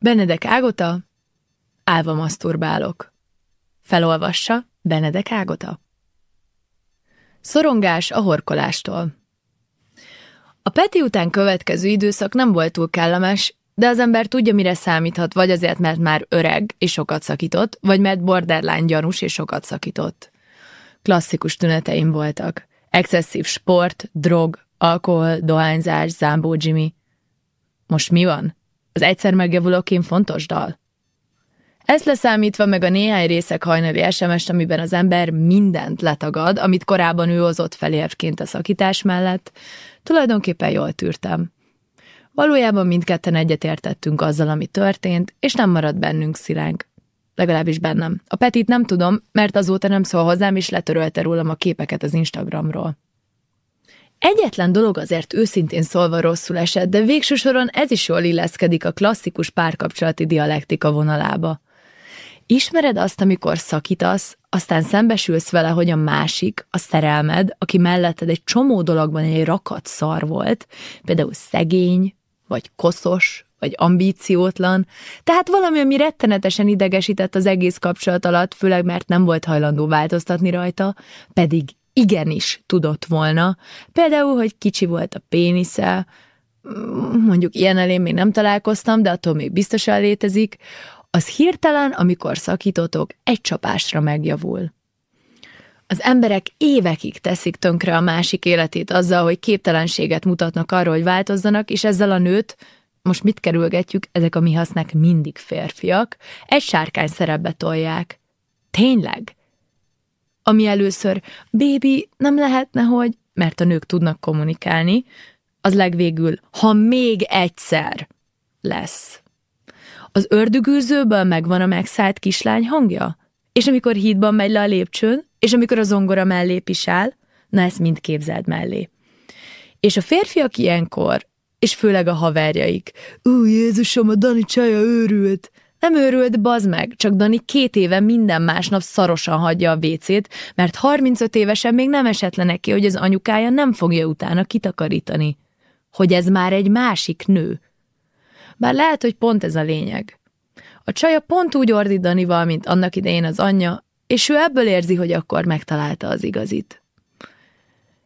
Benedek Ágota, Álva maszturbálok. Felolvassa Benedek Ágota. Szorongás a horkolástól. A Peti után következő időszak nem volt túl kellemes, de az ember tudja, mire számíthat, vagy azért, mert már öreg és sokat szakított, vagy mert borderline gyanús és sokat szakított. Klasszikus tüneteim voltak. Excesszív sport, drog, alkohol, dohányzás, zámbó Jimmy. Most mi van? Az egyszer megjavulok én fontos dal? Ezt leszámítva meg a néhány részek hajnali sms amiben az ember mindent letagad, amit korábban ő hozott felérvként a szakítás mellett, tulajdonképpen jól tűrtem. Valójában mindketten egyetértettünk azzal, ami történt, és nem maradt bennünk szilánk. Legalábbis bennem. A Petit nem tudom, mert azóta nem szól hozzám, és letörölte rólam a képeket az Instagramról. Egyetlen dolog azért őszintén szólva rosszul esett, de végső soron ez is jól illeszkedik a klasszikus párkapcsolati dialektika vonalába. Ismered azt, amikor szakítasz, aztán szembesülsz vele, hogy a másik, a szerelmed, aki melletted egy csomó dologban egy rakat szar volt, például szegény, vagy koszos, vagy ambíciótlan, tehát valami, ami rettenetesen idegesített az egész kapcsolat alatt, főleg mert nem volt hajlandó változtatni rajta, pedig igenis tudott volna. Például, hogy kicsi volt a pénisze, mondjuk ilyen elén még nem találkoztam, de attól még biztosan létezik, az hirtelen, amikor szakítotok, egy csapásra megjavul. Az emberek évekig teszik tönkre a másik életét azzal, hogy képtelenséget mutatnak arra, hogy változzanak, és ezzel a nőt, most mit kerülgetjük, ezek a mi hasznák mindig férfiak, egy sárkány szerepbe tolják. Tényleg? Ami először, bébi, nem lehetne, hogy, mert a nők tudnak kommunikálni, az legvégül, ha még egyszer lesz. Az ördögűzőből megvan a megszállt kislány hangja? És amikor hídban megy le a lépcsőn, és amikor a zongora mellé pisál, na ezt mind képzeld mellé. És a férfiak ilyenkor, és főleg a haverjaik, ú, Jézusom, a Dani csaja őrült, nem őrült, bazd meg, csak Dani két éve minden másnap szarosan hagyja a vécét, mert 35 évesen még nem esett le neki, hogy az anyukája nem fogja utána kitakarítani. Hogy ez már egy másik nő. Bár lehet, hogy pont ez a lényeg. A csaja pont úgy ordít Danival, mint annak idején az anyja, és ő ebből érzi, hogy akkor megtalálta az igazit.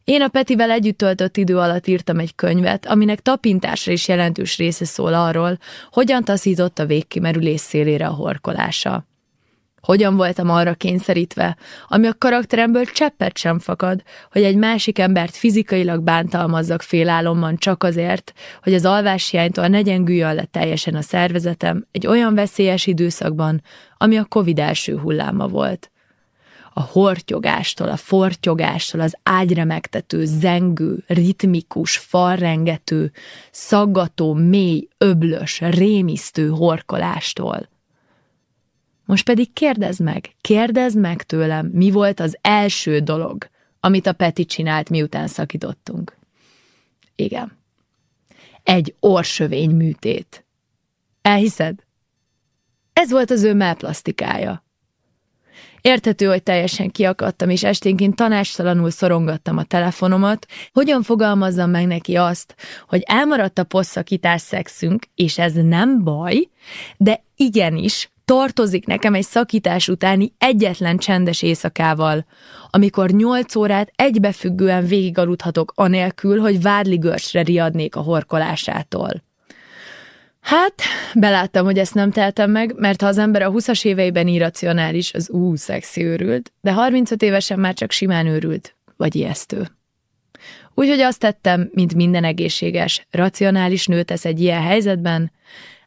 Én a Petivel együtt töltött idő alatt írtam egy könyvet, aminek tapintásra is jelentős része szól arról, hogyan taszított a végkimerülés szélére a horkolása. Hogyan voltam arra kényszerítve, ami a karakteremből cseppet sem fakad, hogy egy másik embert fizikailag bántalmazzak félálomban csak azért, hogy az alváshiánytól ne gyengüljön le teljesen a szervezetem egy olyan veszélyes időszakban, ami a Covid első hulláma volt a hortyogástól, a fortyogástól, az ágyremegtető, zengő, ritmikus, falrengető, szaggató, mély, öblös, rémisztő horkolástól. Most pedig kérdezd meg, kérdezd meg tőlem, mi volt az első dolog, amit a Peti csinált, miután szakítottunk. Igen. Egy orsövény műtét. Elhiszed? Ez volt az ő mellplasztikája. Érthető, hogy teljesen kiakadtam, és esténként tanástalanul szorongattam a telefonomat. Hogyan fogalmazzam meg neki azt, hogy elmaradt a posszakítás szexünk, és ez nem baj, de igenis, tartozik nekem egy szakítás utáni egyetlen csendes éjszakával, amikor nyolc órát egybefüggően végigaludhatok anélkül, hogy vádligörsre riadnék a horkolásától. Hát, beláttam, hogy ezt nem teltem meg, mert ha az ember a 20-as éveiben irracionális, az ú, szexi őrült, de 35 évesen már csak simán őrült, vagy ijesztő. Úgyhogy azt tettem, mint minden egészséges, racionális nő tesz egy ilyen helyzetben,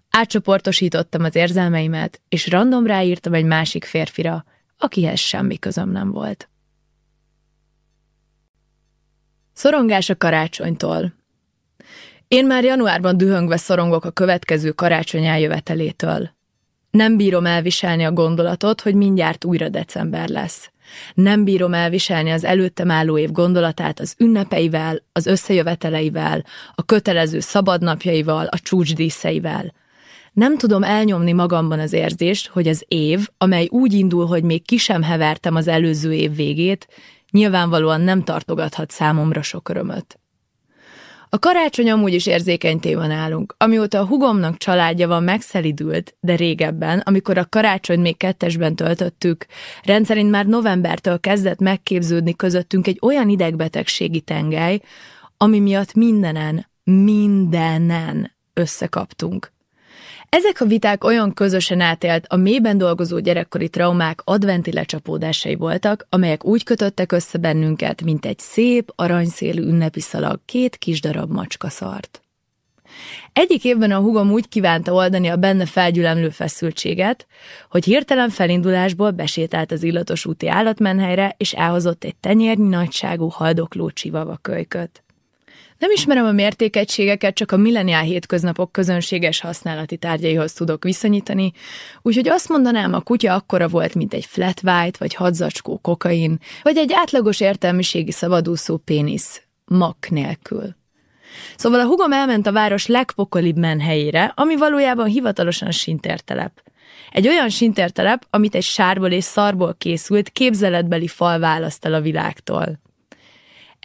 átcsoportosítottam az érzelmeimet, és random ráírtam egy másik férfira, akihez semmi közöm nem volt. Szorongás a karácsonytól, én már januárban dühöngve szorongok a következő karácsony eljövetelétől. Nem bírom elviselni a gondolatot, hogy mindjárt újra december lesz. Nem bírom elviselni az előttem álló év gondolatát az ünnepeivel, az összejöveteleivel, a kötelező szabadnapjaival, a csúcsdíszeivel. Nem tudom elnyomni magamban az érzést, hogy az év, amely úgy indul, hogy még ki sem hevertem az előző év végét, nyilvánvalóan nem tartogathat számomra sok örömöt. A karácsony amúgy is érzékeny téma nálunk. Amióta a hugomnak családja van, megszelidült, de régebben, amikor a karácsony még kettesben töltöttük, rendszerint már novembertől kezdett megképződni közöttünk egy olyan idegbetegségi tengely, ami miatt mindenen, mindenen összekaptunk. Ezek a viták olyan közösen átélt, a mélyben dolgozó gyerekkori traumák adventi lecsapódásai voltak, amelyek úgy kötöttek össze bennünket, mint egy szép, aranyszélű ünnepi szalag két kis darab macska szart. Egyik évben a hugom úgy kívánta oldani a benne felgyülemlő feszültséget, hogy hirtelen felindulásból besétált az illatos úti állatmenhelyre, és elhozott egy tenyérnyi nagyságú haldokló csivava kölyköt. Nem ismerem a mértékegységeket, csak a milleniál hétköznapok közönséges használati tárgyaihoz tudok viszonyítani, úgyhogy azt mondanám, a kutya akkora volt, mint egy flat white, vagy hadzacskó kokain, vagy egy átlagos értelmiségi szabadúszó pénisz, mak nélkül. Szóval a hugom elment a város legpokolibb menhelyére, ami valójában hivatalosan sintértelep. Egy olyan sintértelep, amit egy sárból és szarból készült képzeletbeli fal választ el a világtól.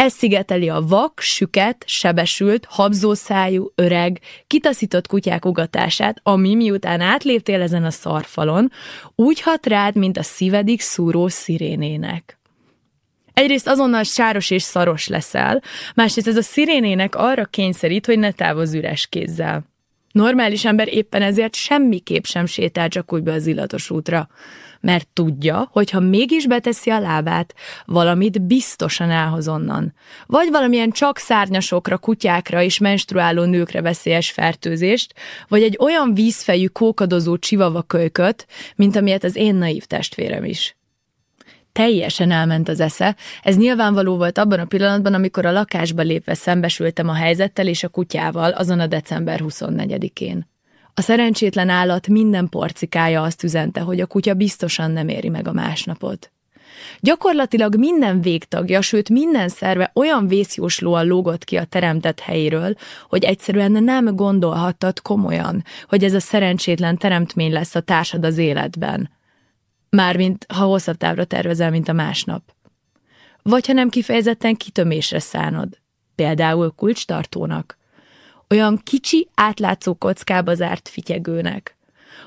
Ez szigeteli a vak, süket, sebesült, habzószájú, öreg, kitaszított kutyák ugatását, ami miután átléptél ezen a szarfalon, úgy hat rád, mint a szívedik szúró szirénének. Egyrészt azonnal sáros és szaros leszel, másrészt ez a szirénének arra kényszerít, hogy ne távozz üres kézzel. Normális ember éppen ezért semmiképp sem sétál csak úgy be az illatos útra mert tudja, hogy ha mégis beteszi a lábát, valamit biztosan elhoz onnan. Vagy valamilyen csak szárnyasokra, kutyákra és menstruáló nőkre veszélyes fertőzést, vagy egy olyan vízfejű kókadozó csivava kölyköt, mint amilyet az én naív testvérem is. Teljesen elment az esze, ez nyilvánvaló volt abban a pillanatban, amikor a lakásba lépve szembesültem a helyzettel és a kutyával azon a december 24-én. A szerencsétlen állat minden porcikája azt üzente, hogy a kutya biztosan nem éri meg a másnapot. Gyakorlatilag minden végtagja, sőt minden szerve olyan vészjóslóan lógott ki a teremtett helyéről, hogy egyszerűen nem gondolhattad komolyan, hogy ez a szerencsétlen teremtmény lesz a társad az életben. Mármint, ha hosszabb távra tervezel, mint a másnap. Vagy ha nem kifejezetten kitömésre szánod, például kulcstartónak olyan kicsi, átlátszó kockába zárt fityegőnek.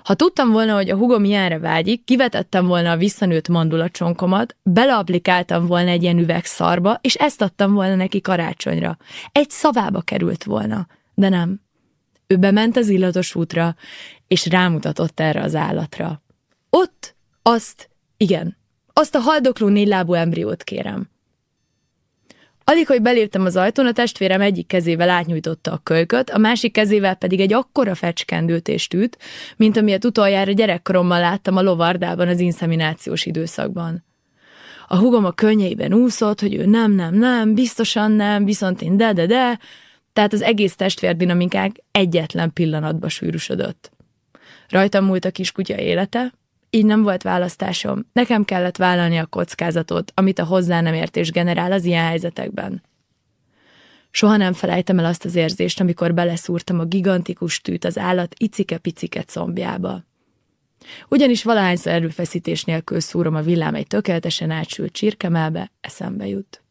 Ha tudtam volna, hogy a hugom ilyenre vágyik, kivetettem volna a visszanőtt mandulacsonkomat, beleaplikáltam volna egy ilyen üveg szarba, és ezt adtam volna neki karácsonyra. Egy szavába került volna, de nem. Ő bement az illatos útra, és rámutatott erre az állatra. Ott, azt, igen, azt a haldokló négylábú embriót kérem. Alig, hogy beléptem az ajtón, a testvérem egyik kezével átnyújtotta a kölyköt, a másik kezével pedig egy akkora fecskendőt és tűt, mint amilyet utoljára gyerekkorommal láttam a lovardában az inszeminációs időszakban. A hugom a könnyeiben úszott, hogy ő nem, nem, nem, biztosan nem, viszont én de, de, de, tehát az egész testvérdinamikák egyetlen pillanatba sűrűsödött. Rajtam múlt a kiskutya élete, így nem volt választásom. Nekem kellett vállalni a kockázatot, amit a hozzá nem értés generál az ilyen helyzetekben. Soha nem felejtem el azt az érzést, amikor beleszúrtam a gigantikus tűt az állat icike-picike combjába. Ugyanis valahányszor erőfeszítés nélkül szúrom a villám egy tökéletesen átsült csirkemelbe, eszembe jut.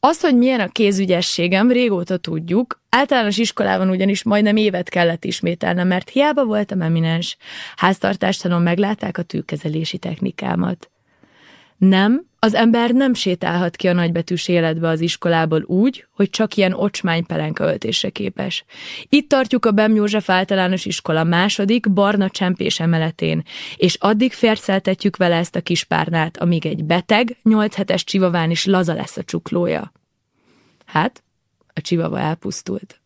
Az, hogy milyen a kézügyességem, régóta tudjuk, általános iskolában ugyanis majdnem évet kellett ismételnem, mert hiába voltam eminens, háztartástanon meglátták a tűkezelési technikámat. Nem, az ember nem sétálhat ki a nagybetűs életbe az iskolából úgy, hogy csak ilyen ocsmány pelenka öltésre képes. Itt tartjuk a Bem József általános iskola második, barna csempés emeletén, és addig férceltetjük vele ezt a kispárnát, amíg egy beteg, nyolc hetes csivaván is laza lesz a csuklója. Hát, a csivava elpusztult.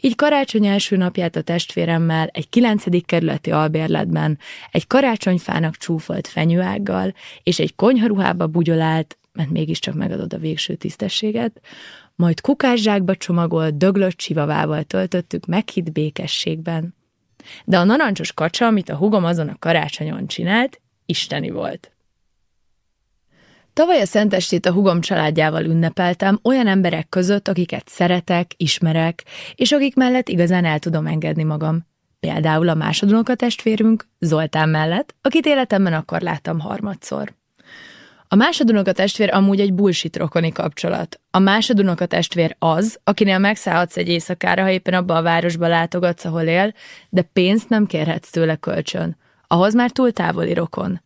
Így karácsony első napját a testvéremmel egy kilencedik kerületi albérletben, egy karácsonyfának csúfolt fenyőággal és egy konyharuhába bugyolált, mert mégiscsak megadod a végső tisztességet, majd kukászsákba csomagolt, döglött csivavával töltöttük meghitt békességben. De a narancsos kacsa, amit a hugom azon a karácsonyon csinált, isteni volt. Tavaly a Szentestét a hugom családjával ünnepeltem olyan emberek között, akiket szeretek, ismerek, és akik mellett igazán el tudom engedni magam. Például a másodunoka testvérünk, Zoltán mellett, akit életemben akkor láttam harmadszor. A másodunoka testvér amúgy egy bullshit rokoni kapcsolat. A másodunoka testvér az, akinél megszállhatsz egy éjszakára, ha éppen abba a városba látogatsz, ahol él, de pénzt nem kérhetsz tőle kölcsön. Ahhoz már túl távoli rokon.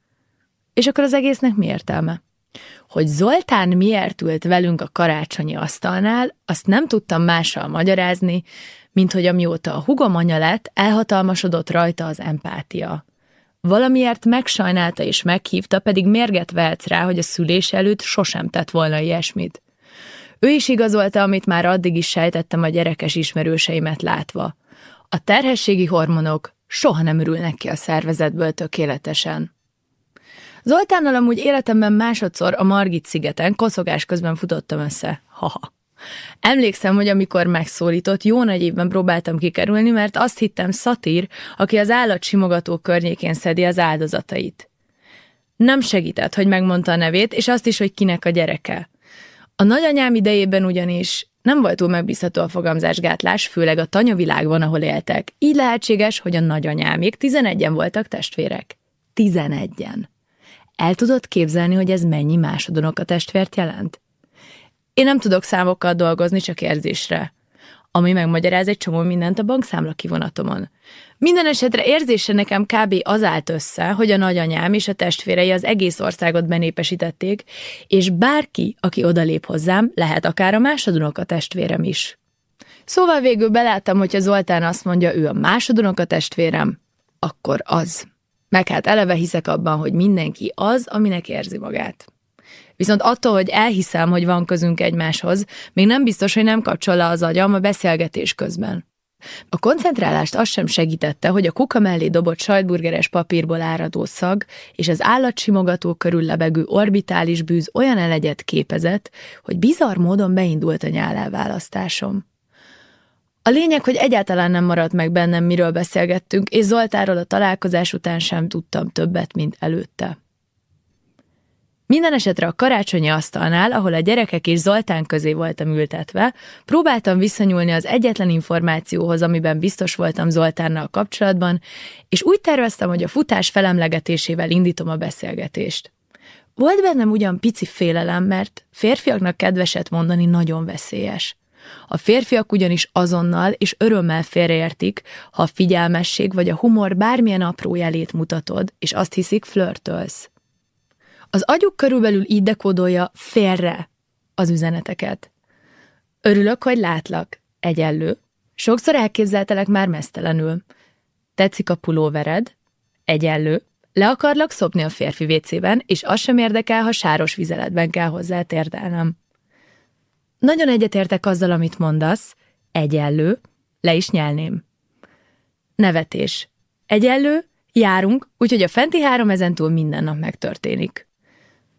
És akkor az egésznek mi értelme? Hogy Zoltán miért ült velünk a karácsonyi asztalnál, azt nem tudtam mással magyarázni, mint hogy amióta a hugom anya lett, elhatalmasodott rajta az empátia. Valamiért megsajnálta és meghívta, pedig mérget vehetsz rá, hogy a szülés előtt sosem tett volna ilyesmit. Ő is igazolta, amit már addig is sejtettem a gyerekes ismerőseimet látva. A terhességi hormonok soha nem ürülnek ki a szervezetből tökéletesen. Zoltánnal amúgy életemben másodszor a Margit szigeten koszogás közben futottam össze. Haha. Emlékszem, hogy amikor megszólított, jó nagy évben próbáltam kikerülni, mert azt hittem szatír, aki az állatsimogató környékén szedi az áldozatait. Nem segített, hogy megmondta a nevét, és azt is, hogy kinek a gyereke. A nagyanyám idejében ugyanis nem volt túl megbízható a fogamzásgátlás, főleg a tanyavilágban, ahol éltek. Így lehetséges, hogy a nagyanyámék tizenegyen voltak testvérek. Tizenegyen. El tudod képzelni, hogy ez mennyi másodonok a testvért jelent? Én nem tudok számokkal dolgozni, csak érzésre. Ami megmagyaráz egy csomó mindent a bankszámla kivonatomon. Minden esetre érzése nekem kb. az állt össze, hogy a nagyanyám és a testvérei az egész országot benépesítették, és bárki, aki odalép hozzám, lehet akár a másodunok a testvérem is. Szóval végül beláttam, hogyha Zoltán azt mondja, ő a másodunok a testvérem, akkor az. Meg hát eleve hiszek abban, hogy mindenki az, aminek érzi magát. Viszont attól, hogy elhiszem, hogy van közünk egymáshoz, még nem biztos, hogy nem kapcsol le az agyam a beszélgetés közben. A koncentrálást az sem segítette, hogy a kuka mellé dobott sajtburgeres papírból áradó szag és az állatsimogató körül lebegő orbitális bűz olyan elegyet képezett, hogy bizarr módon beindult a nyálelválasztásom. A lényeg, hogy egyáltalán nem maradt meg bennem, miről beszélgettünk, és Zoltáról a találkozás után sem tudtam többet, mint előtte. Minden esetre a karácsonyi asztalnál, ahol a gyerekek és Zoltán közé voltam ültetve, próbáltam visszanyúlni az egyetlen információhoz, amiben biztos voltam Zoltánnal kapcsolatban, és úgy terveztem, hogy a futás felemlegetésével indítom a beszélgetést. Volt bennem ugyan pici félelem, mert férfiaknak kedveset mondani nagyon veszélyes. A férfiak ugyanis azonnal és örömmel félreértik, ha a figyelmesség vagy a humor bármilyen apró jelét mutatod, és azt hiszik, flörtölsz. Az agyuk körülbelül így dekódolja félre az üzeneteket. Örülök, hogy látlak. Egyenlő. Sokszor elképzeltelek már mesztelenül. Tetszik a pulóvered? Egyenlő. Le akarlak szopni a férfi vécében, és az sem érdekel, ha sáros vizeletben kell hozzá térdelnem. Nagyon egyetértek azzal, amit mondasz. Egyenlő. Le is nyelném. Nevetés. Egyenlő. Járunk, úgyhogy a fenti három ezentúl minden nap megtörténik.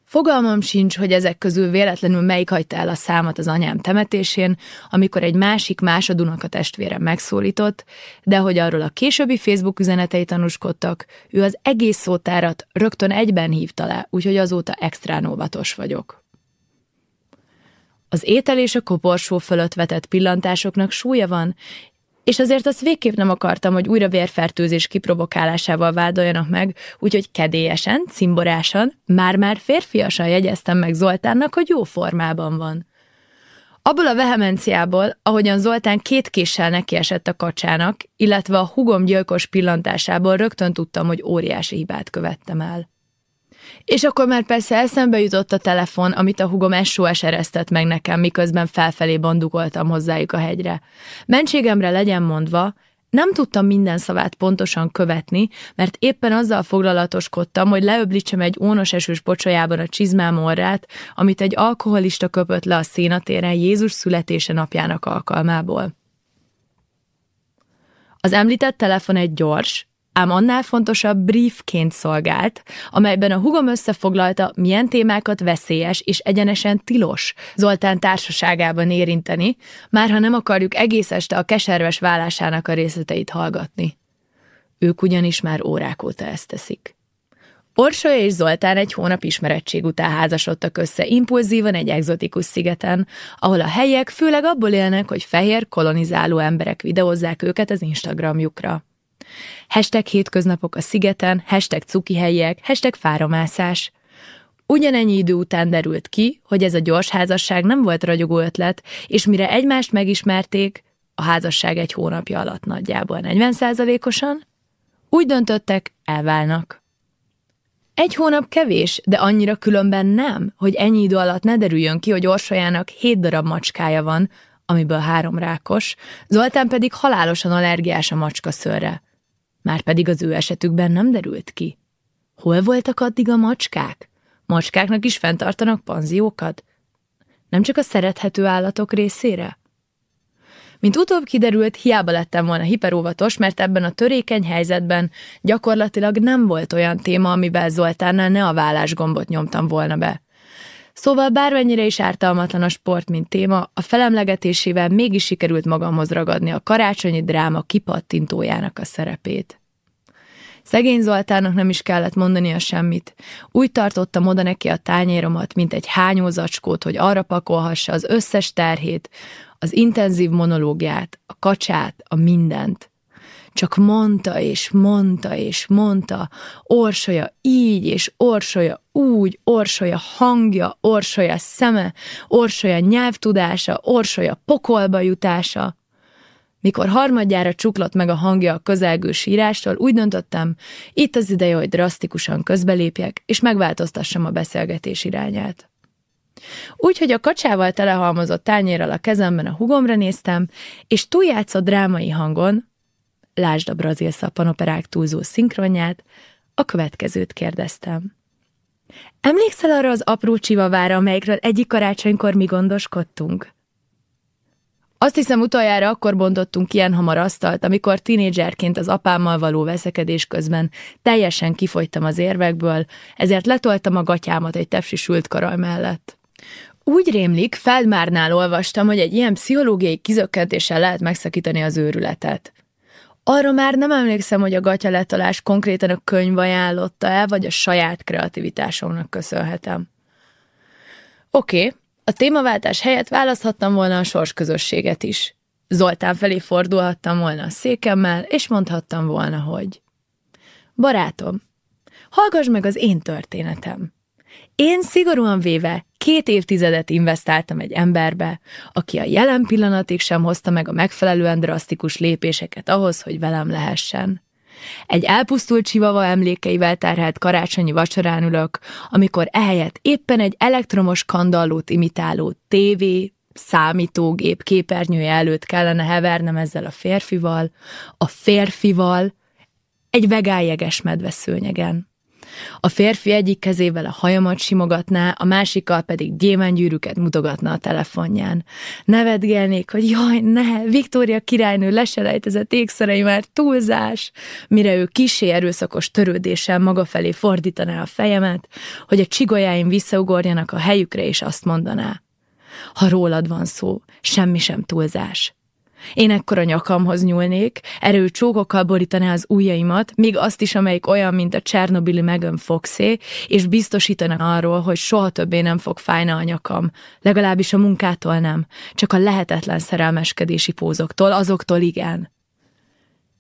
Fogalmam sincs, hogy ezek közül véletlenül melyik hagyta el a számat az anyám temetésén, amikor egy másik másodunak a testvére megszólított, de hogy arról a későbbi Facebook üzenetei tanúskodtak, ő az egész szótárat rögtön egyben hívta le, úgyhogy azóta extrán óvatos vagyok. Az étel és a koporsó fölött vetett pillantásoknak súlya van, és azért azt végképp nem akartam, hogy újra vérfertőzés kiprovokálásával vádoljanak meg, úgyhogy kedélyesen, cimborásan, már-már férfiasan jegyeztem meg Zoltánnak, hogy jó formában van. Abból a vehemenciából, ahogyan Zoltán két késsel nekiesett a kacsának, illetve a hugom gyilkos pillantásából rögtön tudtam, hogy óriási hibát követtem el. És akkor már persze eszembe jutott a telefon, amit a hugom SOS eresztett meg nekem, miközben felfelé bandugoltam hozzájuk a hegyre. Mentségemre legyen mondva, nem tudtam minden szavát pontosan követni, mert éppen azzal foglalatoskodtam, hogy leöblítsem egy ónos esős pocsolyában a csizmám orrát, amit egy alkoholista köpött le a szénatéren Jézus születése napjának alkalmából. Az említett telefon egy gyors, ám annál fontosabb briefként szolgált, amelyben a hugom összefoglalta, milyen témákat veszélyes és egyenesen tilos Zoltán társaságában érinteni, már ha nem akarjuk egész este a keserves vállásának a részleteit hallgatni. Ők ugyanis már órák óta ezt teszik. Orsolya és Zoltán egy hónap ismerettség után házasodtak össze impulzívan egy egzotikus szigeten, ahol a helyek főleg abból élnek, hogy fehér kolonizáló emberek videózzák őket az Instagramjukra. Hashtag hétköznapok a szigeten, hashtag cukihelyiek, hashtag fáramászás. Ugyanennyi idő után derült ki, hogy ez a gyors házasság nem volt ragyogó ötlet, és mire egymást megismerték, a házasság egy hónapja alatt nagyjából 40%-osan, úgy döntöttek, elválnak. Egy hónap kevés, de annyira különben nem, hogy ennyi idő alatt ne derüljön ki, hogy Orsolyának hét darab macskája van, amiből három rákos, Zoltán pedig halálosan allergiás a macska szőrre. Márpedig az ő esetükben nem derült ki. Hol voltak addig a macskák? Macskáknak is fenntartanak panziókat? Nem csak a szerethető állatok részére? Mint utóbb kiderült, hiába lettem volna hiperóvatos, mert ebben a törékeny helyzetben gyakorlatilag nem volt olyan téma, amivel Zoltánnál ne a vállásgombot nyomtam volna be. Szóval bármennyire is ártalmatlan a sport, mint téma, a felemlegetésével mégis sikerült magamhoz ragadni a karácsonyi dráma kipattintójának a szerepét. Szegény Zoltának nem is kellett mondania semmit. Úgy tartottam oda neki a tányéromat, mint egy hányózacskót, hogy arra pakolhassa az összes terhét, az intenzív monológiát, a kacsát, a mindent. Csak mondta és mondta és mondta, orsolya így és orsolya úgy, orsolya hangja, orsolya szeme, orsolya nyelvtudása, orsolya pokolba jutása. Mikor harmadjára csuklott meg a hangja a közelgő sírástól, úgy döntöttem, itt az ideje, hogy drasztikusan közbelépjek, és megváltoztassam a beszélgetés irányát. Úgyhogy a kacsával telehalmozott tányérral a kezemben a hugomra néztem, és túljátszott drámai hangon, lásd a brazil szappanoperák túlzó szinkronját, a következőt kérdeztem. Emlékszel arra az apró csivavára, amelyikről egyik karácsonykor mi gondoskodtunk? Azt hiszem utoljára akkor bontottunk ilyen hamar asztalt, amikor tinédzserként az apámmal való veszekedés közben teljesen kifogytam az érvekből, ezért letoltam a gatyámat egy tepsi sült karaj mellett. Úgy rémlik, Feldmárnál olvastam, hogy egy ilyen pszichológiai kizökkentéssel lehet megszakítani az őrületet. Arra már nem emlékszem, hogy a gatya letalás konkrétan a könyv ajánlotta el, vagy a saját kreativitásomnak köszönhetem. Oké, okay, a témaváltás helyett választhattam volna a sorsközösséget is. Zoltán felé fordulhattam volna a székemmel, és mondhattam volna, hogy Barátom, hallgass meg az én történetem. Én szigorúan véve két évtizedet investáltam egy emberbe, aki a jelen pillanatig sem hozta meg a megfelelően drasztikus lépéseket ahhoz, hogy velem lehessen. Egy elpusztult csivava emlékeivel terhelt karácsonyi vacsorán ülök, amikor ehelyett éppen egy elektromos kandallót imitáló tévé, számítógép képernyője előtt kellene hevernem ezzel a férfival, a férfival, egy vegáljeges medve szőnyegen. A férfi egyik kezével a hajamat simogatná, a másikkal pedig gyémánygyűrűket mutogatna a telefonján. Nevetgelnék, hogy jaj, ne, Viktória királynő leselejtezett ékszerei már túlzás, mire ő kisé erőszakos törődéssel maga felé fordítaná a fejemet, hogy a csigolyáim visszaugorjanak a helyükre, és azt mondaná. Ha rólad van szó, semmi sem túlzás. Én ekkor a nyakamhoz nyúlnék, erő csókokkal borítaná az ujjaimat, még azt is, amelyik olyan, mint a Csernobili Megan Foxé, és biztosítanak arról, hogy soha többé nem fog fájni a nyakam. Legalábbis a munkától nem, csak a lehetetlen szerelmeskedési pózoktól, azoktól igen.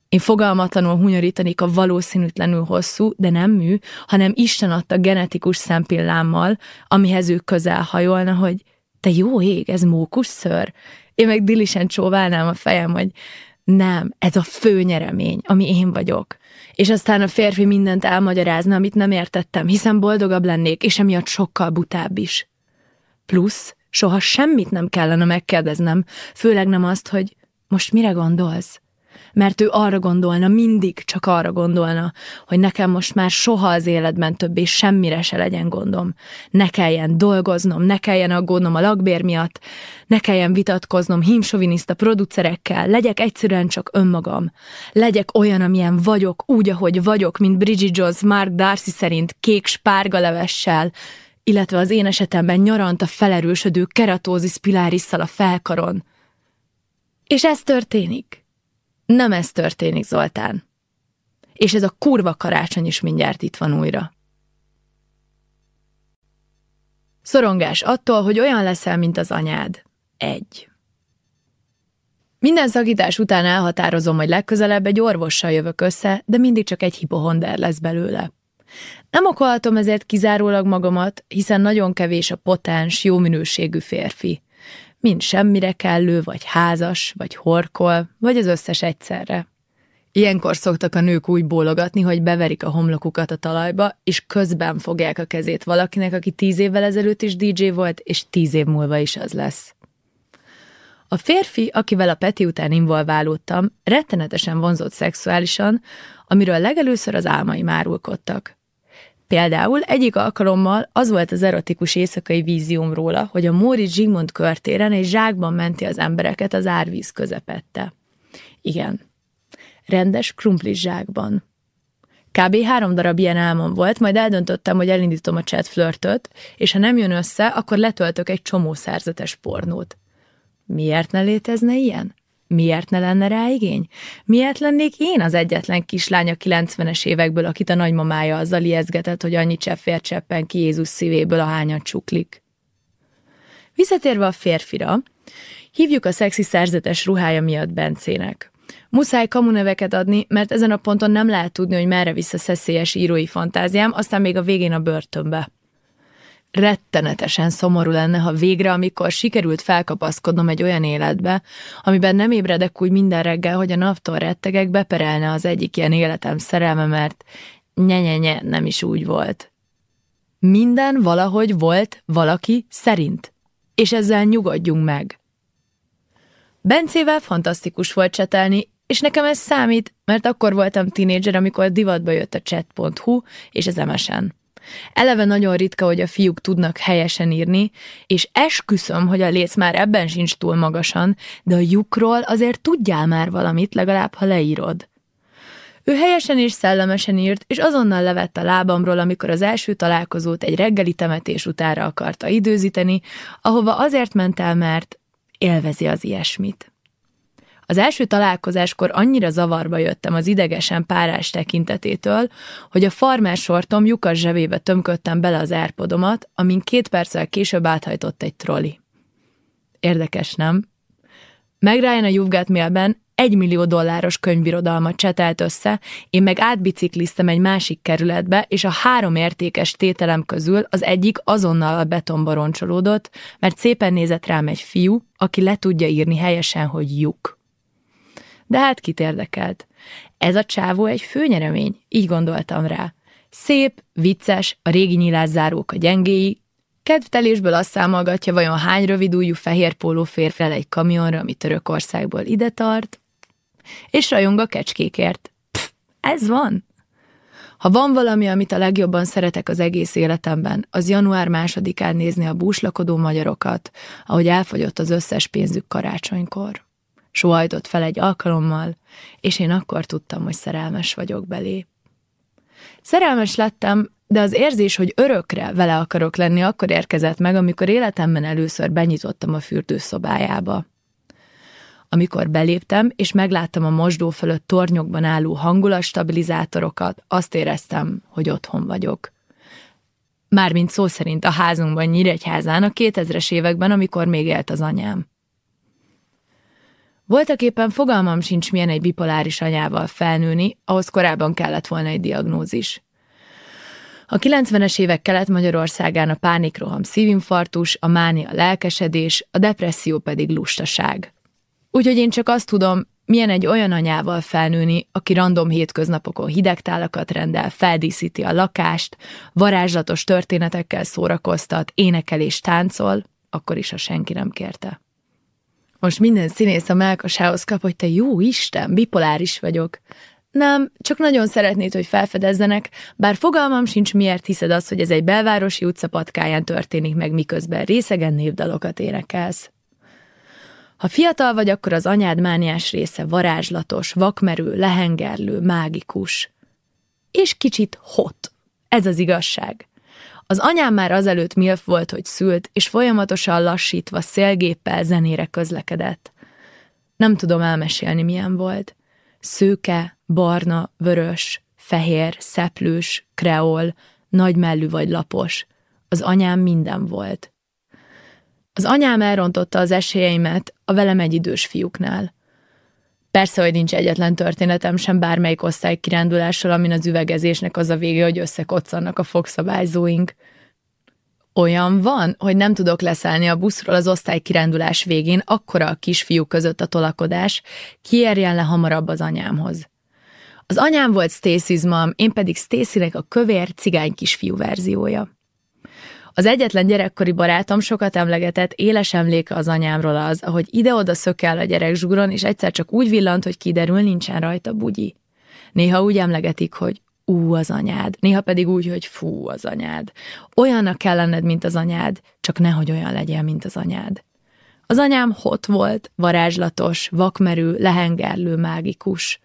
Én fogalmatlanul hunyorítanék a valószínűtlenül hosszú, de nem mű, hanem Isten adta genetikus szempillámmal, amihez ő közel hajolna, hogy te jó ég, ez mókus ször, én meg dilisen csóválnám a fejem, hogy nem, ez a fő nyeremény, ami én vagyok. És aztán a férfi mindent elmagyarázna, amit nem értettem, hiszen boldogabb lennék, és emiatt sokkal butább is. Plusz, soha semmit nem kellene megkérdeznem, főleg nem azt, hogy most mire gondolsz? Mert ő arra gondolna, mindig csak arra gondolna, hogy nekem most már soha az életben többé semmire se legyen gondom. Ne kelljen dolgoznom, ne kelljen aggódnom a lakbér miatt, ne kelljen vitatkoznom hímsoviniszta producerekkel, legyek egyszerűen csak önmagam. Legyek olyan, amilyen vagyok, úgy, ahogy vagyok, mint Bridget Jones Mark Darcy szerint kék spárgalevessel, illetve az én esetemben nyarant a felerősödő keratózis pilárissal a felkaron. És ez történik. Nem ez történik, Zoltán. És ez a kurva karácsony is mindjárt itt van újra. Szorongás attól, hogy olyan leszel, mint az anyád. Egy. Minden szakítás után elhatározom, hogy legközelebb egy orvossal jövök össze, de mindig csak egy hipohonder lesz belőle. Nem okolhatom ezért kizárólag magamat, hiszen nagyon kevés a potens, jó minőségű férfi. Mind semmire kellő, vagy házas, vagy horkol, vagy az összes egyszerre. Ilyenkor szoktak a nők úgy bólogatni, hogy beverik a homlokukat a talajba, és közben fogják a kezét valakinek, aki tíz évvel ezelőtt is DJ volt, és tíz év múlva is az lesz. A férfi, akivel a Peti után involválódtam, rettenetesen vonzott szexuálisan, amiről legelőször az álmai márulkodtak. Például egyik alkalommal az volt az erotikus éjszakai vízióm róla, hogy a Móri Zsigmond körtéren egy zsákban menti az embereket az árvíz közepette. Igen, rendes krumplis zsákban. Kb. három darab ilyen álmom volt, majd eldöntöttem, hogy elindítom a chat flörtöt, és ha nem jön össze, akkor letöltök egy csomó szerzetes pornót. Miért ne létezne ilyen? Miért ne lenne rá igény? Miért lennék én az egyetlen kislány a 90-es évekből, akit a nagymamája azzal ijeszgetett, hogy annyi cseppfér cseppen ki Jézus szívéből a hányat csuklik? Visszatérve a férfira, hívjuk a szexi szerzetes ruhája miatt Bencének. Muszáj kamuneveket adni, mert ezen a ponton nem lehet tudni, hogy merre vissza szeszélyes írói fantáziám, aztán még a végén a börtönbe rettenetesen szomorú lenne, ha végre, amikor sikerült felkapaszkodnom egy olyan életbe, amiben nem ébredek úgy minden reggel, hogy a naptól rettegek, beperelne az egyik ilyen életem szerelme, mert nye nem is úgy volt. Minden valahogy volt valaki szerint, és ezzel nyugodjunk meg. Bencével fantasztikus volt csetelni, és nekem ez számít, mert akkor voltam tinédzser, amikor divatba jött a chat.hu és az MSN. Eleve nagyon ritka, hogy a fiúk tudnak helyesen írni, és esküszöm, hogy a léc már ebben sincs túl magasan, de a lyukról azért tudjál már valamit, legalább ha leírod. Ő helyesen és szellemesen írt, és azonnal levett a lábamról, amikor az első találkozót egy reggeli temetés utára akarta időzíteni, ahova azért ment el, mert élvezi az ilyesmit. Az első találkozáskor annyira zavarba jöttem az idegesen párás tekintetétől, hogy a farmer sortom lyukas zsebébe tömködtem bele az árpodomat, amin két perccel később áthajtott egy troli. Érdekes, nem? Meg Ryan a You've Mailben egy millió dolláros könyvbirodalmat csetelt össze, én meg átbicikliztem egy másik kerületbe, és a három értékes tételem közül az egyik azonnal a betonba roncsolódott, mert szépen nézett rám egy fiú, aki le tudja írni helyesen, hogy lyuk. De hát kit érdekelt? Ez a csávó egy főnyeremény, így gondoltam rá. Szép, vicces, a régi nyilászárók a gyengéi, kedvtelésből azt számolgatja, vajon hány rövidújú fehér póló fér fel egy kamionra, ami Törökországból ide tart, és rajong a kecskékért. Pff, ez van. Ha van valami, amit a legjobban szeretek az egész életemben, az január másodikán nézni a búslakodó magyarokat, ahogy elfogyott az összes pénzük karácsonykor sohajtott fel egy alkalommal, és én akkor tudtam, hogy szerelmes vagyok belé. Szerelmes lettem, de az érzés, hogy örökre vele akarok lenni, akkor érkezett meg, amikor életemben először benyitottam a fürdőszobájába. Amikor beléptem, és megláttam a mosdó fölött tornyokban álló hangulatstabilizátorokat, azt éreztem, hogy otthon vagyok. Mármint szó szerint a házunkban Nyíregyházán a 2000-es években, amikor még élt az anyám. Voltak éppen fogalmam sincs, milyen egy bipoláris anyával felnőni, ahhoz korábban kellett volna egy diagnózis. A 90-es évek Kelet-Magyarországán a pánikroham szívinfarktus, a mánia lelkesedés, a depresszió pedig lustaság. Úgyhogy én csak azt tudom, milyen egy olyan anyával felnőni, aki random hétköznapokon hidegtálakat rendel, feldíszíti a lakást, varázslatos történetekkel szórakoztat, énekel és táncol, akkor is, ha senki nem kérte. Most minden színész a melkasához kap, hogy te jó Isten, bipoláris vagyok. Nem, csak nagyon szeretnéd, hogy felfedezzenek, bár fogalmam sincs, miért hiszed azt, hogy ez egy belvárosi utca patkáján történik meg, miközben részegen névdalokat énekelsz. Ha fiatal vagy, akkor az anyád mániás része varázslatos, vakmerő, lehengerlő, mágikus. És kicsit hot. Ez az igazság. Az anyám már azelőtt milf volt, hogy szült, és folyamatosan lassítva szélgéppel zenére közlekedett. Nem tudom elmesélni, milyen volt. Szőke, barna, vörös, fehér, szeplős, kreol, nagymellű vagy lapos. Az anyám minden volt. Az anyám elrontotta az esélyeimet a velem egy idős fiúknál. Persze, hogy nincs egyetlen történetem sem bármelyik osztály kirándulással, amin az üvegezésnek az a vége, hogy összekoccannak a fogszabályzóink. Olyan van, hogy nem tudok leszállni a buszról az osztály kirándulás végén, akkora a kisfiú között a tolakodás, kiérjen le hamarabb az anyámhoz. Az anyám volt Stacy's mam, én pedig Stacynek a kövér cigány kisfiú verziója. Az egyetlen gyerekkori barátom sokat emlegetett, éles emléke az anyámról az, ahogy ide-oda szökel a gyerek zsuron, és egyszer csak úgy villant, hogy kiderül, nincsen rajta bugyi. Néha úgy emlegetik, hogy ú az anyád, néha pedig úgy, hogy fú az anyád. Olyannak kell lenned, mint az anyád, csak nehogy olyan legyél, mint az anyád. Az anyám hot volt, varázslatos, vakmerő, lehengerlő, mágikus.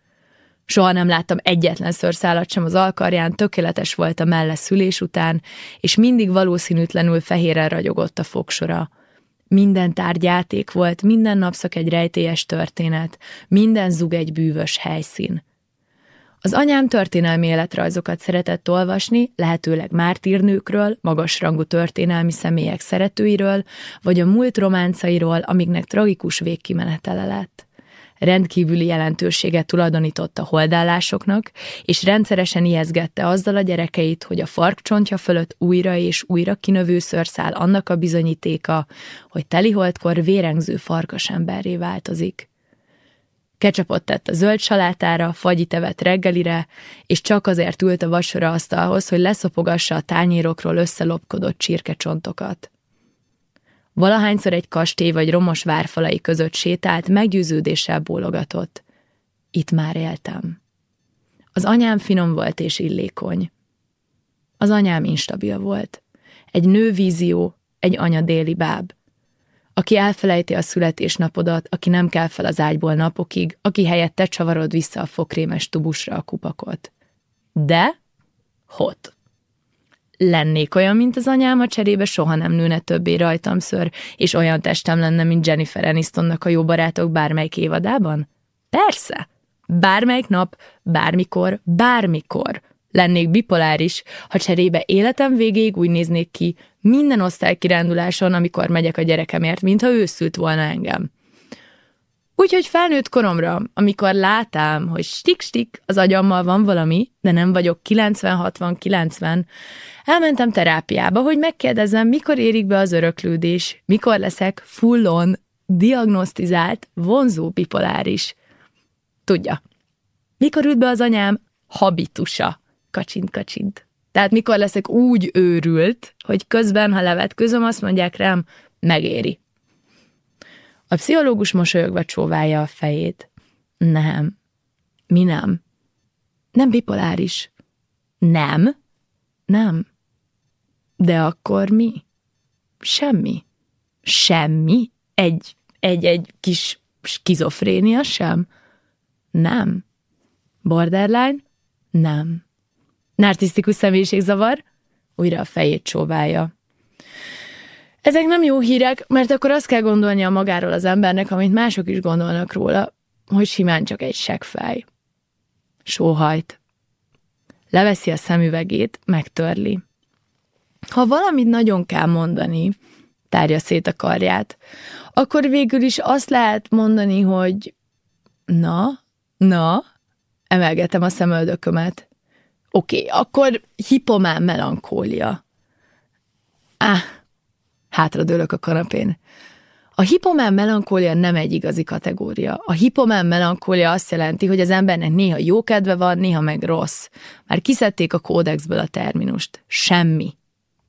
Soha nem láttam egyetlen szőrszálat sem az alkarján, tökéletes volt a melle szülés után, és mindig valószínűtlenül fehérre ragyogott a fogsora. Minden tárgyáték volt, minden napszak egy rejtélyes történet, minden zug egy bűvös helyszín. Az anyám történelmi életrajzokat szeretett olvasni, lehetőleg mártírnőkről, magasrangú történelmi személyek szeretőiről, vagy a múlt románcairól, amiknek tragikus végkimenetele lett rendkívüli jelentőséget tulajdonított a holdállásoknak, és rendszeresen ijeszgette azzal a gyerekeit, hogy a farkcsontja fölött újra és újra kinövő szőrszál annak a bizonyítéka, hogy teliholdkor vérengző farkas emberré változik. Kecsapot tett a zöld salátára, fagyit evett reggelire, és csak azért ült a vacsora asztalhoz, hogy leszopogassa a tányérokról összelopkodott csirkecsontokat. Valahányszor egy kastély vagy romos várfalai között sétált, meggyőződéssel bólogatott. Itt már éltem. Az anyám finom volt és illékony. Az anyám instabil volt. Egy nő vízió, egy anya déli báb. Aki elfelejti a születésnapodat, aki nem kell fel az ágyból napokig, aki helyette csavarod vissza a fokrémes tubusra a kupakot. De hot lennék olyan, mint az anyám, a cserébe soha nem nőne többé rajtam ször, és olyan testem lenne, mint Jennifer Anistonnak a jó barátok bármelyik évadában? Persze! Bármelyik nap, bármikor, bármikor. Lennék bipoláris, ha cserébe életem végéig úgy néznék ki, minden osztálykiránduláson, amikor megyek a gyerekemért, mintha ő szült volna engem. Úgyhogy felnőtt koromra, amikor látám, hogy stik-stik az agyammal van valami, de nem vagyok 90-60-90, elmentem terápiába, hogy megkérdezem, mikor érik be az öröklődés, mikor leszek full-on, diagnosztizált, vonzó bipoláris. Tudja, mikor ült be az anyám habitusa, kacsint-kacsint. Tehát mikor leszek úgy őrült, hogy közben, ha levetközöm, azt mondják rám, megéri. A pszichológus mosolyogva csóválja a fejét. Nem. Mi nem? Nem bipoláris. Nem? Nem. De akkor mi? Semmi. Semmi? Egy, egy, egy kis skizofrénia sem? Nem. Borderline? Nem. Narcisztikus személyiségzavar? Újra a fejét csóválja. Ezek nem jó hírek, mert akkor azt kell gondolnia magáról az embernek, amit mások is gondolnak róla, hogy simán csak egy seggfej. Sóhajt. Leveszi a szemüvegét, megtörli. Ha valamit nagyon kell mondani, tárja szét a karját, akkor végül is azt lehet mondani, hogy na, na, emelgetem a szemöldökömet. Oké, okay, akkor hipomán melankólia. Ah, hátradőlök a kanapén. A hipomán melankólia nem egy igazi kategória. A hipomán melankólia azt jelenti, hogy az embernek néha jó kedve van, néha meg rossz. Már kiszedték a kódexből a terminust. Semmi.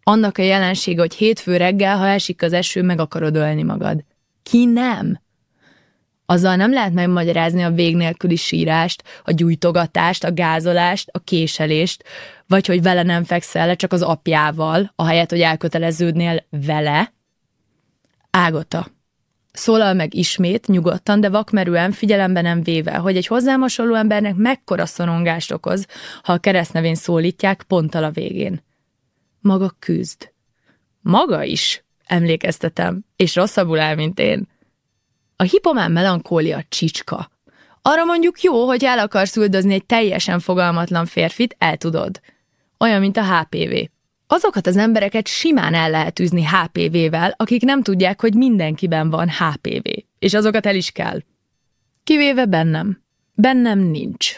Annak a jelensége, hogy hétfő reggel, ha esik az eső, meg akarod ölni magad. Ki nem? Azzal nem lehet megmagyarázni a vég nélküli sírást, a gyújtogatást, a gázolást, a késelést, vagy hogy vele nem fekszel le, csak az apjával, ahelyett, hogy elköteleződnél vele. Ágota. Szólal meg ismét, nyugodtan, de vakmerően, figyelembe nem véve, hogy egy hozzám hasonló embernek mekkora szorongást okoz, ha a keresztnevén szólítják ponttal a végén. Maga küzd. Maga is, emlékeztetem, és rosszabbul áll, mint én. A hipomán melankólia csicska. Arra mondjuk jó, hogy el akarsz üldözni egy teljesen fogalmatlan férfit, el tudod. Olyan, mint a HPV. Azokat az embereket simán el lehet űzni HPV-vel, akik nem tudják, hogy mindenkiben van HPV, és azokat el is kell. Kivéve bennem. Bennem nincs.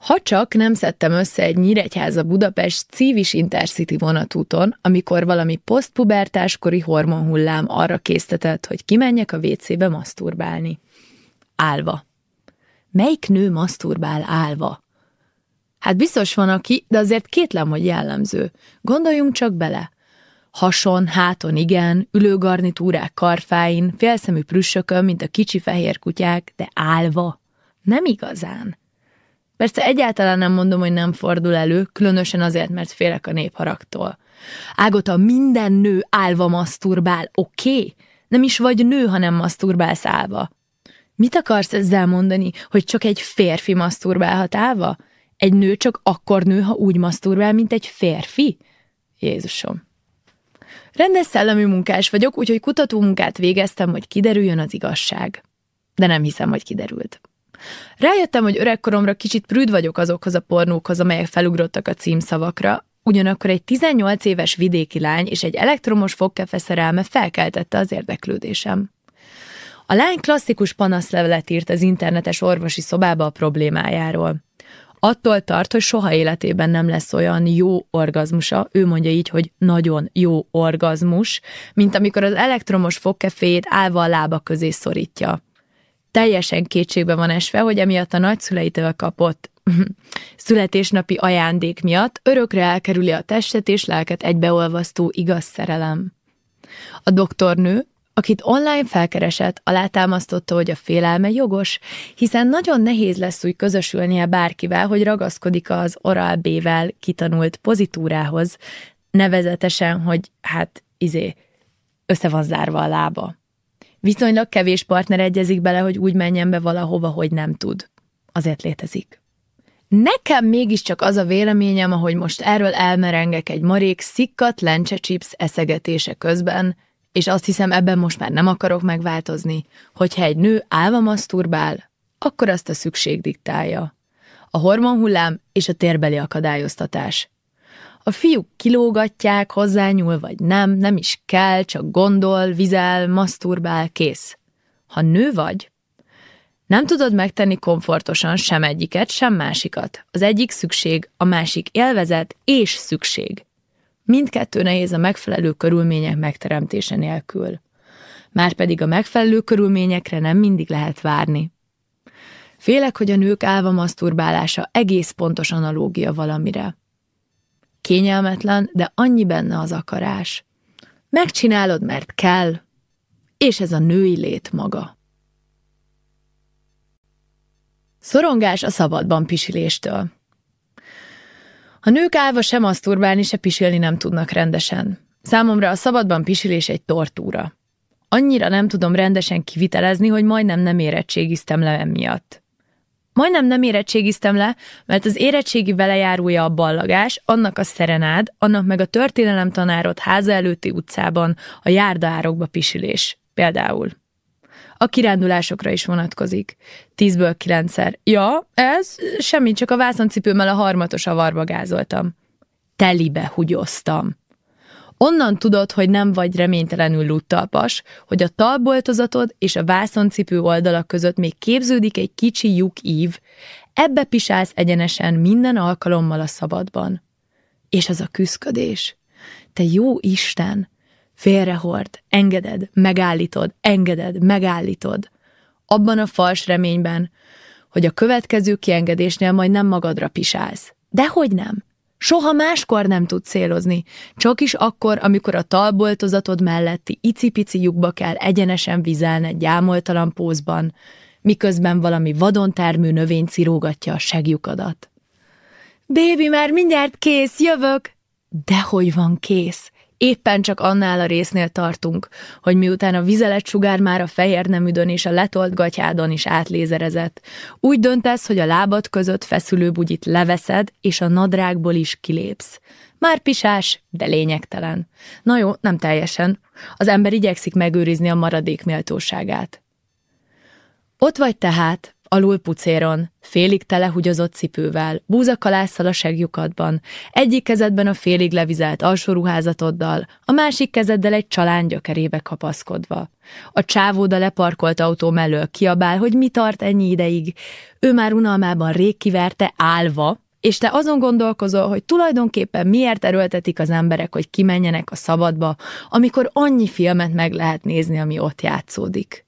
Ha csak nem szedtem össze egy Nyíregyháza Budapest Civis Intercity vonatúton, amikor valami posztpubertáskori hormonhullám arra késztetett, hogy kimenjek a WC-be maszturbálni. Álva. Melyik nő maszturbál állva? Hát biztos van aki, de azért kétlem, hogy jellemző. Gondoljunk csak bele. Hason, háton igen, ülőgarnitúrák karfáin, félszemű prüssökön, mint a kicsi fehér kutyák, de állva. Nem igazán. Persze egyáltalán nem mondom, hogy nem fordul elő, különösen azért, mert félek a népharagtól. Ágota, minden nő állva maszturbál, oké? Okay? Nem is vagy nő, hanem maszturbálsz állva. Mit akarsz ezzel mondani, hogy csak egy férfi maszturbálhat állva? Egy nő csak akkor nő, ha úgy maszturbál, mint egy férfi? Jézusom. Rendes szellemi munkás vagyok, úgyhogy kutatómunkát végeztem, hogy kiderüljön az igazság. De nem hiszem, hogy kiderült. Rájöttem, hogy öregkoromra kicsit prűd vagyok azokhoz a pornókhoz, amelyek felugrottak a címszavakra, ugyanakkor egy 18 éves vidéki lány és egy elektromos fogkefe szerelme felkeltette az érdeklődésem. A lány klasszikus panaszlevelet írt az internetes orvosi szobába a problémájáról. Attól tart, hogy soha életében nem lesz olyan jó orgazmusa, ő mondja így, hogy nagyon jó orgazmus, mint amikor az elektromos fogkeféjét állva a lába közé szorítja teljesen kétségbe van esve, hogy emiatt a nagyszüleitől kapott születésnapi ajándék miatt örökre elkerüli a testet és lelket egybeolvasztó igaz szerelem. A doktornő, akit online felkeresett, alátámasztotta, hogy a félelme jogos, hiszen nagyon nehéz lesz úgy közösülnie bárkivel, hogy ragaszkodik az oral B-vel kitanult pozitúrához, nevezetesen, hogy hát izé, össze van zárva a lába. Viszonylag kevés partner egyezik bele, hogy úgy menjen be valahova, hogy nem tud. Azért létezik. Nekem mégiscsak az a véleményem, ahogy most erről elmerengek egy marék szikkat lencse chips eszegetése közben, és azt hiszem ebben most már nem akarok megváltozni, hogyha egy nő álva maszturbál, akkor azt a szükség diktálja. A hormonhullám és a térbeli akadályoztatás. A fiúk kilógatják, hozzányúl vagy nem, nem is kell, csak gondol, vizel, maszturbál, kész. Ha nő vagy, nem tudod megtenni komfortosan sem egyiket, sem másikat. Az egyik szükség, a másik élvezet és szükség. Mindkettő nehéz a megfelelő körülmények megteremtése nélkül. Márpedig a megfelelő körülményekre nem mindig lehet várni. Félek, hogy a nők álva maszturbálása egész pontos analógia valamire. Kényelmetlen, de annyi benne az akarás. Megcsinálod, mert kell, és ez a női lét maga. Szorongás a szabadban pisiléstől. A nők állva sem maszturbálni, se pisilni nem tudnak rendesen. Számomra a szabadban pisilés egy tortúra. Annyira nem tudom rendesen kivitelezni, hogy majdnem nem érettségiztem le emiatt. Majdnem nem érettségiztem le, mert az érettségi velejárója a ballagás, annak a szerenád, annak meg a történelem tanárod háza előtti utcában a járdaárokba pisilés. Például. A kirándulásokra is vonatkozik. Tízből kilencszer. Ja, ez semmi, csak a vászoncipőmmel a harmatos avarba gázoltam. Telibe hugyoztam. Onnan tudod, hogy nem vagy reménytelenül luttalpas, hogy a talboltozatod és a vászoncipő oldalak között még képződik egy kicsi lyuk ív, ebbe pisálsz egyenesen minden alkalommal a szabadban. És az a küszködés. Te jó Isten! Félrehord, engeded, megállítod, engeded, megállítod. Abban a fals reményben, hogy a következő kiengedésnél majd nem magadra pisálsz. Dehogy nem! Soha máskor nem tud célozni, csak is akkor, amikor a talboltozatod melletti icipici lyukba kell egyenesen vizelned gyámoltalan pózban, miközben valami vadon termő növény cirógatja a segjukadat. Bébi, már mindjárt kész, jövök! Dehogy van kész? Éppen csak annál a résznél tartunk, hogy miután a vizelet sugár már a fehér nemüdön és a letolt gatyádon is átlézerezett, úgy döntesz, hogy a lábad között feszülő bugyit leveszed, és a nadrágból is kilépsz. Már pisás, de lényegtelen. Na jó, nem teljesen. Az ember igyekszik megőrizni a maradék méltóságát. Ott vagy tehát, alul pucéron, félig telehugyozott cipővel, búzakalásszal a segjukadban, egyik kezedben a félig levizelt alsóruházatoddal, a másik kezeddel egy csalán gyökerébe kapaszkodva. A csávóda leparkolt autó mellől kiabál, hogy mi tart ennyi ideig. Ő már unalmában rég kiverte állva, és te azon gondolkozol, hogy tulajdonképpen miért erőltetik az emberek, hogy kimenjenek a szabadba, amikor annyi filmet meg lehet nézni, ami ott játszódik.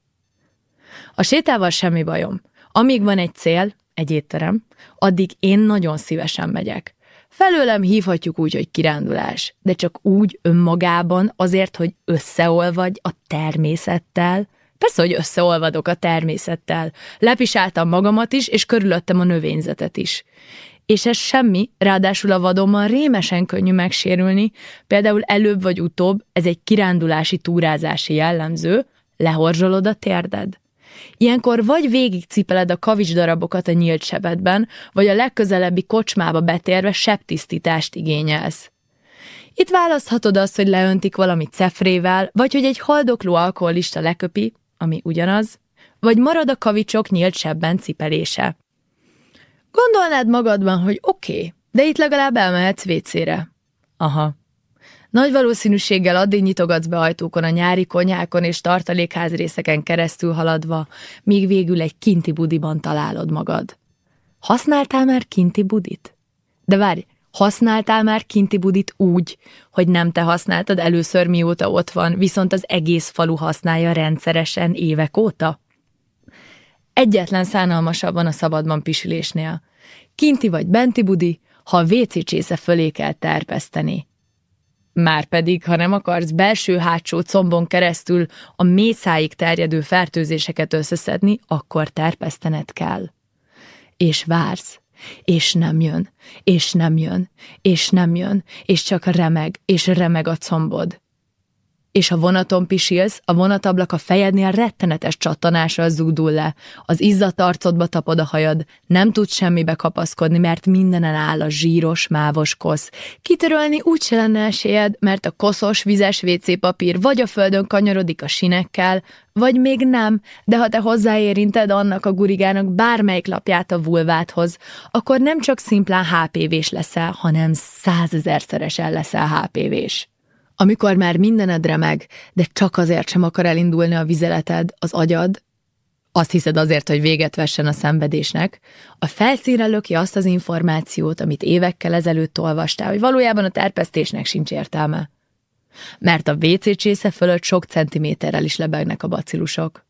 A sétával semmi bajom. Amíg van egy cél, egy étterem, addig én nagyon szívesen megyek. Felőlem hívhatjuk úgy, hogy kirándulás, de csak úgy önmagában azért, hogy összeolvadj a természettel. Persze, hogy összeolvadok a természettel. Lepisáltam magamat is, és körülöttem a növényzetet is. És ez semmi, ráadásul a vadonban rémesen könnyű megsérülni, például előbb vagy utóbb, ez egy kirándulási túrázási jellemző, lehorzsolod a térded. Ilyenkor vagy végig cipeled a kavics darabokat a nyílt sebedben, vagy a legközelebbi kocsmába betérve sebtisztítást igényelsz. Itt választhatod azt, hogy leöntik valami cefrével, vagy hogy egy haldokló alkoholista leköpi, ami ugyanaz, vagy marad a kavicsok nyílt sebben cipelése. Gondolnád magadban, hogy oké, okay, de itt legalább elmehetsz vécére. Aha. Nagy valószínűséggel addig nyitogatsz be ajtókon a nyári konyhákon és tartalékházrészeken keresztül haladva, míg végül egy kinti budiban találod magad. Használtál már kinti budit? De várj, használtál már kinti budit úgy, hogy nem te használtad először mióta ott van, viszont az egész falu használja rendszeresen évek óta? Egyetlen szánalmasabb van a szabadban pisülésnél. Kinti vagy benti budi, ha a WC csésze fölé kell terpeszteni. Márpedig, ha nem akarsz belső-hátsó combon keresztül a mészáig terjedő fertőzéseket összeszedni, akkor terpesztened kell. És vársz, és nem jön, és nem jön, és nem jön, és csak remeg, és remeg a combod és a vonaton pisilsz, a vonatablak a fejednél rettenetes csattanással zúdul le, az izzadt arcodba tapod a hajad, nem tudsz semmibe kapaszkodni, mert mindenen áll a zsíros, mávos kosz. Kitörölni úgy se lenne esélyed, mert a koszos, vizes papír vagy a földön kanyarodik a sinekkel, vagy még nem, de ha te hozzáérinted annak a gurigának bármelyik lapját a vulváthoz, akkor nem csak szimplán HPV-s leszel, hanem százezerszeresen leszel HPV-s. Amikor már mindened remeg, de csak azért sem akar elindulni a vizeleted, az agyad, azt hiszed azért, hogy véget vessen a szenvedésnek, a felszínre löki azt az információt, amit évekkel ezelőtt olvastál, hogy valójában a terpesztésnek sincs értelme. Mert a WC csésze fölött sok centiméterrel is lebegnek a bacillusok.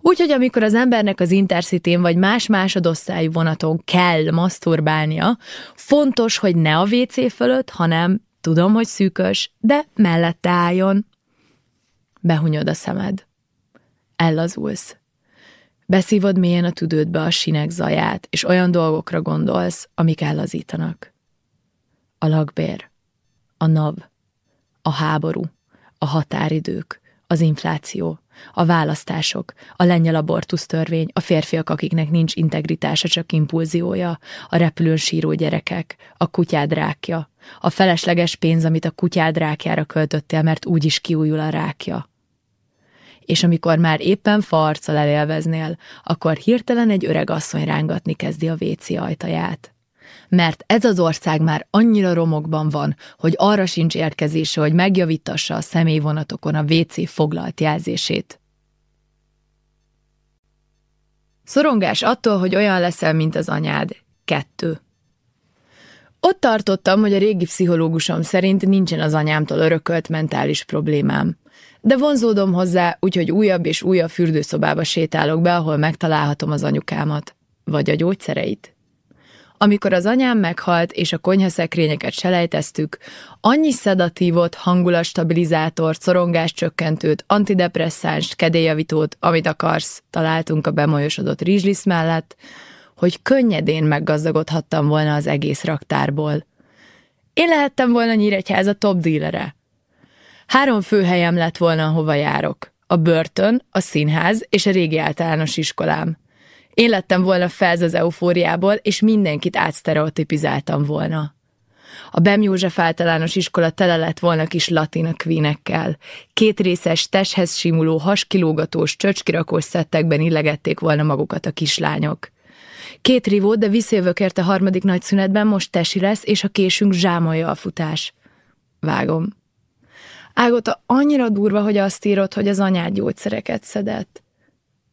Úgyhogy amikor az embernek az intercity vagy más másodosztályú vonaton kell maszturbálnia, fontos, hogy ne a WC fölött, hanem Tudom, hogy szűkös, de mellette álljon. Behunyod a szemed. Ellazulsz. Beszívod mélyen a tüdődbe a sinek zaját, és olyan dolgokra gondolsz, amik ellazítanak. A lakbér, a NAV, a háború, a határidők, az infláció, a választások, a lengyel abortusz törvény, a férfiak, akiknek nincs integritása, csak impulziója, a repülőn síró gyerekek, a kutyád rákja, a felesleges pénz, amit a kutyád rákjára költöttél, mert úgyis kiújul a rákja. És amikor már éppen farccal elélveznél, akkor hirtelen egy öreg asszony rángatni kezdi a véci ajtaját mert ez az ország már annyira romokban van, hogy arra sincs érkezése, hogy megjavítassa a személyvonatokon a WC foglalt jelzését. Szorongás attól, hogy olyan leszel, mint az anyád. Kettő. Ott tartottam, hogy a régi pszichológusom szerint nincsen az anyámtól örökölt mentális problémám. De vonzódom hozzá, úgyhogy újabb és újabb fürdőszobába sétálok be, ahol megtalálhatom az anyukámat. Vagy a gyógyszereit. Amikor az anyám meghalt, és a konyhaszekrényeket selejteztük, annyi szedatívot, hangulatstabilizátort, szorongáscsökkentőt, antidepresszánst, kedélyjavítót, amit akarsz, találtunk a bemolyosodott rizslisz mellett, hogy könnyedén meggazdagodhattam volna az egész raktárból. Én lehettem volna Nyíregyház a top dílere. Három főhelyem lett volna, hova járok. A börtön, a színház és a régi általános iskolám. Én lettem volna felz az eufóriából, és mindenkit átsztereotipizáltam volna. A Bem József általános iskola tele lett volna kis latina queenekkel. Két testhez simuló, haskilógatós, csöcskirakós szettekben illegették volna magukat a kislányok. Két rivó, de visszajövök a harmadik nagy szünetben, most tesi lesz, és a késünk zsámolja a futás. Vágom. Ágota annyira durva, hogy azt írod, hogy az anyád gyógyszereket szedett.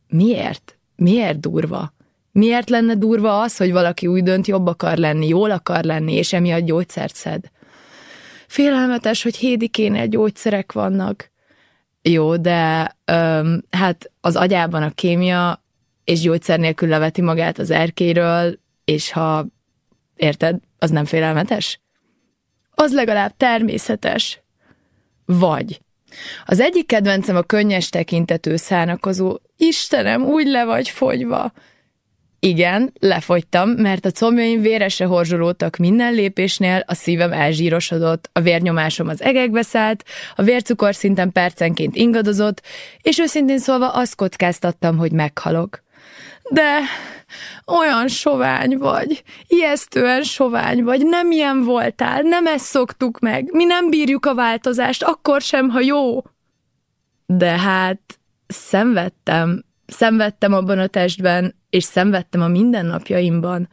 Miért? Miért durva? Miért lenne durva az, hogy valaki úgy dönt, jobb akar lenni, jól akar lenni, és emiatt gyógyszert szed? Félelmetes, hogy Hédikénél gyógyszerek vannak. Jó, de öm, hát az agyában a kémia és gyógyszer nélkül leveti magát az erkéről, és ha, érted, az nem félelmetes? Az legalább természetes. Vagy. Az egyik kedvencem a könnyes tekintető szánakozó. Istenem, úgy le vagy fogyva. Igen, lefogytam, mert a combjaim véresre horzsolódtak minden lépésnél, a szívem elzsírosodott, a vérnyomásom az egekbe szállt, a vércukor szinten percenként ingadozott, és őszintén szólva azt kockáztattam, hogy meghalok. De olyan sovány vagy, ijesztően sovány vagy, nem ilyen voltál, nem ezt szoktuk meg, mi nem bírjuk a változást, akkor sem, ha jó. De hát szenvedtem, szenvedtem abban a testben, és szenvedtem a mindennapjaimban.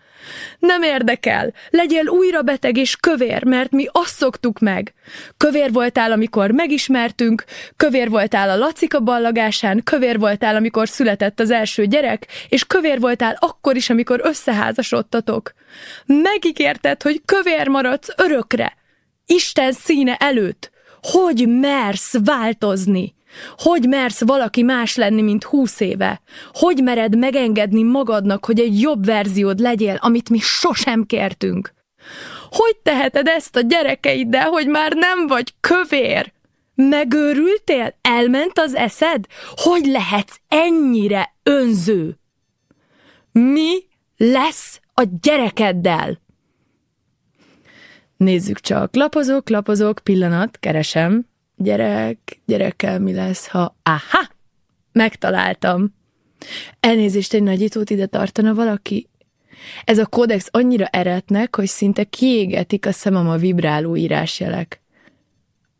Nem érdekel, legyél újra beteg és kövér, mert mi azt szoktuk meg. Kövér voltál, amikor megismertünk, kövér voltál a Lacika ballagásán, kövér voltál, amikor született az első gyerek, és kövér voltál akkor is, amikor összeházasodtatok. Megígérted, hogy kövér maradsz örökre. Isten színe előtt. Hogy mersz változni? Hogy mersz valaki más lenni, mint húsz éve? Hogy mered megengedni magadnak, hogy egy jobb verziód legyél, amit mi sosem kértünk? Hogy teheted ezt a gyerekeiddel, hogy már nem vagy kövér? Megőrültél? Elment az eszed? Hogy lehetsz ennyire önző? Mi lesz a gyerekeddel? Nézzük csak, lapozok, lapozok, pillanat, keresem, gyerek, gyerekkel mi lesz, ha... Aha! Megtaláltam. Elnézést, egy nagyítót ide tartana valaki? Ez a kódex annyira eretnek, hogy szinte kiégetik a szemem a vibráló írásjelek.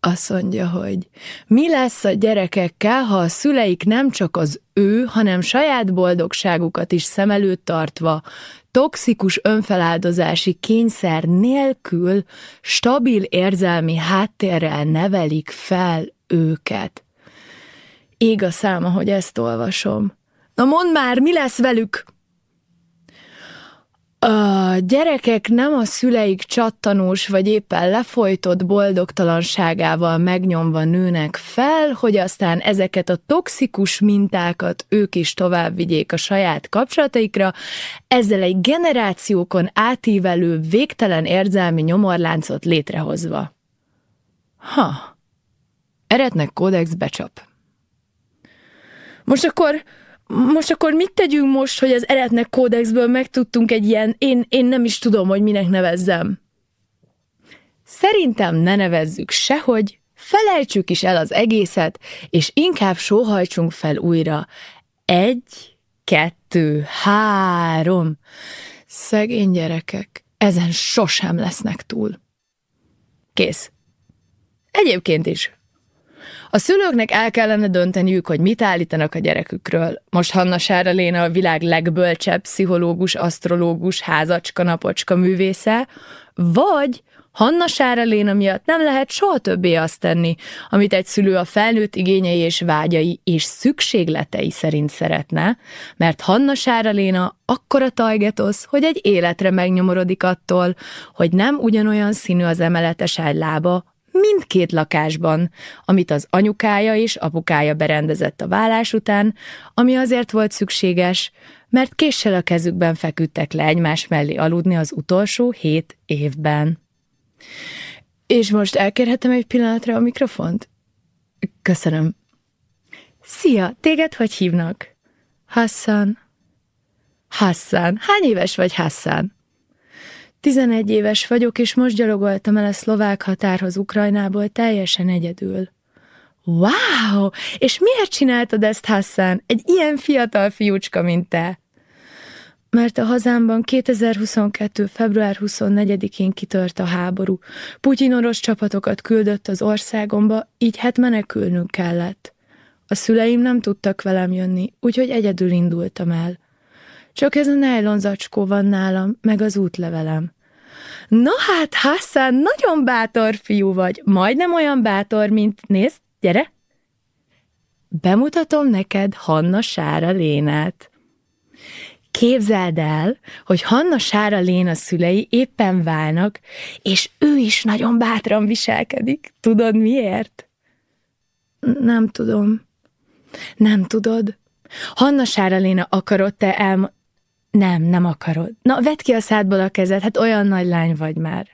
Azt mondja, hogy mi lesz a gyerekekkel, ha a szüleik nem csak az ő, hanem saját boldogságukat is szem előtt tartva toxikus önfeláldozási kényszer nélkül stabil érzelmi háttérrel nevelik fel őket. Ég a száma, hogy ezt olvasom. Na mondd már, mi lesz velük? A gyerekek nem a szüleik csattanós vagy éppen lefolytott boldogtalanságával megnyomva nőnek fel, hogy aztán ezeket a toxikus mintákat ők is tovább vigyék a saját kapcsolataikra, ezzel egy generációkon átívelő végtelen érzelmi nyomorláncot létrehozva. Ha, eretnek kódex becsap. Most akkor most akkor mit tegyünk most, hogy az eretnek kódexből megtudtunk egy ilyen, én, én nem is tudom, hogy minek nevezzem. Szerintem ne nevezzük sehogy, felejtsük is el az egészet, és inkább sóhajtsunk fel újra. Egy, kettő, három. Szegény gyerekek, ezen sosem lesznek túl. Kész. Egyébként is a szülőknek el kellene dönteniük, hogy mit állítanak a gyerekükről. Most Hanna Sára Léna a világ legbölcsebb pszichológus, asztrológus, házacska, napocska művésze, vagy Hanna Sára Léna miatt nem lehet soha többé azt tenni, amit egy szülő a felnőtt igényei és vágyai és szükségletei szerint szeretne, mert Hanna Sára Léna akkora tajgetosz, hogy egy életre megnyomorodik attól, hogy nem ugyanolyan színű az emeletes lába, mindkét lakásban, amit az anyukája és apukája berendezett a vállás után, ami azért volt szükséges, mert késsel a kezükben feküdtek le egymás mellé aludni az utolsó hét évben. És most elkérhetem egy pillanatra a mikrofont? Köszönöm. Szia, téged hogy hívnak? Hassan. Hassan. Hány éves vagy Hassan? Tizenegy éves vagyok, és most gyalogoltam el a szlovák határhoz Ukrajnából teljesen egyedül. Wow! És miért csináltad ezt, Hassan? Egy ilyen fiatal fiúcska, mint te? mert a hazámban 2022. február 24-én kitört a háború. Putyin orosz csapatokat küldött az országomba, így hát menekülnünk kellett. A szüleim nem tudtak velem jönni, úgyhogy egyedül indultam el. Csak ez a nylon zacskó van nálam, meg az útlevelem. Na hát, Hassan, nagyon bátor fiú vagy, majdnem olyan bátor, mint... Nézd, gyere! Bemutatom neked Hanna Sára Lénát. Képzeld el, hogy Hanna Sára Léna szülei éppen válnak, és ő is nagyon bátran viselkedik. Tudod miért? Nem tudom. Nem tudod. Hanna Sára Léna akarod te el... Nem, nem akarod. Na, vedd ki a szádból a kezed, hát olyan nagy lány vagy már.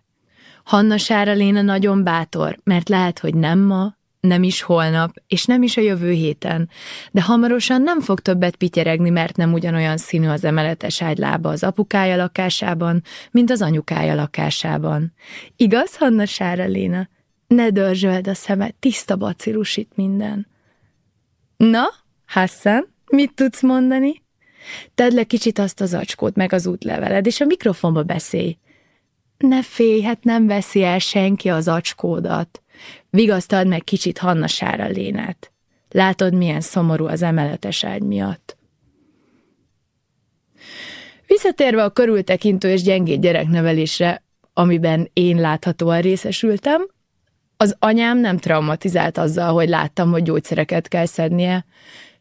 Hanna Sára Léna nagyon bátor, mert lehet, hogy nem ma, nem is holnap, és nem is a jövő héten, de hamarosan nem fog többet pityeregni, mert nem ugyanolyan színű az emeletes ágylába az apukája lakásában, mint az anyukája lakásában. Igaz, Hanna Sára Léna? Ne dörzsöld a szemed, tiszta bacillus itt minden. Na, Hassan, mit tudsz mondani? Tedd le kicsit azt az acskót, meg az útleveled, és a mikrofonba beszélj. Ne félj, hát nem veszi el senki az acskódat. Vigasztald meg kicsit Hanna Sára Lénát. Látod, milyen szomorú az emeletes ágy miatt. Visszatérve a körültekintő és gyengéd gyereknevelésre, amiben én láthatóan részesültem, az anyám nem traumatizált azzal, hogy láttam, hogy gyógyszereket kell szednie,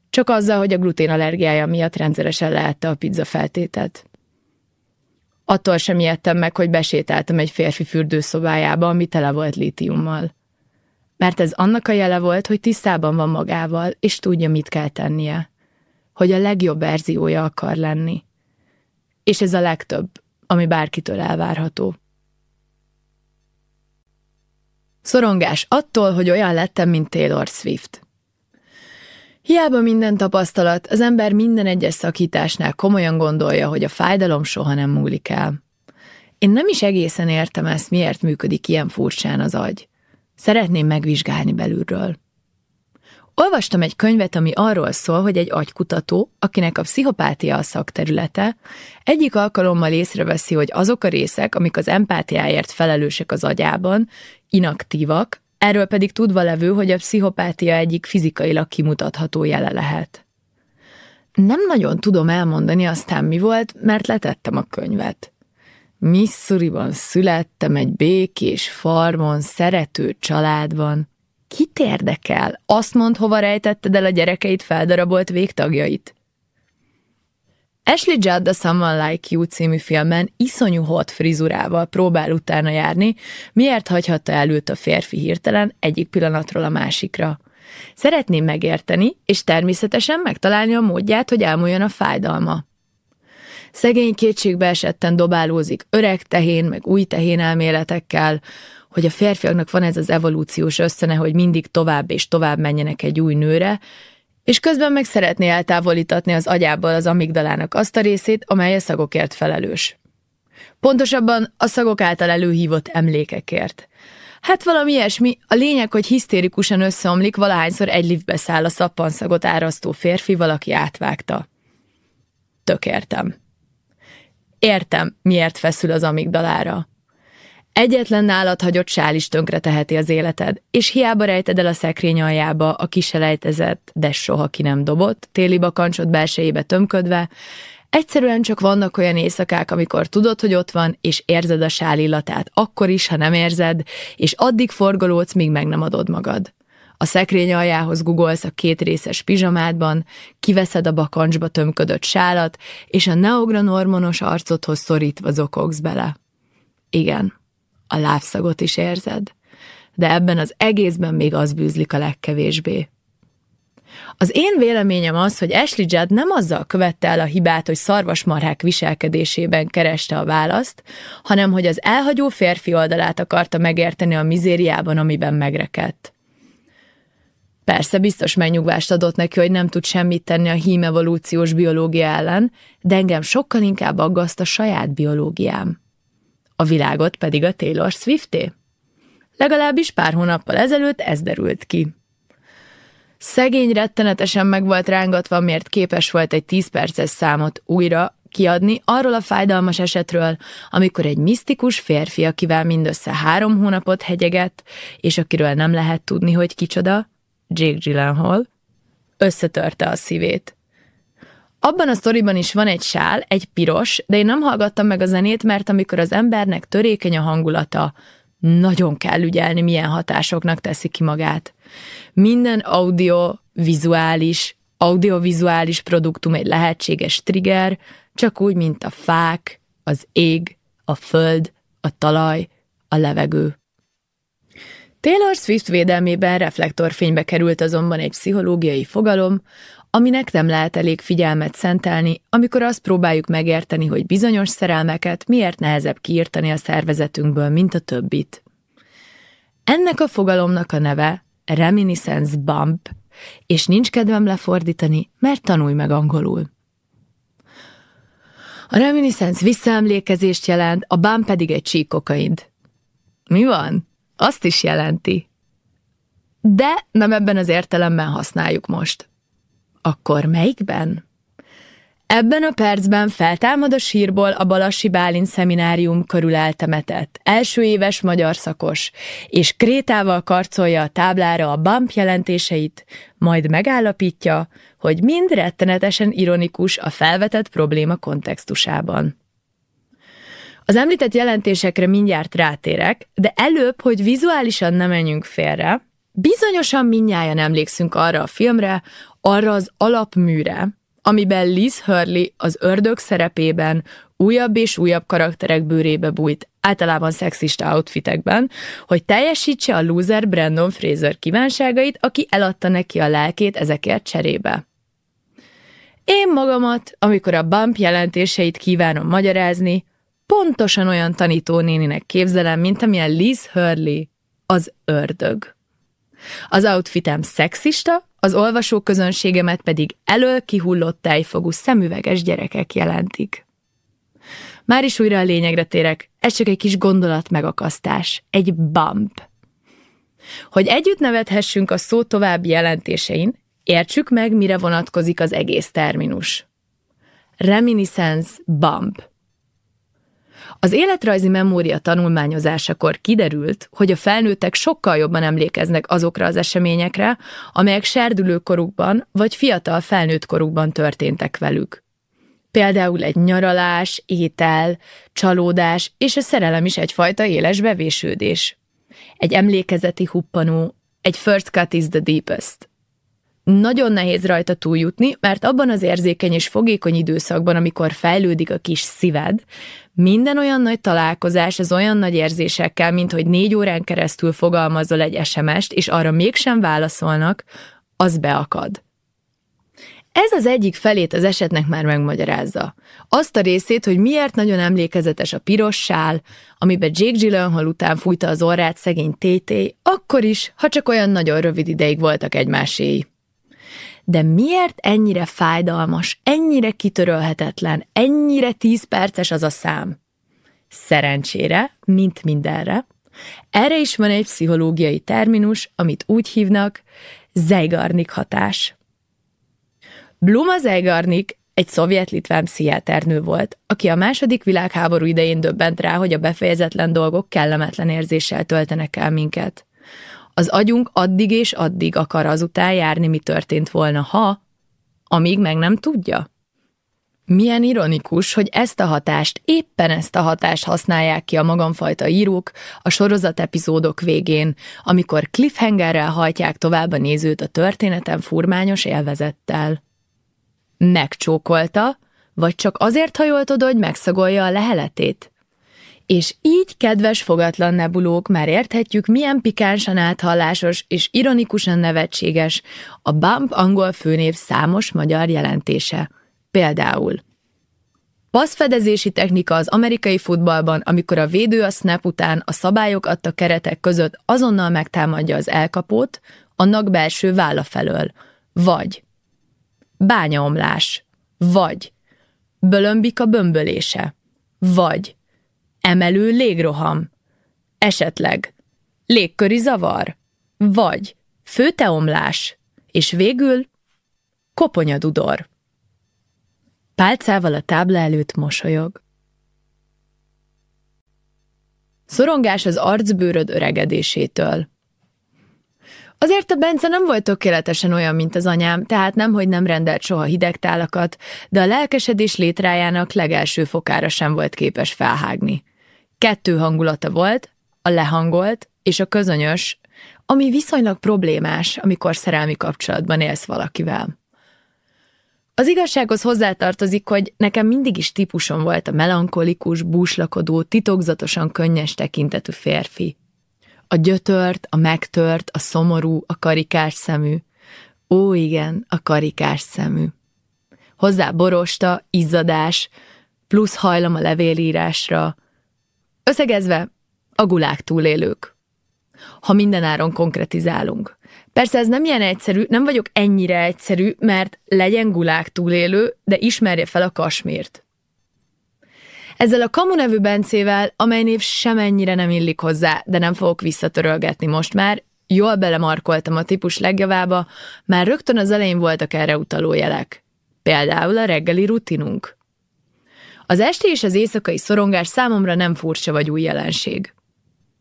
csak azzal, hogy a glutén allergiája miatt rendszeresen lehette a pizza feltétet. Attól sem ijedtem meg, hogy besétáltam egy férfi fürdőszobájába, ami tele volt lítiummal mert ez annak a jele volt, hogy tisztában van magával, és tudja, mit kell tennie. Hogy a legjobb verziója akar lenni. És ez a legtöbb, ami bárkitől elvárható. Szorongás attól, hogy olyan lettem, mint Taylor Swift. Hiába minden tapasztalat, az ember minden egyes szakításnál komolyan gondolja, hogy a fájdalom soha nem múlik el. Én nem is egészen értem ezt, miért működik ilyen furcsán az agy. Szeretném megvizsgálni belülről. Olvastam egy könyvet, ami arról szól, hogy egy agykutató, akinek a pszichopátia a szakterülete, egyik alkalommal észreveszi, hogy azok a részek, amik az empátiáért felelősek az agyában, inaktívak, erről pedig tudva levő, hogy a pszichopátia egyik fizikailag kimutatható jele lehet. Nem nagyon tudom elmondani aztán mi volt, mert letettem a könyvet. Missouriban születtem egy békés farmon, szerető családban. Kit érdekel? Azt mond, hova rejtetted el a gyerekeit feldarabolt végtagjait? Ashley Judd a Someone Like You című filmben iszonyú hot frizurával próbál utána járni, miért hagyhatta el őt a férfi hirtelen egyik pillanatról a másikra. Szeretném megérteni, és természetesen megtalálni a módját, hogy elmúljon a fájdalma. Szegény kétségbe esetten dobálózik öreg tehén, meg új tehén elméletekkel, hogy a férfiaknak van ez az evolúciós összene, hogy mindig tovább és tovább menjenek egy új nőre, és közben meg szeretné eltávolítatni az agyából az amigdalának azt a részét, amely a szagokért felelős. Pontosabban a szagok által előhívott emlékekért. Hát valami ilyesmi, a lényeg, hogy hisztérikusan összeomlik, valahányszor egy liftbe száll a szappanszagot árasztó férfi, valaki átvágta. Tökértem. Értem, miért feszül az amigdalára. Egyetlen nálad hagyott sál is tönkre teheti az életed, és hiába rejted el a szekrény aljába a kiselejtezett, de soha ki nem dobott, téli bakancsot belsejébe tömködve, egyszerűen csak vannak olyan éjszakák, amikor tudod, hogy ott van, és érzed a sál illatát, akkor is, ha nem érzed, és addig forgolódsz, míg meg nem adod magad. A szekrény aljához gugolsz a két részes pizsamádban, kiveszed a bakancsba tömködött sálat, és a neogranormonos arcodhoz szorítva zokogsz bele. Igen, a lábszagot is érzed, de ebben az egészben még az bűzlik a legkevésbé. Az én véleményem az, hogy Ashley Judd nem azzal követte el a hibát, hogy szarvasmarhák viselkedésében kereste a választ, hanem hogy az elhagyó férfi oldalát akarta megérteni a mizériában, amiben megrekedt. Persze biztos megnyugvást adott neki, hogy nem tud semmit tenni a hím evolúciós biológia ellen, de engem sokkal inkább aggaszt a saját biológiám. A világot pedig a Taylor Swifté. Legalábbis pár hónappal ezelőtt ez derült ki. Szegény rettenetesen meg volt rángatva, miért képes volt egy 10 perces számot újra kiadni arról a fájdalmas esetről, amikor egy misztikus férfi, akivel mindössze három hónapot hegyeget, és akiről nem lehet tudni, hogy kicsoda, Jake Gyllenhaal, összetörte a szívét. Abban a sztoriban is van egy sál, egy piros, de én nem hallgattam meg a zenét, mert amikor az embernek törékeny a hangulata, nagyon kell ügyelni, milyen hatásoknak teszi ki magát. Minden audio, vizuális, audiovizuális produktum egy lehetséges trigger, csak úgy, mint a fák, az ég, a föld, a talaj, a levegő. Taylor Swift védelmében reflektorfénybe került azonban egy pszichológiai fogalom, aminek nem lehet elég figyelmet szentelni, amikor azt próbáljuk megérteni, hogy bizonyos szerelmeket miért nehezebb kiírtani a szervezetünkből, mint a többit. Ennek a fogalomnak a neve Reminiscence Bump, és nincs kedvem lefordítani, mert tanulj meg angolul. A reminiscence visszaemlékezést jelent, a bump pedig egy csíkokaid. Mi van? Azt is jelenti. De nem ebben az értelemben használjuk most. Akkor melyikben? Ebben a percben feltámad a sírból a Balassi Bálint szeminárium körül eltemetett, első éves magyar szakos, és krétával karcolja a táblára a BAMP jelentéseit, majd megállapítja, hogy mind rettenetesen ironikus a felvetett probléma kontextusában. Az említett jelentésekre mindjárt rátérek, de előbb, hogy vizuálisan nem menjünk félre, bizonyosan mindnyájan emlékszünk arra a filmre, arra az alapműre, amiben Liz Hurley az ördög szerepében újabb és újabb karakterek bőrébe bújt, általában szexista outfitekben, hogy teljesítse a loser Brandon Fraser kívánságait, aki eladta neki a lelkét ezekért cserébe. Én magamat, amikor a bump jelentéseit kívánom magyarázni, pontosan olyan tanítónéninek képzelem, mint amilyen Liz Hurley, az ördög. Az outfitem szexista, az olvasóközönségemet pedig elől kihullott tejfogú szemüveges gyerekek jelentik. Már is újra a lényegre térek, ez csak egy kis gondolat megakasztás, egy bump. Hogy együtt nevethessünk a szó további jelentésein, értsük meg, mire vonatkozik az egész terminus. Reminiscence bump. Az életrajzi memória tanulmányozásakor kiderült, hogy a felnőttek sokkal jobban emlékeznek azokra az eseményekre, amelyek serdülőkorukban vagy fiatal felnőtt korukban történtek velük. Például egy nyaralás, étel, csalódás és a szerelem is egyfajta éles bevésődés. Egy emlékezeti huppanó, egy first cut is the deepest. Nagyon nehéz rajta túljutni, mert abban az érzékeny és fogékony időszakban, amikor fejlődik a kis szíved, minden olyan nagy találkozás az olyan nagy érzésekkel, mint hogy négy órán keresztül fogalmazol egy SMS-t, és arra mégsem válaszolnak, az beakad. Ez az egyik felét az esetnek már megmagyarázza. Azt a részét, hogy miért nagyon emlékezetes a piros sál, amiben Jake Gyllenhaal után fújta az orrát szegény tété, akkor is, ha csak olyan nagyon rövid ideig voltak egymáséi de miért ennyire fájdalmas, ennyire kitörölhetetlen, ennyire tíz perces az a szám? Szerencsére, mint mindenre, erre is van egy pszichológiai terminus, amit úgy hívnak Zeigarnik hatás. Bluma Zeigarnik egy szovjet-litván pszichiáternő volt, aki a második világháború idején döbbent rá, hogy a befejezetlen dolgok kellemetlen érzéssel töltenek el minket. Az agyunk addig és addig akar azután járni, mi történt volna, ha, amíg meg nem tudja. Milyen ironikus, hogy ezt a hatást, éppen ezt a hatást használják ki a magamfajta írók a sorozat epizódok végén, amikor cliffhangerrel hajtják tovább a nézőt a történeten furmányos élvezettel. Megcsókolta, vagy csak azért hajoltod, hogy megszagolja a leheletét? És így, kedves fogatlan nebulók, már érthetjük, milyen pikánsan áthallásos és ironikusan nevetséges a BUMP angol főnév számos magyar jelentése. Például Passzfedezési technika az amerikai futballban, amikor a védő a snap után a szabályok adta keretek között azonnal megtámadja az elkapót, annak belső válla felől. Vagy bányaomlás. Vagy bölömbik a bömbölése. Vagy emelő légroham, esetleg légköri zavar, vagy főteomlás, és végül koponyadudor. Pálcával a tábla előtt mosolyog. Szorongás az arcbőröd öregedésétől. Azért a Bence nem volt tökéletesen olyan, mint az anyám, tehát nem, hogy nem rendelt soha hideg tálakat, de a lelkesedés létrájának legelső fokára sem volt képes felhágni. Kettő hangulata volt, a lehangolt és a közönyös, ami viszonylag problémás, amikor szerelmi kapcsolatban élsz valakivel. Az igazsághoz hozzátartozik, hogy nekem mindig is típusom volt a melankolikus, búslakodó, titokzatosan könnyes tekintetű férfi. A gyötört, a megtört, a szomorú, a karikás szemű. Ó, igen, a karikás szemű. Hozzá borosta, izzadás, plusz hajlam a levélírásra. Összegezve, a gulák túlélők. Ha mindenáron konkretizálunk. Persze ez nem ilyen egyszerű, nem vagyok ennyire egyszerű, mert legyen gulák túlélő, de ismerje fel a kasmírt. Ezzel a Kamu nevű Bencével, amely név semennyire nem illik hozzá, de nem fogok visszatörölgetni most már, jól belemarkoltam a típus legjavába, már rögtön az elején voltak erre utaló jelek. Például a reggeli rutinunk. Az esti és az éjszakai szorongás számomra nem furcsa vagy új jelenség.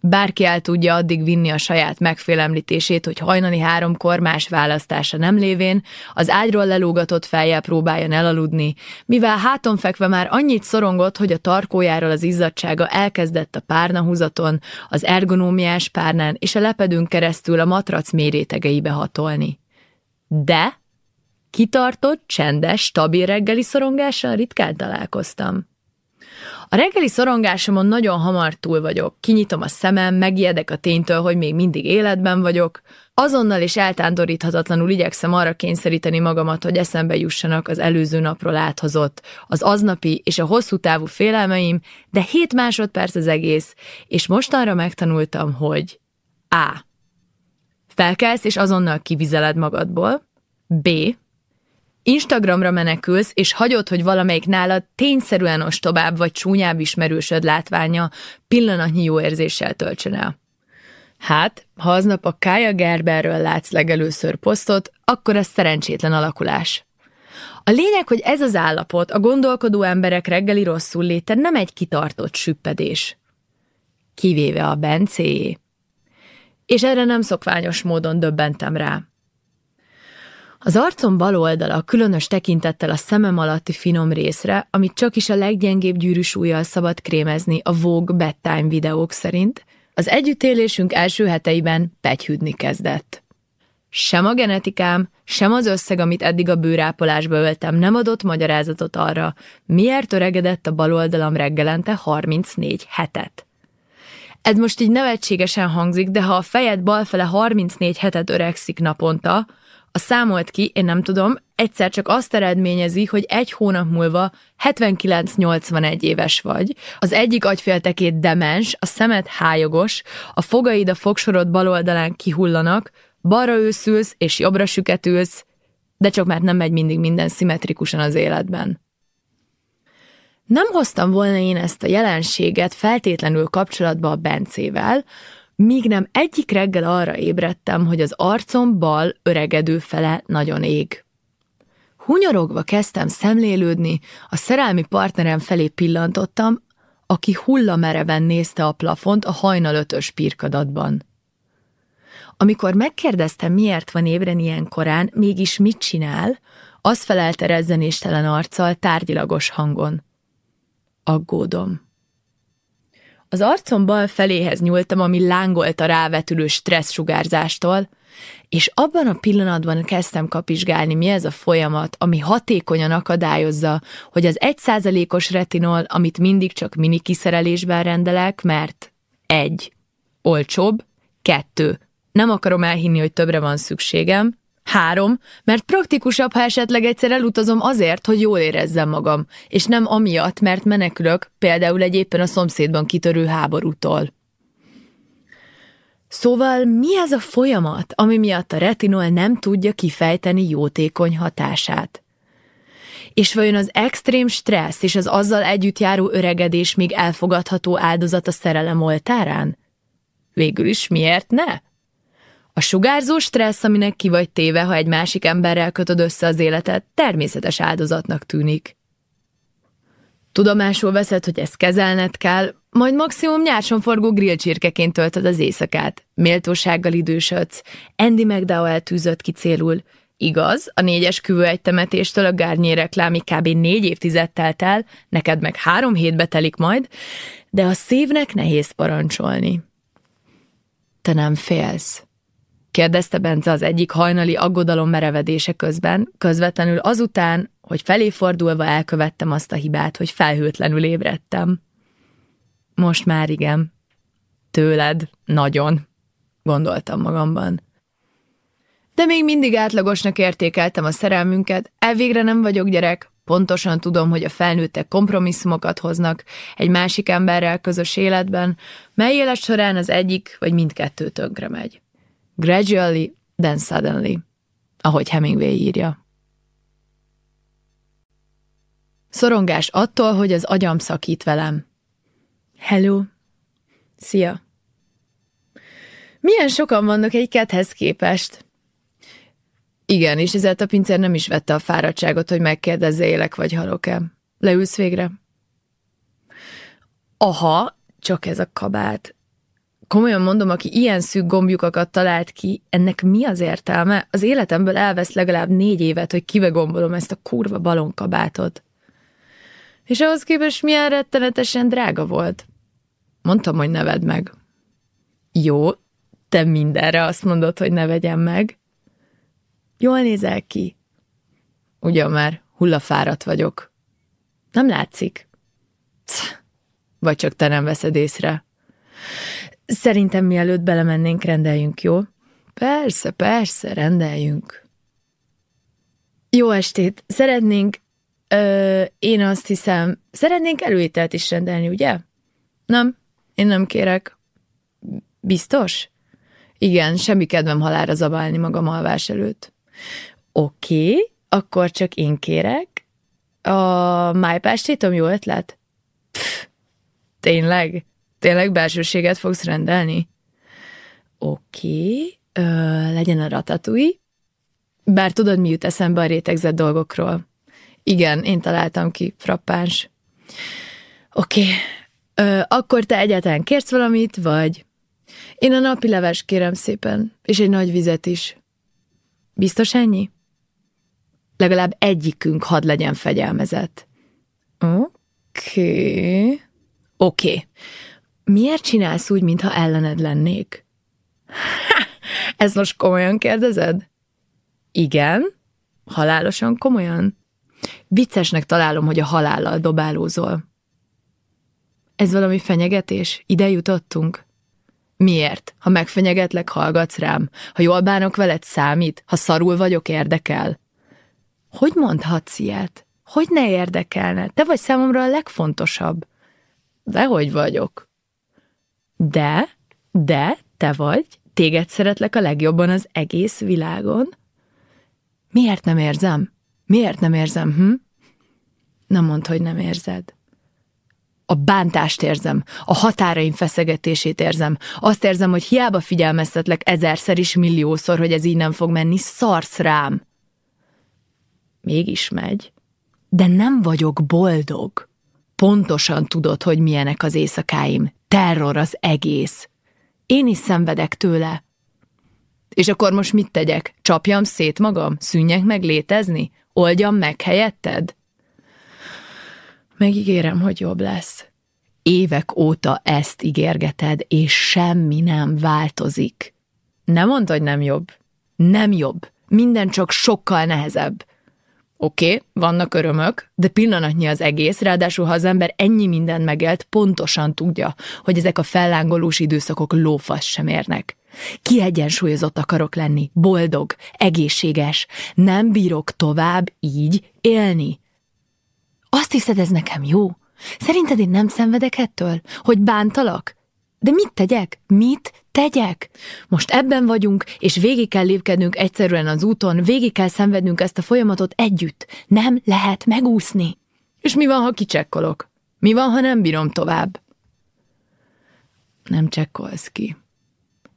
Bárki el tudja addig vinni a saját megfélemlítését, hogy hajnali háromkor más választása nem lévén, az ágyról lelógatott fejjel próbáljon elaludni, mivel háton fekve már annyit szorongott, hogy a tarkójáról az izzadsága elkezdett a párnahúzaton, az ergonómiás párnán és a lepedőn keresztül a matrac mérétegeibe hatolni. De kitartott, csendes, stabil reggeli szorongással ritkán találkoztam. A reggeli szorongásomon nagyon hamar túl vagyok. Kinyitom a szemem, megijedek a ténytől, hogy még mindig életben vagyok. Azonnal és eltántoríthatatlanul igyekszem arra kényszeríteni magamat, hogy eszembe jussanak az előző napról áthozott, az aznapi és a hosszú távú félelmeim, de 7 másodperc az egész, és mostanra megtanultam, hogy A. Felkelsz és azonnal kivizeled magadból. B. Instagramra menekülsz, és hagyod, hogy valamelyik nálad tényszerűen ostobább vagy csúnyább ismerősöd látványa pillanatnyi jó érzéssel töltsön el. Hát, ha aznap a Kája Gerberről látsz legelőször posztot, akkor ez szerencsétlen alakulás. A lényeg, hogy ez az állapot, a gondolkodó emberek reggeli rosszul léte nem egy kitartott süppedés. Kivéve a Bencéjé. És erre nem szokványos módon döbbentem rá. Az arcom bal oldala különös tekintettel a szemem alatti finom részre, amit csak is a leggyengébb gyűrűsúlyjal szabad krémezni a Vogue bedtime videók szerint, az együttélésünk első heteiben pegyhűdni kezdett. Sem a genetikám, sem az összeg, amit eddig a bőrápolásba öltem, nem adott magyarázatot arra, miért öregedett a bal oldalam reggelente 34 hetet. Ez most így nevetségesen hangzik, de ha a fejed balfele 34 hetet öregszik naponta, a számolt ki, én nem tudom, egyszer csak azt eredményezi, hogy egy hónap múlva 79-81 éves vagy, az egyik agyféltekét demens, a szemed hájogos, a fogaid a fogsorod bal oldalán kihullanak, balra őszülsz és jobbra süketülsz, de csak már nem megy mindig minden szimmetrikusan az életben. Nem hoztam volna én ezt a jelenséget feltétlenül kapcsolatba a Bencével, míg nem egyik reggel arra ébredtem, hogy az arcom bal öregedő fele nagyon ég. Hunyorogva kezdtem szemlélődni, a szerelmi partnerem felé pillantottam, aki hullamereven nézte a plafont a hajnal ötös pirkadatban. Amikor megkérdeztem, miért van ébren ilyen korán, mégis mit csinál, az felelte rezzenéstelen arccal, tárgyilagos hangon. Aggódom. Az arcom bal feléhez nyúltam, ami lángolt a rávetülő stressz sugárzástól, és abban a pillanatban kezdtem kapizsgálni, mi ez a folyamat, ami hatékonyan akadályozza, hogy az egyszázalékos retinol, amit mindig csak mini kiszerelésben rendelek, mert egy, olcsóbb, kettő, nem akarom elhinni, hogy többre van szükségem, Három, mert praktikusabb, ha esetleg egyszer elutazom azért, hogy jól érezzem magam, és nem amiatt, mert menekülök, például egy éppen a szomszédban kitörő háborútól. Szóval mi ez a folyamat, ami miatt a retinol nem tudja kifejteni jótékony hatását? És vajon az extrém stressz és az azzal együtt járó öregedés még elfogadható áldozat a szerelem oltárán? Végül is miért ne? A sugárzó stressz, aminek ki vagy téve, ha egy másik emberrel kötöd össze az életet, természetes áldozatnak tűnik. Tudomásul veszed, hogy ezt kezelned kell, majd maximum nyárson forgó grillcsirkeként töltöd az éjszakát. Méltósággal idősödsz. Andy McDowell tűzött ki célul. Igaz, a négyes küvő egy temetéstől a Garnier reklámig kb. négy évtized telt el, neked meg három hétbe telik majd, de a szívnek nehéz parancsolni. Te nem félsz? Kérdezte Bence az egyik hajnali aggodalom merevedése közben, közvetlenül azután, hogy felé fordulva elkövettem azt a hibát, hogy felhőtlenül ébredtem. Most már igen. Tőled, nagyon, gondoltam magamban. De még mindig átlagosnak értékeltem a szerelmünket, elvégre nem vagyok gyerek, pontosan tudom, hogy a felnőttek kompromisszumokat hoznak egy másik emberrel közös életben, mely élet során az egyik vagy mindkettő tönkre megy. Gradually, then suddenly, ahogy Hemingway írja. Szorongás attól, hogy az agyam szakít velem. Hello. Szia. Milyen sokan vannak egy kethez képest? Igen, és ezért a pincér nem is vette a fáradtságot, hogy megkérdezze élek vagy halok-e. Leülsz végre? Aha, csak ez a kabát. Komolyan mondom, aki ilyen szűk gombjukakat talált ki, ennek mi az értelme? Az életemből elvesz legalább négy évet, hogy kive gombolom ezt a kurva balonkabátot. És ahhoz képest milyen rettenetesen drága volt. Mondtam, hogy neved meg. Jó, te mindenre azt mondod, hogy ne vegyem meg. Jól nézel ki. Ugyan már hullafáradt vagyok. Nem látszik. Cs, vagy csak te nem veszed észre. Szerintem mielőtt belemennénk, rendeljünk, jó? Persze, persze, rendeljünk. Jó estét! Szeretnénk, ö, én azt hiszem, szeretnénk előételt is rendelni, ugye? Nem, én nem kérek. Biztos? Igen, semmi kedvem halára zabálni magam alvás előtt. Oké, akkor csak én kérek. A májpástétom jó ötlet? Pff, tényleg? Tényleg belsőséget fogsz rendelni? Oké, okay, legyen a ratatúi. Bár tudod, mi jut eszembe a rétegzett dolgokról. Igen, én találtam ki, frappáns. Oké, okay. akkor te egyáltalán kérsz valamit, vagy... Én a napi leves kérem szépen, és egy nagy vizet is. Biztos ennyi? Legalább egyikünk had legyen fegyelmezett. Oké. Okay. Oké. Okay. Miért csinálsz úgy, mintha ellened lennék? Ha, ez most komolyan kérdezed? Igen. Halálosan komolyan? Viccesnek találom, hogy a halállal dobálózol. Ez valami fenyegetés? Ide jutottunk? Miért? Ha megfenyegetlek, hallgatsz rám? Ha jól bánok veled, számít? Ha szarul vagyok, érdekel? Hogy mondhatsz ilyet? Hogy ne érdekelne? Te vagy számomra a legfontosabb. Dehogy vagyok. De, de, te vagy, téged szeretlek a legjobban az egész világon. Miért nem érzem? Miért nem érzem, hm? Nem mondd, hogy nem érzed. A bántást érzem, a határaim feszegetését érzem. Azt érzem, hogy hiába figyelmeztetlek ezerszer is milliószor, hogy ez így nem fog menni, szarsz rám. Mégis megy. De nem vagyok boldog. Pontosan tudod, hogy milyenek az éjszakáim. Terror az egész. Én is szenvedek tőle. És akkor most mit tegyek? Csapjam szét magam? Szűnjek meg létezni? Oldjam meg helyetted? Megígérem, hogy jobb lesz. Évek óta ezt ígérgeted, és semmi nem változik. Nem mondd, hogy nem jobb. Nem jobb. Minden csak sokkal nehezebb. Oké, okay, vannak örömök, de pillanatnyi az egész, ráadásul ha az ember ennyi mindent megélt, pontosan tudja, hogy ezek a fellángolós időszakok lófasz sem érnek. Kiegyensúlyozott akarok lenni, boldog, egészséges, nem bírok tovább így élni. Azt hiszed, ez nekem jó? Szerinted én nem szenvedek ettől? Hogy bántalak? De mit tegyek? Mit tegyek? Most ebben vagyunk, és végig kell lépkednünk egyszerűen az úton, végig kell szenvednünk ezt a folyamatot együtt. Nem lehet megúszni. És mi van, ha kicsekkolok? Mi van, ha nem bírom tovább? Nem csekkolsz ki.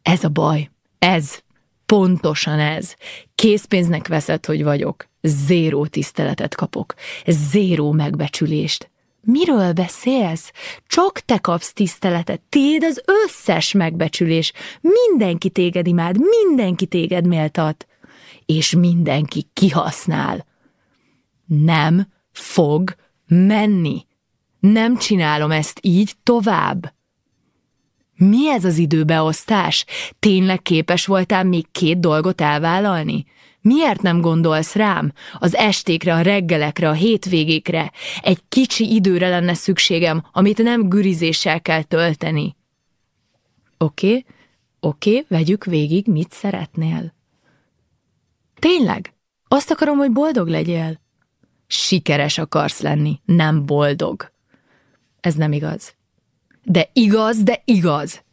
Ez a baj. Ez. Pontosan ez. Készpénznek veszed, hogy vagyok. Zéró tiszteletet kapok. Zéró megbecsülést. Miről beszélsz? Csak te kapsz tiszteletet, tiéd az összes megbecsülés. Mindenki téged imád, mindenki téged méltat. És mindenki kihasznál. Nem fog menni. Nem csinálom ezt így tovább. Mi ez az időbeosztás? Tényleg képes voltál még két dolgot elvállalni? Miért nem gondolsz rám? Az estékre, a reggelekre, a hétvégékre. Egy kicsi időre lenne szükségem, amit nem gürizéssel kell tölteni. Oké, oké, vegyük végig, mit szeretnél. Tényleg? Azt akarom, hogy boldog legyél. Sikeres akarsz lenni, nem boldog. Ez nem igaz. De igaz, de igaz.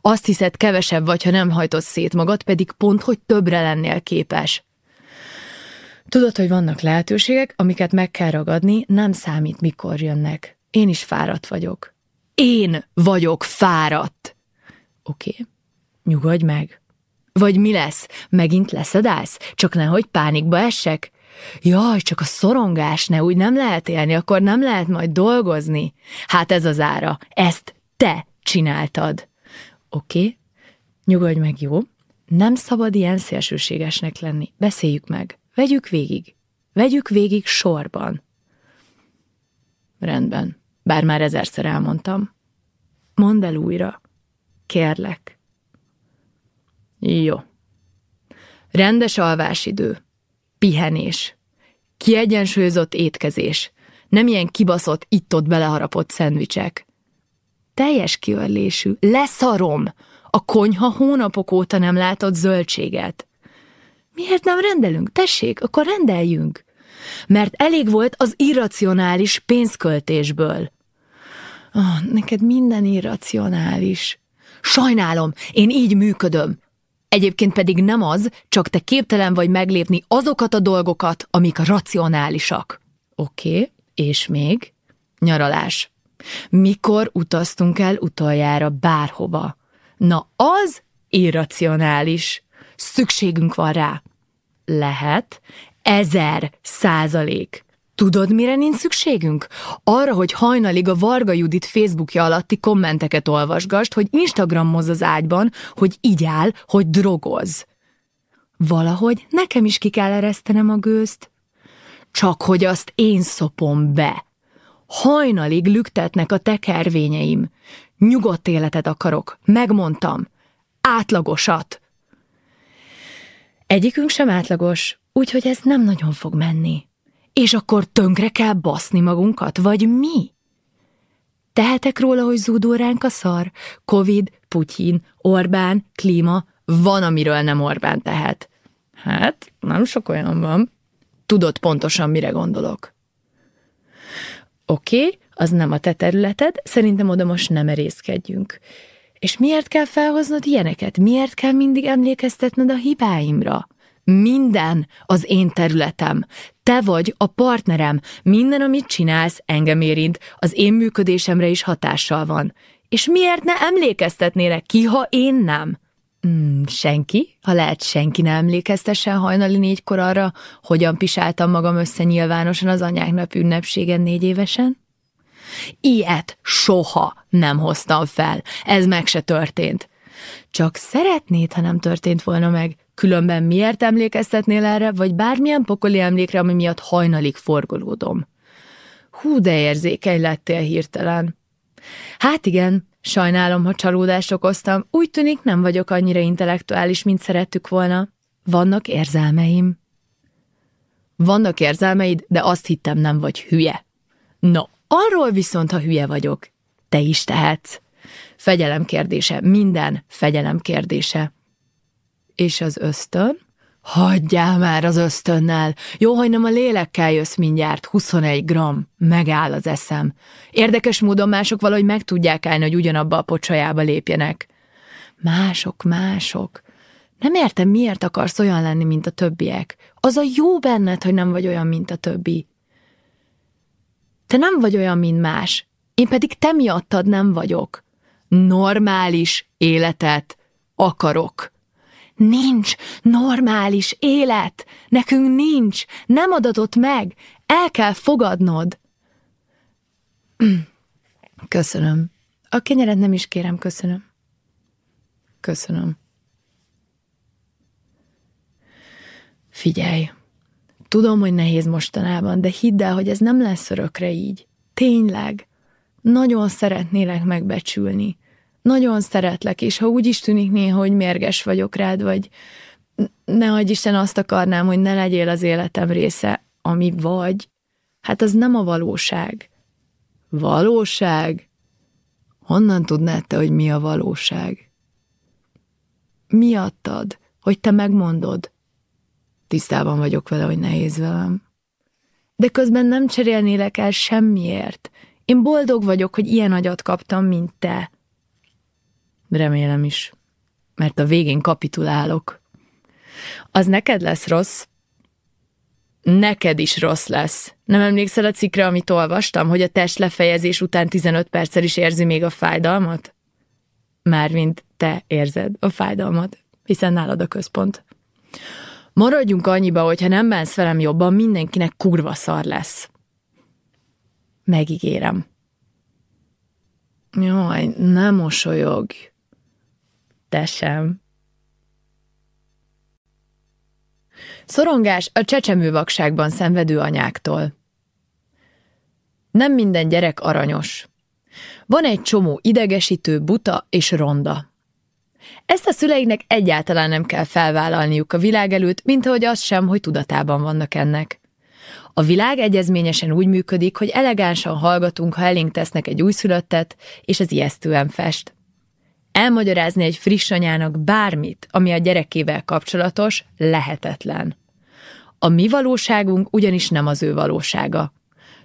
Azt hiszed, kevesebb vagy, ha nem hajtod szét magad, pedig pont, hogy többre lennél képes. Tudod, hogy vannak lehetőségek, amiket meg kell ragadni, nem számít, mikor jönnek. Én is fáradt vagyok. Én vagyok fáradt. Oké, nyugodj meg. Vagy mi lesz? Megint leszedálsz? Csak nehogy pánikba essek? Jaj, csak a szorongás, ne úgy nem lehet élni, akkor nem lehet majd dolgozni. Hát ez az ára. Ezt te csináltad. Oké, nyugodj meg, jó? Nem szabad ilyen szélsőségesnek lenni. Beszéljük meg. Vegyük végig. Vegyük végig sorban. Rendben, bár már ezerszer elmondtam. Mondd el újra. Kérlek. Jó. Rendes alvásidő. Pihenés. Kiegyensúlyozott étkezés. Nem ilyen kibaszott, itt-ott beleharapott szendvicsek. Teljes kiörlésű. Leszarom! A konyha hónapok óta nem látott zöldséget. Miért nem rendelünk? Tessék, akkor rendeljünk. Mert elég volt az irracionális pénzköltésből. Oh, neked minden irracionális. Sajnálom, én így működöm. Egyébként pedig nem az, csak te képtelen vagy meglépni azokat a dolgokat, amik racionálisak. Oké, okay, és még? Nyaralás. Mikor utaztunk el utoljára bárhova? Na, az irracionális. Szükségünk van rá. Lehet. Ezer százalék. Tudod, mire nincs szükségünk? Arra, hogy hajnalig a Varga Judit Facebookja alatti kommenteket olvasgast, hogy Instagrammoz az ágyban, hogy így áll, hogy drogoz. Valahogy nekem is ki kell eresztenem a gőzt. Csak hogy azt én szopom be. Hajnalig lüktetnek a tekervényeim. Nyugodt életet akarok, megmondtam. Átlagosat. Egyikünk sem átlagos, úgyhogy ez nem nagyon fog menni. És akkor tönkre kell baszni magunkat, vagy mi? Tehetek róla, hogy zúdul ránk a szar? Covid, Putyin, Orbán, klíma, van, amiről nem Orbán tehet. Hát, nem sok olyan van. Tudod pontosan, mire gondolok. Oké, okay, az nem a te területed, szerintem oda most nem erészkedjünk. És miért kell felhoznod ilyeneket? Miért kell mindig emlékeztetned a hibáimra? Minden az én területem. Te vagy a partnerem. Minden, amit csinálsz, engem érint. Az én működésemre is hatással van. És miért ne emlékeztetnélek ki, ha én nem? Hmm, senki? Ha lehet, senki ne emlékeztessen hajnali négykor arra, hogyan pisáltam magam össze nyilvánosan az anyák nap ünnepségen négy évesen? Ilyet soha nem hoztam fel, ez meg se történt. Csak szeretnéd, ha nem történt volna meg, különben miért emlékeztetnél erre, vagy bármilyen pokoli emlékre, ami miatt hajnalig forgolódom. Hú, de érzékeny lettél hirtelen. Hát igen, sajnálom, ha csalódást okoztam, úgy tűnik nem vagyok annyira intellektuális, mint szerettük volna. Vannak érzelmeim. Vannak érzelmeid, de azt hittem nem vagy hülye. No, Arról viszont, ha hülye vagyok, te is tehetsz. Fegyelem kérdése, minden fegyelem kérdése. És az ösztön? Hagyjál már az ösztönnel. Jó, hogy nem a lélekkel jössz mindjárt, 21 gram. Megáll az eszem. Érdekes módon mások valahogy meg tudják állni, hogy ugyanabba a pocsajába lépjenek. Mások, mások. Nem értem, miért akarsz olyan lenni, mint a többiek. Az a jó benned, hogy nem vagy olyan, mint a többi. Te nem vagy olyan, mint más. Én pedig te miattad nem vagyok. Normális életet akarok. Nincs normális élet. Nekünk nincs. Nem adatott meg. El kell fogadnod. Köszönöm. A kenyeret nem is kérem, köszönöm. Köszönöm. Figyelj, tudom, hogy nehéz mostanában, de hidd el, hogy ez nem lesz örökre így. Tényleg. Nagyon szeretnélek megbecsülni. Nagyon szeretlek, és ha úgy is tűnik néha, hogy mérges vagyok rád, vagy ne adj Isten azt akarnám, hogy ne legyél az életem része, ami vagy, hát az nem a valóság. Valóság? Honnan tudnád te, hogy mi a valóság? Miattad, hogy te megmondod. Tisztában vagyok vele, hogy nehéz velem. De közben nem cserélnélek el semmiért. Én boldog vagyok, hogy ilyen agyat kaptam, mint te. Remélem is, mert a végén kapitulálok. Az neked lesz rossz? Neked is rossz lesz. Nem emlékszel a cikkre, amit olvastam, hogy a test lefejezés után 15 perccel is érzi még a fájdalmat? Mármint te érzed a fájdalmat, hiszen nálad a központ. Maradjunk annyiba, hogy ha nem bánsz velem jobban, mindenkinek kurva szar lesz. Megígérem. Jaj, nem mosolyog. Te sem. Szorongás a csecsemővakságban szenvedő anyáktól. Nem minden gyerek aranyos. Van egy csomó idegesítő, buta és ronda. Ezt a szüleiknek egyáltalán nem kell felvállalniuk a világ előtt, mint ahogy az sem, hogy tudatában vannak ennek. A világ egyezményesen úgy működik, hogy elegánsan hallgatunk, ha elénk tesznek egy újszülöttet, és az ijesztően fest. Elmagyarázni egy friss anyának bármit, ami a gyerekével kapcsolatos, lehetetlen. A mi valóságunk ugyanis nem az ő valósága.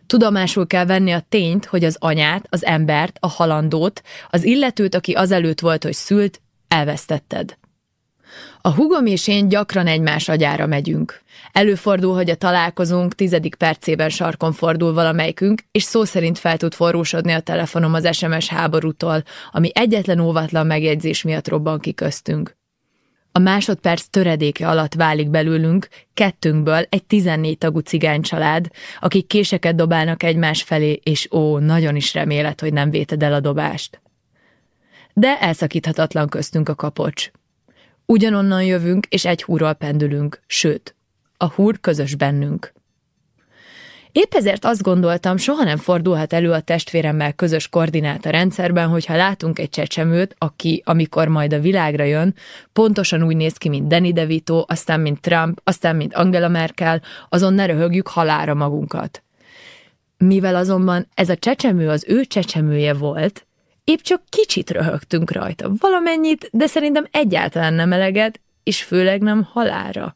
Tudomásul kell venni a tényt, hogy az anyát, az embert, a halandót, az illetőt, aki azelőtt volt, hogy szült, elvesztetted. A hugom és én gyakran egymás agyára megyünk. Előfordul, hogy a találkozunk tizedik percében sarkon fordul valamelyikünk, és szó szerint fel tud forrósodni a telefonom az SMS háborútól, ami egyetlen óvatlan megjegyzés miatt robban ki köztünk. A másodperc töredéke alatt válik belőlünk, kettőnkből egy 14 tagú cigány család, akik késeket dobálnak egymás felé, és ó, nagyon is remélet, hogy nem véted el a dobást. De elszakíthatatlan köztünk a kapocs. Ugyanonnan jövünk, és egy húrral pendülünk, sőt, a húr közös bennünk. Épp ezért azt gondoltam, soha nem fordulhat elő a testvéremmel közös koordináta rendszerben, hogyha látunk egy csecsemőt, aki, amikor majd a világra jön, pontosan úgy néz ki, mint Danny DeVito, aztán mint Trump, aztán mint Angela Merkel, azon ne röhögjük halára magunkat. Mivel azonban ez a csecsemő az ő csecsemője volt, épp csak kicsit röhögtünk rajta, valamennyit, de szerintem egyáltalán nem eleget, és főleg nem halára.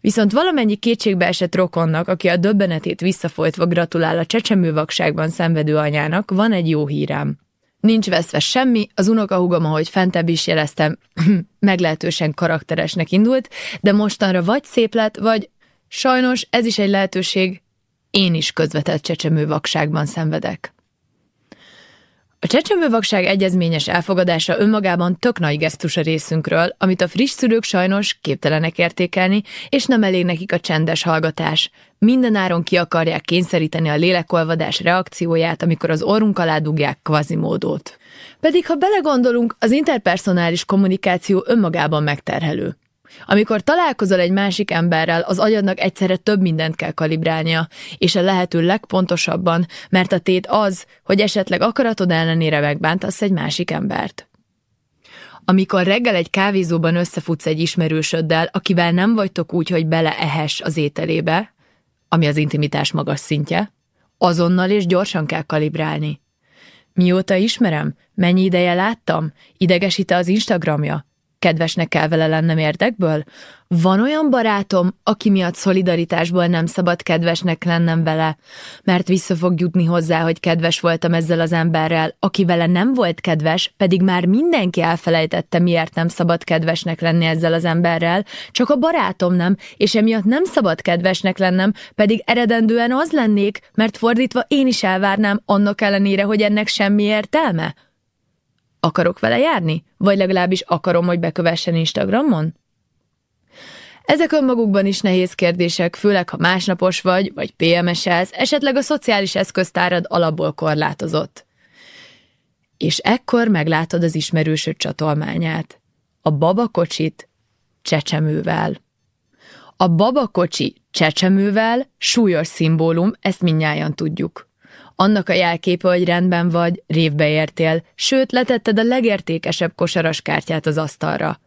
Viszont valamennyi kétségbe esett rokonnak, aki a döbbenetét visszafolytva gratulál a csecsemővakságban szenvedő anyának, van egy jó hírám. Nincs veszve semmi, az unokahúgom, ahogy fentebb is jeleztem, meglehetősen karakteresnek indult, de mostanra vagy szép lett, vagy sajnos ez is egy lehetőség, én is közvetett csecsemővakságban szenvedek. A csecsemővakság egyezményes elfogadása önmagában tök nagy gesztus a részünkről, amit a friss szülők sajnos képtelenek értékelni, és nem elég nekik a csendes hallgatás. Mindenáron ki akarják kényszeríteni a lélekolvadás reakcióját, amikor az orrunk alá dugják kvazimódót. Pedig ha belegondolunk, az interpersonális kommunikáció önmagában megterhelő. Amikor találkozol egy másik emberrel, az agyadnak egyszerre több mindent kell kalibrálnia, és a lehető legpontosabban, mert a tét az, hogy esetleg akaratod ellenére megbántasz egy másik embert. Amikor reggel egy kávézóban összefutsz egy ismerősöddel, akivel nem vagytok úgy, hogy beleehes az ételébe, ami az intimitás magas szintje, azonnal és gyorsan kell kalibrálni. Mióta ismerem? Mennyi ideje láttam? Idegesíte az Instagramja? Kedvesnek kell vele lennem érdekből? Van olyan barátom, aki miatt szolidaritásból nem szabad kedvesnek lennem vele, mert vissza fog jutni hozzá, hogy kedves voltam ezzel az emberrel, aki vele nem volt kedves, pedig már mindenki elfelejtette, miért nem szabad kedvesnek lenni ezzel az emberrel, csak a barátom nem, és emiatt nem szabad kedvesnek lennem, pedig eredendően az lennék, mert fordítva én is elvárnám annak ellenére, hogy ennek semmi értelme. Akarok vele járni? Vagy legalábbis akarom, hogy bekövessen Instagramon? Ezek önmagukban is nehéz kérdések, főleg ha másnapos vagy, vagy PMS-elsz, esetleg a szociális eszköztárad alapból korlátozott. És ekkor meglátod az ismerősöd csatolmányát. A babakocsit csecsemővel. A babakocsi csecsemővel súlyos szimbólum, ezt mindnyájan tudjuk annak a jelképe, hogy rendben vagy, révbe értél, sőt, letetted a legértékesebb kosaras kártyát az asztalra.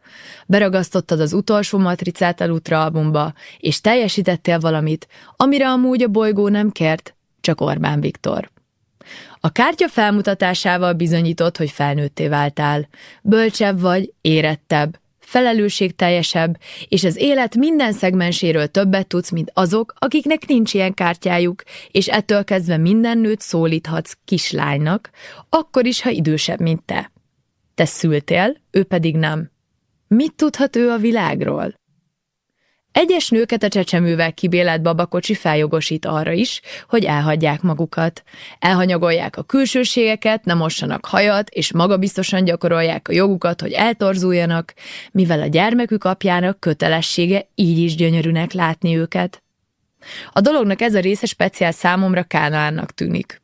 Beragasztottad az utolsó matricát Lutra albumba, és teljesítettél valamit, amire amúgy a bolygó nem kért, csak Orbán Viktor. A kártya felmutatásával bizonyított, hogy felnőtté váltál. Bölcsebb vagy, érettebb, felelősségteljesebb, és az élet minden szegmenséről többet tudsz, mint azok, akiknek nincs ilyen kártyájuk, és ettől kezdve minden nőt szólíthatsz kislánynak, akkor is, ha idősebb, mint te. Te szültél, ő pedig nem. Mit tudhat ő a világról? Egyes nőket a csecsemővel kibélelt babakocsi feljogosít arra is, hogy elhagyják magukat. Elhanyagolják a külsőségeket, nem mossanak hajat, és magabiztosan gyakorolják a jogukat, hogy eltorzuljanak, mivel a gyermekük apjának kötelessége így is gyönyörűnek látni őket. A dolognak ez a része speciál számomra Kánaánnak tűnik.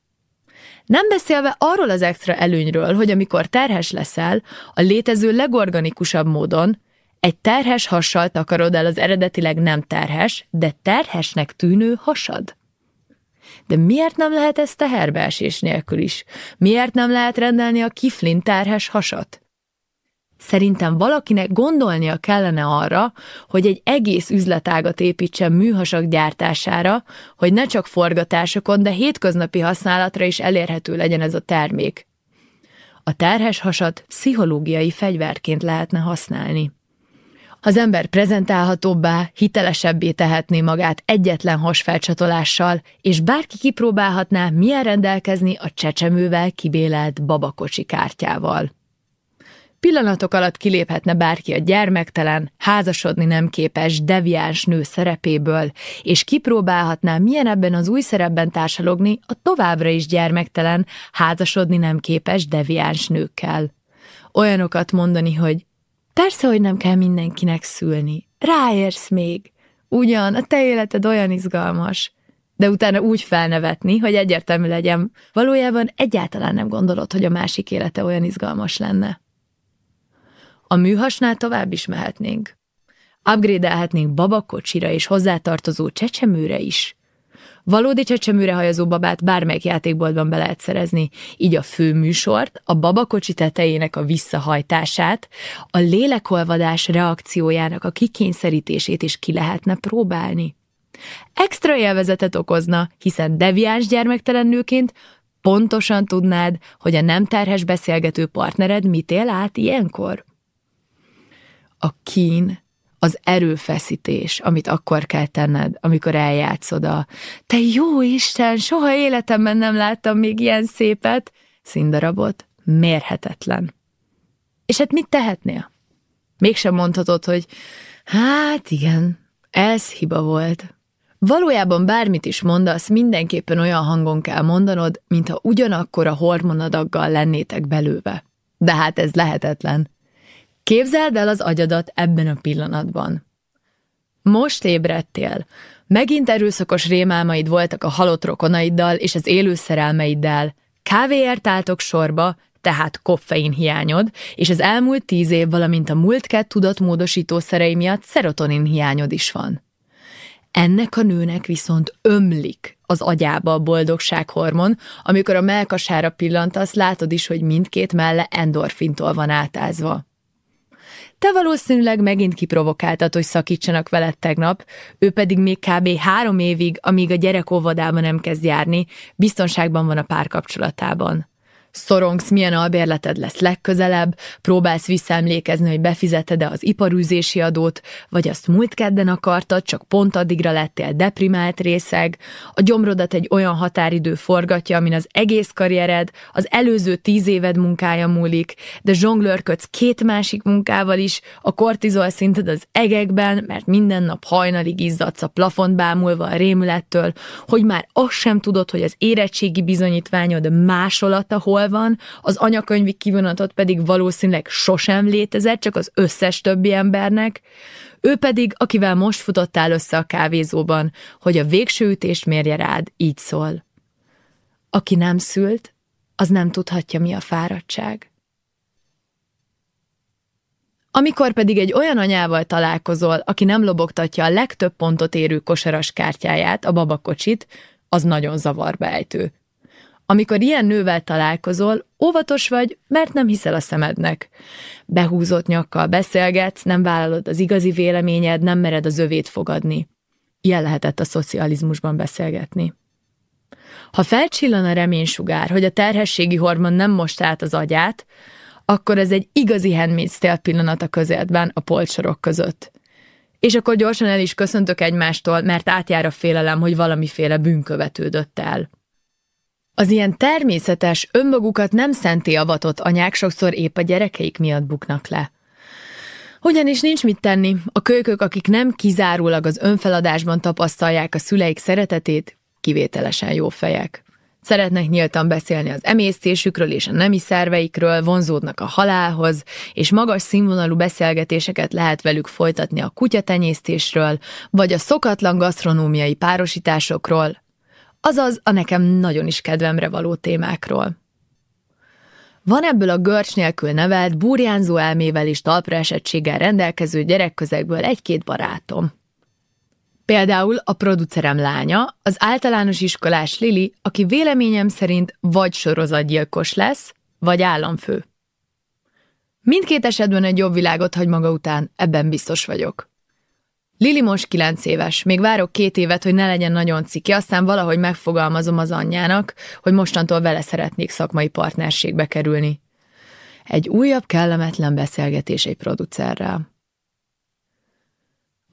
Nem beszélve arról az extra előnyről, hogy amikor terhes leszel, a létező legorganikusabb módon, egy terhes hassal takarod el az eredetileg nem terhes, de terhesnek tűnő hasad. De miért nem lehet ez teherbeesés nélkül is? Miért nem lehet rendelni a kiflin terhes hasat? Szerintem valakinek gondolnia kellene arra, hogy egy egész üzletágat építsen műhasak gyártására, hogy ne csak forgatásokon, de hétköznapi használatra is elérhető legyen ez a termék. A terhes hasat pszichológiai fegyverként lehetne használni. Az ember prezentálhatóbbá, hitelesebbé tehetné magát egyetlen hasfelcsatolással, és bárki kipróbálhatná, milyen rendelkezni a csecsemővel kibélelt babakocsi kártyával. Pillanatok alatt kiléphetne bárki a gyermektelen, házasodni nem képes, deviáns nő szerepéből, és kipróbálhatná, milyen ebben az új szerepben társalogni a továbbra is gyermektelen, házasodni nem képes, deviáns nőkkel. Olyanokat mondani, hogy Persze, hogy nem kell mindenkinek szülni. Ráérsz még. Ugyan, a te életed olyan izgalmas. De utána úgy felnevetni, hogy egyértelmű legyen, valójában egyáltalán nem gondolod, hogy a másik élete olyan izgalmas lenne. A műhasnál tovább is mehetnénk. Upgrade-elhetnénk babakocsira és hozzátartozó csecsemőre is. Valódi csecsemőre hajazó babát bármelyik játékboltban be lehet szerezni, így a főműsort, a babakocsi tetejének a visszahajtását, a lélekolvadás reakciójának a kikényszerítését is ki lehetne próbálni. Extra élvezetet okozna, hiszen deviáns gyermektelen nőként pontosan tudnád, hogy a nem terhes beszélgető partnered mit él át ilyenkor. A kín az erőfeszítés, amit akkor kell tenned, amikor eljátszod a te jó Isten, soha életemben nem láttam még ilyen szépet, színdarabot, mérhetetlen. És hát mit tehetnél? Mégsem mondhatod, hogy hát igen, ez hiba volt. Valójában bármit is mondasz, mindenképpen olyan hangon kell mondanod, mintha ugyanakkor a hormonadaggal lennétek belőve. De hát ez lehetetlen. Képzeld el az agyadat ebben a pillanatban. Most ébredtél. Megint erőszakos rémálmaid voltak a halott rokonaiddal és az élő szerelmeiddel. Kávéért álltok sorba, tehát koffein hiányod, és az elmúlt tíz év, valamint a múlt kett tudatmódosító szerei miatt szerotonin hiányod is van. Ennek a nőnek viszont ömlik az agyába a boldogsághormon, amikor a melkasára pillantasz, látod is, hogy mindkét melle endorfintól van átázva. Te valószínűleg megint kiprovokáltad, hogy szakítsanak veled tegnap, ő pedig még kb. három évig, amíg a gyerek óvodába nem kezd járni, biztonságban van a párkapcsolatában. Szorongsz, milyen albérleted lesz legközelebb, próbálsz visszaemlékezni, hogy befizeted-e az iparűzési adót, vagy azt múlt kedden akartad, csak pont addigra lettél deprimált részeg, a gyomrodat egy olyan határidő forgatja, amin az egész karriered, az előző tíz éved munkája múlik, de zsonglőrködsz két másik munkával is, a kortizol szinted az egekben, mert minden nap hajnalig izzadsz a plafont bámulva a rémülettől, hogy már azt sem tudod, hogy az érettségi bizonyítványod másolata hol hol van, az anyakönyvi kivonatot pedig valószínűleg sosem létezett, csak az összes többi embernek, ő pedig, akivel most futottál össze a kávézóban, hogy a végső ütést mérje rád, így szól. Aki nem szült, az nem tudhatja, mi a fáradtság. Amikor pedig egy olyan anyával találkozol, aki nem lobogtatja a legtöbb pontot érő kosaras kártyáját, a babakocsit, az nagyon zavarba ejtő. Amikor ilyen nővel találkozol, óvatos vagy, mert nem hiszel a szemednek. Behúzott nyakkal beszélgetsz, nem vállalod az igazi véleményed, nem mered az övét fogadni. Ilyen lehetett a szocializmusban beszélgetni. Ha felcsillan a reménysugár, hogy a terhességi hormon nem most át az agyát, akkor ez egy igazi handmaid's tale pillanat a közéletben a polcsorok között. És akkor gyorsan el is köszöntök egymástól, mert átjár a félelem, hogy valamiféle bűnkövetődött el. Az ilyen természetes, önmagukat nem szenté avatott anyák sokszor épp a gyerekeik miatt buknak le. Ugyanis nincs mit tenni, a kölykök, akik nem kizárólag az önfeladásban tapasztalják a szüleik szeretetét, kivételesen jó fejek. Szeretnek nyíltan beszélni az emésztésükről és a nemi szerveikről, vonzódnak a halálhoz, és magas színvonalú beszélgetéseket lehet velük folytatni a kutyatenyésztésről, vagy a szokatlan gasztronómiai párosításokról, azaz a nekem nagyon is kedvemre való témákról. Van ebből a görcs nélkül nevelt, burjánzó elmével és talpra esettséggel rendelkező gyerekközegből egy-két barátom. Például a producerem lánya, az általános iskolás Lili, aki véleményem szerint vagy sorozatgyilkos lesz, vagy államfő. Mindkét esetben egy jobb világot hagy maga után, ebben biztos vagyok. Lili most kilenc éves, még várok két évet, hogy ne legyen nagyon ciki, aztán valahogy megfogalmazom az anyjának, hogy mostantól vele szeretnék szakmai partnerségbe kerülni. Egy újabb kellemetlen beszélgetés egy producerrel.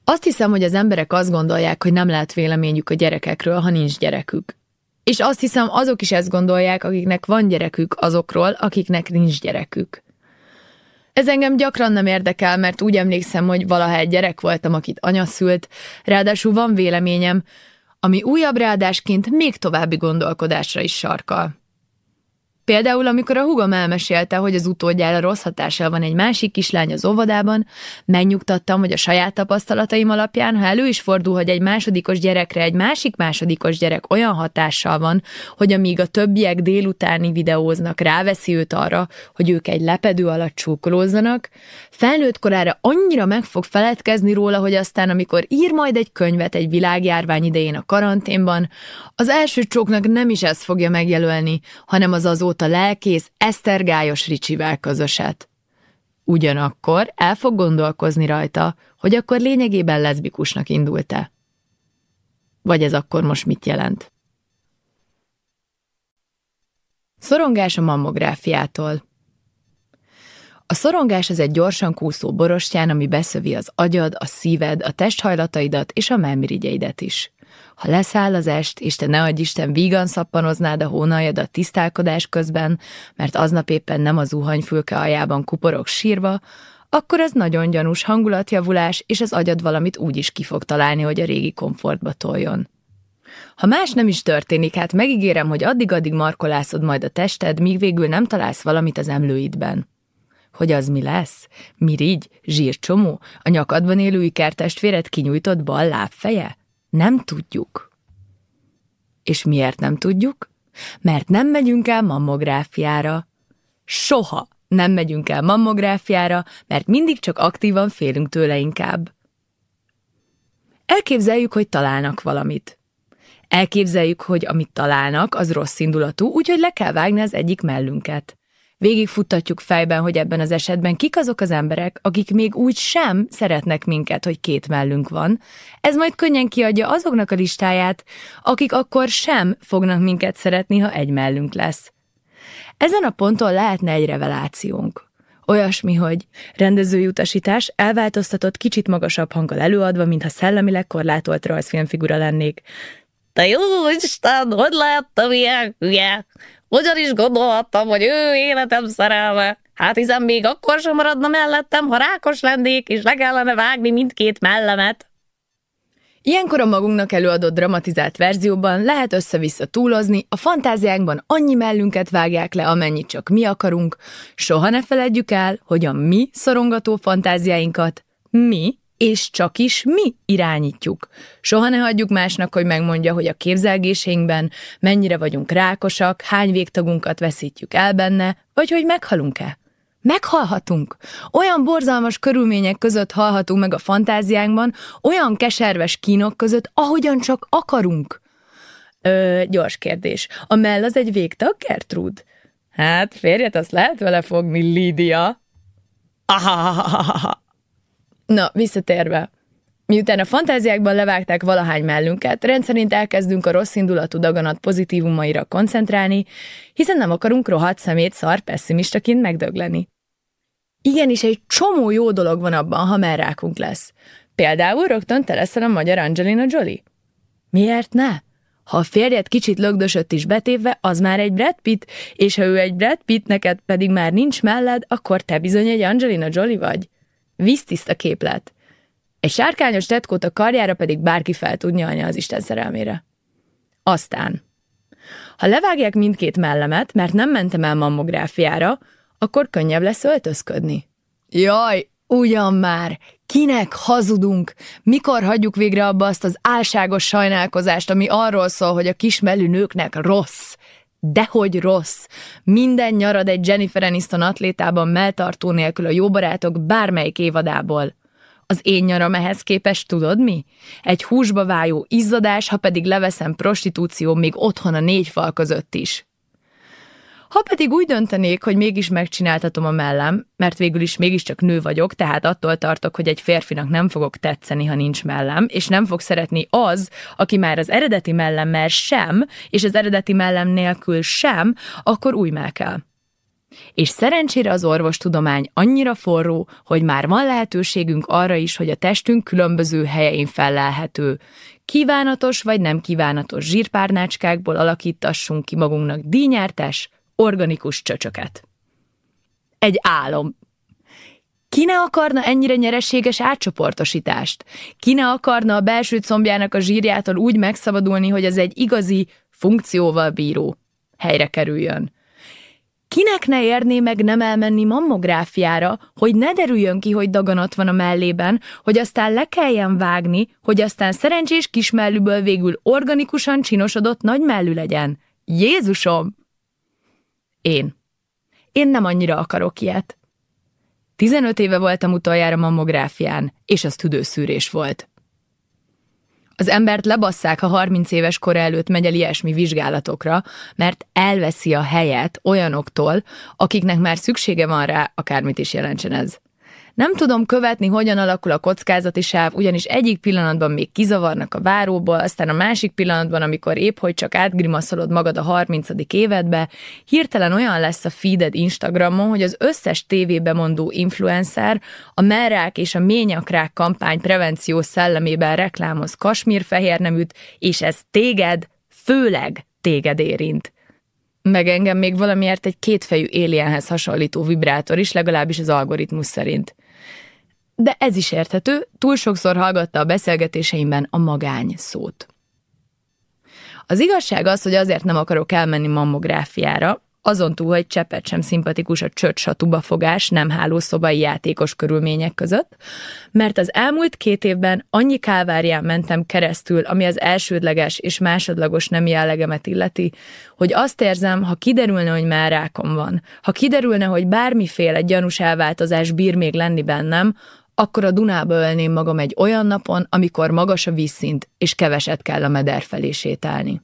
Azt hiszem, hogy az emberek azt gondolják, hogy nem lehet véleményük a gyerekekről, ha nincs gyerekük. És azt hiszem, azok is ezt gondolják, akiknek van gyerekük azokról, akiknek nincs gyerekük. Ez engem gyakran nem érdekel, mert úgy emlékszem, hogy valaha egy gyerek voltam, akit anya szült, ráadásul van véleményem, ami újabb ráadásként még további gondolkodásra is sarkal. Például, amikor a hugom elmesélte, hogy az utódjára rossz hatással van egy másik kislány az óvodában, megnyugtattam, hogy a saját tapasztalataim alapján, ha elő is fordul, hogy egy másodikos gyerekre egy másik másodikos gyerek olyan hatással van, hogy amíg a többiek délutáni videóznak, ráveszi őt arra, hogy ők egy lepedő alatt csúkolózzanak, felnőtt korára annyira meg fog feledkezni róla, hogy aztán, amikor ír majd egy könyvet egy világjárvány idején a karanténban, az első csóknak nem is ezt fogja megjelölni, hanem az azóta a lelkész Esztergályos Ricsivel közöset. Ugyanakkor el fog gondolkozni rajta, hogy akkor lényegében leszbikusnak indult-e. Vagy ez akkor most mit jelent? Szorongás a mammográfiától A szorongás az egy gyorsan kúszó borostyán, ami beszövi az agyad, a szíved, a testhajlataidat és a melmirigyeidet is. Ha leszáll az est, és te ne adj Isten vígan szappanoznád a hónaljadat tisztálkodás közben, mert aznap éppen nem az zuhanyfülke aljában kuporok sírva, akkor ez nagyon gyanús hangulatjavulás, és az agyad valamit úgy is ki fog találni, hogy a régi komfortba toljon. Ha más nem is történik, hát megígérem, hogy addig-addig markolászod majd a tested, míg végül nem találsz valamit az emlőidben. Hogy az mi lesz? Mirigy? Zsírcsomó? A nyakadban élő ikertestvéred kinyújtott bal lábfeje? Nem tudjuk. És miért nem tudjuk? Mert nem megyünk el mammográfiára. Soha nem megyünk el mammográfiára, mert mindig csak aktívan félünk tőle inkább. Elképzeljük, hogy találnak valamit. Elképzeljük, hogy amit találnak, az rossz indulatú, úgyhogy le kell vágni az egyik mellünket. Végigfuttatjuk fejben, hogy ebben az esetben kik azok az emberek, akik még úgy sem szeretnek minket, hogy két mellünk van. Ez majd könnyen kiadja azoknak a listáját, akik akkor sem fognak minket szeretni, ha egy mellünk lesz. Ezen a ponton lehetne egy revelációnk. Olyasmi, hogy rendezői utasítás elváltoztatott kicsit magasabb hanggal előadva, mintha szellemileg korlátolt rajzfilmfigura lennék. Te jó Isten, hogy lehettem ilyen hülye? Hogyan is gondolhattam, hogy ő életem szerelme? Hát hiszen még akkor sem maradna mellettem, ha rákos lennék, és le kellene vágni mindkét mellemet. Ilyenkor a magunknak előadott dramatizált verzióban lehet össze-vissza túlozni, a fantáziánkban annyi mellünket vágják le, amennyit csak mi akarunk. Soha ne feledjük el, hogy a mi szorongató fantáziáinkat mi és csak is mi irányítjuk. Soha ne hagyjuk másnak, hogy megmondja, hogy a képzelgéseinkben mennyire vagyunk rákosak, hány végtagunkat veszítjük el benne, vagy hogy meghalunk-e. Meghalhatunk. Olyan borzalmas körülmények között halhatunk meg a fantáziánkban, olyan keserves kínok között, ahogyan csak akarunk. Ö, gyors kérdés. A mell az egy végtag, Gertrud? Hát, férjet azt lehet vele fogni, Lídia. Ahahahaha. Na, visszatérve. Miután a fantáziákban levágták valahány mellünket, rendszerint elkezdünk a rossz indulatú daganat pozitívumaira koncentrálni, hiszen nem akarunk rohadt szemét szar pessimistaként megdögleni. Igenis, egy csomó jó dolog van abban, ha merrákunk lesz. Például rögtön te leszel a magyar Angelina Jolie. Miért ne? Ha a férjed kicsit lögdösött is betévve, az már egy Brad Pitt, és ha ő egy Brad Pitt, neked pedig már nincs melled, akkor te bizony egy Angelina Jolie vagy. Víztiszta képlet. Egy sárkányos tetkót a karjára pedig bárki fel tud nyalni az Isten szerelmére. Aztán, ha levágják mindkét mellemet, mert nem mentem el mammográfiára, akkor könnyebb lesz öltözködni. Jaj, ugyan már! Kinek hazudunk? Mikor hagyjuk végre abba azt az álságos sajnálkozást, ami arról szól, hogy a kismelű nőknek rossz? Dehogy rossz. Minden nyarad egy Jennifer Aniston atlétában melltartó nélkül a jó barátok bármelyik évadából. Az én nyaram ehhez képest tudod mi? Egy húsba vájó izzadás, ha pedig leveszem prostitúció még otthon a négy fal között is. Ha pedig úgy döntenék, hogy mégis megcsináltatom a mellem, mert végül is mégiscsak nő vagyok, tehát attól tartok, hogy egy férfinak nem fogok tetszeni, ha nincs mellem, és nem fog szeretni az, aki már az eredeti mellemmel sem, és az eredeti mellem nélkül sem, akkor új kell. És szerencsére az orvostudomány annyira forró, hogy már van lehetőségünk arra is, hogy a testünk különböző helyein fellelhető. Kívánatos vagy nem kívánatos zsírpárnácskákból alakítassunk ki magunknak dínyártes, organikus csöcsöket. Egy álom. Ki ne akarna ennyire nyereséges átcsoportosítást? Ki ne akarna a belső combjának a zsírjától úgy megszabadulni, hogy ez egy igazi, funkcióval bíró helyre kerüljön? Kinek ne érné meg nem elmenni mammográfiára, hogy ne derüljön ki, hogy daganat van a mellében, hogy aztán le kelljen vágni, hogy aztán szerencsés kismellűből végül organikusan csinosodott nagy mellű legyen. Jézusom! Én. Én nem annyira akarok ilyet. 15 éve voltam utoljára mammográfián, és az tüdőszűrés volt. Az embert lebasszák, ha 30 éves kor előtt megy el ilyesmi vizsgálatokra, mert elveszi a helyet olyanoktól, akiknek már szüksége van rá, akármit is jelentsen ez. Nem tudom követni, hogyan alakul a kockázati sáv, ugyanis egyik pillanatban még kizavarnak a váróból, aztán a másik pillanatban, amikor épp hogy csak átgrimaszolod magad a 30. évedbe, hirtelen olyan lesz a feeded Instagramon, hogy az összes tévébe mondó influencer a merrák és a ményakrák kampány prevenció szellemében reklámoz kasmírfehérneműt, és ez téged, főleg téged érint. Meg engem még valamiért egy kétfejű alienhez hasonlító vibrátor is, legalábbis az algoritmus szerint de ez is érthető, túl sokszor hallgatta a beszélgetéseimben a magány szót. Az igazság az, hogy azért nem akarok elmenni mammográfiára, azon túl, hogy cseppet sem szimpatikus a csöccsatuba fogás nem hálószobai játékos körülmények között, mert az elmúlt két évben annyi kálvárián mentem keresztül, ami az elsődleges és másodlagos nem jellegemet illeti, hogy azt érzem, ha kiderülne, hogy már rákom van, ha kiderülne, hogy bármiféle gyanús elváltozás bír még lenni bennem, akkor a Dunába ölném magam egy olyan napon, amikor magas a vízszint, és keveset kell a meder felé sétálni.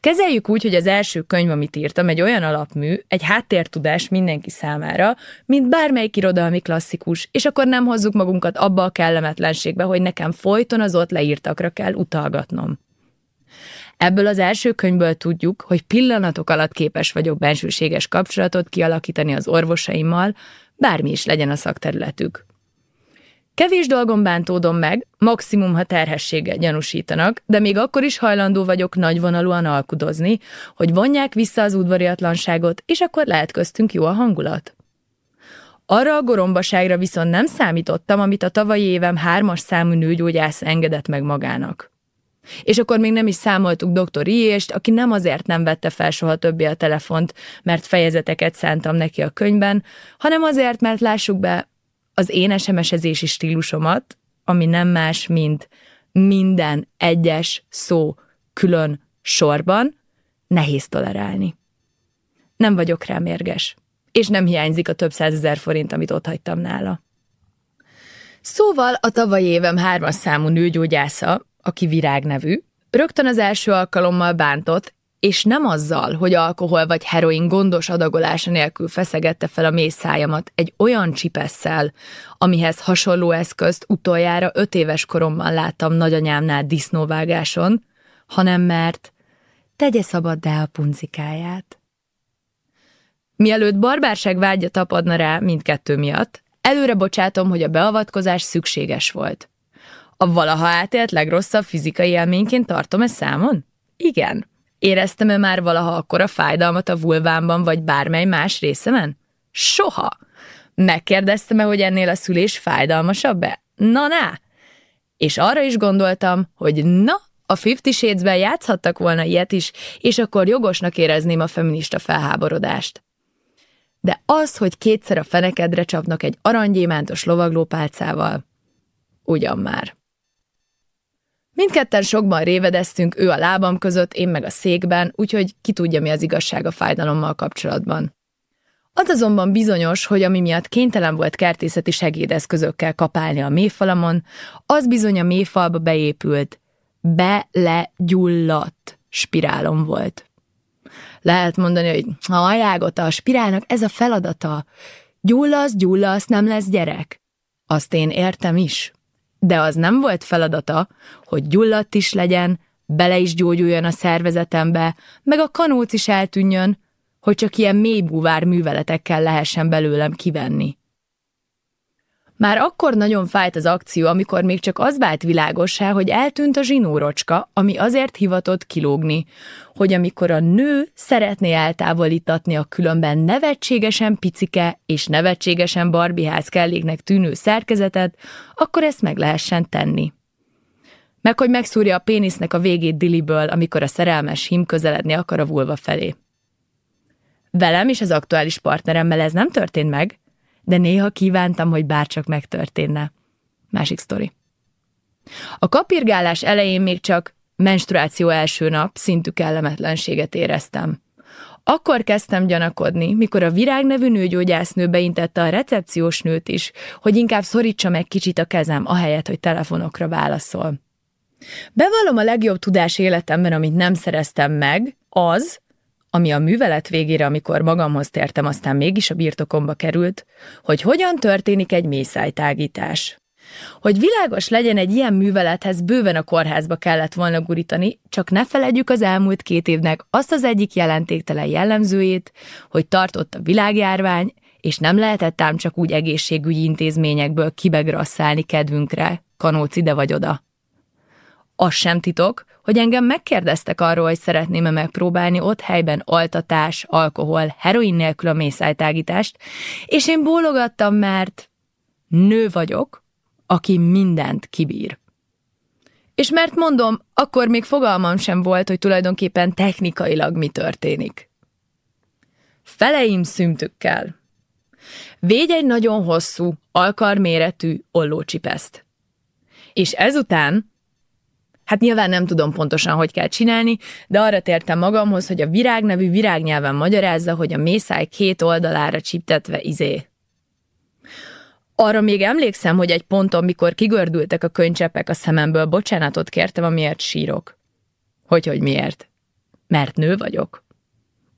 Kezeljük úgy, hogy az első könyv, amit írtam, egy olyan alapmű, egy háttértudás mindenki számára, mint bármelyik irodalmi klasszikus, és akkor nem hozzuk magunkat abba a kellemetlenségbe, hogy nekem folyton az ott leírtakra kell utalgatnom. Ebből az első könyvből tudjuk, hogy pillanatok alatt képes vagyok bensőséges kapcsolatot kialakítani az orvosaimmal, bármi is legyen a szakterületük. Kevés dolgom bántódom meg, maximum, ha terhességgel gyanúsítanak, de még akkor is hajlandó vagyok nagyvonalúan alkudozni, hogy vonják vissza az udvariatlanságot, és akkor lehet köztünk jó a hangulat. Arra a gorombaságra viszont nem számítottam, amit a tavalyi évem hármas számú nőgyógyász engedett meg magának. És akkor még nem is számoltuk dr. Iést, aki nem azért nem vette fel soha többé a telefont, mert fejezeteket szántam neki a könyvben, hanem azért, mert lássuk be az én SMS-ezési stílusomat, ami nem más, mint minden egyes szó külön sorban, nehéz tolerálni. Nem vagyok rá mérges, és nem hiányzik a több százezer forint, amit ott hagytam nála. Szóval a tavalyi évem hármas számú nőgyógyásza, aki Virág nevű, rögtön az első alkalommal bántott, és nem azzal, hogy alkohol vagy heroin gondos adagolása nélkül feszegette fel a mély szájamat egy olyan csipesszel, amihez hasonló eszközt utoljára öt éves koromban láttam nagyanyámnál disznóvágáson, hanem mert tegye szabaddá a punzikáját. Mielőtt barbárság vágya tapadna rá mindkettő miatt, előre bocsátom, hogy a beavatkozás szükséges volt. A valaha átélt legrosszabb fizikai élményként tartom e számon? Igen. Éreztem-e már valaha akkora fájdalmat a vulvámban vagy bármely más részemen? Soha. Megkérdeztem-e, hogy ennél a szülés fájdalmasabb-e? Na, na! És arra is gondoltam, hogy na, a Fifty Shades-ben játszhattak volna ilyet is, és akkor jogosnak érezném a feminista felháborodást. De az, hogy kétszer a fenekedre csapnak egy aranygyémántos lovaglópálcával, ugyan már. Mindketten sokban révedeztünk, ő a lábam között, én meg a székben, úgyhogy ki tudja, mi az igazság a fájdalommal kapcsolatban. Az azonban bizonyos, hogy ami miatt kénytelen volt kertészeti segédeszközökkel kapálni a méfalamon, az bizony a méfalba beépült, belegyulladt spirálom volt. Lehet mondani, hogy ha a spirálnak ez a feladata. Gyullasz, gyullasz, nem lesz gyerek. Azt én értem is de az nem volt feladata, hogy gyulladt is legyen, bele is gyógyuljon a szervezetembe, meg a kanóc is eltűnjön, hogy csak ilyen mélybúvár műveletekkel lehessen belőlem kivenni. Már akkor nagyon fájt az akció, amikor még csak az vált világossá, hogy eltűnt a zsinórocska, ami azért hivatott kilógni, hogy amikor a nő szeretné eltávolítatni a különben nevetségesen picike és nevetségesen barbiház kelléknek tűnő szerkezetet, akkor ezt meg lehessen tenni. Meg hogy megszúrja a pénisznek a végét diliből, amikor a szerelmes hím közeledni akar a vulva felé. Velem és az aktuális partneremmel ez nem történt meg, de néha kívántam, hogy bárcsak megtörténne. Másik sztori. A kapirgálás elején még csak menstruáció első nap szintű kellemetlenséget éreztem. Akkor kezdtem gyanakodni, mikor a Virág nevű nőgyógyásznő beintette a recepciós nőt is, hogy inkább szorítsa meg kicsit a kezem, ahelyett, hogy telefonokra válaszol. Bevallom a legjobb tudás életemben, amit nem szereztem meg, az, ami a művelet végére, amikor magamhoz tértem, aztán mégis a birtokomba került, hogy hogyan történik egy mészájtágítás. Hogy világos legyen egy ilyen művelethez, bőven a kórházba kellett volna gurítani, csak ne feledjük az elmúlt két évnek azt az egyik jelentéktelen jellemzőjét, hogy tartott a világjárvány, és nem lehetett ám csak úgy egészségügyi intézményekből kibegrasszálni kedvünkre, kanóc ide vagy oda. Az sem titok, hogy engem megkérdeztek arról, hogy szeretném-e megpróbálni ott helyben altatás, alkohol, heroin nélkül a mészájtágítást, és én bólogattam, mert nő vagyok, aki mindent kibír. És mert mondom, akkor még fogalmam sem volt, hogy tulajdonképpen technikailag mi történik. Feleim szümtükkel. Védj egy nagyon hosszú, alkarméretű ollócsipeszt. És ezután Hát nyilván nem tudom pontosan, hogy kell csinálni, de arra tértem magamhoz, hogy a virág nevű virágnyelven magyarázza, hogy a mészáj két oldalára csiptetve izé. Arra még emlékszem, hogy egy ponton, mikor kigördültek a könycseppek a szememből, bocsánatot kértem, amiért sírok. Hogy, hogy miért? Mert nő vagyok.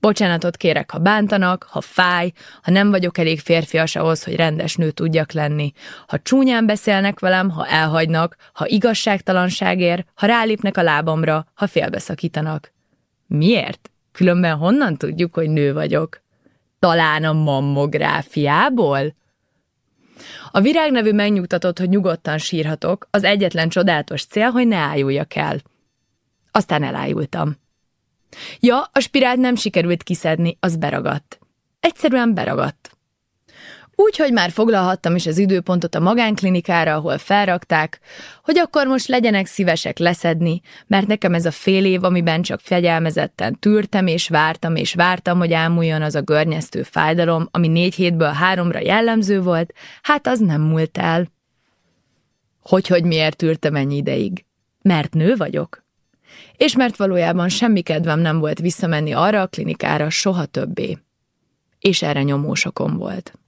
Bocsánatot kérek, ha bántanak, ha fáj, ha nem vagyok elég férfias ahhoz, hogy rendes nő tudjak lenni, ha csúnyán beszélnek velem, ha elhagynak, ha igazságtalanságért, ha rálépnek a lábamra, ha félbeszakítanak. Miért? Különben honnan tudjuk, hogy nő vagyok? Talán a mammográfiából? A virág nevű megnyugtatott, hogy nyugodtan sírhatok, az egyetlen csodálatos cél, hogy ne áljuljak el. Aztán elájultam. Ja, a spirált nem sikerült kiszedni, az beragadt. Egyszerűen beragadt. Úgyhogy már foglalhattam is az időpontot a magánklinikára, ahol felrakták, hogy akkor most legyenek szívesek leszedni, mert nekem ez a fél év, amiben csak fegyelmezetten tűrtem és vártam és vártam, hogy ámuljon az a görnyeztő fájdalom, ami négy hétből háromra jellemző volt, hát az nem múlt el. Hogy, hogy miért tűrtem ennyi ideig? Mert nő vagyok. És mert valójában semmi kedvem nem volt visszamenni arra a klinikára soha többé. És erre nyomósokon volt.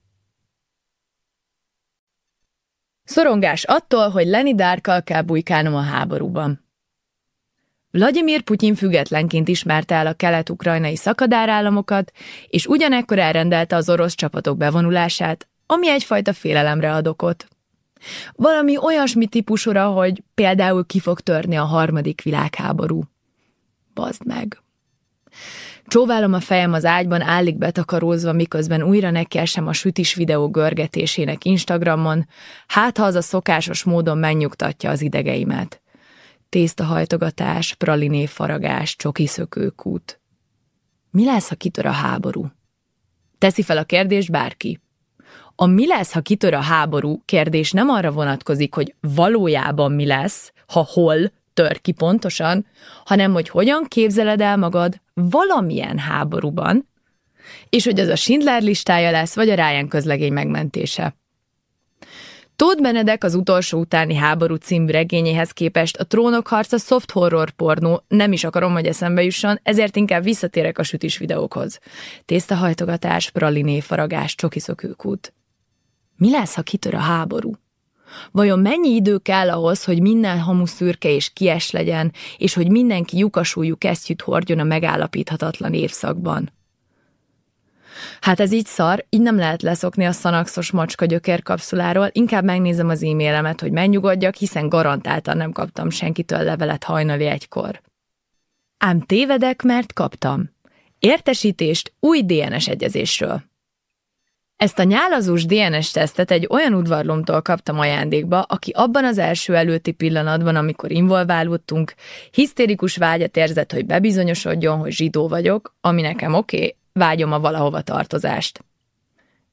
Szorongás attól, hogy Leni Dárkal kell bujkálnom a háborúban. Vladimir Putyin függetlenként ismerte el a kelet-ukrajnai szakadárállamokat, és ugyanekkor elrendelte az orosz csapatok bevonulását, ami egyfajta félelemre ad okot. Valami olyasmi típusúra, hogy például ki fog törni a harmadik világháború. Bazd meg! Csóválom a fejem az ágyban állig betakarózva, miközben újra nekiesem a sütis videó görgetésének Instagramon, hát ha az a szokásos módon megnyugtatja az idegeimet. Tésztahajtogatás, praliné faragás, csoki szökőkút. Mi lesz, ha kitör a háború? Teszi fel a kérdést bárki. A mi lesz, ha kitör a háború kérdés nem arra vonatkozik, hogy valójában mi lesz, ha hol, tör ki pontosan, hanem hogy hogyan képzeled el magad valamilyen háborúban, és hogy az a Schindler listája lesz, vagy a Ryan közlegény megmentése. Tóth Benedek az utolsó utáni háború című regényéhez képest a trónok harca soft horror pornó, nem is akarom, hogy eszembe jusson, ezért inkább visszatérek a sütis videókhoz. Tésztahajtogatás, praliné faragás, csokiszokőkút. Mi lesz, ha kitör a háború? Vajon mennyi idő kell ahhoz, hogy minden hamu szürke és kies legyen, és hogy mindenki lyukasúlyú kesztyűt hordjon a megállapíthatatlan évszakban? Hát ez így szar, így nem lehet leszokni a szanaxos macska gyökérkapszuláról, inkább megnézem az e-mailemet, hogy megnyugodjak, hiszen garantáltan nem kaptam senkitől levelet hajnali egykor. Ám tévedek, mert kaptam. Értesítést új DNS egyezésről. Ezt a nyálazós DNS-tesztet egy olyan udvarlomtól kaptam ajándékba, aki abban az első előtti pillanatban, amikor involválódtunk, hisztérikus vágyat érzett, hogy bebizonyosodjon, hogy zsidó vagyok, ami nekem oké, okay, vágyom a valahova tartozást.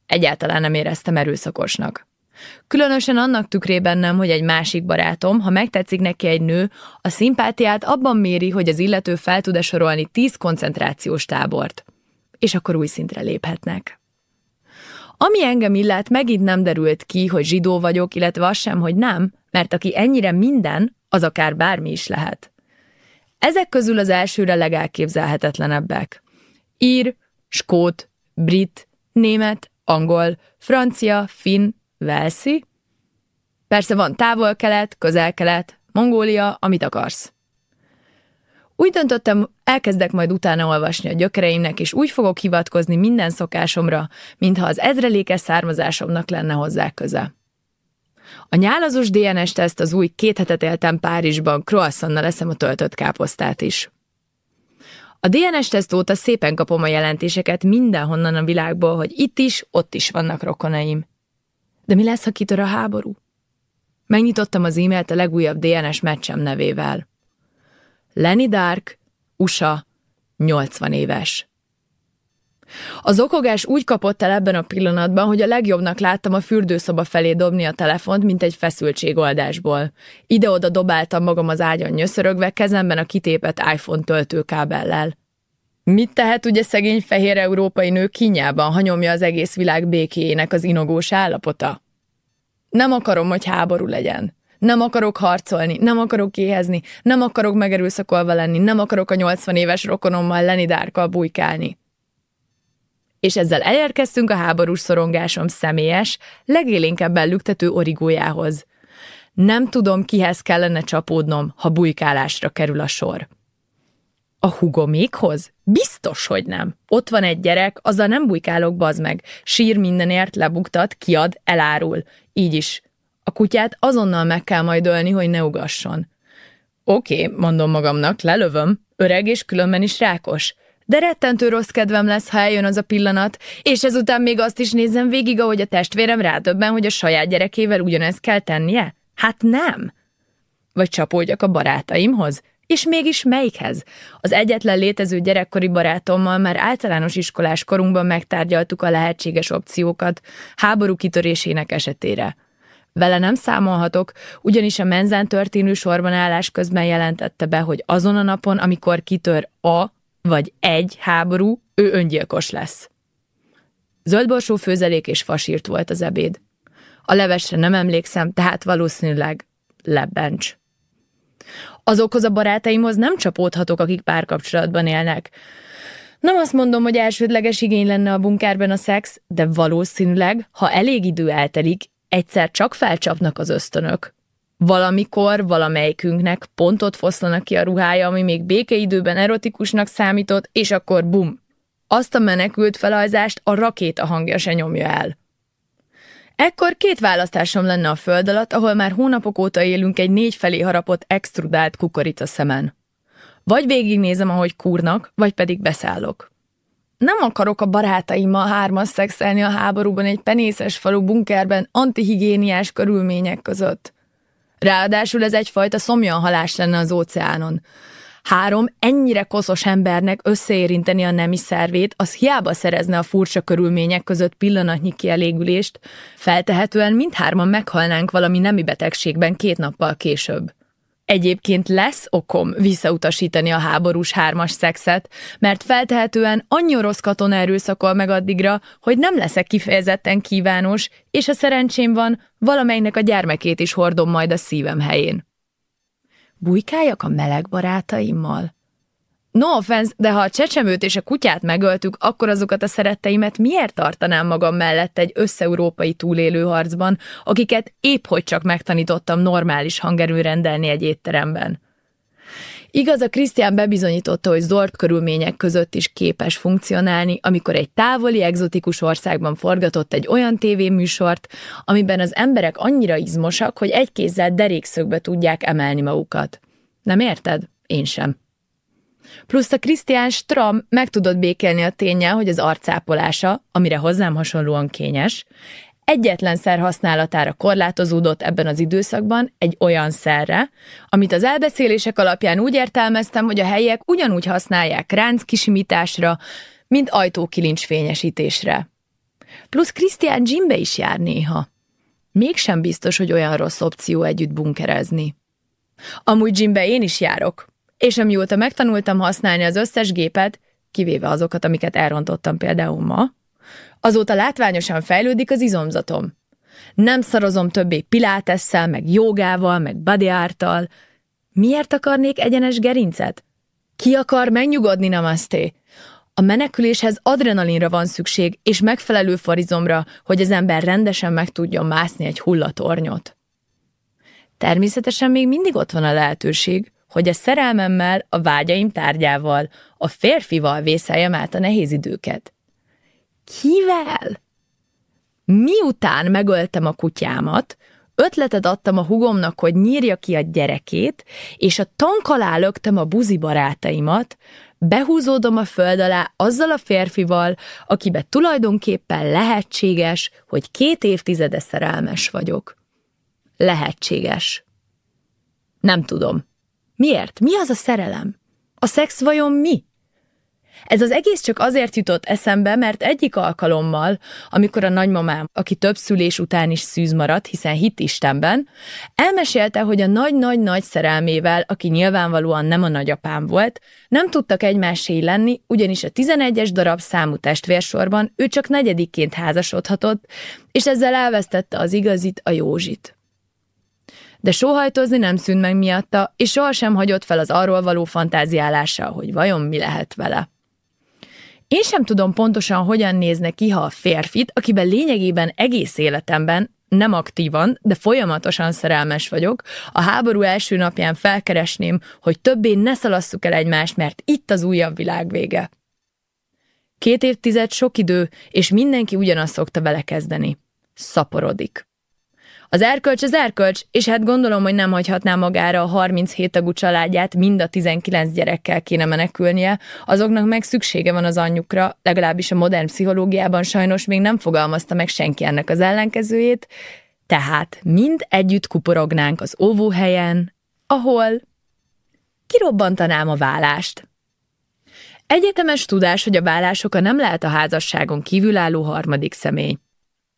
Egyáltalán nem éreztem erőszakosnak. Különösen annak tükrében nem, hogy egy másik barátom, ha megtetszik neki egy nő, a szimpátiát abban méri, hogy az illető fel tud-e sorolni tíz koncentrációs tábort. És akkor új szintre léphetnek. Ami engem illet, megint nem derült ki, hogy zsidó vagyok, illetve az sem, hogy nem, mert aki ennyire minden, az akár bármi is lehet. Ezek közül az elsőre legelképzelhetetlenebbek. Ír, skót, brit, német, angol, francia, finn, velszi. Persze van távol-kelet, közel-kelet, Mongólia, amit akarsz. Úgy döntöttem, elkezdek majd utána olvasni a gyökereimnek, és úgy fogok hivatkozni minden szokásomra, mintha az ezrelékes származásomnak lenne hozzá köze. A nyálazos DNS-teszt az új két hetet éltem Párizsban, croissannal eszem a töltött káposztát is. A DNS-teszt óta szépen kapom a jelentéseket mindenhonnan a világból, hogy itt is, ott is vannak rokonaim. De mi lesz, ha kitör a háború? Megnyitottam az e-mailt a legújabb DNS meccsem nevével. Lenny Dark, USA, 80 éves. Az okogás úgy kapott el ebben a pillanatban, hogy a legjobbnak láttam a fürdőszoba felé dobni a telefont, mint egy feszültségoldásból. Ide-oda dobáltam magam az ágyon nyöszörögve, kezemben a kitépett iPhone töltőkábellel. Mit tehet ugye szegény fehér európai nő kinyában, ha nyomja az egész világ békéjének az inogós állapota? Nem akarom, hogy háború legyen. Nem akarok harcolni, nem akarok éhezni, nem akarok megerőszakolva lenni, nem akarok a 80 éves rokonommal Lenny Dárkkal bujkálni. És ezzel elérkeztünk a háborús szorongásom személyes, legélénkebben lüktető origójához. Nem tudom, kihez kellene csapódnom, ha bujkálásra kerül a sor. A hugomékhoz? Biztos, hogy nem. Ott van egy gyerek, azzal nem bujkálok, bazd meg. Sír mindenért, lebuktat, kiad, elárul. Így is. Kutyát azonnal meg kell majd ölni, hogy ne ugasson. Oké, mondom magamnak, lelövöm, öreg és különben is rákos. De rettentő rossz kedvem lesz, ha eljön az a pillanat, és ezután még azt is nézem végig, ahogy a testvérem rádöbben, hogy a saját gyerekével ugyanezt kell tennie? Hát nem! Vagy csapódjak a barátaimhoz? És mégis melyikhez? Az egyetlen létező gyerekkori barátommal már általános iskolás korunkban megtárgyaltuk a lehetséges opciókat háború kitörésének esetére. Vele nem számolhatok, ugyanis a menzán történő sorban állás közben jelentette be, hogy azon a napon, amikor kitör a vagy egy háború, ő öngyilkos lesz. Zöldborsó főzelék és fasírt volt az ebéd. A levesre nem emlékszem, tehát valószínűleg lebbencs. Azokhoz a barátaimhoz nem csapódhatok, akik párkapcsolatban élnek. Nem azt mondom, hogy elsődleges igény lenne a bunkárban a szex, de valószínűleg, ha elég idő eltelik, egyszer csak felcsapnak az ösztönök. Valamikor valamelyikünknek pontot foszlanak ki a ruhája, ami még békeidőben erotikusnak számított, és akkor bum! Azt a menekült felajzást a rakéta hangja se nyomja el. Ekkor két választásom lenne a föld alatt, ahol már hónapok óta élünk egy négy felé harapott extrudált kukorica szemen. Vagy végignézem, ahogy kúrnak, vagy pedig beszállok. Nem akarok a barátaimmal hármas szexelni a háborúban egy penészes falu bunkerben antihigiéniás körülmények között. Ráadásul ez egyfajta szomjanhalás lenne az óceánon. Három ennyire koszos embernek összeérinteni a nemi szervét, az hiába szerezne a furcsa körülmények között pillanatnyi kielégülést, feltehetően mindhárman meghalnánk valami nemi betegségben két nappal később. Egyébként lesz okom visszautasítani a háborús hármas szexet, mert feltehetően annyi orosz katona erőszakol meg addigra, hogy nem leszek kifejezetten kívános, és a szerencsém van, valamelynek a gyermekét is hordom majd a szívem helyén. Bujkáljak a meleg barátaimmal? No offense, de ha a csecsemőt és a kutyát megöltük, akkor azokat a szeretteimet miért tartanám magam mellett egy összeurópai túlélő harcban, akiket épp hogy csak megtanítottam normális hangerő rendelni egy étteremben? Igaz, a Krisztián bebizonyította, hogy zord körülmények között is képes funkcionálni, amikor egy távoli, egzotikus országban forgatott egy olyan tévéműsort, amiben az emberek annyira izmosak, hogy egy kézzel derékszögbe tudják emelni magukat. Nem érted? Én sem. Plusz a Krisztián Stram meg tudott békelni a tényel, hogy az arcápolása, amire hozzám hasonlóan kényes, egyetlen szer használatára korlátozódott ebben az időszakban egy olyan szerre, amit az elbeszélések alapján úgy értelmeztem, hogy a helyiek ugyanúgy használják ránc kisimításra, mint ajtókilincs fényesítésre. Plusz Krisztián Jimbe is jár néha. Mégsem biztos, hogy olyan rossz opció együtt bunkerezni. Amúgy Jimbe én is járok, és amióta megtanultam használni az összes gépet, kivéve azokat, amiket elrontottam például ma, azóta látványosan fejlődik az izomzatom. Nem szarozom többé pilátesszel, meg jogával, meg art Miért akarnék egyenes gerincet? Ki akar megnyugodni, namaste? A meneküléshez adrenalinra van szükség, és megfelelő farizomra, hogy az ember rendesen meg tudjon mászni egy hullatornyot. Természetesen még mindig ott van a lehetőség, hogy a szerelmemmel, a vágyaim tárgyával, a férfival vészeljem át a nehéz időket. Kivel? Miután megöltem a kutyámat, ötletet adtam a hugomnak, hogy nyírja ki a gyerekét, és a tank alá lögtem a buzi barátaimat, behúzódom a föld alá azzal a férfival, akibe tulajdonképpen lehetséges, hogy két évtizede szerelmes vagyok. Lehetséges. Nem tudom. Miért? Mi az a szerelem? A szex vajon mi? Ez az egész csak azért jutott eszembe, mert egyik alkalommal, amikor a nagymamám, aki több szülés után is szűz maradt, hiszen hit Istenben, elmesélte, hogy a nagy-nagy-nagy szerelmével, aki nyilvánvalóan nem a nagyapám volt, nem tudtak egymásé lenni, ugyanis a 11-es darab számú testvérsorban ő csak negyedikként házasodhatott, és ezzel elvesztette az igazit, a Józsit de sóhajtozni nem szűnt meg miatta, és sohasem hagyott fel az arról való fantáziálása, hogy vajon mi lehet vele. Én sem tudom pontosan, hogyan nézne ki, ha a férfit, akiben lényegében egész életemben, nem aktívan, de folyamatosan szerelmes vagyok, a háború első napján felkeresném, hogy többé ne szalasszuk el egymást, mert itt az újabb világ vége. Két évtized sok idő, és mindenki ugyanazt szokta vele kezdeni. Szaporodik. Az erkölcs az erkölcs, és hát gondolom, hogy nem hagyhatná magára a 37 tagú családját, mind a 19 gyerekkel kéne menekülnie, azoknak meg szüksége van az anyjukra, legalábbis a modern pszichológiában sajnos még nem fogalmazta meg senki ennek az ellenkezőjét, tehát mind együtt kuporognánk az óvóhelyen, ahol kirobbantanám a vállást. Egyetemes tudás, hogy a vállásoka nem lehet a házasságon kívülálló harmadik személy.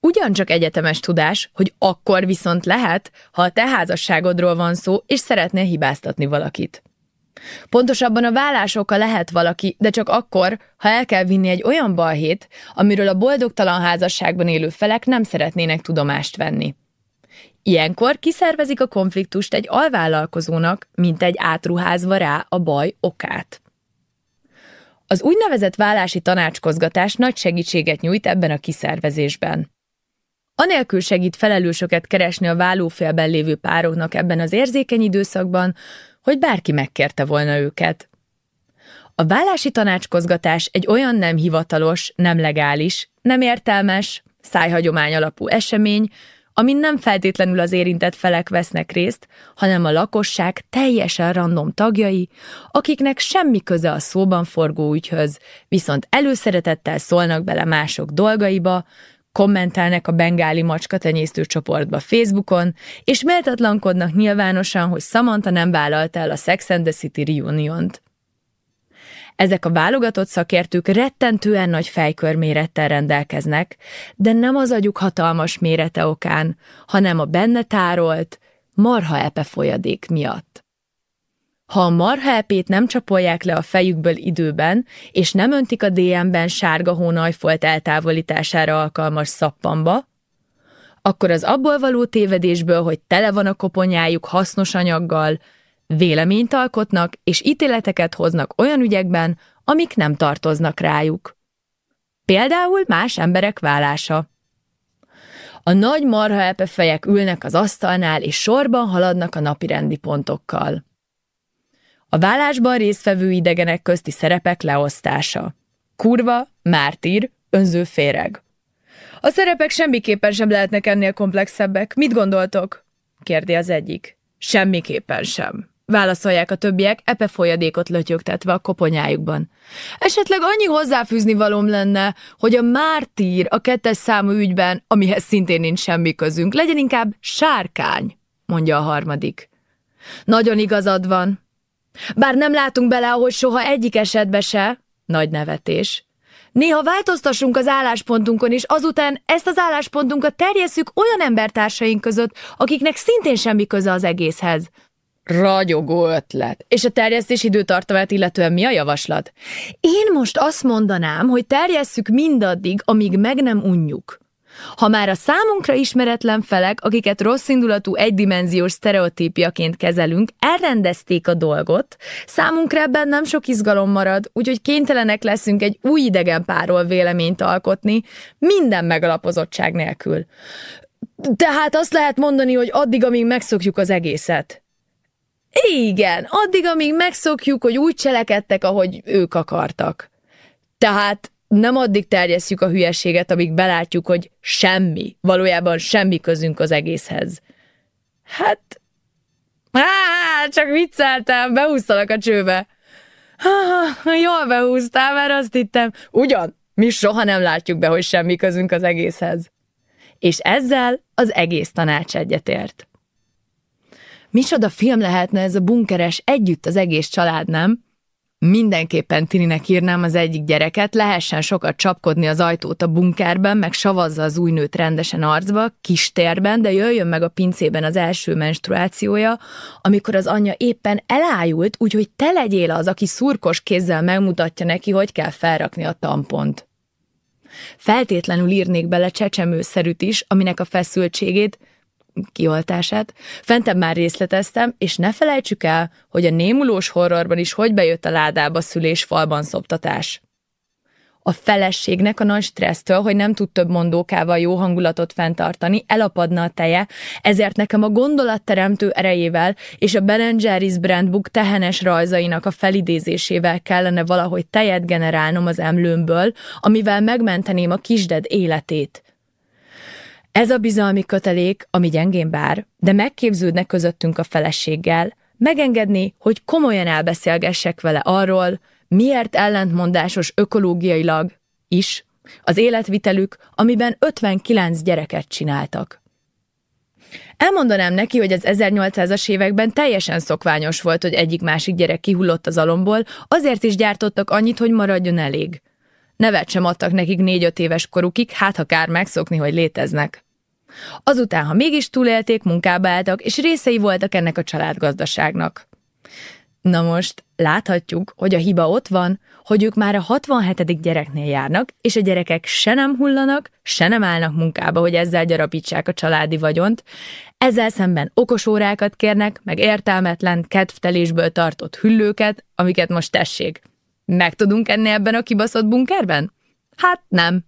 Ugyancsak egyetemes tudás, hogy akkor viszont lehet, ha a te házasságodról van szó, és szeretnél hibáztatni valakit. Pontosabban a vállásoka lehet valaki, de csak akkor, ha el kell vinni egy olyan balhét, amiről a boldogtalan házasságban élő felek nem szeretnének tudomást venni. Ilyenkor kiszervezik a konfliktust egy alvállalkozónak, mint egy átruházva rá a baj okát. Az úgynevezett vállási tanácskozgatás nagy segítséget nyújt ebben a kiszervezésben. Anélkül segít felelősöket keresni a vállófélben lévő pároknak ebben az érzékeny időszakban, hogy bárki megkérte volna őket. A vállási tanácskozgatás egy olyan nem hivatalos, nem legális, nem értelmes, szájhagyomány alapú esemény, amin nem feltétlenül az érintett felek vesznek részt, hanem a lakosság teljesen random tagjai, akiknek semmi köze a szóban forgó ügyhöz, viszont előszeretettel szólnak bele mások dolgaiba, kommentelnek a bengáli macska tenyésztő csoportba Facebookon, és méltatlankodnak nyilvánosan, hogy Samantha nem vállalt el a Sex and the City reuniont. Ezek a válogatott szakértők rettentően nagy fejkörmérettel rendelkeznek, de nem az agyuk hatalmas mérete okán, hanem a benne tárolt, marha epe folyadék miatt. Ha a marhaepét nem csapolják le a fejükből időben, és nem öntik a DM-ben sárga hónajfolt eltávolítására alkalmas szappamba, akkor az abból való tévedésből, hogy tele van a koponyájuk hasznos anyaggal, véleményt alkotnak és ítéleteket hoznak olyan ügyekben, amik nem tartoznak rájuk. Például más emberek vállása. A nagy marha fejek ülnek az asztalnál, és sorban haladnak a napirendi pontokkal. A vállásban résztvevő idegenek közti szerepek leosztása. Kurva, mártír, önző féreg. A szerepek semmiképpen sem lehetnek ennél komplexebbek. Mit gondoltok? kérdi az egyik. Semmiképpen sem. Válaszolják a többiek, epe folyadékot lötyögtetve a koponyájukban. Esetleg annyi hozzáfűzni valóm lenne, hogy a mártír a kettes számú ügyben, amihez szintén nincs semmi közünk, legyen inkább sárkány, mondja a harmadik. Nagyon igazad van, bár nem látunk bele, ahogy soha egyik esetbe se, nagy nevetés. Néha változtassunk az álláspontunkon, és azután ezt az álláspontunkat terjesszük olyan embertársaink között, akiknek szintén semmi köze az egészhez. Ragyogó ötlet. És a terjesztés időtartamát illetően mi a javaslat? Én most azt mondanám, hogy terjesszük mindaddig, amíg meg nem unjuk. Ha már a számunkra ismeretlen felek, akiket rosszindulatú egydimenziós sztereotípiaként kezelünk, elrendezték a dolgot, számunkra ebben nem sok izgalom marad, úgyhogy kénytelenek leszünk egy új idegen párról véleményt alkotni, minden megalapozottság nélkül. Tehát azt lehet mondani, hogy addig, amíg megszokjuk az egészet. Igen, addig, amíg megszokjuk, hogy úgy cselekedtek, ahogy ők akartak. Tehát nem addig terjesszük a hülyeséget, amíg belátjuk, hogy semmi, valójában semmi közünk az egészhez. Hát, á, csak vicceltem, behúztalak a csőbe. Ha, jól behúztál, mert azt hittem, ugyan, mi soha nem látjuk be, hogy semmi közünk az egészhez. És ezzel az egész tanács egyetért. Micsoda film lehetne ez a bunkeres együtt az egész család, nem? Mindenképpen Tininek írnám az egyik gyereket, lehessen sokat csapkodni az ajtót a bunkerben, meg savazza az új nőt rendesen arcba, kis térben, de jöjjön meg a pincében az első menstruációja, amikor az anyja éppen elájult, úgyhogy te legyél az, aki szurkos kézzel megmutatja neki, hogy kell felrakni a tampont. Feltétlenül írnék bele csecsemőszerűt is, aminek a feszültségét kioltását. Fentebb már részleteztem, és ne felejtsük el, hogy a némulós horrorban is hogy bejött a ládába szülés falban szoptatás. A feleségnek a nagy stressztől, hogy nem tud több mondókával jó hangulatot fenntartani, elapadna a teje, ezért nekem a gondolatteremtő erejével és a Ben Jerry's Brandbook tehenes rajzainak a felidézésével kellene valahogy tejet generálnom az emlőmből, amivel megmenteném a kisded életét. Ez a bizalmi kötelék, ami gyengén bár, de megképződnek közöttünk a feleséggel, megengedni, hogy komolyan elbeszélgessek vele arról, miért ellentmondásos ökológiailag is az életvitelük, amiben 59 gyereket csináltak. Elmondanám neki, hogy az 1800-as években teljesen szokványos volt, hogy egyik-másik gyerek kihullott az alomból, azért is gyártottak annyit, hogy maradjon elég. Nevet sem adtak nekik négy-öt éves korukig, hát ha kár megszokni, hogy léteznek. Azután, ha mégis túlélték, munkába álltak, és részei voltak ennek a családgazdaságnak. Na most láthatjuk, hogy a hiba ott van, hogy ők már a 67. gyereknél járnak, és a gyerekek se nem hullanak, se nem állnak munkába, hogy ezzel gyarapítsák a családi vagyont, ezzel szemben okos órákat kérnek, meg értelmetlen, kedvtelésből tartott hüllőket, amiket most tessék. Meg tudunk enni ebben a kibaszott bunkerben? Hát nem.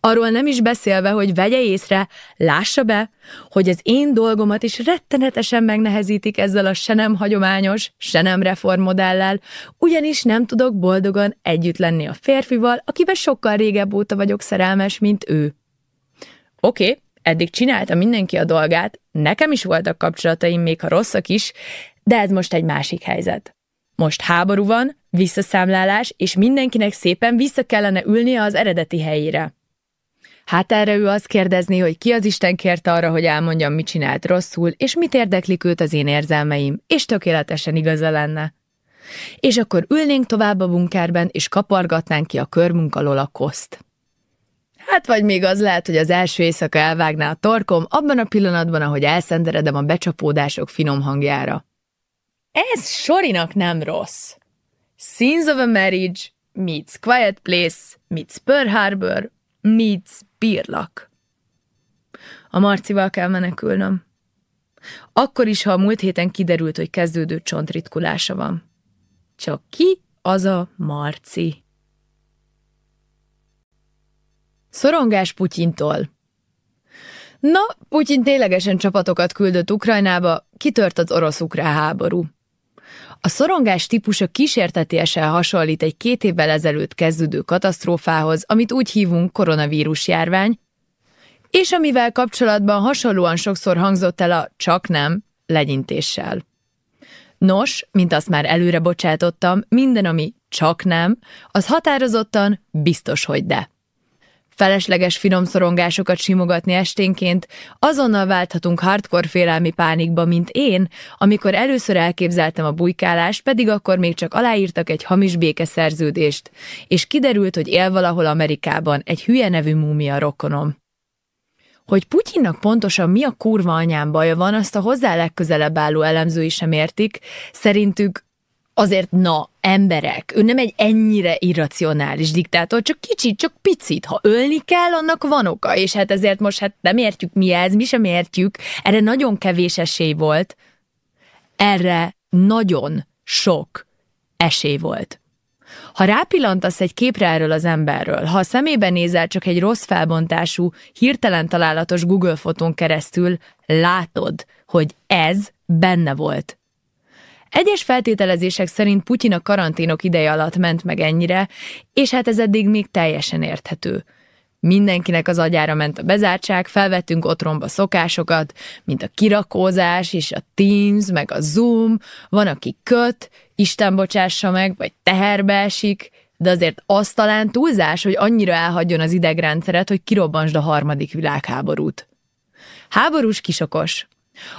Arról nem is beszélve, hogy vegye észre, lássa be, hogy az én dolgomat is rettenetesen megnehezítik ezzel a se nem hagyományos, se nem reformmodellel, ugyanis nem tudok boldogan együtt lenni a férfival, akivel sokkal régebb óta vagyok szerelmes, mint ő. Oké, okay, eddig csinálta mindenki a dolgát, nekem is voltak kapcsolataim, még ha rosszak is, de ez most egy másik helyzet. Most háború van, visszaszámlálás, és mindenkinek szépen vissza kellene ülnie az eredeti helyére. Hát erre ő azt kérdezni, hogy ki az Isten kérte arra, hogy elmondjam, mit csinált rosszul, és mit érdeklik őt az én érzelmeim, és tökéletesen igaza lenne. És akkor ülnénk tovább a bunkerben, és kapargatnánk ki a körmünk alól a koszt. Hát vagy még az lehet, hogy az első éjszaka elvágná a torkom, abban a pillanatban, ahogy elszenderedem a becsapódások finom hangjára. Ez Sorinak nem rossz. Scenes of a Marriage meets Quiet Place meets Pearl Harbor meets Birlak. A Marcival kell menekülnöm. Akkor is, ha a múlt héten kiderült, hogy kezdődő csontritkulása van. Csak ki az a Marci? Szorongás Putyintól Na, Putyin ténylegesen csapatokat küldött Ukrajnába, kitört az orosz-ukrán háború. A szorongás típusa kísértetiesen hasonlít egy két évvel ezelőtt kezdődő katasztrófához, amit úgy hívunk koronavírus járvány, és amivel kapcsolatban hasonlóan sokszor hangzott el a csak nem legyintéssel. Nos, mint azt már előre bocsátottam, minden, ami csak nem, az határozottan biztos, hogy de felesleges finom szorongásokat simogatni esténként, azonnal válthatunk hardcore félelmi pánikba, mint én, amikor először elképzeltem a bujkálást, pedig akkor még csak aláírtak egy hamis békeszerződést, és kiderült, hogy él valahol Amerikában egy hülye nevű múmia rokonom. Hogy Putyinnak pontosan mi a kurva anyám baja van, azt a hozzá legközelebb álló elemzői sem értik, szerintük azért, na, emberek, ő nem egy ennyire irracionális diktátor, csak kicsit, csak picit. Ha ölni kell, annak van oka, és hát ezért most hát nem értjük mi ez, mi sem értjük. Erre nagyon kevés esély volt. Erre nagyon sok esély volt. Ha rápillantasz egy képre erről az emberről, ha a szemébe nézel csak egy rossz felbontású, hirtelen találatos Google fotón keresztül, látod, hogy ez benne volt egyes feltételezések szerint Putyin a karanténok ideje alatt ment meg ennyire, és hát ez eddig még teljesen érthető. Mindenkinek az agyára ment a bezártság, felvettünk otthonba szokásokat, mint a kirakózás és a Teams, meg a Zoom, van, aki köt, Isten bocsássa meg, vagy teherbe esik, de azért az talán túlzás, hogy annyira elhagyjon az idegrendszeret, hogy kirobbansd a harmadik világháborút. Háborús kisokos,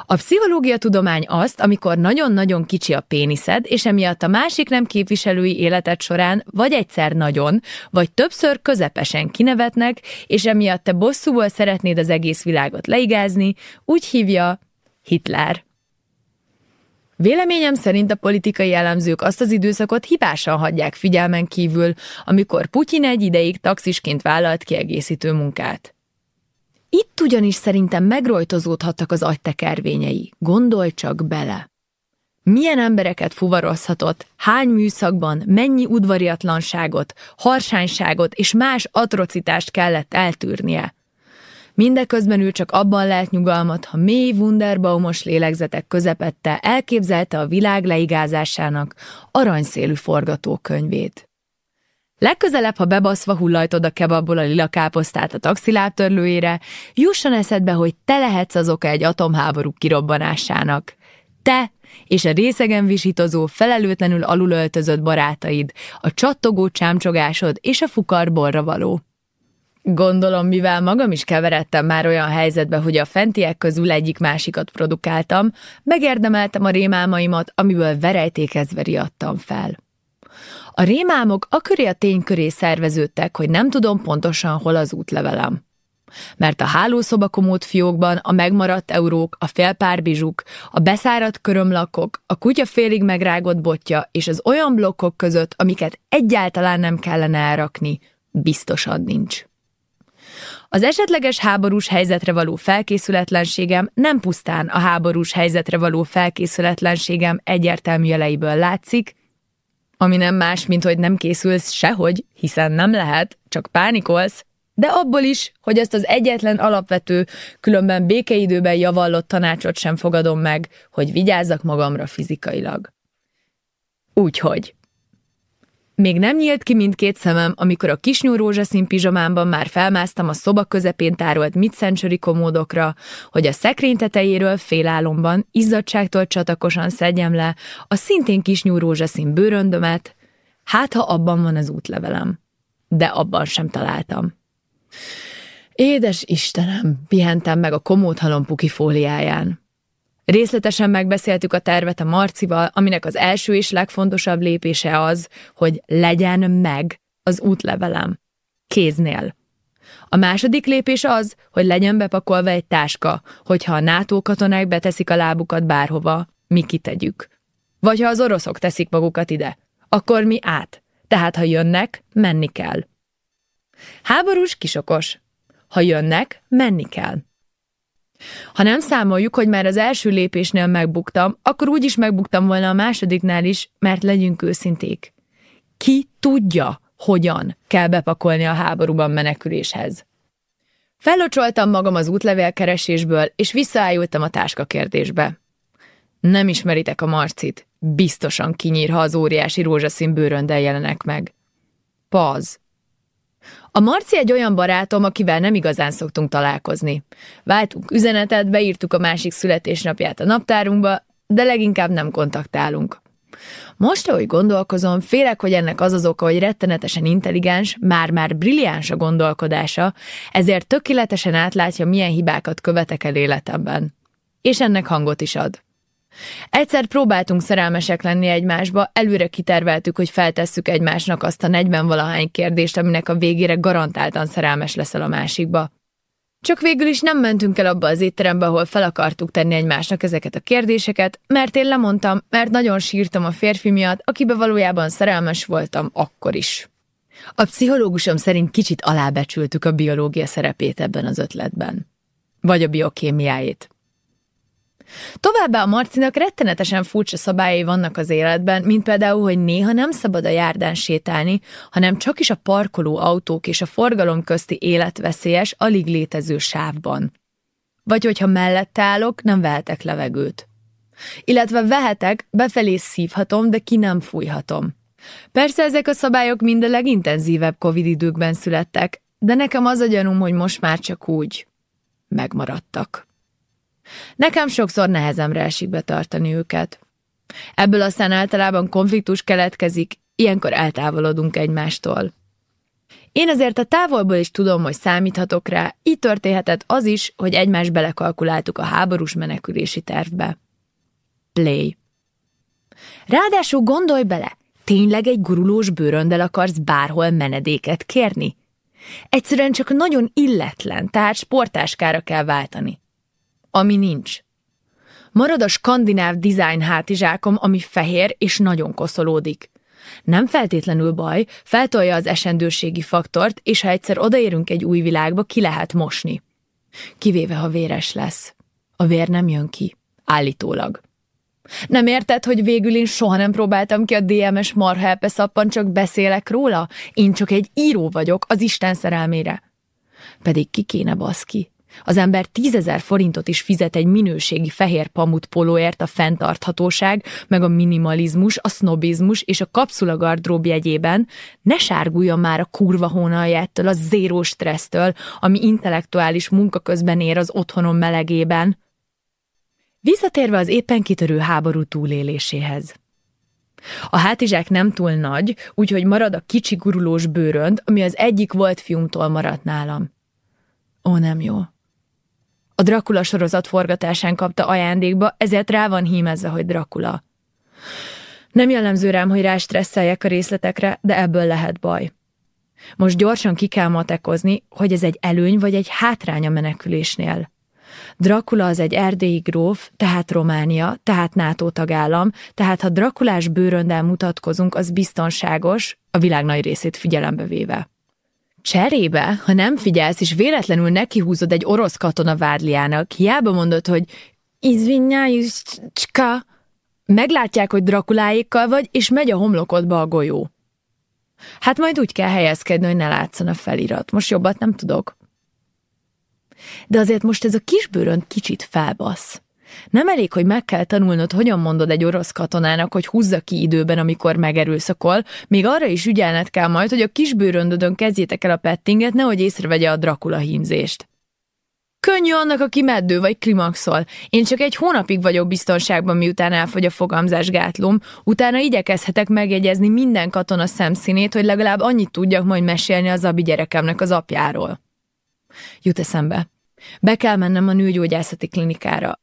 a pszichológia tudomány azt, amikor nagyon-nagyon kicsi a péniszed, és emiatt a másik nem képviselői életed során vagy egyszer nagyon, vagy többször közepesen kinevetnek, és emiatt te bosszúból szeretnéd az egész világot leigázni, úgy hívja Hitler. Véleményem szerint a politikai elemzők azt az időszakot hibásan hagyják figyelmen kívül, amikor Putyin egy ideig taxisként vállalt kiegészítő munkát. Itt ugyanis szerintem megrojtozódhattak az agytekervényei. Gondolj csak bele! Milyen embereket fuvarozhatott, hány műszakban, mennyi udvariatlanságot, harsányságot és más atrocitást kellett eltűrnie. Mindeközben ő csak abban lehet nyugalmat, ha mély wunderbaumos lélegzetek közepette elképzelte a világ leigázásának aranyszélű forgatókönyvét. Legközelebb, ha bebaszva hullajtod a kebabból a lila káposztát a taxilábtörlőjére, jusson eszedbe, hogy te lehetsz az oka egy atomháború kirobbanásának. Te és a részegen visítozó, felelőtlenül alulöltözött barátaid, a csattogó csámcsogásod és a fukarborra való. Gondolom, mivel magam is keveredtem már olyan helyzetbe, hogy a fentiek közül egyik másikat produkáltam, megérdemeltem a rémálmaimat, amiből verejtékezve riadtam fel. A rémálmok aköré a tény köré szerveződtek, hogy nem tudom pontosan, hol az útlevelem. Mert a hálószobakomót fiókban a megmaradt eurók, a félpár bizsuk, a beszáradt körömlakok, a kutya félig megrágott botja és az olyan blokkok között, amiket egyáltalán nem kellene elrakni, biztosan nincs. Az esetleges háborús helyzetre való felkészületlenségem nem pusztán a háborús helyzetre való felkészületlenségem egyértelmű jeleiből látszik, ami nem más, mint hogy nem készülsz sehogy, hiszen nem lehet, csak pánikolsz, de abból is, hogy ezt az egyetlen alapvető, különben békeidőben javallott tanácsot sem fogadom meg, hogy vigyázzak magamra fizikailag. Úgyhogy még nem nyílt ki mindkét szemem, amikor a kisnyú rózsaszín pizsamámban már felmásztam a szoba közepén tárolt mid komódokra, hogy a szekrény tetejéről félálomban, izzadságtól csatakosan szedjem le a szintén kisnyú rózsaszín bőröndömet, hát ha abban van az útlevelem. De abban sem találtam. Édes Istenem, pihentem meg a komódhalom puki fóliáján. Részletesen megbeszéltük a tervet a Marcival, aminek az első és legfontosabb lépése az, hogy legyen meg az útlevelem. Kéznél. A második lépés az, hogy legyen bepakolva egy táska, hogyha a NATO katonák beteszik a lábukat bárhova, mi kitegyük. Vagy ha az oroszok teszik magukat ide, akkor mi át. Tehát ha jönnek, menni kell. Háborús kisokos. Ha jönnek, menni kell. Ha nem számoljuk, hogy már az első lépésnél megbuktam, akkor úgy is megbuktam volna a másodiknál is, mert legyünk őszinték. Ki tudja, hogyan kell bepakolni a háborúban meneküléshez? Fellocsoltam magam az útlevélkeresésből, és visszaájultam a táska kérdésbe. Nem ismeritek a Marcit. Biztosan kinyír, ha az óriási rózsaszín bőröndel jelenek meg. Paz. A Marci egy olyan barátom, akivel nem igazán szoktunk találkozni. Váltunk üzenetet, beírtuk a másik születésnapját a naptárunkba, de leginkább nem kontaktálunk. Most, ahogy gondolkozom, félek, hogy ennek az az oka, hogy rettenetesen intelligens, már-már brilliáns a gondolkodása, ezért tökéletesen átlátja, milyen hibákat követek el életemben. És ennek hangot is ad. Egyszer próbáltunk szerelmesek lenni egymásba, előre kiterveltük, hogy feltesszük egymásnak azt a 40-valahány kérdést, aminek a végére garantáltan szerelmes leszel a másikba. Csak végül is nem mentünk el abba az étterembe, ahol fel akartuk tenni egymásnak ezeket a kérdéseket, mert én lemondtam, mert nagyon sírtam a férfi miatt, akibe valójában szerelmes voltam akkor is. A pszichológusom szerint kicsit alábecsültük a biológia szerepét ebben az ötletben. Vagy a biokémiájét. Továbbá a Marcinak rettenetesen furcsa szabályai vannak az életben, mint például, hogy néha nem szabad a járdán sétálni, hanem csak is a parkoló autók és a forgalom közti életveszélyes, alig létező sávban. Vagy hogyha mellette állok, nem vehetek levegőt. Illetve vehetek, befelé szívhatom, de ki nem fújhatom. Persze ezek a szabályok mind a legintenzívebb Covid időkben születtek, de nekem az a gyanúm, hogy most már csak úgy megmaradtak. Nekem sokszor nehezemre esik betartani őket. Ebből aztán általában konfliktus keletkezik, ilyenkor eltávolodunk egymástól. Én azért a távolból is tudom, hogy számíthatok rá, így történhetett az is, hogy egymás belekalkuláltuk a háborús menekülési tervbe. Play. Ráadásul gondolj bele, tényleg egy gurulós bőröndel akarsz bárhol menedéket kérni? Egyszerűen csak nagyon illetlen, tehát sportáskára kell váltani ami nincs. Marad a skandináv design hátizsákom, ami fehér és nagyon koszolódik. Nem feltétlenül baj, feltolja az esendőségi faktort, és ha egyszer odaérünk egy új világba, ki lehet mosni. Kivéve, ha véres lesz. A vér nem jön ki. Állítólag. Nem érted, hogy végül én soha nem próbáltam ki a DMS marhelpe szappan, csak beszélek róla? Én csak egy író vagyok az Isten szerelmére. Pedig ki kéne baszki? Az ember tízezer forintot is fizet egy minőségi fehér pamut polóért a fenntarthatóság, meg a minimalizmus, a sznobizmus és a kapszula gardrób jegyében, ne sárguljon már a kurva hónaljától, a zéró stressztől, ami intellektuális munka közben ér az otthonom melegében. Visszatérve az éppen kitörő háború túléléséhez. A hátizsák nem túl nagy, úgyhogy marad a kicsi gurulós bőrönd, ami az egyik volt fiúmtól maradt nálam. Ó, nem jó. A Dracula sorozat forgatásán kapta ajándékba, ezért rá van hímezve, hogy Dracula. Nem jellemző rám, hogy rástresszeljek a részletekre, de ebből lehet baj. Most gyorsan ki kell matekozni, hogy ez egy előny vagy egy hátrány a menekülésnél. Dracula az egy erdélyi gróf, tehát Románia, tehát NATO tagállam, tehát ha Drakulás bőröndel mutatkozunk, az biztonságos, a világ nagy részét figyelembe véve. Cserébe, ha nem figyelsz, és véletlenül nekihúzod egy orosz katona vádliának, hiába mondod, hogy izvinnyájuska, meglátják, hogy Drakuláékkal vagy, és megy a homlokodba a golyó. Hát majd úgy kell helyezkedni, hogy ne látszon a felirat. Most jobbat nem tudok. De azért most ez a kisbőrön kicsit felbasz. Nem elég, hogy meg kell tanulnod, hogyan mondod egy orosz katonának, hogy húzza ki időben, amikor megerőszakol, még arra is ügyelned kell majd, hogy a kisbőröndödön kezdjétek el a pettinget, nehogy észrevegye a Dracula hímzést. Könnyű annak, aki meddő vagy klimaxol. Én csak egy hónapig vagyok biztonságban, miután elfogy a fogamzásgátlóm, utána igyekezhetek megjegyezni minden katona szemszínét, hogy legalább annyit tudjak majd mesélni az abi gyerekemnek az apjáról. Jut eszembe. Be kell mennem a nőgyógyászati klinikára.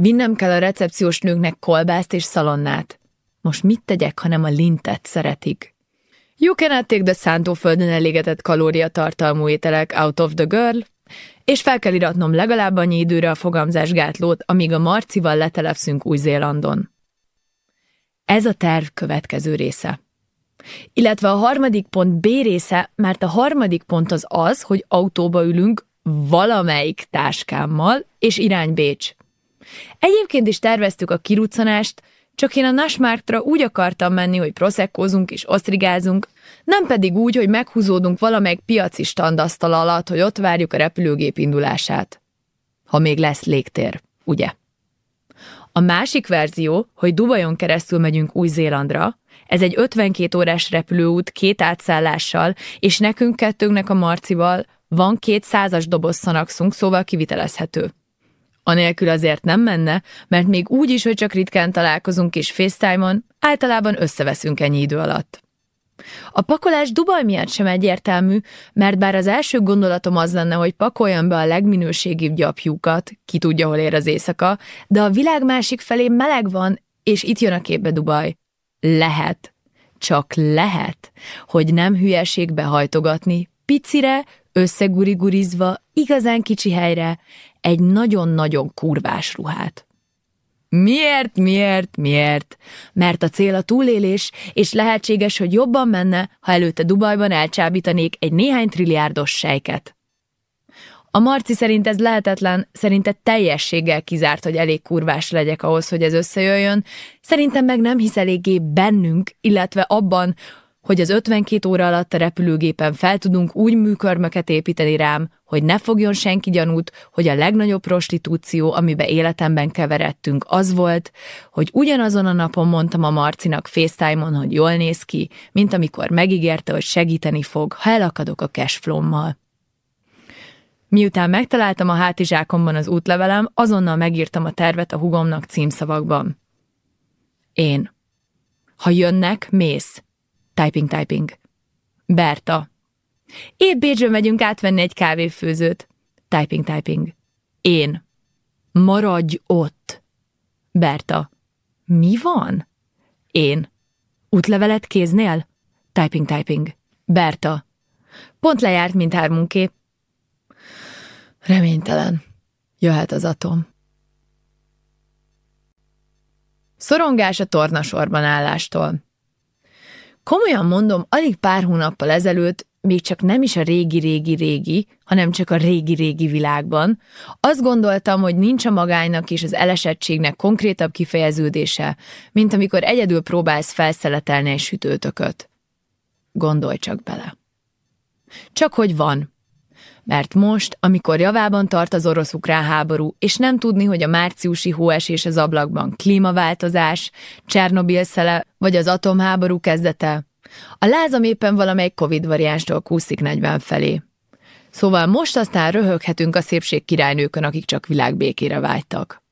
Vinnem kell a recepciós nőknek kolbászt és szalonnát. Most mit tegyek, hanem a lintet szeretik? You cannot take the szántóföldön elégetett kalóriatartalmú ételek out of the girl, és fel kell iratnom legalább annyi időre a fogamzásgátlót, amíg a Marcival letelepszünk Új-Zélandon. Ez a terv következő része. Illetve a harmadik pont B része, mert a harmadik pont az az, hogy autóba ülünk valamelyik táskámmal, és irány Bécs. Egyébként is terveztük a kiruccanást, csak én a Nasmártra úgy akartam menni, hogy proszekkózunk és osztrigázunk, nem pedig úgy, hogy meghúzódunk valamelyik piaci standasztal alatt, hogy ott várjuk a repülőgép indulását. Ha még lesz légtér, ugye? A másik verzió, hogy Dubajon keresztül megyünk Új-Zélandra, ez egy 52 órás repülőút két átszállással, és nekünk kettőnknek a Marcival van két százas doboz szanakszunk, szóval kivitelezhető. Anélkül azért nem menne, mert még úgy is, hogy csak ritkán találkozunk és FaceTime-on, általában összeveszünk ennyi idő alatt. A pakolás Dubaj miatt sem egyértelmű, mert bár az első gondolatom az lenne, hogy pakoljam be a legminőségibb gyapjúkat, ki tudja, hol ér az éjszaka, de a világ másik felé meleg van, és itt jön a képbe Dubaj. Lehet, csak lehet, hogy nem hülyeségbe hajtogatni, picire, összegurigurizva, igazán kicsi helyre, egy nagyon-nagyon kurvás ruhát. Miért, miért, miért? Mert a cél a túlélés, és lehetséges, hogy jobban menne, ha előtte Dubajban elcsábítanék egy néhány trilliárdos sejket. A Marci szerint ez lehetetlen, szerinte teljességgel kizárt, hogy elég kurvás legyek ahhoz, hogy ez összejöjjön, szerintem meg nem hisz eléggé bennünk, illetve abban, hogy az 52 óra alatt a repülőgépen fel tudunk úgy műkörmöket építeni rám, hogy ne fogjon senki gyanút, hogy a legnagyobb prostitúció, amibe életemben keveredtünk, az volt, hogy ugyanazon a napon mondtam a Marcinak FaceTime-on, hogy jól néz ki, mint amikor megígérte, hogy segíteni fog, ha elakadok a cashflow-mal. Miután megtaláltam a hátizsákomban az útlevelem, azonnal megírtam a tervet a hugomnak címszavakban. Én. Ha jönnek, mész. Typing, typing. Berta. Épp Bécsbe megyünk átvenni egy kávéfőzőt. Typing, typing. Én. Maradj ott. Berta. Mi van? Én. Útlevelet kéznél? Typing, typing. Berta. Pont lejárt, mint hármunké. Reménytelen. Jöhet az atom. Szorongás a tornasorban állástól. Komolyan mondom, alig pár hónappal ezelőtt, még csak nem is a régi-régi-régi, hanem csak a régi-régi világban, azt gondoltam, hogy nincs a magánynak és az elesettségnek konkrétabb kifejeződése, mint amikor egyedül próbálsz felszeletelni egy sütőtököt. Gondolj csak bele. Csak hogy van. Mert most, amikor javában tart az orosz-ukrán háború, és nem tudni, hogy a márciusi hóesés az ablakban klímaváltozás, Csernobil szele vagy az atomháború kezdete, a lázam éppen valamelyik Covid variánstól kúszik 40 felé. Szóval most aztán röhöghetünk a szépség királynőkön, akik csak világbékére vágytak.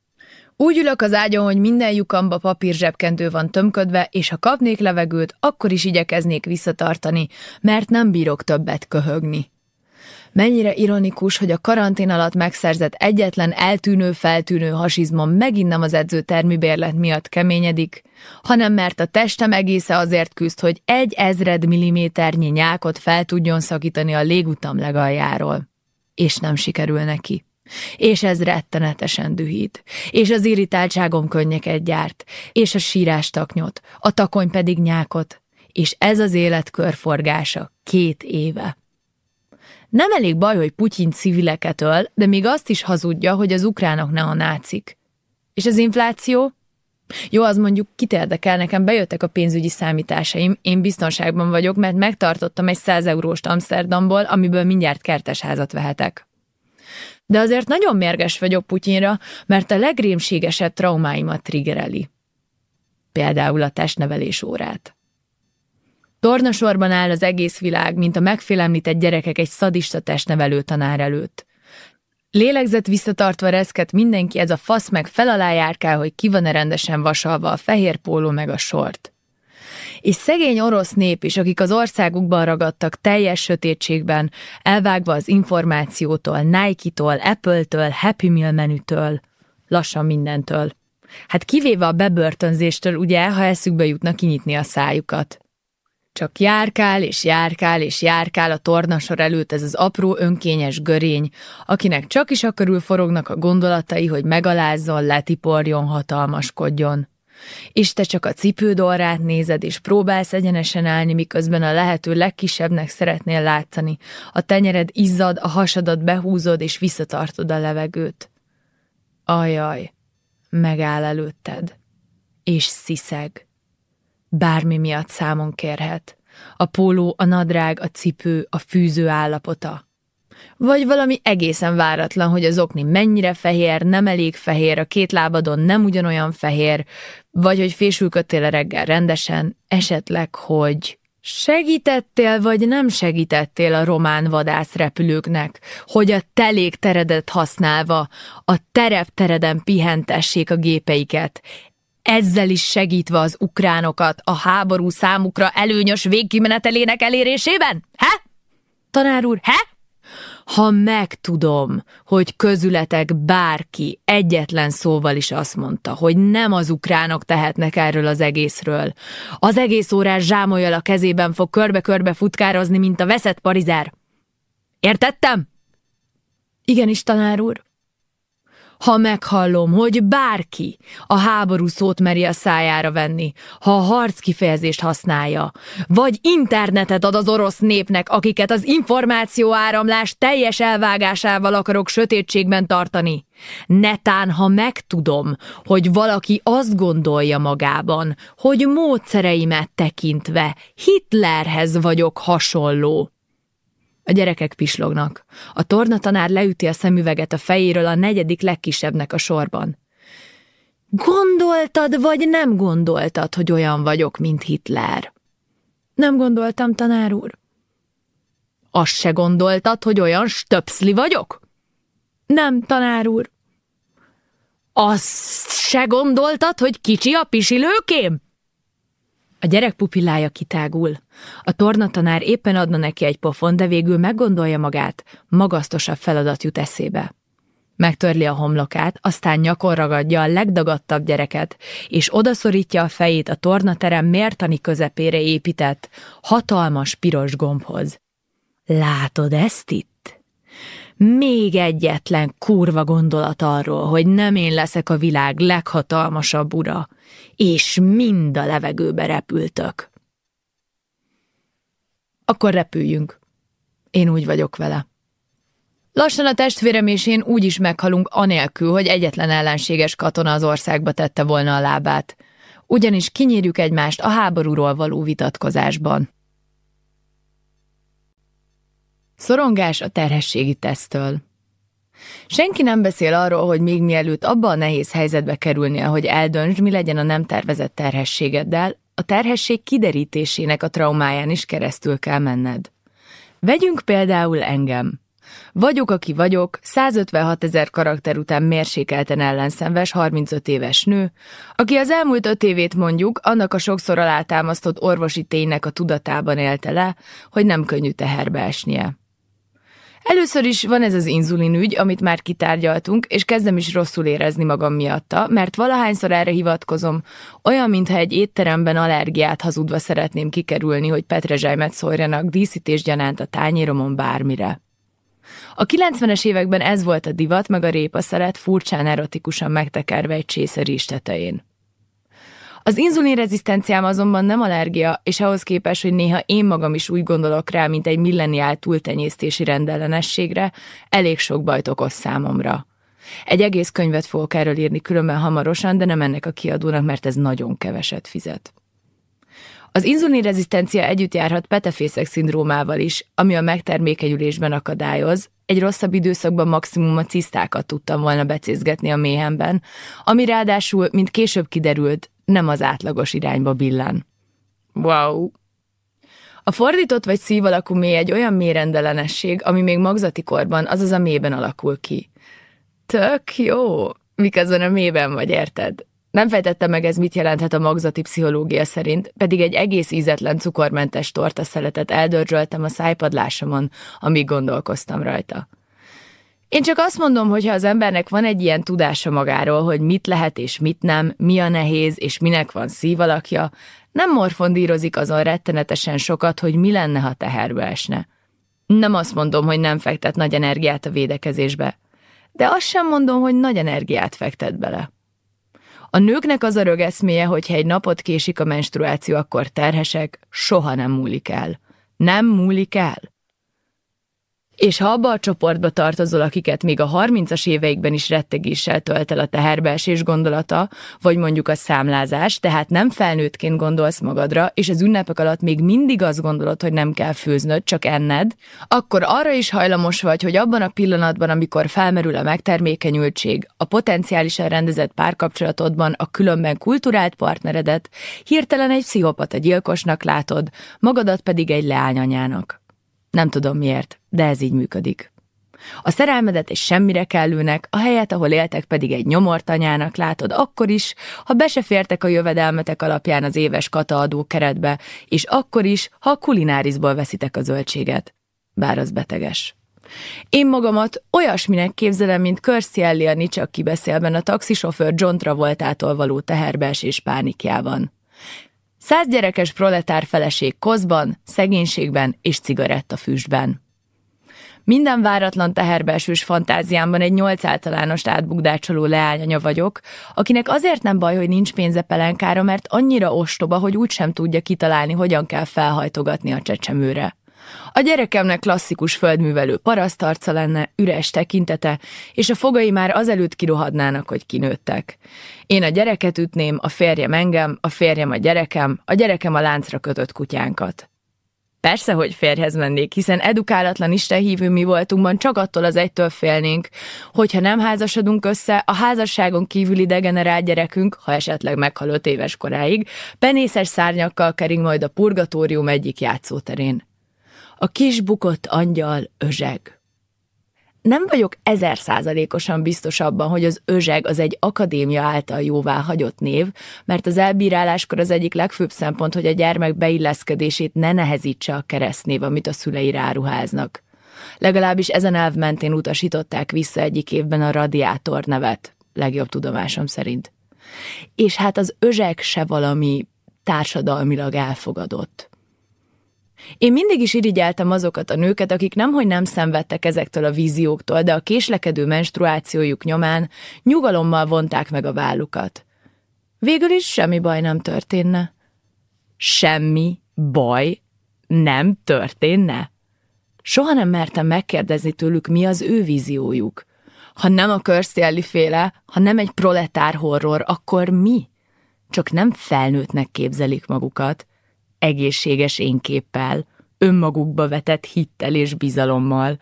Úgy ülök az ágyon, hogy minden lyukamba papír zsebkendő van tömködve, és ha kapnék levegőt, akkor is igyekeznék visszatartani, mert nem bírok többet köhögni. Mennyire ironikus, hogy a karantén alatt megszerzett egyetlen eltűnő, feltűnő hasizmom megint nem az edzőtermi bérlet miatt keményedik, hanem mert a testem egésze azért küzd, hogy egy ezred milliméternyi nyákot fel tudjon szakítani a légutam legaljáról. És nem sikerül neki. És ez rettenetesen dühít. És az irritáltságom könnyeket gyárt. És a sírás taknyot. A takony pedig nyákot. És ez az élet körforgása két éve. Nem elég baj, hogy Putyin civileket öl, de még azt is hazudja, hogy az ukránok ne a nácik. És az infláció? Jó, az mondjuk kit érdekel, nekem bejöttek a pénzügyi számításaim, én biztonságban vagyok, mert megtartottam egy 100 eurós Amsterdamból, amiből mindjárt kertesházat vehetek. De azért nagyon mérges vagyok Putyinra, mert a legrémségesebb traumáimat triggereli. Például a testnevelés órát. Tornasorban áll az egész világ, mint a megfélemlített gyerekek egy szadista testnevelő tanár előtt. Lélegzett visszatartva reszket mindenki, ez a fasz meg felalá járkál, hogy ki van-e rendesen vasalva a fehér póló meg a sort. És szegény orosz nép is, akik az országukban ragadtak teljes sötétségben, elvágva az információtól, Nike-tól, Apple-től, Happy Meal menütől, lassan mindentől. Hát kivéve a bebörtönzéstől, ugye, ha eszükbe jutna kinyitni a szájukat. Csak járkál és járkál és járkál a tornasor előtt ez az apró önkényes görény, akinek csak is akarul forognak a gondolatai, hogy megalázzon, letiporjon, hatalmaskodjon. És te csak a cipődorrát nézed, és próbálsz egyenesen állni, miközben a lehető legkisebbnek szeretnél látszani. A tenyered izzad, a hasadat behúzod, és visszatartod a levegőt. Ajaj, megáll előtted. És sziszeg bármi miatt számon kérhet. A póló, a nadrág, a cipő, a fűző állapota. Vagy valami egészen váratlan, hogy az okni mennyire fehér, nem elég fehér, a két lábadon nem ugyanolyan fehér, vagy hogy fésülködtél reggel rendesen, esetleg, hogy segítettél vagy nem segítettél a román vadászrepülőknek, hogy a teredet használva a tereptereden pihentessék a gépeiket, ezzel is segítve az ukránokat a háború számukra előnyös végkimenetelének elérésében? He? Tanár úr, he? Ha megtudom, hogy közületek bárki egyetlen szóval is azt mondta, hogy nem az ukránok tehetnek erről az egészről, az egész órás zsámolyal a kezében fog körbe-körbe futkározni, mint a veszett parizer. Értettem? Igenis, tanár úr ha meghallom, hogy bárki a háború szót meri a szájára venni, ha a harc kifejezést használja, vagy internetet ad az orosz népnek, akiket az információ áramlás teljes elvágásával akarok sötétségben tartani. Netán, ha megtudom, hogy valaki azt gondolja magában, hogy módszereimet tekintve Hitlerhez vagyok hasonló, a gyerekek pislognak. A tornatanár leüti a szemüveget a fejéről a negyedik legkisebbnek a sorban. Gondoltad, vagy nem gondoltad, hogy olyan vagyok, mint Hitler? Nem gondoltam, tanár úr. Azt se gondoltad, hogy olyan stöpszli vagyok? Nem, tanár úr. Azt se gondoltad, hogy kicsi a pisilőkém? A gyerek pupillája kitágul. A tornatanár éppen adna neki egy pofon, de végül meggondolja magát, magasztosabb feladat jut eszébe. Megtörli a homlokát, aztán nyakon ragadja a legdagadtabb gyereket, és odaszorítja a fejét a tornaterem mértani közepére épített, hatalmas piros gombhoz. Látod ezt itt? még egyetlen kurva gondolat arról, hogy nem én leszek a világ leghatalmasabb ura, és mind a levegőbe repültök. Akkor repüljünk. Én úgy vagyok vele. Lassan a testvérem és én úgy is meghalunk anélkül, hogy egyetlen ellenséges katona az országba tette volna a lábát. Ugyanis kinyírjuk egymást a háborúról való vitatkozásban. Szorongás a terhességi tesztől. Senki nem beszél arról, hogy még mielőtt abba a nehéz helyzetbe kerülnél, hogy eldöntsd, mi legyen a nem tervezett terhességeddel, a terhesség kiderítésének a traumáján is keresztül kell menned. Vegyünk például engem. Vagyok, aki vagyok, 156 ezer karakter után mérsékelten ellenszenves 35 éves nő, aki az elmúlt öt évét mondjuk annak a sokszor alátámasztott orvosi ténynek a tudatában élte le, hogy nem könnyű teherbe esnie. Először is van ez az inzulin ügy, amit már kitárgyaltunk, és kezdem is rosszul érezni magam miatta, mert valahányszor erre hivatkozom, olyan, mintha egy étteremben allergiát hazudva szeretném kikerülni, hogy petrezselymet szórjanak díszítés gyanánt a tányéromon bármire. A 90-es években ez volt a divat, meg a répa szeret furcsán erotikusan megtekerve egy csészeri tetején. Az inzulinrezisztenciám azonban nem allergia, és ahhoz képest, hogy néha én magam is úgy gondolok rá, mint egy milleniál túltenyésztési rendellenességre, elég sok bajt okoz számomra. Egy egész könyvet fogok erről írni különben hamarosan, de nem ennek a kiadónak, mert ez nagyon keveset fizet. Az inzulinrezisztencia együtt járhat petefészek szindrómával is, ami a megtermékenyülésben akadályoz. Egy rosszabb időszakban maximum a cisztákat tudtam volna becézgetni a méhemben, ami ráadásul, mint később kiderült, nem az átlagos irányba billen. Wow! A fordított vagy szív alakú mély egy olyan mérendelenesség, ami még magzati korban, azaz a mélyben alakul ki. Tök jó, miközben a mélyben vagy, érted? Nem fejtette meg ez mit jelenthet a magzati pszichológia szerint, pedig egy egész ízetlen cukormentes torta szeletet eldörzsöltem a szájpadlásomon, amíg gondolkoztam rajta. Én csak azt mondom, hogy ha az embernek van egy ilyen tudása magáról, hogy mit lehet és mit nem, mi a nehéz és minek van szívalakja, nem morfondírozik azon rettenetesen sokat, hogy mi lenne, ha teherbe esne. Nem azt mondom, hogy nem fektet nagy energiát a védekezésbe, de azt sem mondom, hogy nagy energiát fektet bele. A nőknek az a rögeszméje, hogy ha egy napot késik a menstruáció, akkor terhesek, soha nem múlik el. Nem múlik el. És ha abba a csoportba tartozol, akiket még a 30-as éveikben is rettegéssel tölt el a teherbeesés gondolata, vagy mondjuk a számlázás, tehát nem felnőttként gondolsz magadra, és az ünnepek alatt még mindig azt gondolod, hogy nem kell főznöd, csak enned, akkor arra is hajlamos vagy, hogy abban a pillanatban, amikor felmerül a megtermékenyültség, a potenciálisan rendezett párkapcsolatodban a különben kulturált partneredet, hirtelen egy pszichopata gyilkosnak látod, magadat pedig egy leányanyának. Nem tudom miért, de ez így működik. A szerelmedet egy semmire kellőnek, a helyet, ahol éltek pedig egy nyomortanyának látod akkor is, ha be se fértek a jövedelmetek alapján az éves kataadó keretbe, és akkor is, ha a kulinárisból veszitek a zöldséget. Bár az beteges. Én magamat olyasminek képzelem, mint Kirstie Ellie a Nicsak kibeszélben a taxisofőr John Travoltától való teherbeesés pánikjában. Száz gyerekes proletár feleség kozban, szegénységben és cigarettafüstben. Minden váratlan teherbeesős fantáziámban egy nyolc általános átbukdácsoló leányanya vagyok, akinek azért nem baj, hogy nincs pénze pelenkára, mert annyira ostoba, hogy úgysem tudja kitalálni, hogyan kell felhajtogatni a csecsemőre. A gyerekemnek klasszikus földművelő parasztarca lenne, üres tekintete, és a fogai már azelőtt kirohadnának, hogy kinőttek. Én a gyereket ütném, a férjem engem, a férjem a gyerekem, a gyerekem a láncra kötött kutyánkat. Persze, hogy férjhez mennék, hiszen edukálatlan istenhívő mi voltunkban csak attól az egytől félnénk, hogyha nem házasodunk össze, a házasságon kívüli degenerált gyerekünk, ha esetleg meghal öt éves koráig, penészes szárnyakkal kering majd a purgatórium egyik játszóterén. A kis bukott angyal özseg. Nem vagyok ezer százalékosan biztos abban, hogy az özseg az egy akadémia által jóvá hagyott név, mert az elbíráláskor az egyik legfőbb szempont, hogy a gyermek beilleszkedését ne nehezítse a keresztnév, amit a szülei ráruháznak. Legalábbis ezen elv mentén utasították vissza egyik évben a radiátor nevet, legjobb tudomásom szerint. És hát az özseg se valami társadalmilag elfogadott. Én mindig is irigyeltem azokat a nőket, akik nemhogy nem szenvedtek ezektől a vízióktól, de a késlekedő menstruációjuk nyomán nyugalommal vonták meg a vállukat. Végül is semmi baj nem történne. Semmi baj nem történne? Soha nem mertem megkérdezni tőlük, mi az ő víziójuk. Ha nem a Kirstie féle, ha nem egy proletár horror, akkor mi? Csak nem felnőttnek képzelik magukat, egészséges énképpel, önmagukba vetett hittel és bizalommal.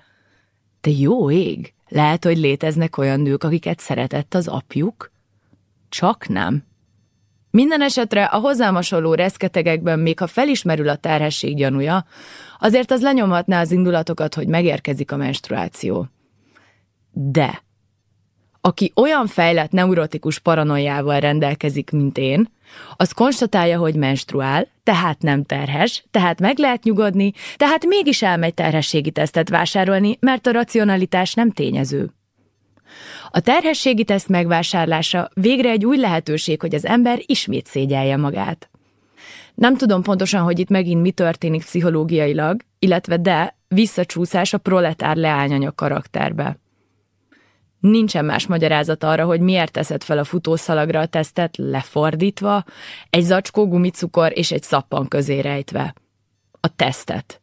De jó ég, lehet, hogy léteznek olyan nők, akiket szeretett az apjuk? Csak nem. Minden esetre a hozzám hasonló reszketegekben, még ha felismerül a terhesség gyanúja, azért az lenyomhatná az indulatokat, hogy megérkezik a menstruáció. De aki olyan fejlett neurotikus paranoiával rendelkezik, mint én, az konstatálja, hogy menstruál, tehát nem terhes, tehát meg lehet nyugodni, tehát mégis elmegy terhességi tesztet vásárolni, mert a racionalitás nem tényező. A terhességi teszt megvásárlása végre egy új lehetőség, hogy az ember ismét szégyelje magát. Nem tudom pontosan, hogy itt megint mi történik pszichológiailag, illetve de visszacsúszás a proletár leányanyag karakterbe. Nincsen más magyarázat arra, hogy miért teszed fel a futószalagra a tesztet lefordítva, egy zacskó gumicukor és egy szappan közé rejtve. A tesztet.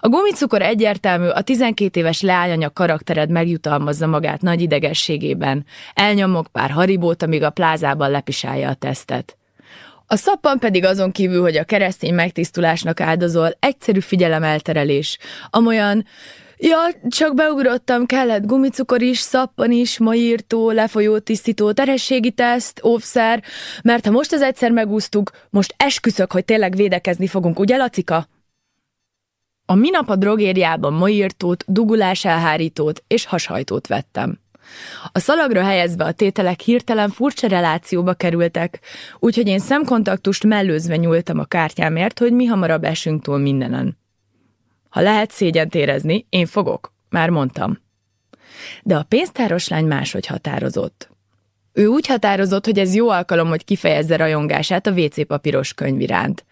A gumicukor egyértelmű, a 12 éves leányanyag karaktered megjutalmazza magát nagy idegességében. Elnyomok pár haribót, amíg a plázában lepisálja a tesztet. A szappan pedig azon kívül, hogy a keresztény megtisztulásnak áldozol, egyszerű figyelemelterelés, amolyan Ja, csak beugrottam, kellett gumicukor is, szappan is, maírtó, lefolyó tisztító, terhességi teszt, óvszer, mert ha most az egyszer megúsztuk, most esküszök, hogy tényleg védekezni fogunk, ugye, Lacika? A minap a drogériában maírtót, dugulás elhárítót és hashajtót vettem. A szalagra helyezve a tételek hirtelen furcsa relációba kerültek, úgyhogy én szemkontaktust mellőzve nyúltam a kártyámért, hogy mi hamarabb esünk túl mindenen. Ha lehet szégyent érezni, én fogok, már mondtam. De a pénztáros lány máshogy határozott. Ő úgy határozott, hogy ez jó alkalom, hogy kifejezze rajongását a WC papíros könyv iránt.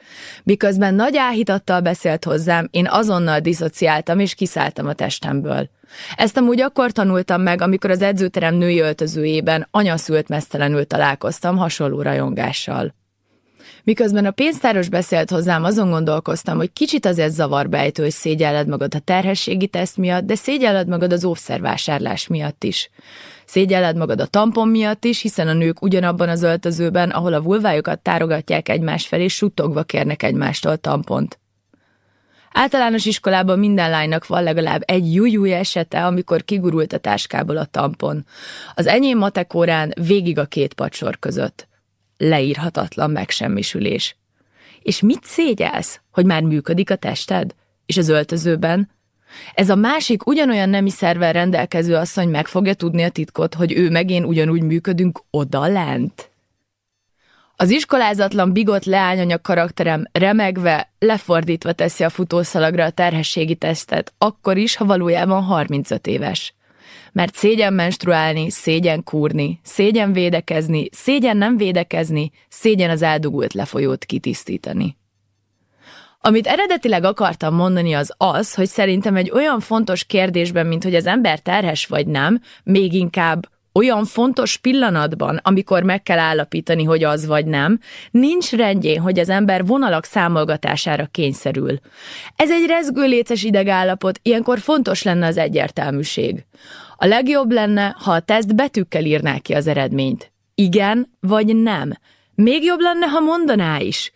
Miközben nagy áhítattal beszélt hozzám, én azonnal diszociáltam és kiszálltam a testemből. Ezt amúgy akkor tanultam meg, amikor az edzőterem női öltözőjében anyaszült mesztelenül találkoztam hasonló rajongással. Miközben a pénztáros beszélt hozzám, azon gondolkoztam, hogy kicsit azért zavarba ejtő, hogy szégyelled magad a terhességi teszt miatt, de szégyelled magad az óvszervásárlás miatt is. Szégyelled magad a tampon miatt is, hiszen a nők ugyanabban az öltözőben, ahol a vulvájukat tárogatják egymás felé, suttogva kérnek egymástól tampont. Általános iskolában minden lánynak van legalább egy jújúj esete, amikor kigurult a táskából a tampon. Az enyém matekórán végig a két pacsor között. Leírhatatlan megsemmisülés. És mit szégyelsz, hogy már működik a tested? És az öltözőben? Ez a másik ugyanolyan nemi szervel rendelkező asszony meg fogja tudni a titkot, hogy ő meg én ugyanúgy működünk oda lent. Az iskolázatlan bigott leányanyag karakterem remegve, lefordítva teszi a futószalagra a terhességi tesztet, akkor is, ha valójában 35 éves. Mert szégyen menstruálni, szégyen kúrni, szégyen védekezni, szégyen nem védekezni, szégyen az eldugult lefolyót kitisztítani. Amit eredetileg akartam mondani az az, hogy szerintem egy olyan fontos kérdésben, mint hogy az ember terhes vagy nem, még inkább olyan fontos pillanatban, amikor meg kell állapítani, hogy az vagy nem, nincs rendjén, hogy az ember vonalak számolgatására kényszerül. Ez egy rezgőléces idegállapot, ilyenkor fontos lenne az egyértelműség. A legjobb lenne, ha a teszt betűkkel írná ki az eredményt. Igen vagy nem. Még jobb lenne, ha mondaná is.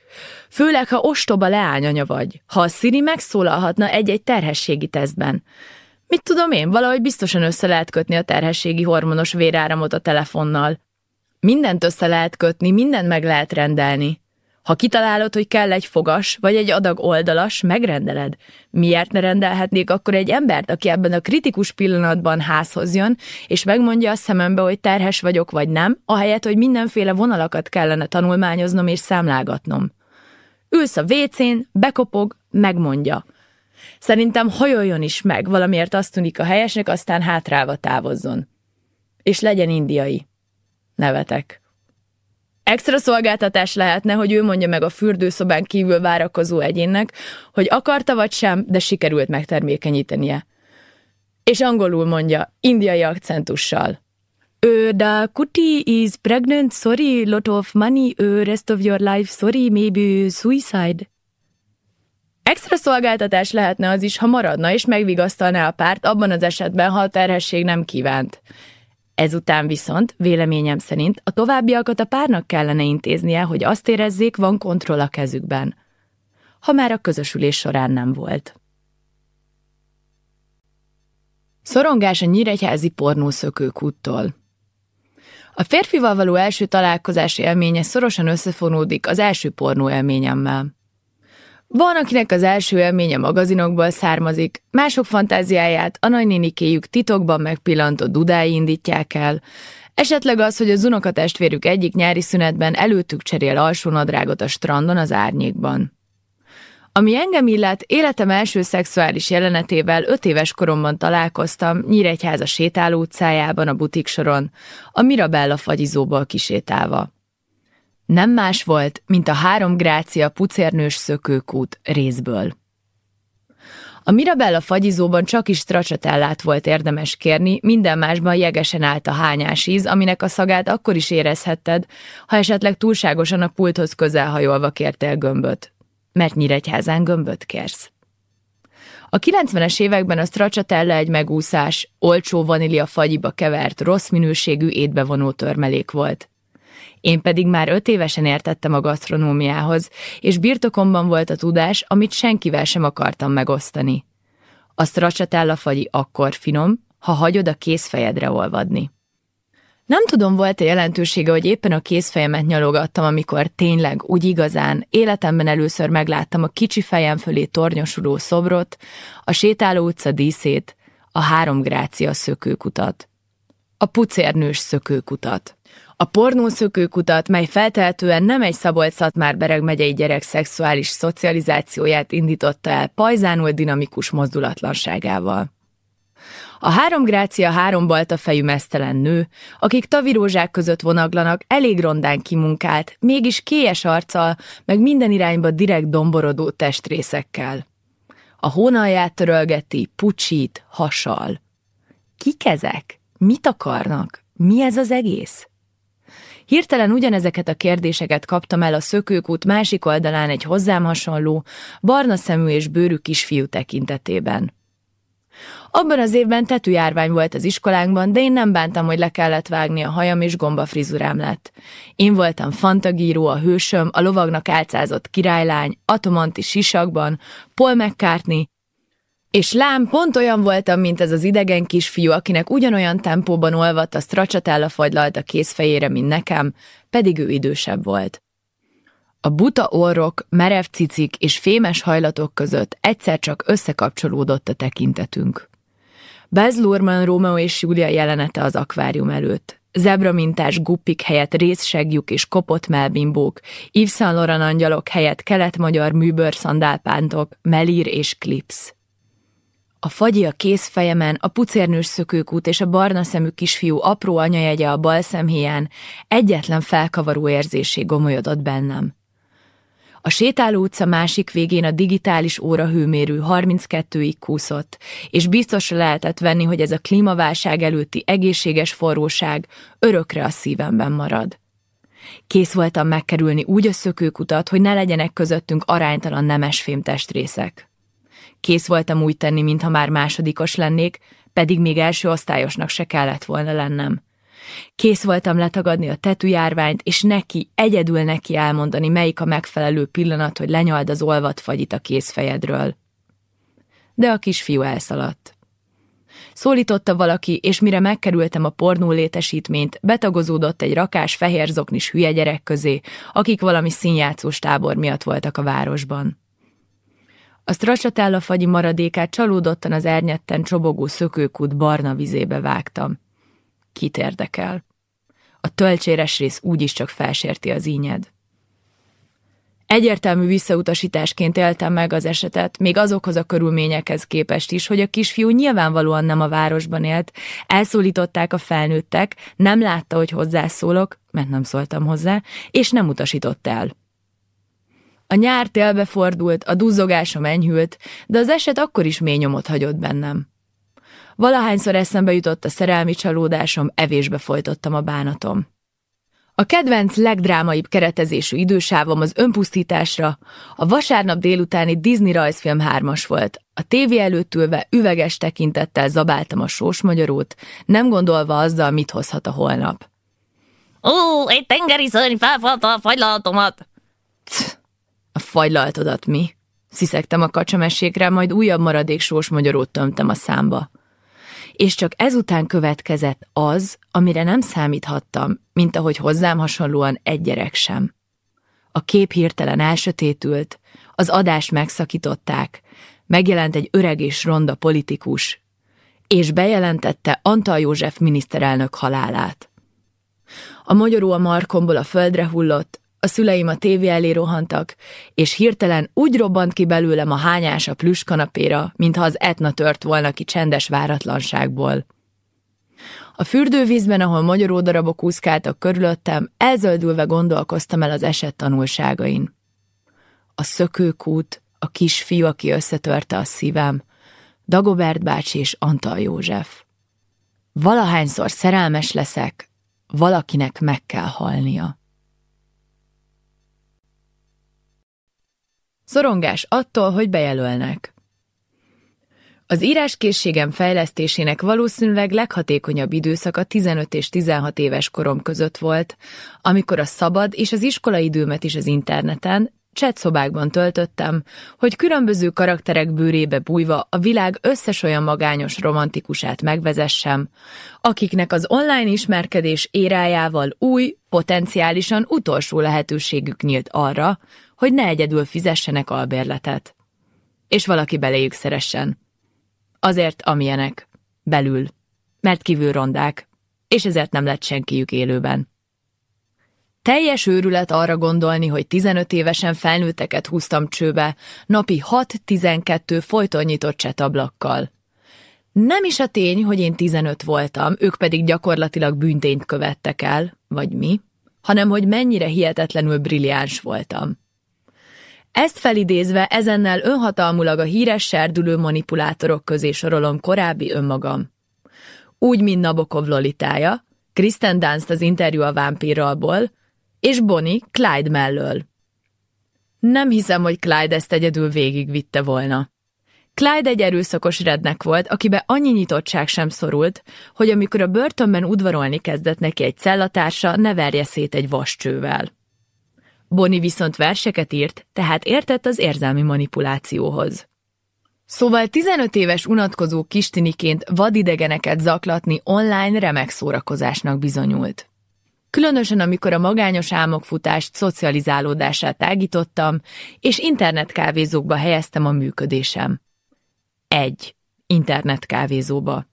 Főleg, ha ostoba leányanya vagy, ha a Siri megszólalhatna egy-egy terhességi tesztben. Mit tudom én, valahogy biztosan össze lehet kötni a terhességi hormonos véráramot a telefonnal. Mindent össze lehet kötni, mindent meg lehet rendelni. Ha kitalálod, hogy kell egy fogas vagy egy adag oldalas, megrendeled. Miért ne rendelhetnék akkor egy embert, aki ebben a kritikus pillanatban házhoz jön, és megmondja a szemembe, hogy terhes vagyok vagy nem, ahelyett, hogy mindenféle vonalakat kellene tanulmányoznom és számlágatnom. Ülsz a vécén, bekopog, megmondja. Szerintem hajoljon is meg, valamiért azt tűnik a helyesnek, aztán hátrálva távozzon. És legyen indiai. Nevetek. Extra szolgáltatás lehetne, hogy ő mondja meg a fürdőszobán kívül várakozó egyénnek, hogy akarta vagy sem, de sikerült megtermékenyítenie. És angolul mondja, indiai akcentussal. Uh, the Kuti is pregnant, sorry, lot of money, uh, rest of your life, sorry, maybe suicide. Extra szolgáltatás lehetne az is, ha maradna és megvigasztalná a párt abban az esetben, ha a terhesség nem kívánt. Ezután viszont, véleményem szerint, a továbbiakat a párnak kellene intéznie, hogy azt érezzék, van kontroll a kezükben. Ha már a közösülés során nem volt. Szorongás a nyíregyházi pornószökőkúttól. A férfival való első találkozás élménye szorosan összefonódik az első pornó élményemmel. Van, akinek az első élménye magazinokból származik, mások fantáziáját a nagynénikéjük titokban megpillantott dudái indítják el, esetleg az, hogy az unokatestvérük egyik nyári szünetben előttük cserél alsónadrágot a strandon az árnyékban. Ami engem illet, életem első szexuális jelenetével öt éves koromban találkoztam Nyíregyháza sétáló utcájában a butiksoron, a Mirabella fagyizóból kisétálva. Nem más volt, mint a három grácia pucérnős szökőkút részből. A Mirabella fagyizóban csak is stracciatellát volt érdemes kérni, minden másban jegesen állt a hányás íz, aminek a szagát akkor is érezhetted, ha esetleg túlságosan a pulthoz közelhajolva kértél gömböt mert Nyíregyházán gömböt kérsz. A 90-es években a stracciatella egy megúszás, olcsó vanília fagyiba kevert, rossz minőségű étbevonó törmelék volt. Én pedig már öt évesen értettem a gasztronómiához, és birtokomban volt a tudás, amit senkivel sem akartam megosztani. A stracciatella fagyi akkor finom, ha hagyod a kézfejedre olvadni. Nem tudom, volt-e jelentősége, hogy éppen a kézfejemet nyalogattam, amikor tényleg, úgy igazán, életemben először megláttam a kicsi fejem fölé tornyosuló szobrot, a sétáló utca díszét, a három grácia szökőkutat. A pucérnős szökőkutat. A pornó szökőkutat, mely feltehetően nem egy Szabolcs-Szatmár-Bereg megyei gyerek szexuális szocializációját indította el pajzánul dinamikus mozdulatlanságával. A három grácia három balta fejű mesztelen nő, akik tavirózsák között vonaglanak, elég rondán kimunkált, mégis kélyes arccal, meg minden irányba direkt domborodó testrészekkel. A hónalját törölgeti, pucsít, hasal. Kik ezek? Mit akarnak? Mi ez az egész? Hirtelen ugyanezeket a kérdéseket kaptam el a szökőkút másik oldalán egy hozzám hasonló, barna szemű és bőrű kisfiú tekintetében. Abban az évben tetűjárvány volt az iskolánkban, de én nem bántam, hogy le kellett vágni a hajam és gomba frizurám lett. Én voltam fantagíró, a hősöm, a lovagnak álcázott királylány, atomanti sisakban, Paul McCartney, és lám, pont olyan voltam, mint ez az idegen kisfiú, akinek ugyanolyan tempóban olvadt a stracciatella fagylalt a kézfejére, mint nekem, pedig ő idősebb volt. A buta orrok, merev cicik és fémes hajlatok között egyszer csak összekapcsolódott a tekintetünk. Baz Luhrmann Rómeó és Júlia jelenete az akvárium előtt. Zebra mintás guppik helyett részsegjuk és kopott melbimbók, Yves Saint Laurent angyalok helyett kelet-magyar műbőr szandálpántok, melír és klips. A fagyi a kézfejemen, a pucérnős szökőkút és a barna szemű kisfiú apró anyajegye a bal szemhéján egyetlen felkavaró érzésé gomolyodott bennem. A sétáló utca másik végén a digitális óra hőmérő 32-ig kúszott, és biztosra lehetett venni, hogy ez a klímaválság előtti egészséges forróság örökre a szívemben marad. Kész voltam megkerülni úgy a szökőkutat, hogy ne legyenek közöttünk aránytalan nemesfém testrészek. Kész voltam úgy tenni, mintha már másodikos lennék, pedig még első osztályosnak se kellett volna lennem. Kész voltam letagadni a tetujárványt, és neki, egyedül neki elmondani, melyik a megfelelő pillanat, hogy lenyald az olvat fagyit a kézfejedről. De a kisfiú elszaladt. Szólította valaki, és mire megkerültem a pornó létesítményt, betagozódott egy rakás fehér zoknis hülye gyerek közé, akik valami színjátszós tábor miatt voltak a városban. A stracciatella fagyi maradékát csalódottan az ernyetten csobogó szökőkút barna vizébe vágtam. Kit érdekel? A tölcséres rész úgyis csak felsérti az ínyed. Egyértelmű visszautasításként éltem meg az esetet, még azokhoz a körülményekhez képest is, hogy a kisfiú nyilvánvalóan nem a városban élt, elszólították a felnőttek, nem látta, hogy hozzászólok, mert nem szóltam hozzá, és nem utasított el. A nyár télbe fordult, a duzzogásom enyhült, de az eset akkor is mély nyomot hagyott bennem. Valahányszor eszembe jutott a szerelmi csalódásom, evésbe folytottam a bánatom. A kedvenc legdrámaibb keretezésű idősávom az önpusztításra, a vasárnap délutáni Disney rajzfilm hármas volt. A tévé előtt ülve üveges tekintettel zabáltam a sós magyarót, nem gondolva azzal, mit hozhat a holnap. Ó, egy tengeri szörny felfalta a fagylaltomat! A fagylaltodat mi? Sziszegtem a kacsamessékre, majd újabb maradék sós magyarót tömtem a számba. és csak ezután következett az, amire nem számíthattam, mint ahogy hozzám hasonlóan egy gyerek sem. A kép hirtelen elsötétült, az adást megszakították, megjelent egy öreg és ronda politikus, és bejelentette Antal József miniszterelnök halálát. A magyaró a markomból a földre hullott, a szüleim a tévé elé rohantak, és hirtelen úgy robbant ki belőlem a hányás a plüskanapéra, mintha az etna tört volna ki csendes váratlanságból. A fürdővízben, ahol magyaró darabok úszkáltak körülöttem, elzöldülve gondolkoztam el az eset tanulságain. A szökőkút, a kisfiú, aki összetörte a szívem, Dagobert bácsi és Antal József. Valahányszor szerelmes leszek, valakinek meg kell halnia. Szorongás attól, hogy bejelölnek. Az íráskészségem fejlesztésének valószínűleg leghatékonyabb időszaka 15 és 16 éves korom között volt, amikor a szabad és az iskolaidőmet is az interneten, szobákban töltöttem, hogy különböző karakterek bőrébe bújva a világ összes olyan magányos romantikusát megvezessem, akiknek az online ismerkedés érájával új, potenciálisan utolsó lehetőségük nyílt arra, hogy ne egyedül fizessenek albérletet. És valaki beléjük szeressen. Azért, amilyenek. Belül. Mert kívül rondák. És ezért nem lett senkiük élőben. Teljes őrület arra gondolni, hogy 15 évesen felnőtteket húztam csőbe, napi 6-12 folyton nyitott csetablakkal. Nem is a tény, hogy én 15 voltam, ők pedig gyakorlatilag bűntényt követtek el, vagy mi, hanem hogy mennyire hihetetlenül brilliáns voltam. Ezt felidézve ezennel önhatalmulag a híres serdülő manipulátorok közé sorolom korábbi önmagam. Úgy, mint Nabokov Lolitája, Kristen Dunst az interjú a vámpírralból, és Bonnie Clyde mellől. Nem hiszem, hogy Clyde ezt egyedül végigvitte volna. Clyde egy erőszakos rednek volt, akibe annyi nyitottság sem szorult, hogy amikor a börtönben udvarolni kezdett neki egy cellatársa, ne verje szét egy vascsővel. Bonnie viszont verseket írt, tehát értett az érzelmi manipulációhoz. Szóval 15 éves unatkozó kistiniként vadidegeneket zaklatni online remek szórakozásnak bizonyult. Különösen, amikor a magányos álmok futást szocializálódását tágítottam, és internetkávézókba helyeztem a működésem. Egy internetkávézóba.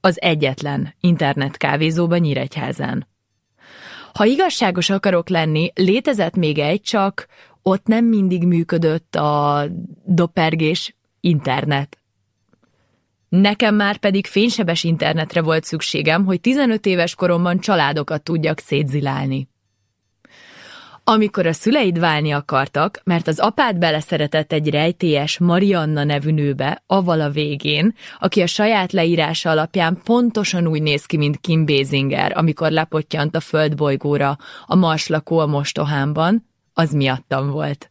Az egyetlen internetkávézóba Nyíregyházán. Ha igazságos akarok lenni, létezett még egy, csak ott nem mindig működött a dopergés internet. Nekem már pedig fénysebes internetre volt szükségem, hogy 15 éves koromban családokat tudjak szétzilálni. Amikor a szüleid válni akartak, mert az apád beleszeretett egy rejtélyes Marianna nevű nőbe, aval a végén, aki a saját leírása alapján pontosan úgy néz ki, mint Kim Basinger, amikor lepottyant a földbolygóra a marslakó a mostohámban, az miattam volt.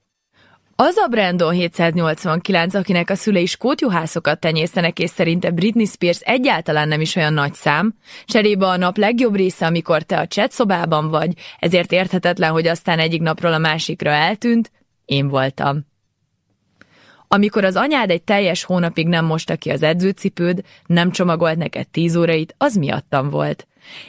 Az a Brandon 789, akinek a szülei skótjuhászokat tenyésztenek, és szerinte Britney Spears egyáltalán nem is olyan nagy szám, cserébe a nap legjobb része, amikor te a chat vagy, ezért érthetetlen, hogy aztán egyik napról a másikra eltűnt, én voltam. Amikor az anyád egy teljes hónapig nem mosta ki az edzőcipőd, nem csomagolt neked tíz órait, az miattam volt.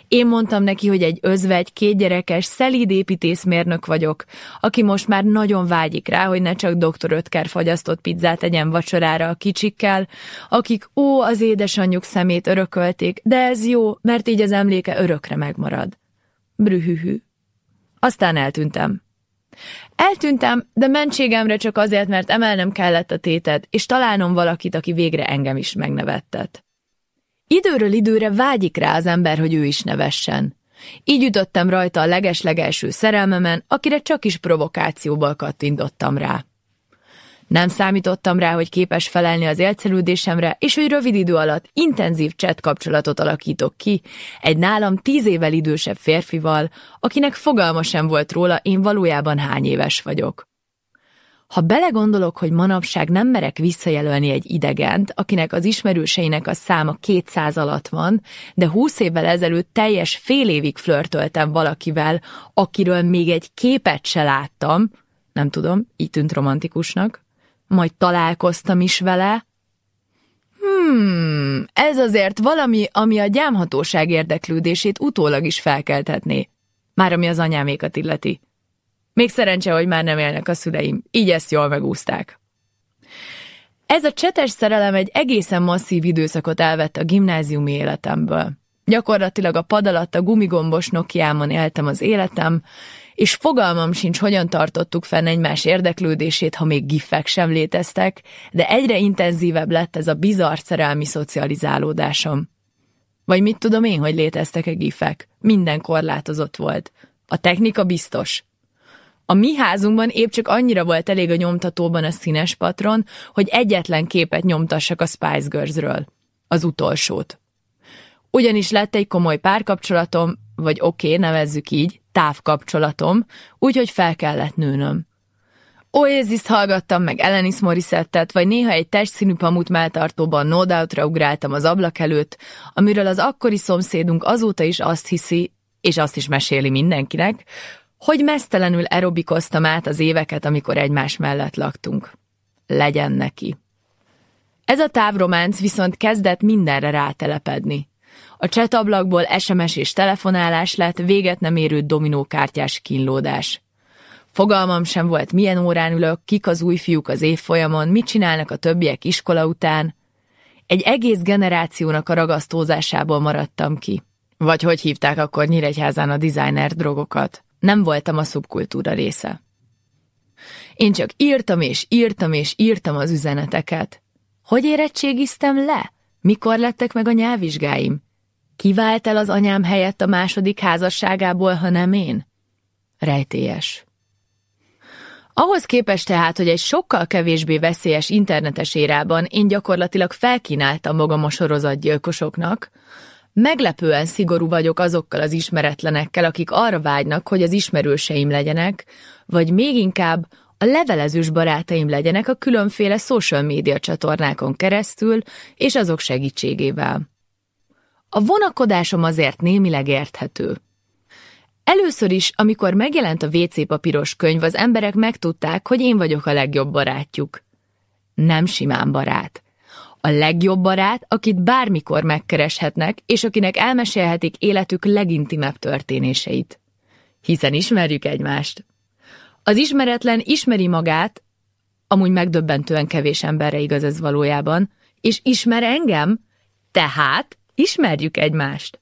Én mondtam neki, hogy egy özvegy, kétgyerekes, szelíd építészmérnök vagyok, aki most már nagyon vágyik rá, hogy ne csak doktor Ötker fagyasztott pizzát tegyen vacsorára a kicsikkel, akik ó, az édesanyjuk szemét örökölték, de ez jó, mert így az emléke örökre megmarad. Brühühű. Aztán eltűntem. Eltűntem, de mentségemre csak azért, mert emelnem kellett a tétet, és találnom valakit, aki végre engem is megnevettet. Időről időre vágyik rá az ember, hogy ő is nevessen. Így ütöttem rajta a legeslegelső szerelmemen, akire csak is provokációból kattintottam rá. Nem számítottam rá, hogy képes felelni az élcelődésemre, és hogy rövid idő alatt intenzív chat kapcsolatot alakítok ki egy nálam tíz évvel idősebb férfival, akinek fogalma sem volt róla, én valójában hány éves vagyok. Ha belegondolok, hogy manapság nem merek visszajelölni egy idegent, akinek az ismerőseinek a száma 200 alatt van, de 20 évvel ezelőtt teljes fél évig flörtöltem valakivel, akiről még egy képet se láttam, nem tudom, így tűnt romantikusnak, majd találkoztam is vele, Hmm, ez azért valami, ami a gyámhatóság érdeklődését utólag is felkelthetné. Már ami az anyámékat illeti. Még szerencse, hogy már nem élnek a szüleim, így ezt jól megúzták. Ez a csetes szerelem egy egészen masszív időszakot elvett a gimnáziumi életemből. Gyakorlatilag a pad alatt a gumigombos Nokiámon éltem az életem, és fogalmam sincs, hogyan tartottuk fenn egymás érdeklődését, ha még gifek sem léteztek, de egyre intenzívebb lett ez a bizarr szerelmi szocializálódásom. Vagy mit tudom én, hogy léteztek-e gifek? Minden korlátozott volt. A technika biztos. A mi házunkban épp csak annyira volt elég a nyomtatóban a színes patron, hogy egyetlen képet nyomtassak a Spice Girls-ről. Az utolsót. Ugyanis lett egy komoly párkapcsolatom, vagy oké, okay, nevezzük így, távkapcsolatom, úgyhogy fel kellett nőnöm. Oasis hallgattam, meg Elenis Morissettet, vagy néha egy testszínű pamut melltartóban no doubt ugráltam az ablak előtt, amiről az akkori szomszédunk azóta is azt hiszi, és azt is meséli mindenkinek, hogy mesztelenül aerobikoztam át az éveket, amikor egymás mellett laktunk. Legyen neki. Ez a távrománc viszont kezdett mindenre rátelepedni. A csetablakból SMS és telefonálás lett véget nem érő dominókártyás kínlódás. Fogalmam sem volt, milyen órán ülök, kik az új fiúk az évfolyamon, mit csinálnak a többiek iskola után. Egy egész generációnak a ragasztózásából maradtam ki. Vagy hogy hívták akkor Nyíregyházán a designer drogokat. Nem voltam a szubkultúra része. Én csak írtam és írtam és írtam az üzeneteket. Hogy érettségiztem le? Mikor lettek meg a nyelvvizsgáim? Kivált el az anyám helyett a második házasságából, ha nem én? Rejtélyes. Ahhoz képest tehát, hogy egy sokkal kevésbé veszélyes internetes érában én gyakorlatilag felkínáltam magam a sorozatgyilkosoknak, meglepően szigorú vagyok azokkal az ismeretlenekkel, akik arra vágynak, hogy az ismerőseim legyenek, vagy még inkább a levelezős barátaim legyenek a különféle social média csatornákon keresztül és azok segítségével. A vonakodásom azért némileg érthető. Először is, amikor megjelent a WC papíros könyv, az emberek megtudták, hogy én vagyok a legjobb barátjuk. Nem simán barát. A legjobb barát, akit bármikor megkereshetnek, és akinek elmesélhetik életük legintimebb történéseit. Hiszen ismerjük egymást. Az ismeretlen ismeri magát, amúgy megdöbbentően kevés emberre igaz ez valójában, és ismer engem, tehát ismerjük egymást.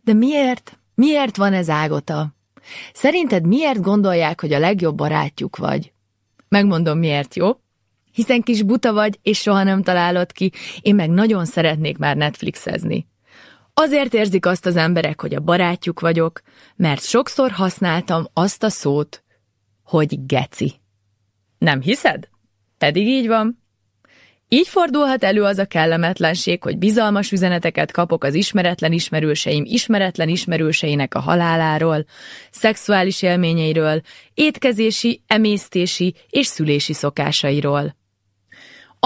De miért? Miért van ez Ágota? Szerinted miért gondolják, hogy a legjobb barátjuk vagy? Megmondom miért, jó? Hiszen kis buta vagy, és soha nem találod ki, én meg nagyon szeretnék már Netflixezni. Azért érzik azt az emberek, hogy a barátjuk vagyok, mert sokszor használtam azt a szót, hogy geci. Nem hiszed? Pedig így van. Így fordulhat elő az a kellemetlenség, hogy bizalmas üzeneteket kapok az ismeretlen ismerőseim ismeretlen ismerőseinek a haláláról, szexuális élményeiről, étkezési, emésztési és szülési szokásairól.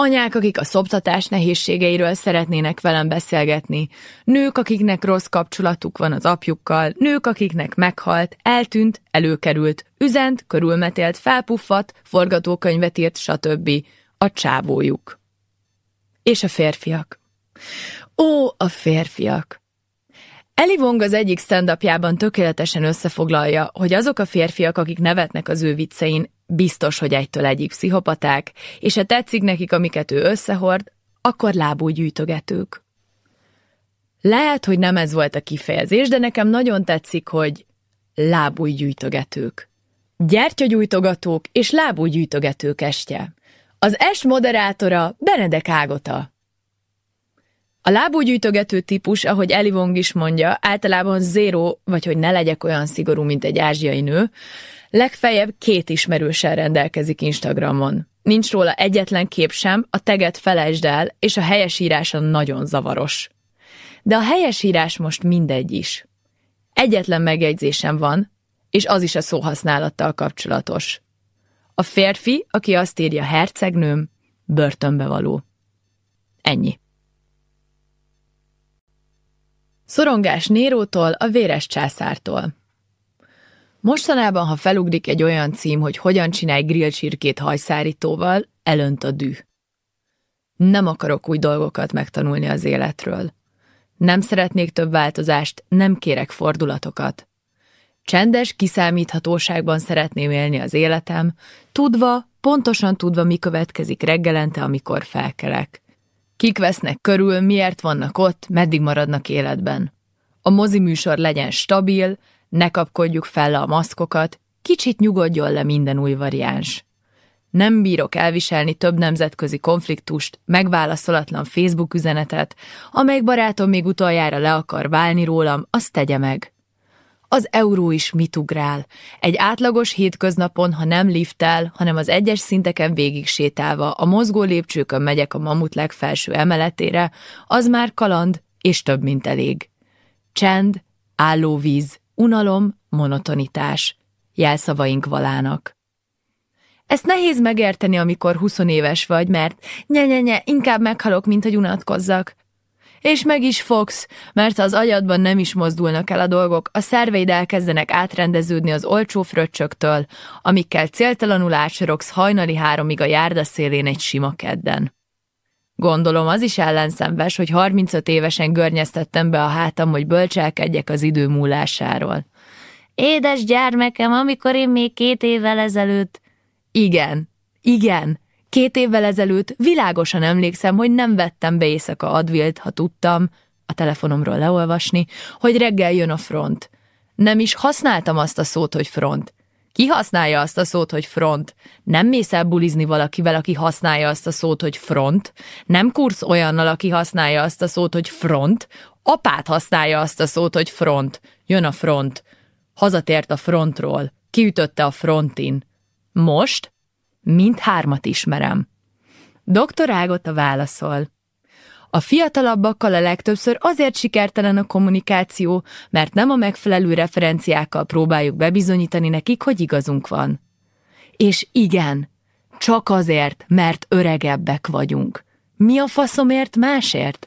Anyák, akik a szoptatás nehézségeiről szeretnének velem beszélgetni, nők, akiknek rossz kapcsolatuk van az apjukkal, nők, akiknek meghalt, eltűnt, előkerült, üzent, körülmetélt, felpuffat, forgatókönyvet írt, stb. a csávójuk. És a férfiak. Ó, a férfiak! Eli Wong az egyik stand tökéletesen összefoglalja, hogy azok a férfiak, akik nevetnek az ő viccein, biztos, hogy egytől egyik pszichopaták, és ha tetszik nekik, amiket ő összehord, akkor lábú gyűjtögetők. Lehet, hogy nem ez volt a kifejezés, de nekem nagyon tetszik, hogy lábúj gyűjtögetők. Gyertyagyújtogatók és lábújgyűjtögetők estje. Az est moderátora Benedek Ágota. A lábúgyűjtögető típus, ahogy Eli Wong is mondja, általában zéro, vagy hogy ne legyek olyan szigorú, mint egy ázsiai nő, legfeljebb két ismerőssel rendelkezik Instagramon. Nincs róla egyetlen kép sem, a teget felejtsd el, és a helyesírása nagyon zavaros. De a helyesírás most mindegy is. Egyetlen megjegyzésem van, és az is a szóhasználattal kapcsolatos. A férfi, aki azt írja hercegnőm, börtönbe való. Ennyi. Szorongás Nérótól, a véres császártól. Mostanában, ha felugrik egy olyan cím, hogy hogyan csinálj grillcsirkét hajszárítóval, elönt a dű. Nem akarok új dolgokat megtanulni az életről. Nem szeretnék több változást, nem kérek fordulatokat. Csendes kiszámíthatóságban szeretném élni az életem, tudva, pontosan tudva, mi következik reggelente, amikor felkelek. Kik vesznek körül, miért vannak ott, meddig maradnak életben. A mozi műsor legyen stabil, ne kapkodjuk fel a maszkokat, kicsit nyugodjon le minden új variáns. Nem bírok elviselni több nemzetközi konfliktust, megválaszolatlan Facebook üzenetet, amelyik barátom még utoljára le akar válni rólam, azt tegye meg. Az euró is mit ugrál? Egy átlagos hétköznapon, ha nem liftel, hanem az egyes szinteken végig sétálva, a mozgó lépcsőkön megyek a mamut legfelső emeletére, az már kaland, és több, mint elég. Csend, állóvíz, unalom, monotonitás. Jelszavaink valának. Ezt nehéz megérteni, amikor 20 éves vagy, mert nye-nye-nye, inkább meghalok, mint hogy unatkozzak. És meg is fogsz, mert az agyadban nem is mozdulnak el a dolgok, a szerveid elkezdenek átrendeződni az olcsó fröccsöktől, amikkel céltalanul átsorogsz hajnali háromig a járda szélén egy sima kedden. Gondolom az is ellenszenves, hogy 35 évesen görnyeztettem be a hátam, hogy bölcselkedjek az idő múlásáról. Édes gyermekem, amikor én még két évvel ezelőtt... Igen, igen, Két évvel ezelőtt világosan emlékszem, hogy nem vettem be éjszaka advilt, ha tudtam, a telefonomról leolvasni, hogy reggel jön a front. Nem is használtam azt a szót, hogy front. Ki használja azt a szót, hogy front? Nem mész el bulizni valakivel, aki használja azt a szót, hogy front? Nem kursz olyannal, aki használja azt a szót, hogy front? Apát használja azt a szót, hogy front. Jön a front. Hazatért a frontról. Kiütötte a frontin. Most Mind hármat ismerem. Doktor Ágota válaszol. A fiatalabbakkal a legtöbbször azért sikertelen a kommunikáció, mert nem a megfelelő referenciákkal próbáljuk bebizonyítani nekik, hogy igazunk van. És igen, csak azért, mert öregebbek vagyunk. Mi a faszomért másért?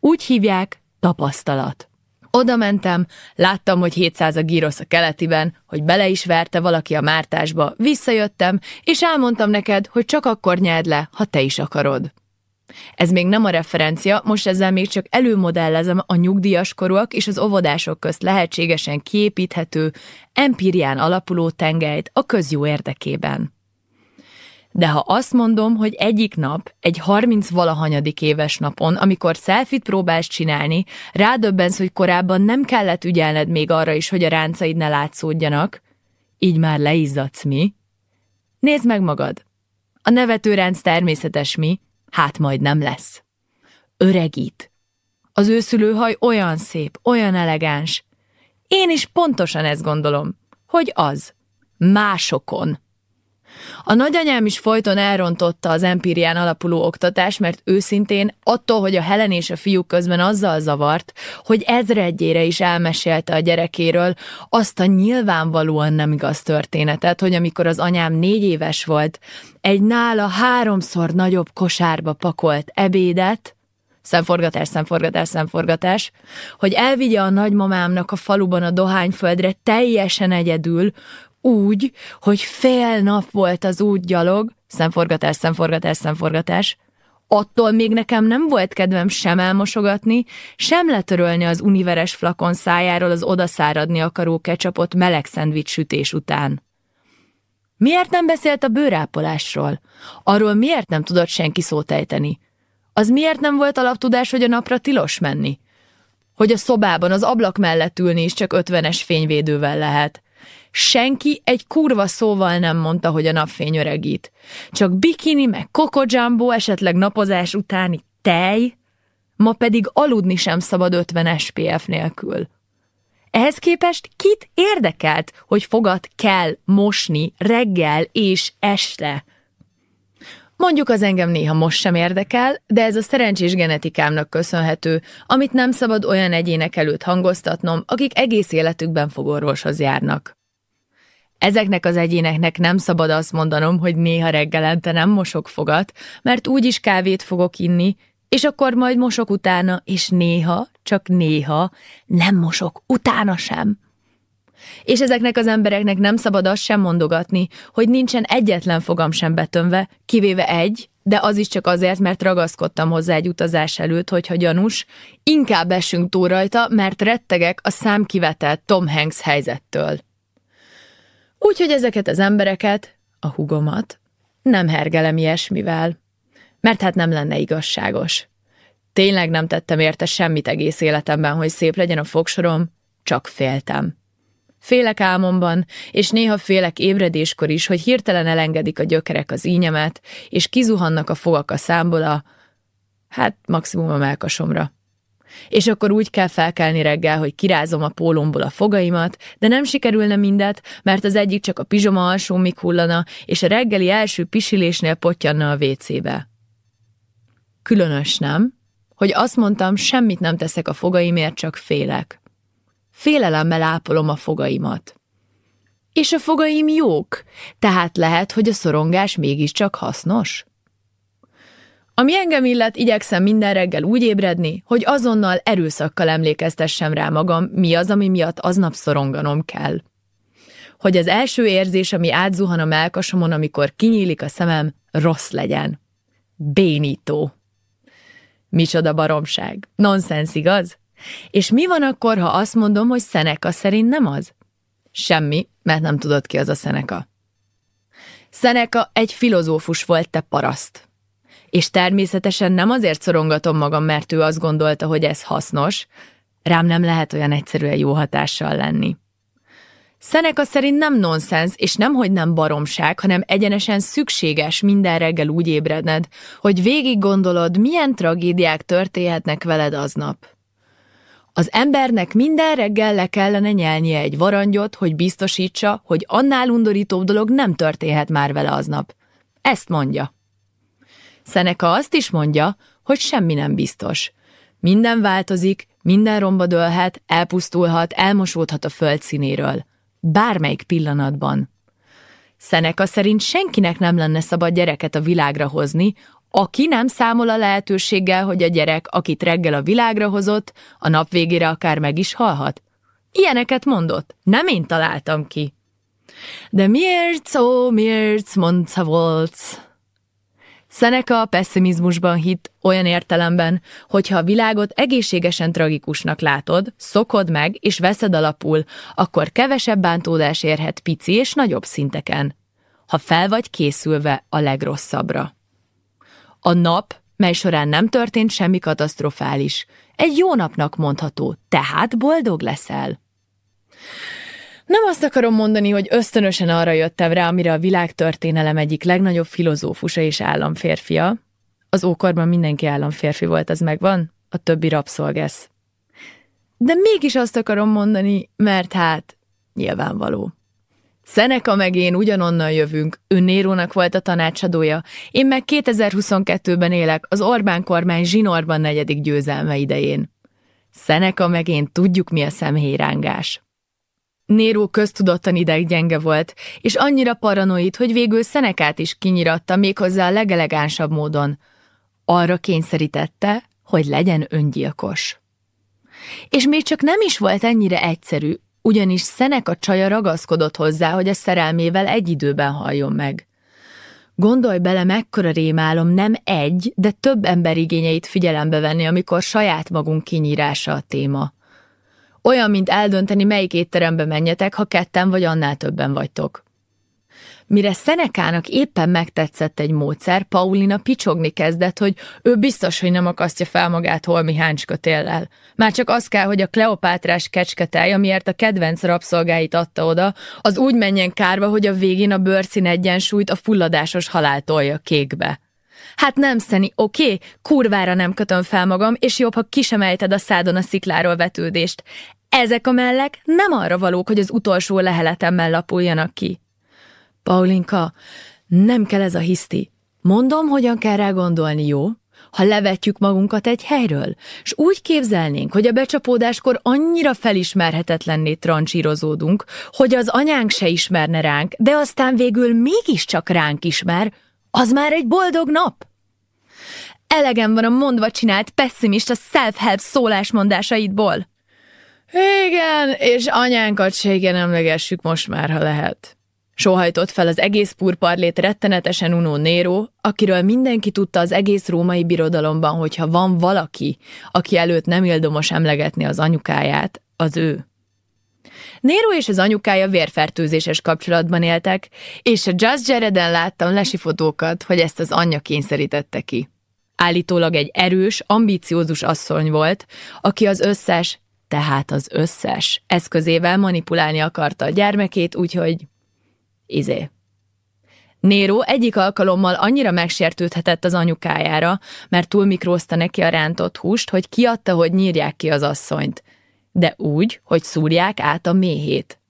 Úgy hívják tapasztalat. Oda mentem, láttam, hogy 700 a gírosz a keletiben, hogy bele is verte valaki a mártásba, visszajöttem, és elmondtam neked, hogy csak akkor nyerd le, ha te is akarod. Ez még nem a referencia, most ezzel még csak előmodellezem a nyugdíjas korúak és az óvodások közt lehetségesen kiépíthető, empírián alapuló tengelyt a közjó érdekében. De ha azt mondom, hogy egyik nap, egy 30 valahanyadik éves napon, amikor szelfit próbálsz csinálni, rádöbbensz, hogy korábban nem kellett ügyelned még arra is, hogy a ráncaid ne látszódjanak, így már leizzadsz mi? Nézd meg magad! A nevetőránc természetes mi, hát majd nem lesz. Öregít. Az őszülőhaj olyan szép, olyan elegáns. Én is pontosan ezt gondolom, hogy az. Másokon a nagyanyám is folyton elrontotta az empírián alapuló oktatást, mert őszintén attól, hogy a Helen és a fiúk közben azzal zavart, hogy ezredjére is elmesélte a gyerekéről azt a nyilvánvalóan nem igaz történetet, hogy amikor az anyám négy éves volt, egy nála háromszor nagyobb kosárba pakolt ebédet, szemforgatás, szemforgatás, szemforgatás, hogy elvigye a nagymamámnak a faluban a dohányföldre teljesen egyedül, úgy, hogy fél nap volt az út gyalog, szemforgatás, szemforgatás, szemforgatás, attól még nekem nem volt kedvem sem elmosogatni, sem letörölni az univeres flakon szájáról az odaszáradni akaró kecsapot meleg szendvics sütés után. Miért nem beszélt a bőrápolásról? Arról miért nem tudott senki szót ejteni? Az miért nem volt alaptudás, hogy a napra tilos menni? Hogy a szobában az ablak mellett ülni is csak ötvenes fényvédővel lehet. Senki egy kurva szóval nem mondta, hogy a napfény öregít. Csak bikini, meg kokojumbo, esetleg napozás utáni tej, ma pedig aludni sem szabad 50 SPF nélkül. Ehhez képest kit érdekelt, hogy fogat kell mosni reggel és este? Mondjuk az engem néha most sem érdekel, de ez a szerencsés genetikámnak köszönhető, amit nem szabad olyan egyének előtt hangoztatnom, akik egész életükben fogorvoshoz járnak. Ezeknek az egyéneknek nem szabad azt mondanom, hogy néha reggelente nem mosok fogat, mert úgyis kávét fogok inni, és akkor majd mosok utána, és néha, csak néha nem mosok utána sem. És ezeknek az embereknek nem szabad azt sem mondogatni, hogy nincsen egyetlen fogam sem betömve, kivéve egy, de az is csak azért, mert ragaszkodtam hozzá egy utazás előtt, hogyha gyanús, inkább esünk túl rajta, mert rettegek a számkivetett Tom Hanks helyzettől. Úgyhogy ezeket az embereket, a hugomat, nem hergelem ilyesmivel, mert hát nem lenne igazságos. Tényleg nem tettem érte semmit egész életemben, hogy szép legyen a fogsorom, csak féltem. Félek álmomban, és néha félek ébredéskor is, hogy hirtelen elengedik a gyökerek az ínyemet, és kizuhannak a fogak a számból a, hát maximum a melkasomra. És akkor úgy kell felkelni reggel, hogy kirázom a pólomból a fogaimat, de nem sikerülne mindet, mert az egyik csak a pizsoma alsómig hullana, és a reggeli első pisilésnél potyanna a vécébe. Különös, nem? Hogy azt mondtam, semmit nem teszek a fogaimért, csak félek. Félelemmel ápolom a fogaimat. És a fogaim jók, tehát lehet, hogy a szorongás mégiscsak hasznos? Ami engem illet, igyekszem minden reggel úgy ébredni, hogy azonnal erőszakkal emlékeztessem rá magam, mi az, ami miatt aznap szoronganom kell. Hogy az első érzés, ami átzuhan a melkasomon, amikor kinyílik a szemem, rossz legyen. Bénító. Micsoda baromság. Nonsens, igaz? És mi van akkor, ha azt mondom, hogy Szeneka szerint nem az? Semmi, mert nem tudod ki az a Szeneka. Szeneka egy filozófus volt, te paraszt. És természetesen nem azért szorongatom magam, mert ő azt gondolta, hogy ez hasznos, rám nem lehet olyan egyszerűen jó hatással lenni. Szeneka szerint nem nonsens, és nem, hogy nem baromság, hanem egyenesen szükséges minden reggel úgy ébredned, hogy végig gondolod, milyen tragédiák történhetnek veled aznap. Az embernek minden reggel le kellene nyelnie egy varangyot, hogy biztosítsa, hogy annál undorítóbb dolog nem történhet már vele aznap. Ezt mondja. Szeneka azt is mondja, hogy semmi nem biztos. Minden változik, minden romba dőlhet, elpusztulhat, elmosódhat a föld színéről. Bármelyik pillanatban. Szeneka szerint senkinek nem lenne szabad gyereket a világra hozni, aki nem számol a lehetőséggel, hogy a gyerek, akit reggel a világra hozott, a nap végére akár meg is halhat? Ilyeneket mondott, nem én találtam ki. De miért, ó, miért, mondta volt? Szeneka a pessimizmusban hitt olyan értelemben, hogy ha a világot egészségesen tragikusnak látod, szokod meg és veszed alapul, akkor kevesebb bántódás érhet pici és nagyobb szinteken, ha fel vagy készülve a legrosszabbra. A nap, mely során nem történt semmi katasztrofális, egy jó napnak mondható, tehát boldog leszel. Nem azt akarom mondani, hogy ösztönösen arra jöttem rá, amire a világtörténelem egyik legnagyobb filozófusa és államférfia. Az ókorban mindenki államférfi volt, az megvan, a többi rabszolgesz. De mégis azt akarom mondani, mert hát nyilvánvaló. Szeneka meg én ugyanonnan jövünk, ő Nérónak volt a tanácsadója, én meg 2022-ben élek, az Orbán kormány zsinórban negyedik győzelme idején. Szeneka meg én tudjuk, mi a szemhéjrángás. Néró köztudottan ideggyenge volt, és annyira paranoid, hogy végül Szenekát is kinyiratta méghozzá a legelegánsabb módon. Arra kényszerítette, hogy legyen öngyilkos. És még csak nem is volt ennyire egyszerű, ugyanis Szenek a csaja ragaszkodott hozzá, hogy a szerelmével egy időben halljon meg. Gondolj bele, mekkora rémálom nem egy, de több ember igényeit figyelembe venni, amikor saját magunk kinyírása a téma. Olyan, mint eldönteni, melyik étterembe menjetek, ha ketten vagy annál többen vagytok. Mire Szenekának éppen megtetszett egy módszer, Paulina picsogni kezdett, hogy ő biztos, hogy nem akasztja fel magát holmi háncskötéllel. Már csak az kell, hogy a Kleopátrás kecsketej, amiért a kedvenc rabszolgáit adta oda, az úgy menjen kárba, hogy a végén a bőrszín egyensúlyt a fulladásos halál tolja kékbe. Hát nem, Szeni, oké, okay, kurvára nem kötöm fel magam, és jobb, ha ki sem ejted a szádon a szikláról vetődést. Ezek a mellek nem arra valók, hogy az utolsó leheletemmel lapuljanak ki. Paulinka, nem kell ez a hiszti. Mondom, hogyan kell rá gondolni, jó? Ha levetjük magunkat egy helyről, és úgy képzelnénk, hogy a becsapódáskor annyira felismerhetetlenné trancsírozódunk, hogy az anyánk se ismerne ránk, de aztán végül mégiscsak ránk ismer, az már egy boldog nap. Elegem van a mondva csinált pessimista self-help szólásmondásaidból. Igen, és anyánkat se igen emlegessük most már, ha lehet. Sohajtott fel az egész purparlét rettenetesen unó Nero, akiről mindenki tudta az egész római birodalomban, hogyha van valaki, aki előtt nem ildomos emlegetni az anyukáját, az ő. Nero és az anyukája vérfertőzéses kapcsolatban éltek, és a Just Jareden láttam lesi fotókat, hogy ezt az anyja kényszerítette ki. Állítólag egy erős, ambíciózus asszony volt, aki az összes, tehát az összes eszközével manipulálni akarta a gyermekét, úgyhogy izé. Nero egyik alkalommal annyira megsértődhetett az anyukájára, mert túlmikrózta neki a rántott húst, hogy kiadta, hogy nyírják ki az asszonyt. De úgy, hogy szúrják át a méhét.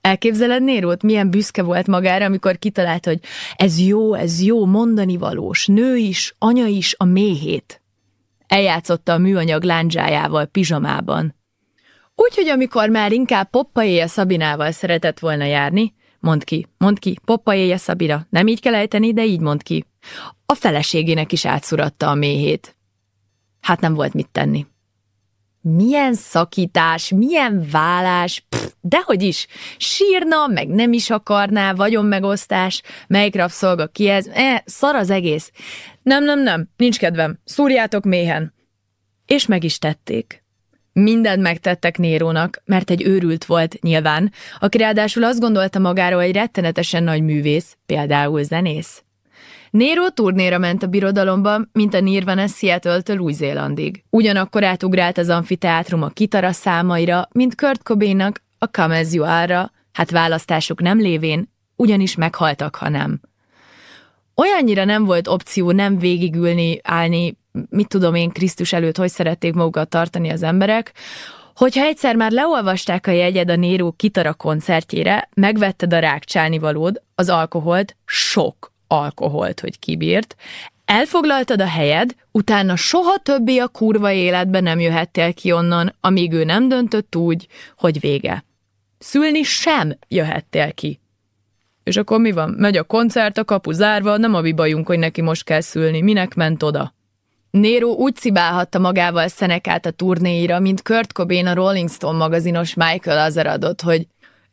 Elképzeled Nérót, milyen büszke volt magára, amikor kitalált, hogy ez jó, ez jó, mondani valós, nő is, anya is a méhét. Eljátszotta a műanyag lándzsájával, pizsamában. Úgyhogy amikor már inkább Poppa Szabinával szeretett volna járni, Mond ki, mond ki, poppa éje Szabira. Nem így kell ejteni, de így mond ki. A feleségének is átszuratta a méhét. Hát nem volt mit tenni. Milyen szakítás, milyen vállás, pff, dehogy is, sírna, meg nem is akarná, vagyon megosztás, melyik rabszolga ki ez, eh, szar az egész. Nem, nem, nem, nincs kedvem, szúrjátok méhen. És meg is tették. Mindent megtettek Nérónak, mert egy őrült volt nyilván, aki ráadásul azt gondolta magáról egy rettenetesen nagy művész, például zenész. Néró turnéra ment a birodalomban, mint a Nirvana Seattle-től Új-Zélandig. Ugyanakkor átugrált az amfiteátrum a kitara számaira, mint Kurt Cobainnak a Come As You Are-ra, hát választásuk nem lévén, ugyanis meghaltak, ha nem. Olyannyira nem volt opció nem végigülni, állni, mit tudom én, Krisztus előtt hogy szerették magukat tartani az emberek, Hogyha egyszer már leolvasták a jegyed a Néró kitara koncertjére, megvetted a rákcsálni valód, az alkoholt, sok alkoholt, hogy kibírt, elfoglaltad a helyed, utána soha többé a kurva életbe nem jöhettél ki onnan, amíg ő nem döntött úgy, hogy vége. Szülni sem jöhettél ki. És akkor mi van? Megy a koncert, a kapu zárva, nem a mi bajunk, hogy neki most kell szülni. Minek ment oda? Nero úgy szibálhatta magával Szenekát a turnéira, mint Kurt Cobain a Rolling Stone magazinos Michael Azaradot, hogy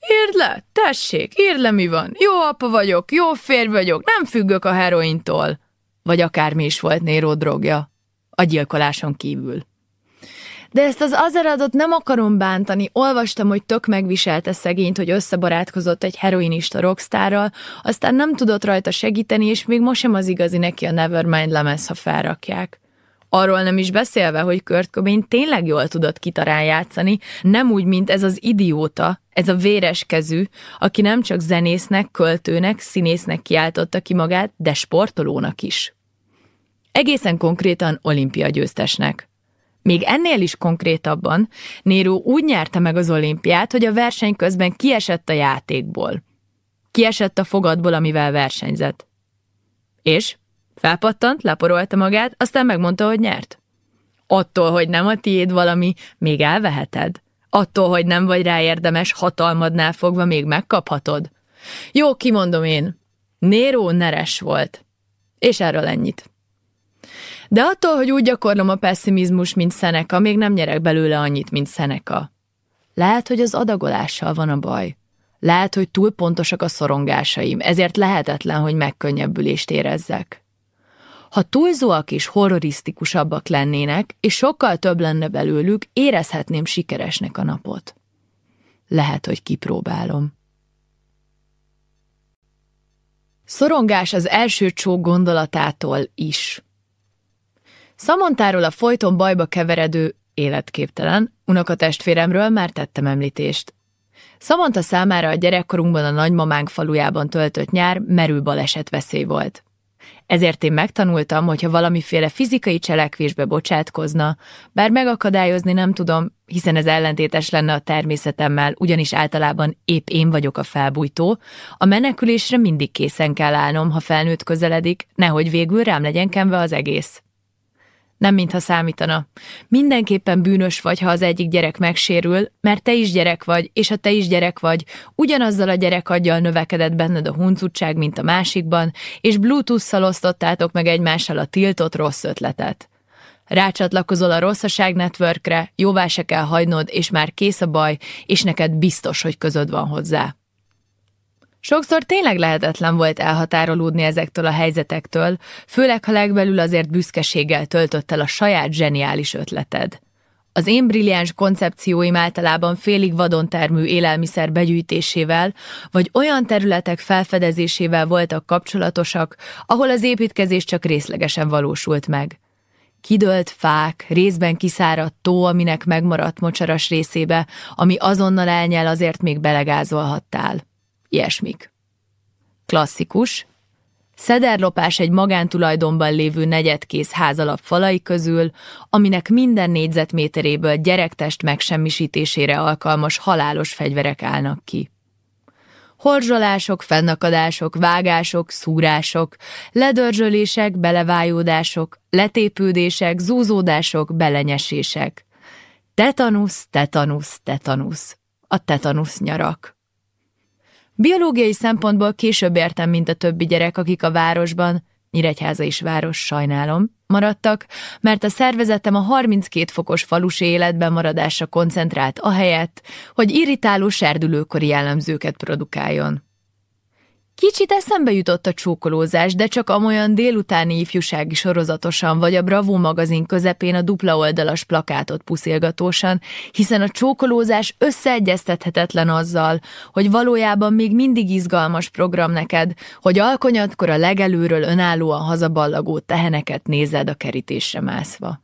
Írd le, tessék, írd le mi van. Jó apa vagyok, jó férj vagyok, nem függök a herointól. Vagy akármi is volt Nero drogja. A gyilkoláson kívül. De ezt az Azaradot nem akarom bántani, olvastam, hogy tök megviselte szegényt, hogy összebarátkozott egy heroinista rockstárral, aztán nem tudott rajta segíteni, és még most sem az igazi neki a Nevermind lemez, ha felrakják. Arról nem is beszélve, hogy Kurt Cobain tényleg jól tudott kitarán játszani, nem úgy, mint ez az idióta, ez a véres kezű, aki nem csak zenésznek, költőnek, színésznek kiáltotta ki magát, de sportolónak is. Egészen konkrétan olimpia győztesnek. Még ennél is konkrétabban, Néró úgy nyerte meg az olimpiát, hogy a verseny közben kiesett a játékból. Kiesett a fogadból, amivel versenyzett. És? Felpattant, leporolta magát, aztán megmondta, hogy nyert. Attól, hogy nem a tiéd valami, még elveheted. Attól, hogy nem vagy rá érdemes, hatalmadnál fogva még megkaphatod. Jó, kimondom én. Néró neres volt. És erről ennyit. De attól, hogy úgy gyakorlom a pessimizmus, mint Szeneka, még nem nyerek belőle annyit, mint Szeneka. Lehet, hogy az adagolással van a baj. Lehet, hogy túl pontosak a szorongásaim, ezért lehetetlen, hogy megkönnyebbülést érezzek. Ha túlzóak és horrorisztikusabbak lennének, és sokkal több lenne belőlük, érezhetném sikeresnek a napot. Lehet, hogy kipróbálom. Szorongás az első csók gondolatától is. Szamontáról a folyton bajba keveredő, életképtelen, unokatestvéremről már tettem említést. Szamanta számára a gyerekkorunkban a nagymamánk falujában töltött nyár merő baleset veszély volt. Ezért én megtanultam, hogyha valamiféle fizikai cselekvésbe bocsátkozna, bár megakadályozni nem tudom, hiszen ez ellentétes lenne a természetemmel, ugyanis általában épp én vagyok a felbújtó, a menekülésre mindig készen kell állnom, ha felnőtt közeledik, nehogy végül rám legyen kenve az egész. Nem mintha számítana. Mindenképpen bűnös vagy, ha az egyik gyerek megsérül, mert te is gyerek vagy, és ha te is gyerek vagy, ugyanazzal a gyerekaggyal növekedett benned a huncutság, mint a másikban, és Bluetooth-szal osztottátok meg egymással a tiltott rossz ötletet. Rácsatlakozol a rosszaság networkre, jóvá se kell hagynod, és már kész a baj, és neked biztos, hogy közöd van hozzá. Sokszor tényleg lehetetlen volt elhatárolódni ezektől a helyzetektől, főleg ha legbelül azért büszkeséggel töltött el a saját zseniális ötleted. Az én brilliáns koncepcióim általában félig vadon termő élelmiszer begyűjtésével, vagy olyan területek felfedezésével voltak kapcsolatosak, ahol az építkezés csak részlegesen valósult meg. Kidölt fák, részben kiszáradt tó, aminek megmaradt mocsaras részébe, ami azonnal elnyel, azért még belegázolhattál. Ilyesmik. Klasszikus, Szederlopás egy magántulajdonban lévő negyedkész házalap falai közül, aminek minden négyzetméteréből gyerektest megsemmisítésére alkalmas halálos fegyverek állnak ki. Horzsolások, fennakadások, vágások, szúrások, ledörzsölések, belevájódások, letépődések, zúzódások, belenyesések. Tetanusz, tetanusz, tetanusz. A tetanusz nyarak. Biológiai szempontból később értem, mint a többi gyerek, akik a városban, Nyíregyháza is város, sajnálom, maradtak, mert a szervezetem a 32 fokos falusi életben maradásra koncentrált ahelyett, hogy irritáló serdülőkori jellemzőket produkáljon. Kicsit eszembe jutott a csókolózás, de csak amolyan délutáni ifjúsági sorozatosan, vagy a Bravo magazin közepén a dupla oldalas plakátot puszilgatósan, hiszen a csókolózás összeegyeztethetetlen azzal, hogy valójában még mindig izgalmas program neked, hogy alkonyadkor a legelőről önállóan hazaballagó teheneket nézed a kerítésre mászva.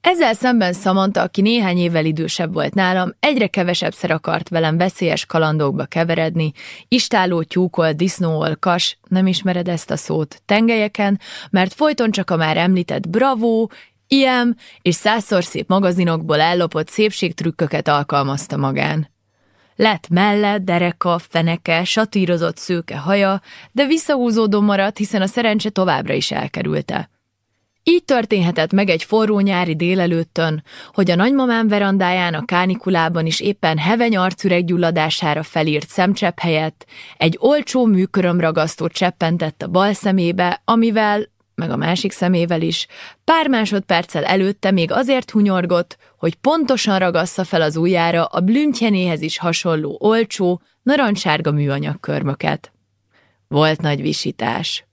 Ezzel szemben Samantha, aki néhány évvel idősebb volt nálam, egyre kevesebbszer akart velem veszélyes kalandokba keveredni, istáló tyúkol, disznóol, kas, nem ismered ezt a szót, tengelyeken, mert folyton csak a már említett Bravo, IM és százszor szép magazinokból ellopott szépségtrükköket alkalmazta magán. Lett melle, dereka, feneke, satírozott szőke haja, de visszahúzódó maradt, hiszen a szerencse továbbra is elkerülte. Így történhetett meg egy forró nyári délelőttön, hogy a nagymamám verandáján a kánikulában is éppen heveny arcüreg gyulladására felírt szemcsepp helyett egy olcsó műkörömragasztót cseppentett a bal szemébe, amivel, meg a másik szemével is, pár másodperccel előtte még azért hunyorgott, hogy pontosan ragassza fel az ujjára a blüntjenéhez is hasonló olcsó, narancssárga műanyag körmöket. Volt nagy visítás.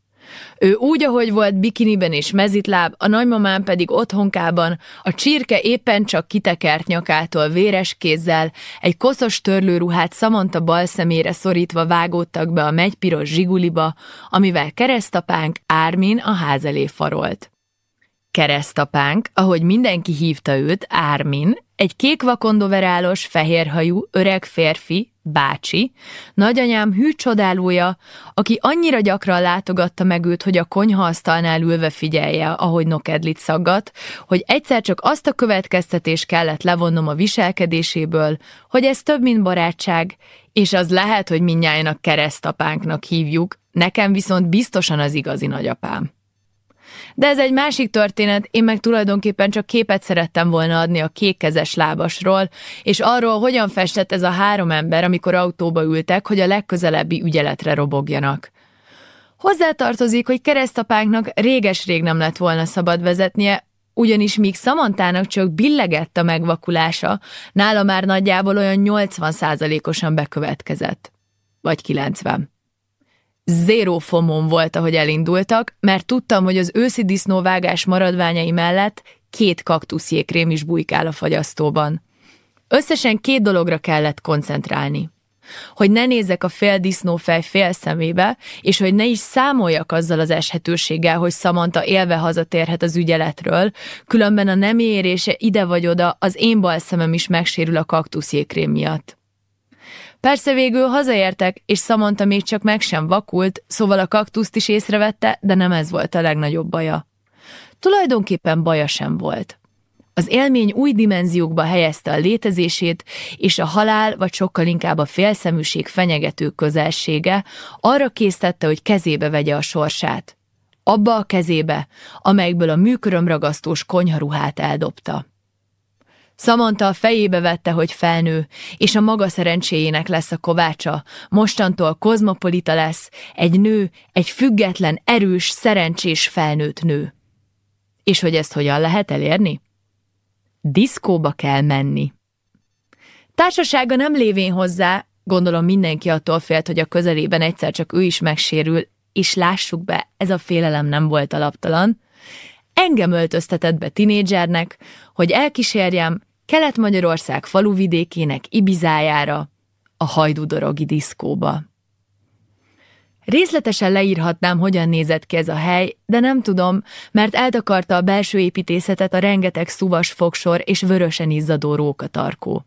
Ő úgy, ahogy volt bikiniben és mezitláb, a nagymamám pedig otthonkában, a csirke éppen csak kitekert nyakától véres kézzel, egy koszos törlőruhát Szamanta bal szemére szorítva vágódtak be a megypiros zsiguliba, amivel keresztapánk Ármin a ház elé farolt. Keresztapánk, ahogy mindenki hívta őt, Ármin, egy kék vakondoverálos, fehérhajú, öreg férfi, bácsi, nagyanyám hű csodálója, aki annyira gyakran látogatta meg őt, hogy a konyhaasztalnál ülve figyelje, ahogy nokedlit szaggat, hogy egyszer csak azt a következtetés kellett levonnom a viselkedéséből, hogy ez több, mint barátság, és az lehet, hogy minnyájnak keresztapánknak hívjuk, nekem viszont biztosan az igazi nagyapám. De ez egy másik történet, én meg tulajdonképpen csak képet szerettem volna adni a kékkezes lábasról, és arról, hogyan festett ez a három ember, amikor autóba ültek, hogy a legközelebbi ügyeletre robogjanak. Hozzátartozik, hogy keresztapánknak réges-rég nem lett volna szabad vezetnie, ugyanis míg Szamantának csak billegett a megvakulása, nála már nagyjából olyan 80 százalékosan bekövetkezett. Vagy 90. Zéró fomom volt, ahogy elindultak, mert tudtam, hogy az őszi disznóvágás maradványai mellett két kaktuszjékrém is bujkál a fagyasztóban. Összesen két dologra kellett koncentrálni. Hogy ne nézzek a fél disznófej fél szemébe, és hogy ne is számoljak azzal az eshetőséggel, hogy Samantha élve hazatérhet az ügyeletről, különben a nem érése ide vagy oda, az én bal szemem is megsérül a kaktuszjékrém miatt. Persze végül hazaértek, és Samantha még csak meg sem vakult, szóval a kaktuszt is észrevette, de nem ez volt a legnagyobb baja. Tulajdonképpen baja sem volt. Az élmény új dimenziókba helyezte a létezését, és a halál, vagy sokkal inkább a félszeműség fenyegető közelsége arra késztette, hogy kezébe vegye a sorsát. Abba a kezébe, amelyből a műkörömragasztós konyharuhát eldobta. Szamanta a fejébe vette, hogy felnő, és a maga szerencséjének lesz a kovácsa. Mostantól kozmopolita lesz, egy nő, egy független, erős, szerencsés felnőtt nő. És hogy ezt hogyan lehet elérni? Diszkóba kell menni. Társasága nem lévén hozzá, Gondolom mindenki attól félt, hogy a közelében egyszer csak ő is megsérül, és lássuk be, ez a félelem nem volt alaptalan. Engem öltöztetett be tinédzsernek, hogy elkísérjem Kelet-Magyarország faluvidékének Ibizájára, a hajdudorogi diszkóba. Részletesen leírhatnám, hogyan nézett ki ez a hely, de nem tudom, mert eltakarta a belső építészetet a rengeteg szuvas fogsor és vörösen izzadó rókatarkó.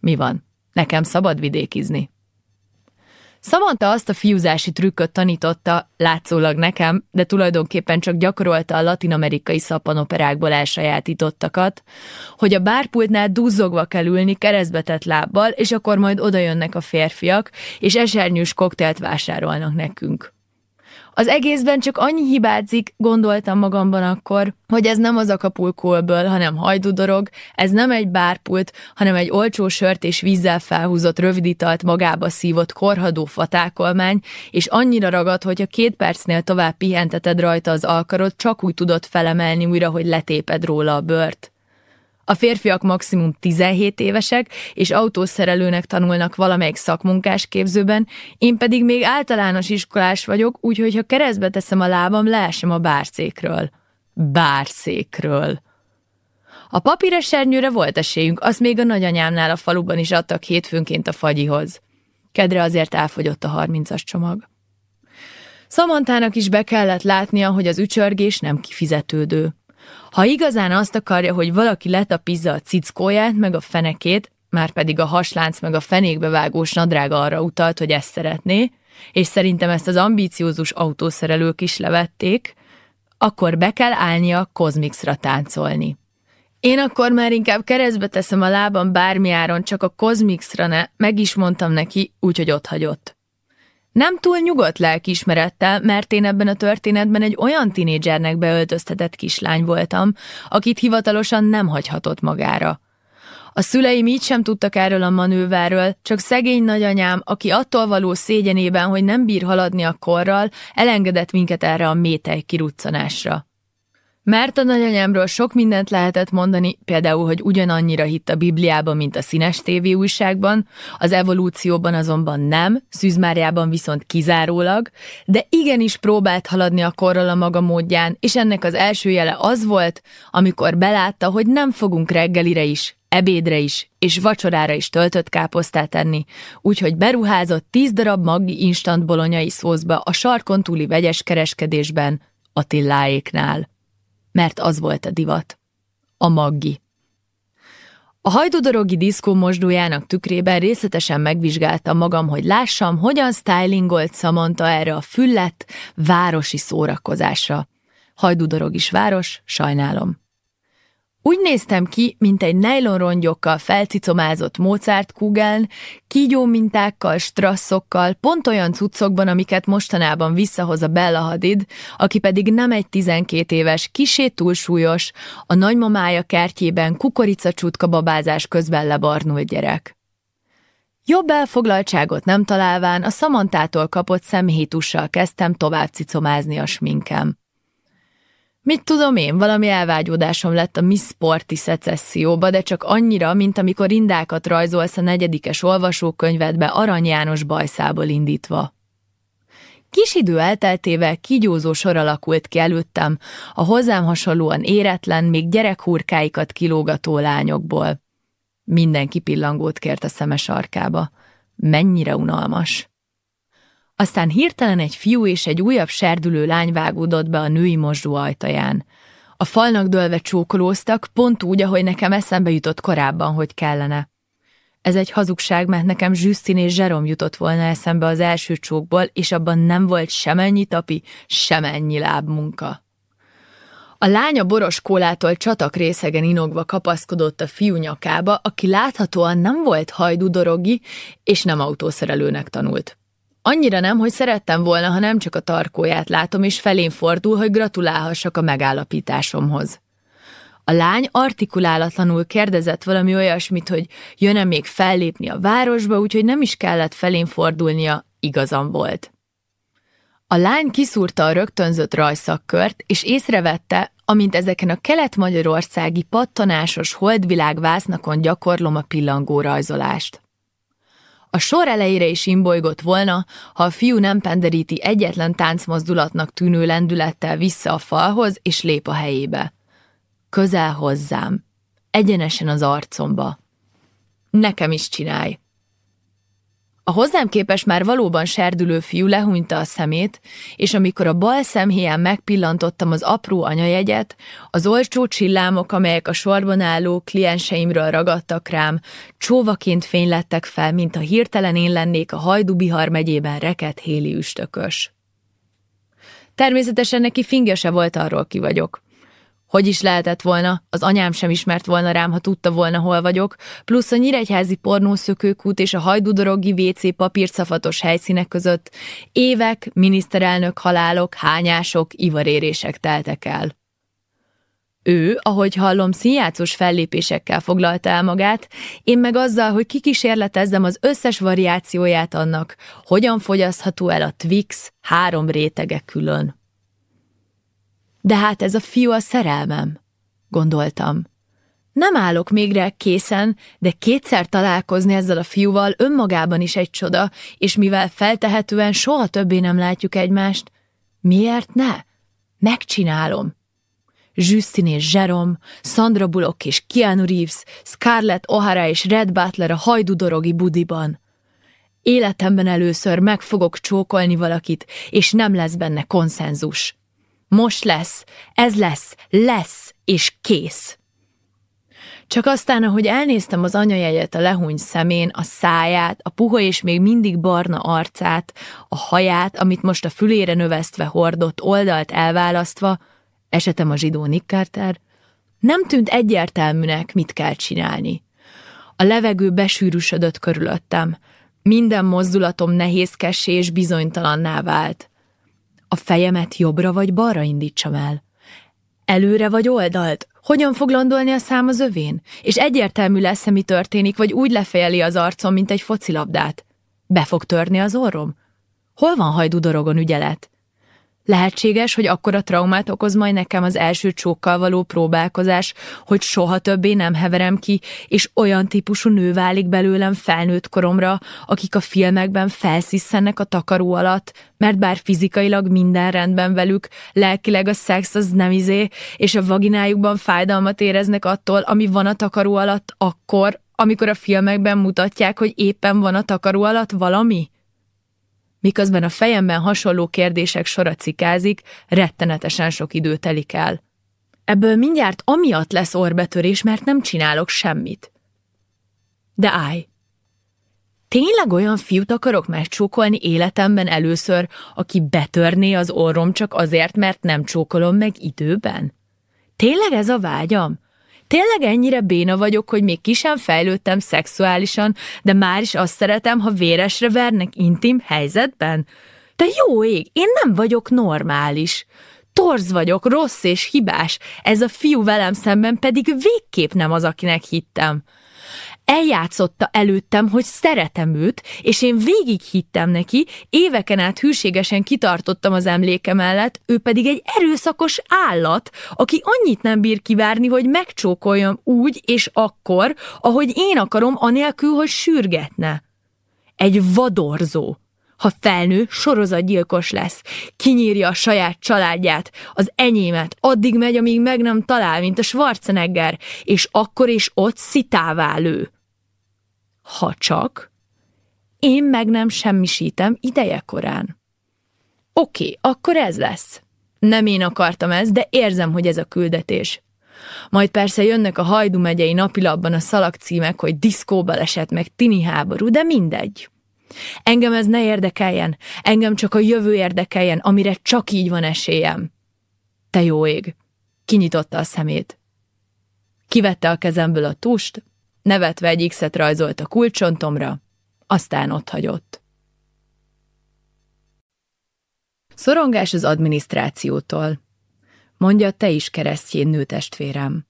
Mi van? Nekem szabad vidékizni. Samantha azt a fiúzási trükköt tanította, látszólag nekem, de tulajdonképpen csak gyakorolta a latinamerikai szappanoperákból elsajátítottakat, hogy a bárpultnál duzzogva kell ülni keresztbetett lábbal, és akkor majd odajönnek a férfiak, és esernyős koktélt vásárolnak nekünk. Az egészben csak annyi hibázik, gondoltam magamban akkor, hogy ez nem az akapulkóből, hanem hajdudorog, ez nem egy bárpult, hanem egy olcsó sört és vízzel felhúzott röviditalt magába szívott korhadó fatákolmány, és annyira ragad, hogy a két percnél tovább pihenteted rajta az alkarot, csak úgy tudod felemelni újra, hogy letéped róla a bört. A férfiak maximum 17 évesek, és autószerelőnek tanulnak valamelyik szakmunkás képzőben, én pedig még általános iskolás vagyok, úgyhogy ha keresztbe teszem a lábam, leesem a bárszékről. Bárszékről. A papíresernyőre volt esélyünk, azt még a nagyanyámnál a faluban is adtak hétfőnként a fagyihoz. Kedre azért elfogyott a harmincas csomag. Szamantának is be kellett látnia, hogy az ücsörgés nem kifizetődő. Ha igazán azt akarja, hogy valaki letapizza a cickóját meg a fenekét, már pedig a haslánc meg a fenékbe vágós nadrága arra utalt, hogy ezt szeretné, és szerintem ezt az ambíciózus autószerelők is levették, akkor be kell állnia Kozmixra táncolni. Én akkor már inkább keresztbe teszem a lábam bármi áron, csak a Kozmixra ne, meg is mondtam neki, úgyhogy ott hagyott. Nem túl nyugodt lelkiismerettel, mert én ebben a történetben egy olyan tinédzsernek beöltöztetett kislány voltam, akit hivatalosan nem hagyhatott magára. A szüleim így sem tudtak erről a manőverről, csak szegény nagyanyám, aki attól való szégyenében, hogy nem bír haladni a korral, elengedett minket erre a métej kiruccanásra. Mert a nagyanyámról sok mindent lehetett mondani, például, hogy ugyanannyira hitt a Bibliában, mint a színes tévé újságban, az evolúcióban azonban nem, Szűzmárjában viszont kizárólag, de igenis próbált haladni a korral a maga módján, és ennek az első jele az volt, amikor belátta, hogy nem fogunk reggelire is, ebédre is, és vacsorára is töltött káposztát enni, úgyhogy beruházott tíz darab maggi instant bolonyai szószba a sarkon túli vegyes kereskedésben, Attiláéknál mert az volt a divat. A maggi. A hajdudorogi diszkó mosdójának tükrében részletesen megvizsgáltam magam, hogy lássam, hogyan stylingolt Samantha erre a füllett, városi szórakozásra. Hajdudorog is város, sajnálom. Úgy néztem ki, mint egy nejlonrongyokkal felcicomázott Mozart kugeln, kígyó mintákkal, strasszokkal, pont olyan cuccokban, amiket mostanában visszahoz a Bella Hadid, aki pedig nem egy 12 éves, kisé túlsúlyos, a nagymamája kertjében kukoricacsutka babázás közben lebarnult gyerek. Jobb elfoglaltságot nem találván a szamantától kapott szemhétussal kezdtem tovább cicomázni a sminkem. Mit tudom én, valami elvágyódásom lett a Miss Sporti szecesszióba, de csak annyira, mint amikor indákat rajzolsz a negyedikes olvasókönyvedbe Arany János bajszából indítva. Kis idő elteltével kigyózó sor alakult ki előttem a hozzám hasonlóan éretlen, még gyerekhurkáikat kilógató lányokból. Mindenki pillangót kért a szeme sarkába. Mennyire unalmas. Aztán hirtelen egy fiú és egy újabb serdülő lány vágódott be a női mosdó ajtaján. A falnak dőlve csókolóztak, pont úgy, ahogy nekem eszembe jutott korábban, hogy kellene. Ez egy hazugság, mert nekem Justin és Zserom jutott volna eszembe az első csókból, és abban nem volt semennyi tapi, semennyi lábmunka. A lánya boros kólától csatak részegen inogva kapaszkodott a fiú nyakába, aki láthatóan nem volt hajdudorogi, és nem autószerelőnek tanult. Annyira nem, hogy szerettem volna, ha nem csak a tarkóját látom, és felén fordul, hogy gratulálhassak a megállapításomhoz. A lány artikulálatlanul kérdezett valami olyasmit, hogy jön-e még fellépni a városba, úgyhogy nem is kellett felén fordulnia, igazam volt. A lány kiszúrta a rögtönzött rajszakkört, és észrevette, amint ezeken a kelet-magyarországi pattanásos holdvilág vásznakon gyakorlom a pillangó rajzolást. A sor elejére is imbolygott volna, ha a fiú nem penderíti egyetlen táncmozdulatnak tűnő lendülettel vissza a falhoz, és lép a helyébe. Közel hozzám, egyenesen az arcomba. Nekem is csinálj. A hozzám képes már valóban serdülő fiú lehúnyta a szemét, és amikor a bal szemhéján megpillantottam az apró anyajegyet, az olcsó csillámok, amelyek a sorban álló klienseimről ragadtak rám, csóvaként fénylettek fel, mint a hirtelen én lennék a Hajdubihar megyében reket héli üstökös. Természetesen neki fingese volt arról ki vagyok. Hogy is lehetett volna, az anyám sem ismert volna rám, ha tudta volna, hol vagyok, plusz a nyíregyházi pornószökőkút és a hajdudorogi WC papírszafatos helyszínek között évek, miniszterelnök halálok, hányások, ivarérések teltek el. Ő, ahogy hallom, színjátszós fellépésekkel foglalta el magát, én meg azzal, hogy kikísérletezzem az összes variációját annak, hogyan fogyasztható el a Twix három rétege külön. De hát ez a fiú a szerelmem, gondoltam. Nem állok még rá készen, de kétszer találkozni ezzel a fiúval önmagában is egy csoda, és mivel feltehetően soha többé nem látjuk egymást, miért ne? Megcsinálom. Justin és Jerome, Sandra Bullock és Keanu Reeves, Scarlett O'Hara és Red Butler a hajdudorogi budiban. Életemben először meg fogok csókolni valakit, és nem lesz benne konszenzus. Most lesz, ez lesz, lesz, és kész. Csak aztán, ahogy elnéztem az anyajegyet a lehúny szemén, a száját, a puha és még mindig barna arcát, a haját, amit most a fülére növesztve hordott, oldalt elválasztva, esetem a zsidó Nick Carter, nem tűnt egyértelműnek, mit kell csinálni. A levegő besűrűsödött körülöttem, minden mozdulatom nehézkessé és bizonytalanná vált. A fejemet jobbra vagy balra indítsam el? Előre vagy oldalt? Hogyan fog landolni a szám az övén? És egyértelmű lesz-e, mi történik, vagy úgy lefejeli az arcom, mint egy focilabdát? Be fog törni az orrom? Hol van hajdudorogon ügyelet? Lehetséges, hogy akkora traumát okoz majd nekem az első csókkal való próbálkozás, hogy soha többé nem heverem ki, és olyan típusú nő válik belőlem felnőtt koromra, akik a filmekben felszisszennek a takaró alatt, mert bár fizikailag minden rendben velük, lelkileg a szex az nem izé, és a vaginájukban fájdalmat éreznek attól, ami van a takaró alatt akkor, amikor a filmekben mutatják, hogy éppen van a takaró alatt valami? Miközben a fejemben hasonló kérdések sora cikázik, rettenetesen sok idő telik el. Ebből mindjárt amiatt lesz orbetörés, mert nem csinálok semmit. De állj! Tényleg olyan fiút akarok megcsókolni életemben először, aki betörné az orrom csak azért, mert nem csókolom meg időben? Tényleg ez a vágyam? Tényleg ennyire béna vagyok, hogy még ki sem fejlődtem szexuálisan, de már is azt szeretem, ha véresre vernek intim helyzetben? De jó ég, én nem vagyok normális. Torz vagyok, rossz és hibás, ez a fiú velem szemben pedig végképp nem az, akinek hittem eljátszotta előttem, hogy szeretem őt, és én végig hittem neki, éveken át hűségesen kitartottam az emléke mellett, ő pedig egy erőszakos állat, aki annyit nem bír kivárni, hogy megcsókoljam úgy és akkor, ahogy én akarom, anélkül, hogy sürgetne. Egy vadorzó. Ha felnő, sorozatgyilkos lesz. Kinyírja a saját családját, az enyémet, addig megy, amíg meg nem talál, mint a Schwarzenegger, és akkor is ott szitává lő. Ha csak, én meg nem semmisítem ideje korán. Oké, akkor ez lesz. Nem én akartam ezt, de érzem, hogy ez a küldetés. Majd persze jönnek a Hajdu megyei napilapban a szalagcímek, hogy diszkóbaleset meg tini háború, de mindegy. Engem ez ne érdekeljen, engem csak a jövő érdekeljen, amire csak így van esélyem. Te jó ég! Kinyitotta a szemét. Kivette a kezemből a tust, nevetve egy X-et rajzolt a kulcsontomra, aztán ott hagyott. Szorongás az adminisztrációtól. Mondja, te is keresztjén nőtestvérem.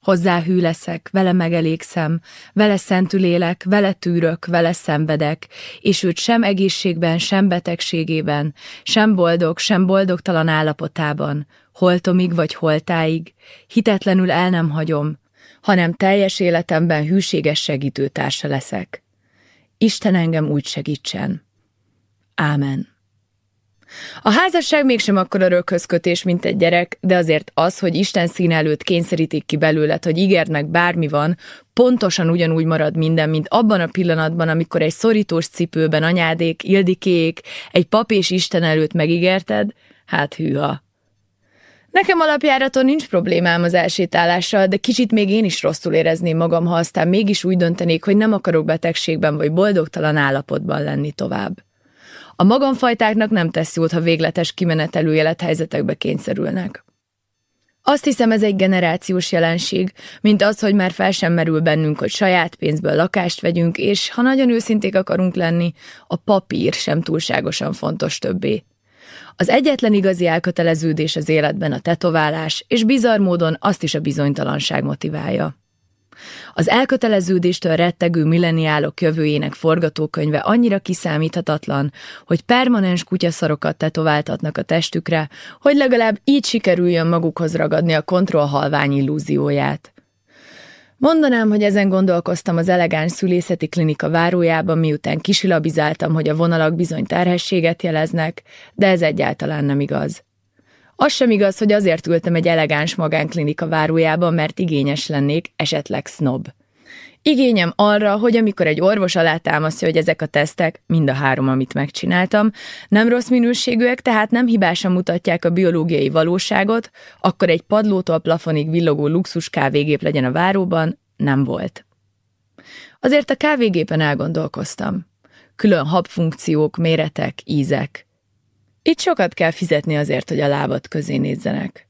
Hozzá hű leszek, vele megelégszem, vele szentülélek, vele tűrök, vele szenvedek, és őt sem egészségben, sem betegségében, sem boldog, sem boldogtalan állapotában, holtomig vagy holtáig, hitetlenül el nem hagyom, hanem teljes életemben hűséges segítőtársa leszek. Isten engem úgy segítsen. Ámen. A házasság mégsem akkora röghözkötés, mint egy gyerek, de azért az, hogy Isten szín előtt kényszerítik ki belőled, hogy ígérd bármi van, pontosan ugyanúgy marad minden, mint abban a pillanatban, amikor egy szorítós cipőben anyádék, Ildikék, egy pap és Isten előtt megígérted, hát hűha. Nekem alapjáraton nincs problémám az elsétálással, de kicsit még én is rosszul érezném magam, ha aztán mégis úgy döntenék, hogy nem akarok betegségben vagy boldogtalan állapotban lenni tovább. A magamfajtáknak nem tesz jót, ha végletes kimenetelő élethelyzetekbe kényszerülnek. Azt hiszem, ez egy generációs jelenség, mint az, hogy már fel sem merül bennünk, hogy saját pénzből lakást vegyünk, és ha nagyon őszinték akarunk lenni, a papír sem túlságosan fontos többé. Az egyetlen igazi elköteleződés az életben a tetoválás, és bizarr módon azt is a bizonytalanság motiválja. Az elköteleződéstől rettegő milleniálok jövőjének forgatókönyve annyira kiszámíthatatlan, hogy permanens kutyaszarokat tetováltatnak a testükre, hogy legalább így sikerüljön magukhoz ragadni a kontroll halvány illúzióját. Mondanám, hogy ezen gondolkoztam az elegáns szülészeti klinika várójában, miután kisilabizáltam, hogy a vonalak bizony terhességet jeleznek, de ez egyáltalán nem igaz. Az sem igaz, hogy azért ültem egy elegáns magánklinika várójában, mert igényes lennék, esetleg snob. Igényem arra, hogy amikor egy orvos alátámasztja, hogy ezek a tesztek, mind a három, amit megcsináltam, nem rossz minőségűek, tehát nem hibásan mutatják a biológiai valóságot, akkor egy padlótól plafonig villogó luxus kávégép legyen a váróban, nem volt. Azért a kávégépen elgondolkoztam. Külön habfunkciók, méretek, ízek. Itt sokat kell fizetni azért, hogy a lábad közé nézzenek.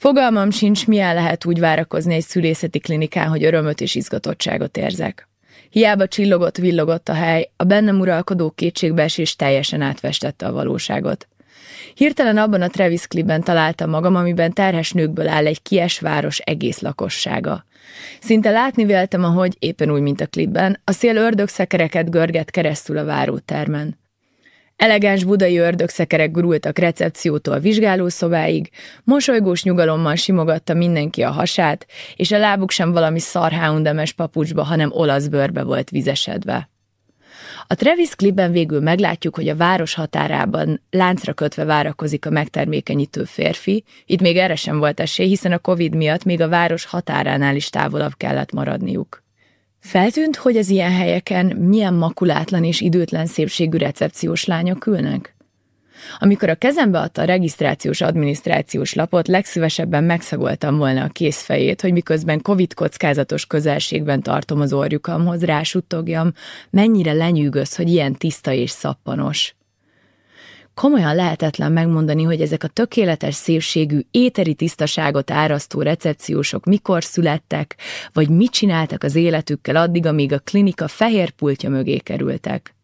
Fogalmam sincs, milyen lehet úgy várakozni egy szülészeti klinikán, hogy örömöt és izgatottságot érzek. Hiába csillogott, villogott a hely, a bennem uralkodó kétségbeesés teljesen átvestette a valóságot. Hirtelen abban a Travis klipben találtam magam, amiben terhes nőkből áll egy kies város egész lakossága. Szinte látni véltem, ahogy, éppen úgy, mint a klipben, a szél ördögszekereket görget keresztül a várótermen. Elegáns budai ördögszekerek gurultak recepciótól vizsgálószobáig, mosolygós nyugalommal simogatta mindenki a hasát, és a lábuk sem valami szarháundemes papucsba, hanem olasz bőrbe volt vizesedve. A Travis klipben végül meglátjuk, hogy a város határában láncra kötve várakozik a megtermékenyítő férfi, itt még erre sem volt esély, hiszen a Covid miatt még a város határánál is távolabb kellett maradniuk. Feltűnt, hogy az ilyen helyeken milyen makulátlan és időtlen szépségű recepciós lányok ülnek? Amikor a kezembe adta a regisztrációs adminisztrációs lapot, legszívesebben megszagoltam volna a készfejét, hogy miközben Covid kockázatos közelségben tartom az orjukamhoz, rásuttogjam, mennyire lenyűgöz, hogy ilyen tiszta és szappanos. Komolyan lehetetlen megmondani, hogy ezek a tökéletes szépségű, éteri tisztaságot árasztó recepciósok mikor születtek, vagy mit csináltak az életükkel addig, amíg a klinika fehér pultja mögé kerültek.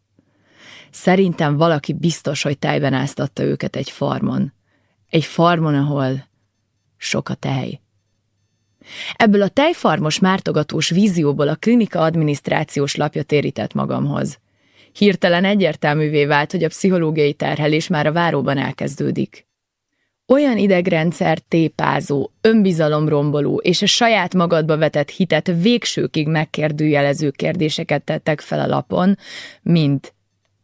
Szerintem valaki biztos, hogy tájbenáztatta őket egy farmon. Egy farmon, ahol sok a tej. Ebből a tejfarmos mártogatós vízióból a klinika adminisztrációs lapja térített magamhoz. Hirtelen egyértelművé vált, hogy a pszichológiai terhelés már a váróban elkezdődik. Olyan idegrendszer tépázó, önbizalomromboló és a saját magadba vetett hitet végsőkig megkérdőjelező kérdéseket tettek fel a lapon, mint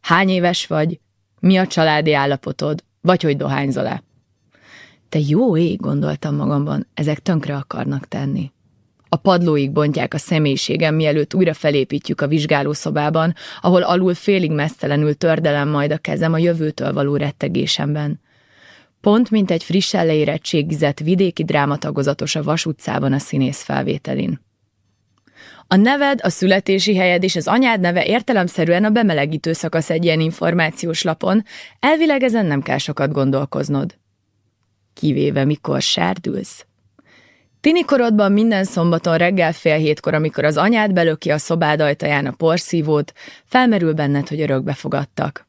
hány éves vagy, mi a családi állapotod, vagy hogy dohányzol-e. Te jó ég, gondoltam magamban, ezek tönkre akarnak tenni. A padlóig bontják a személyiségem, mielőtt újra felépítjük a vizsgálószobában, ahol alul félig mesztelenül tördelem majd a kezem a jövőtől való rettegésemben. Pont, mint egy frissen leérettségizett vidéki drámatagozatos a vasutcában a színész felvételin. A neved, a születési helyed és az anyád neve értelemszerűen a bemelegítő szakasz egy ilyen információs lapon, elvileg ezen nem kell sokat gondolkoznod. Kivéve mikor sárdülsz. Tini korodban minden szombaton reggel fél hétkor, amikor az anyád belöki a szobád ajtaján a porszívót, felmerül benned, hogy örökbe fogadtak.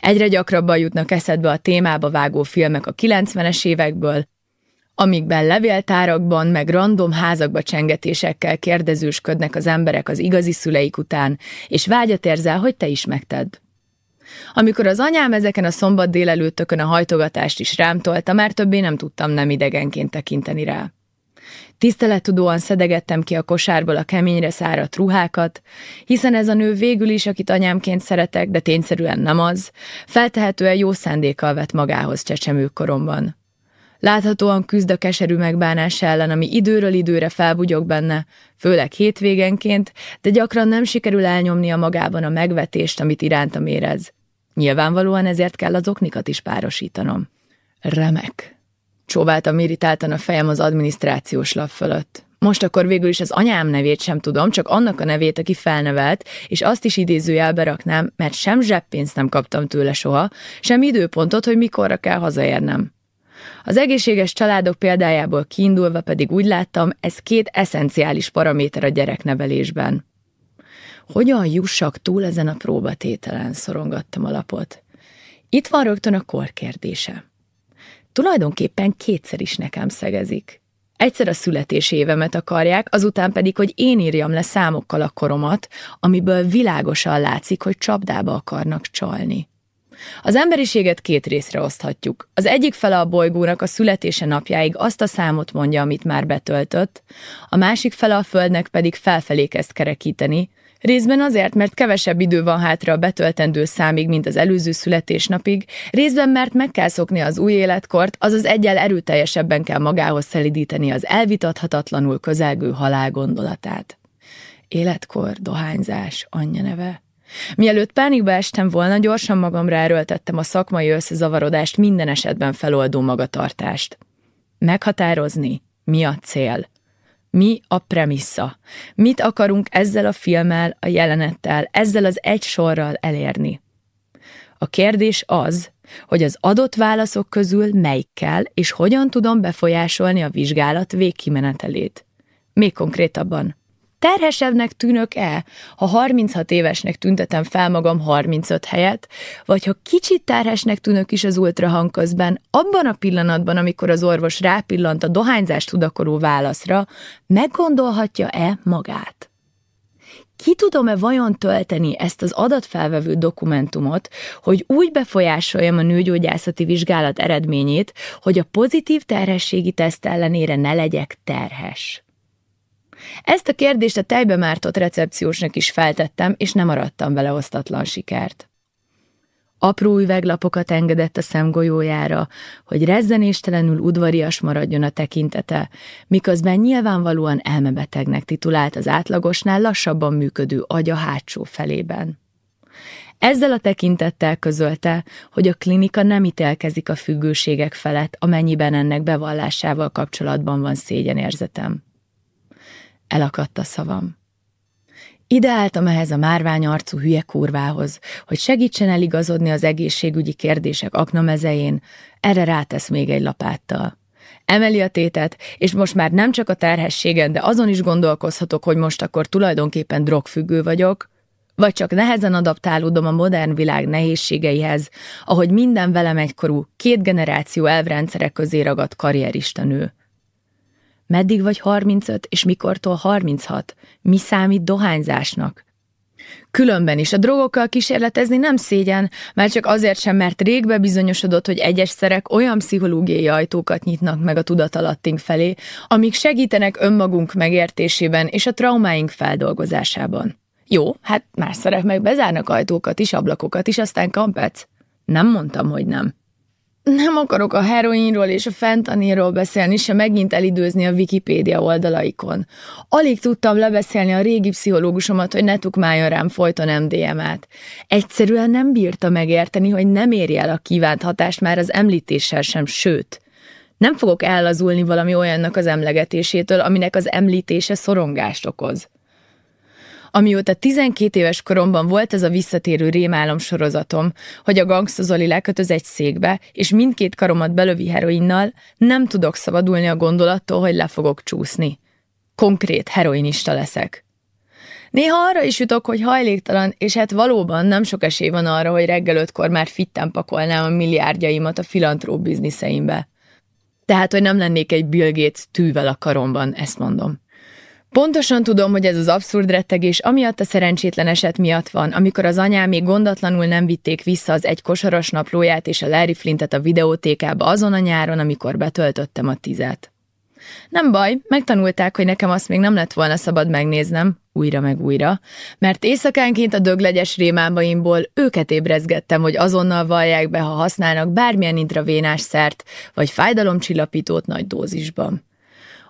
Egyre gyakrabban jutnak eszedbe a témába vágó filmek a 90-es évekből, amikben levéltárakban meg random házakba csengetésekkel kérdezősködnek az emberek az igazi szüleik után, és vágyat érzel, hogy te is megtedd. Amikor az anyám ezeken a szombat délelőttökön a hajtogatást is rám tolta, már többé nem tudtam nem idegenként tekinteni rá. Tisztelettudóan szedegettem ki a kosárból a keményre száradt ruhákat, hiszen ez a nő végül is, akit anyámként szeretek, de tényszerűen nem az, feltehetően jó szándékkal vett magához csecsemő koromban. Láthatóan küzd a keserű megbánás ellen, ami időről időre felbugyog benne, főleg hétvégenként, de gyakran nem sikerül elnyomnia magában a megvetést, amit irántam érez. Nyilvánvalóan ezért kell az oknikat is párosítanom. Remek. Csóváltam irritáltan a fejem az adminisztrációs lap fölött. Most akkor végül is az anyám nevét sem tudom, csak annak a nevét, aki felnevelt, és azt is idézőjelbe raknám, mert sem zseppénzt nem kaptam tőle soha, sem időpontot, hogy mikorra kell hazaérnem. Az egészséges családok példájából kiindulva pedig úgy láttam, ez két eszenciális paraméter a gyereknevelésben. Hogyan jussak túl ezen a próbatételen, szorongattam a lapot. Itt van rögtön a kor kérdése. Tulajdonképpen kétszer is nekem szegezik. Egyszer a születési évemet akarják, azután pedig, hogy én írjam le számokkal a koromat, amiből világosan látszik, hogy csapdába akarnak csalni. Az emberiséget két részre oszthatjuk. Az egyik fele a bolygónak a születése napjáig azt a számot mondja, amit már betöltött, a másik fele a Földnek pedig felfelé kezd kerekíteni, Részben azért, mert kevesebb idő van hátra a betöltendő számig, mint az előző születésnapig, részben mert meg kell szokni az új életkort, azaz egyel erőteljesebben kell magához szelidíteni az elvitathatatlanul közelgő halál gondolatát. Életkor, dohányzás, anyja neve. Mielőtt pánikba estem volna, gyorsan magamra erőltettem a szakmai összezavarodást minden esetben feloldó magatartást. Meghatározni, mi a cél – mi a premissza? Mit akarunk ezzel a filmmel, a jelenettel, ezzel az egy sorral elérni? A kérdés az, hogy az adott válaszok közül melyikkel és hogyan tudom befolyásolni a vizsgálat végkimenetelét. Még konkrétabban, terhesebbnek tűnök-e, ha 36 évesnek tüntetem fel magam 35 helyet, vagy ha kicsit terhesnek tűnök is az ultrahang közben, abban a pillanatban, amikor az orvos rápillant a dohányzást tudakoló válaszra, meggondolhatja-e magát? Ki tudom-e vajon tölteni ezt az adatfelvevő dokumentumot, hogy úgy befolyásoljam a nőgyógyászati vizsgálat eredményét, hogy a pozitív terhességi teszt ellenére ne legyek terhes? Ezt a kérdést a tejbe mártott recepciósnak is feltettem, és nem maradtam vele osztatlan sikert. Apró üveglapokat engedett a szemgolyójára, hogy rezzenéstelenül udvarias maradjon a tekintete, miközben nyilvánvalóan elmebetegnek titulált az átlagosnál lassabban működő agya hátsó felében. Ezzel a tekintettel közölte, hogy a klinika nem ítélkezik a függőségek felett, amennyiben ennek bevallásával kapcsolatban van szégyenérzetem. Elakadt a szavam. Ide álltam ehhez a márvány arcú hülye kurvához, hogy segítsen eligazodni az egészségügyi kérdések aknamezején, erre rátesz még egy lapáttal. Emeli a tétet, és most már nem csak a terhességen, de azon is gondolkozhatok, hogy most akkor tulajdonképpen drogfüggő vagyok, vagy csak nehezen adaptálódom a modern világ nehézségeihez, ahogy minden velem egykorú, két generáció elvrendszerek közé ragadt karrierista nő. Meddig vagy 35, és mikortól 36? Mi számít dohányzásnak? Különben is a drogokkal kísérletezni nem szégyen, már csak azért sem, mert rég bebizonyosodott, hogy egyes szerek olyan pszichológiai ajtókat nyitnak meg a tudatalattink felé, amik segítenek önmagunk megértésében és a traumáink feldolgozásában. Jó, hát más szerek meg bezárnak ajtókat is, ablakokat is, aztán kampec. Nem mondtam, hogy nem. Nem akarok a heroinról és a fentanyról beszélni, se megint elidőzni a Wikipédia oldalaikon. Alig tudtam lebeszélni a régi pszichológusomat, hogy ne tukmáljon rám folyton MDMA-t. Egyszerűen nem bírta megérteni, hogy nem éri el a kívánt hatást már az említéssel sem, sőt. Nem fogok ellazulni valami olyannak az emlegetésétől, aminek az említése szorongást okoz. Amióta 12 éves koromban volt ez a visszatérő rémálom sorozatom, hogy a gangsta Zoli lekötöz egy székbe, és mindkét karomat belövi heroinnal, nem tudok szabadulni a gondolattól, hogy le fogok csúszni. Konkrét heroinista leszek. Néha arra is jutok, hogy hajléktalan, és hát valóban nem sok esély van arra, hogy reggel ötkor már fitten pakolnám a milliárdjaimat a filantróp bizniszeimbe. Tehát, hogy nem lennék egy Bill Gates tűvel a karomban, ezt mondom. Pontosan tudom, hogy ez az abszurd rettegés amiatt a szerencsétlen eset miatt van, amikor az anyám még gondatlanul nem vitték vissza az egy kosaras naplóját és a Larry Flintet a videótékába azon a nyáron, amikor betöltöttem a tizet. Nem baj, megtanulták, hogy nekem azt még nem lett volna szabad megnéznem, újra meg újra, mert éjszakánként a döglegyes rémámbaimból őket ébrezgettem, hogy azonnal vallják be, ha használnak bármilyen intravénás szert, vagy fájdalomcsillapítót nagy dózisban.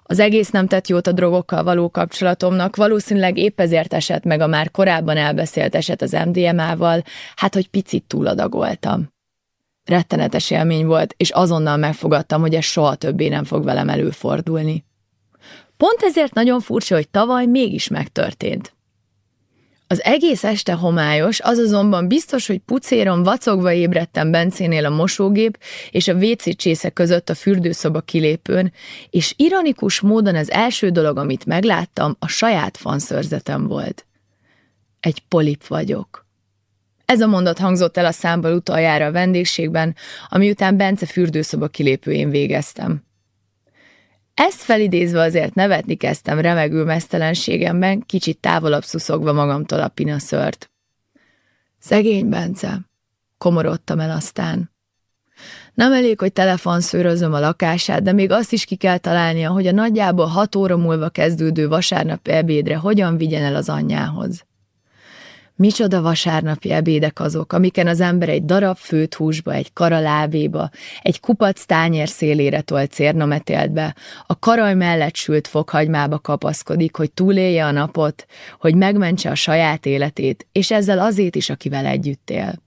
Az egész nem tett jót a drogokkal való kapcsolatomnak, valószínűleg épp ezért esett meg a már korábban elbeszélt eset az MDMA-val, hát hogy picit túladagoltam. Rettenetes élmény volt, és azonnal megfogadtam, hogy ez soha többé nem fog velem előfordulni. Pont ezért nagyon furcsa, hogy tavaly mégis megtörtént. Az egész este homályos, az azonban biztos, hogy pucéron vacogva ébredtem Bencénél a mosógép és a WC csésze között a fürdőszoba kilépőn, és ironikus módon az első dolog, amit megláttam, a saját fanszörzetem volt. Egy polip vagyok. Ez a mondat hangzott el a számból utoljára a vendégségben, ami után Bence fürdőszoba kilépőjén végeztem. Ezt felidézve azért nevetni kezdtem remegő mesztelenségemben, kicsit távolabb szuszogva magamtól a pinaszört. Szegény Bence, komorodtam el aztán. Nem elég, hogy telefonszőrözöm a lakását, de még azt is ki kell találnia, hogy a nagyjából hat óra múlva kezdődő vasárnapi ebédre hogyan vigyen el az anyjához. Micsoda vasárnapi ebédek azok, amiken az ember egy darab főt húsba, egy kara lábéba, egy kupac tányér szélére tolt cérnametéltbe, a karaj mellett sült fokhagymába kapaszkodik, hogy túlélje a napot, hogy megmentse a saját életét, és ezzel azért is, akivel együtt él.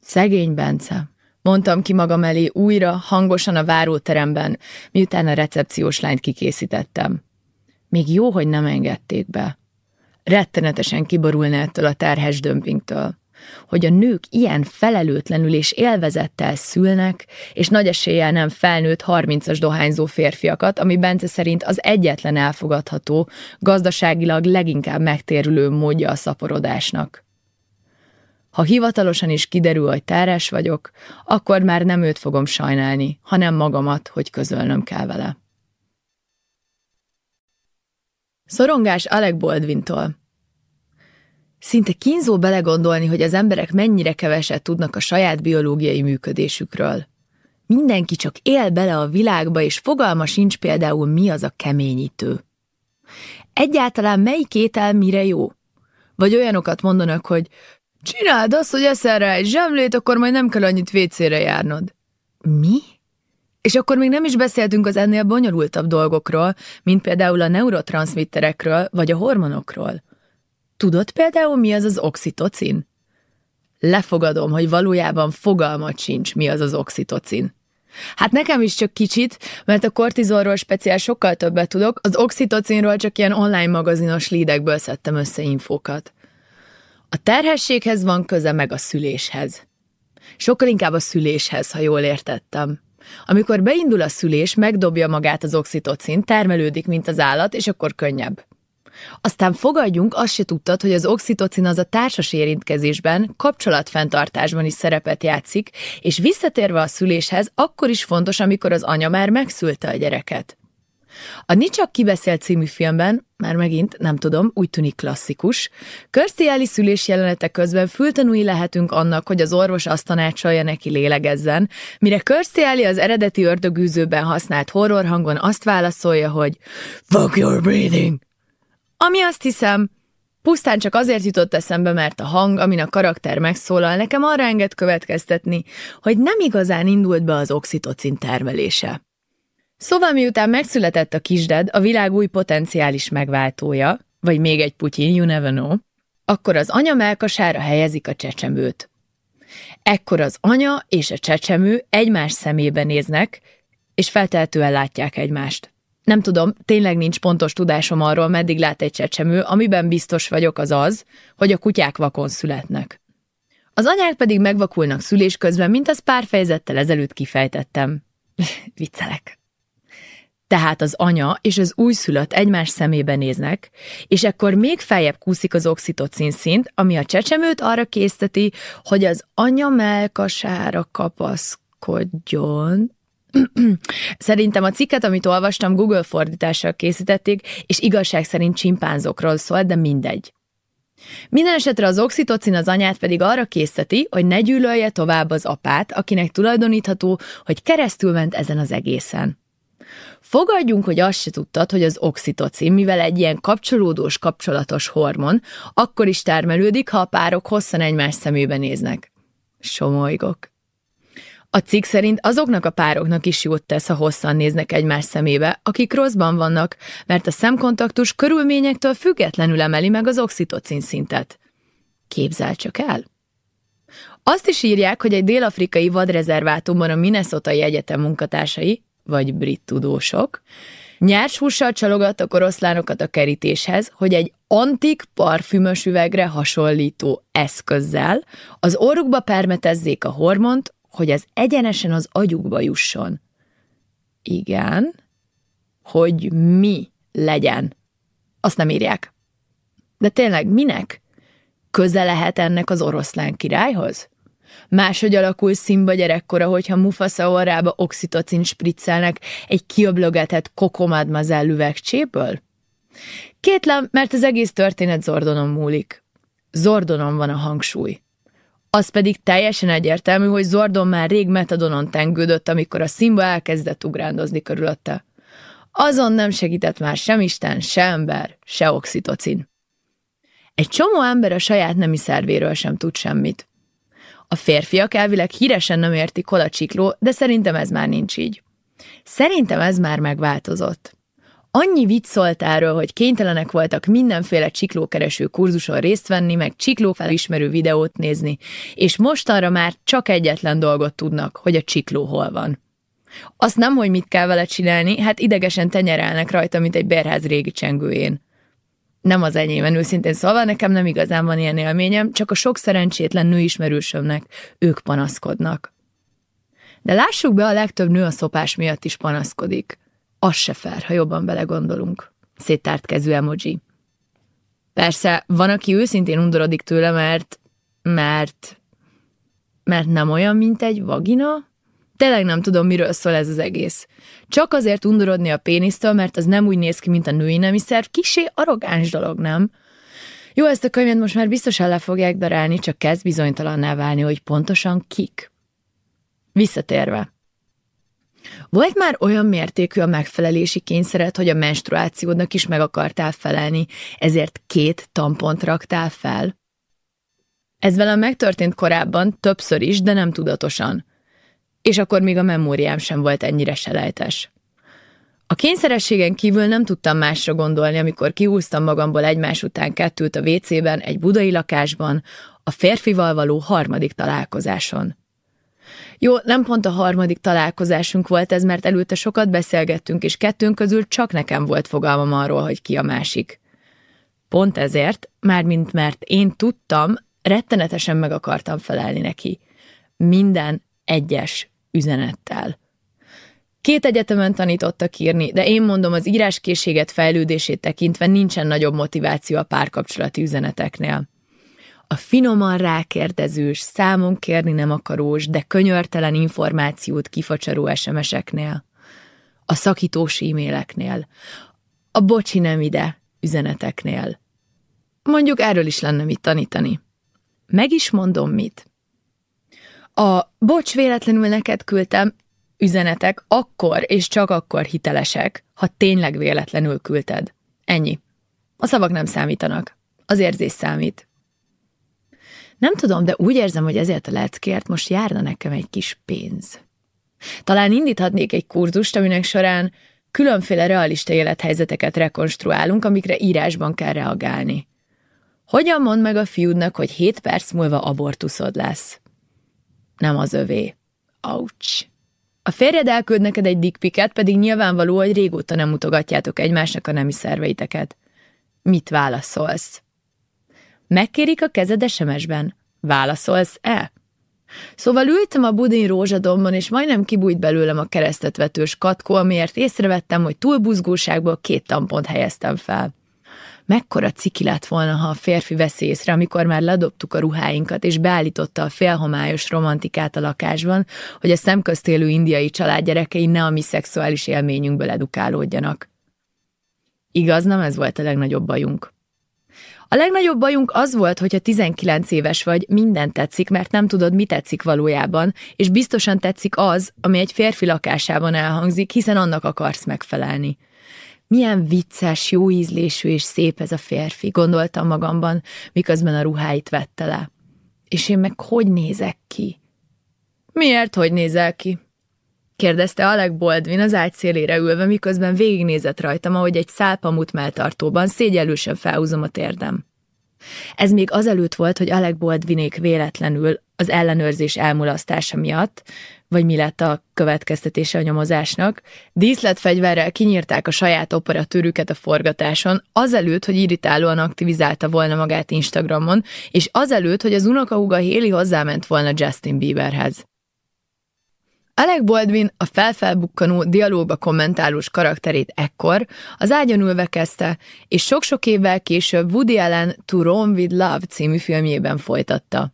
Szegény Bence, mondtam ki magam elé újra, hangosan a váróteremben, miután a recepciós lányt kikészítettem. Még jó, hogy nem engedték be rettenetesen kiborulna ettől a terhes dömpingtől. Hogy a nők ilyen felelőtlenül és élvezettel szülnek, és nagy eséllyel nem felnőtt harmincas dohányzó férfiakat, ami Bence szerint az egyetlen elfogadható, gazdaságilag leginkább megtérülő módja a szaporodásnak. Ha hivatalosan is kiderül, hogy terhes vagyok, akkor már nem őt fogom sajnálni, hanem magamat, hogy közölnöm kell vele. Szorongás Alec Baldwintól Szinte kínzó belegondolni, hogy az emberek mennyire keveset tudnak a saját biológiai működésükről. Mindenki csak él bele a világba, és fogalma sincs például mi az a keményítő. Egyáltalán melyik étel mire jó? Vagy olyanokat mondanak, hogy csináld azt, hogy eszel rá egy zsemlét, akkor majd nem kell annyit vécére járnod. Mi? És akkor még nem is beszéltünk az ennél bonyolultabb dolgokról, mint például a neurotranszmitterekről vagy a hormonokról. Tudod például, mi az az oxitocin? Lefogadom, hogy valójában fogalmat sincs, mi az az oxitocin. Hát nekem is csak kicsit, mert a kortizolról speciál sokkal többet tudok, az oxitocinról csak ilyen online magazinos lídekből szedtem össze infókat. A terhességhez van köze meg a szüléshez. Sokkal inkább a szüléshez, ha jól értettem. Amikor beindul a szülés, megdobja magát az oxitocin, termelődik, mint az állat, és akkor könnyebb. Aztán fogadjunk, azt se tudtad, hogy az oxitocin az a társas érintkezésben, kapcsolatfenntartásban is szerepet játszik, és visszatérve a szüléshez, akkor is fontos, amikor az anya már megszülte a gyereket. A Nicsak kibeszélt című filmben, már megint nem tudom, úgy tűnik klasszikus, Körsztiáli szülés jelenete közben fültanúi lehetünk annak, hogy az orvos azt tanácsolja neki lélegezzen, mire Körsztiáli az eredeti ördögűzőben használt horror hangon azt válaszolja, hogy Fuck your breathing! Ami azt hiszem, pusztán csak azért jutott eszembe, mert a hang, amin a karakter megszólal, nekem arra enged következtetni, hogy nem igazán indult be az oxitocin termelése. Szóval miután megszületett a kisded, a világ új potenciális megváltója, vagy még egy Putyin, you never know, akkor az anya melkasára helyezik a csecsemőt. Ekkor az anya és a csecsemő egymás szemébe néznek, és feltehetően látják egymást. Nem tudom, tényleg nincs pontos tudásom arról, meddig lát egy csecsemő, amiben biztos vagyok az az, hogy a kutyák vakon születnek. Az anyák pedig megvakulnak szülés közben, mint az pár fejezettel ezelőtt kifejtettem. Viccelek. Tehát az anya és az újszülött egymás szemébe néznek, és ekkor még feljebb kúszik az oxitocin szint, ami a csecsemőt arra készteti, hogy az anya melkasára kapaszkodjon, Szerintem a cikket, amit olvastam, Google fordítással készítették, és igazság szerint csimpánzokról szól, de mindegy. Minden esetre az oxitocin az anyát pedig arra készíteti, hogy ne gyűlölje tovább az apát, akinek tulajdonítható, hogy keresztül ment ezen az egészen. Fogadjunk, hogy azt se tudtad, hogy az oxitocin, mivel egy ilyen kapcsolódós, kapcsolatos hormon, akkor is termelődik, ha a párok hosszan egymás szemébe néznek. Somolygok. A cikk szerint azoknak a pároknak is jót tesz, ha hosszan néznek egymás szemébe, akik rosszban vannak, mert a szemkontaktus körülményektől függetlenül emeli meg az oxitocin szintet. Képzel csak el! Azt is írják, hogy egy dél-afrikai vadrezervátumban a Minnesota Egyetem munkatársai, vagy brit tudósok, nyers hússal csalogattak oroszlánokat a kerítéshez, hogy egy antik parfümös üvegre hasonlító eszközzel az orrukba permetezzék a hormont, hogy ez egyenesen az agyukba jusson. Igen, hogy mi legyen. Azt nem írják. De tényleg minek? Köze lehet ennek az oroszlán királyhoz? Máshogy alakul Simba gyerekkora, hogyha Mufasa orrába oxitocin spriccelnek egy kiöblögetett kokomadmazel üvegcséből? Kétlem, mert az egész történet Zordonon múlik. Zordonon van a hangsúly. Az pedig teljesen egyértelmű, hogy Zordon már rég metadonon tengődött, amikor a Simba elkezdett ugrándozni körülötte. Azon nem segített már sem Isten, se ember, se oxitocin. Egy csomó ember a saját nemi szervéről sem tud semmit. A férfiak elvileg híresen nem értik, hol de szerintem ez már nincs így. Szerintem ez már megváltozott. Annyi vicc szólt erről, hogy kénytelenek voltak mindenféle csiklókereső kurzuson részt venni, meg csiklófelismerő videót nézni, és mostanra már csak egyetlen dolgot tudnak, hogy a csikló hol van. Azt nem, hogy mit kell vele csinálni, hát idegesen tenyerelnek rajta, mint egy berház régi csengőjén. Nem az enyémen őszintén szólva, nekem nem igazán van ilyen élményem, csak a sok szerencsétlen nőismerősömnek ők panaszkodnak. De lássuk be, a legtöbb nő a szopás miatt is panaszkodik. Az se fel, ha jobban belegondolunk. Széttárt kezű emoji. Persze, van, aki őszintén undorodik tőle, mert... mert... mert nem olyan, mint egy vagina? Tényleg nem tudom, miről szól ez az egész. Csak azért undorodni a pénisztől, mert az nem úgy néz ki, mint a női nemi szerv, kisé arrogáns dolog, nem? Jó, ezt a könyvet most már biztosan le fogják darálni, csak kezd bizonytalanná válni, hogy pontosan kik. Visszatérve. Volt már olyan mértékű a megfelelési kényszeret, hogy a menstruációdnak is meg akartál felelni, ezért két tampont raktál fel? Ez velem megtörtént korábban, többször is, de nem tudatosan. És akkor még a memóriám sem volt ennyire selejtes. A kényszerességen kívül nem tudtam másra gondolni, amikor kihúztam magamból egymás után kettőt a WC-ben, egy budai lakásban, a férfival való harmadik találkozáson. Jó, nem pont a harmadik találkozásunk volt ez, mert előtte sokat beszélgettünk, és kettőnk közül csak nekem volt fogalmam arról, hogy ki a másik. Pont ezért, mármint mert én tudtam, rettenetesen meg akartam felelni neki. Minden egyes üzenettel. Két egyetemen tanítottak írni, de én mondom, az íráskészséget fejlődését tekintve nincsen nagyobb motiváció a párkapcsolati üzeneteknél. A finoman rákérdezős, számon kérni nem akarós, de könyörtelen információt kifacsaró SMS-eknél. A szakítós e-maileknél. A bocsi nem ide üzeneteknél. Mondjuk erről is lenne mit tanítani. Meg is mondom mit. A bocs, véletlenül neked küldtem üzenetek akkor és csak akkor hitelesek, ha tényleg véletlenül küldted. Ennyi. A szavak nem számítanak. Az érzés számít. Nem tudom, de úgy érzem, hogy ezért a leckért most járna nekem egy kis pénz. Talán indíthatnék egy kurzust, aminek során különféle realista élethelyzeteket rekonstruálunk, amikre írásban kell reagálni. Hogyan mond meg a fiúdnak, hogy hét perc múlva abortuszod lesz? Nem az övé. Ouch. A férjed elküld neked egy dickpiket, pedig nyilvánvaló, hogy régóta nem mutogatjátok egymásnak a nemi szerveiteket. Mit válaszolsz? Megkérik a kezed SMS-ben. Válaszolsz-e? Szóval ültem a budin rózsadomban, és majdnem kibújt belőlem a keresztet vetős katkó, amiért észrevettem, hogy túl buzgóságból két tampont helyeztem fel. Mekkora ciki lett volna, ha a férfi vesz észre, amikor már ledobtuk a ruháinkat, és beállította a félhomályos romantikát a lakásban, hogy a szemközt élő indiai család gyerekei ne a mi szexuális élményünkből edukálódjanak. Igaz, nem ez volt a legnagyobb bajunk. A legnagyobb bajunk az volt, hogyha 19 éves vagy, minden tetszik, mert nem tudod, mi tetszik valójában, és biztosan tetszik az, ami egy férfi lakásában elhangzik, hiszen annak akarsz megfelelni. Milyen vicces, jó ízlésű és szép ez a férfi, gondoltam magamban, miközben a ruháit vette le. És én meg hogy nézek ki? Miért, hogy nézel ki? Kérdezte Alec Baldwin az ágy szélére ülve, miközben végignézett rajtam, ahogy egy szálpamut melltartóban szégyellősen felhúzom a térdem. Ez még azelőtt volt, hogy Alec Baldwinék véletlenül az ellenőrzés elmulasztása miatt, vagy mi lett a következtetése a nyomozásnak, díszletfegyverrel kinyírták a saját operatőrüket a forgatáson, azelőtt, hogy irritálóan aktivizálta volna magát Instagramon, és azelőtt, hogy az unokahúga Héli hozzáment volna Justin Bieberhez. Alec Baldwin a felfelbukkanó dialógba kommentálós karakterét ekkor az ágyon ülve kezdte, és sok-sok évvel később Woody Allen To Roam With Love című filmjében folytatta.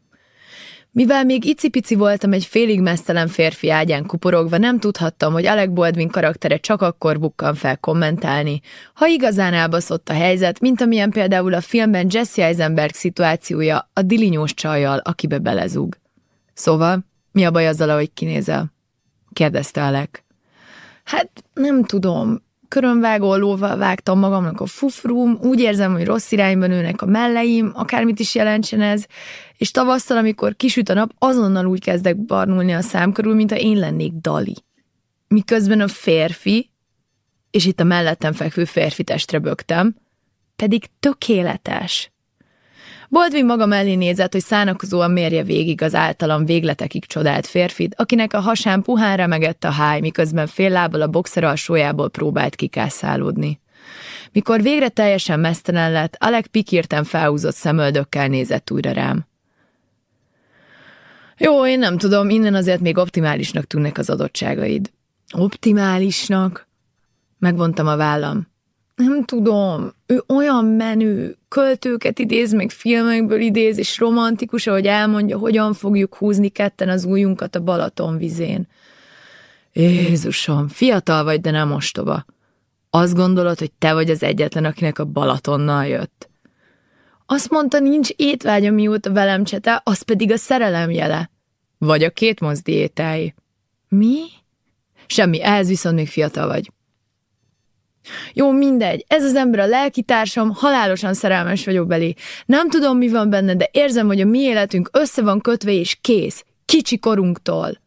Mivel még icipici voltam egy félig mesztelen férfi ágyán kuporogva, nem tudhattam, hogy Alec Baldwin karaktere csak akkor bukkan fel kommentálni, ha igazán elbaszott a helyzet, mint amilyen például a filmben Jesse Eisenberg szituációja a dilinyós csajjal, akibe belezúg. Szóval, mi a baj azzal, ahogy kinézel? Kérdezte Alek. Hát nem tudom, körönvágó lóval vágtam magamnak a fufrum, úgy érzem, hogy rossz irányban nőnek a melleim, akármit is jelentsen ez, és tavasszal, amikor kisüt a nap, azonnal úgy kezdek barnulni a szám körül, mint ha én lennék Dali. Miközben a férfi, és itt a mellettem fekvő férfi testre bögtem, pedig tökéletes. Boldvin maga mellé nézett, hogy szánakozóan mérje végig az általam végletekig csodált férfit, akinek a hasán puhán remegett a háj, miközben fél lábbal a boxer alsójából próbált kikászálódni. Mikor végre teljesen mesztelen lett, Alec pikírten felhúzott szemöldökkel nézett újra rám. Jó, én nem tudom, innen azért még optimálisnak tűnnek az adottságaid. Optimálisnak? Megvontam a vállam. Nem tudom, ő olyan menő, költőket idéz, meg filmekből idéz, és romantikus, ahogy elmondja, hogyan fogjuk húzni ketten az ujjunkat a Balaton vizén. Jézusom, fiatal vagy, de nem ostoba. Azt gondolod, hogy te vagy az egyetlen, akinek a Balatonnal jött. Azt mondta, nincs étvágya, mióta velem csete, az pedig a szerelem jele. Vagy a két mozdiétái. Mi? Semmi, ehhez viszont még fiatal vagy. Jó, mindegy, ez az ember a lelkitársam, halálosan szerelmes vagyok belé. Nem tudom, mi van benne, de érzem, hogy a mi életünk össze van kötve és kész, kicsi korunktól.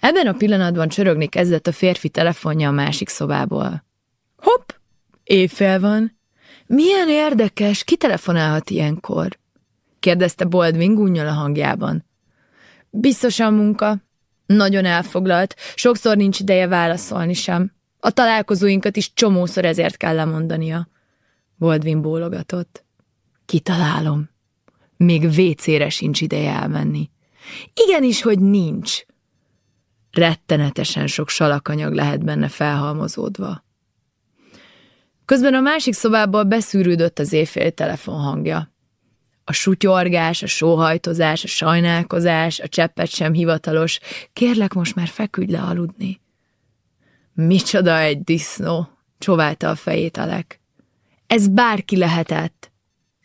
Ebben a pillanatban csörögni kezdett a férfi telefonja a másik szobából. Hopp, évfél van. Milyen érdekes, ki telefonálhat ilyenkor? kérdezte Boldvin gúnyol a hangjában. Biztosan munka. Nagyon elfoglalt, sokszor nincs ideje válaszolni sem. A találkozóinkat is csomószor ezért kell lemondania. Baldwin bólogatott. Kitalálom. Még vécére sincs ideje elmenni. Igenis, hogy nincs. Rettenetesen sok salakanyag lehet benne felhalmozódva. Közben a másik szobából beszűrődött az éjfél telefon hangja. A sutyorgás, a sóhajtozás, a sajnálkozás, a cseppet sem hivatalos. Kérlek, most már feküdj le aludni. Micsoda egy disznó, csóválta a fejét Alek. Ez bárki lehetett.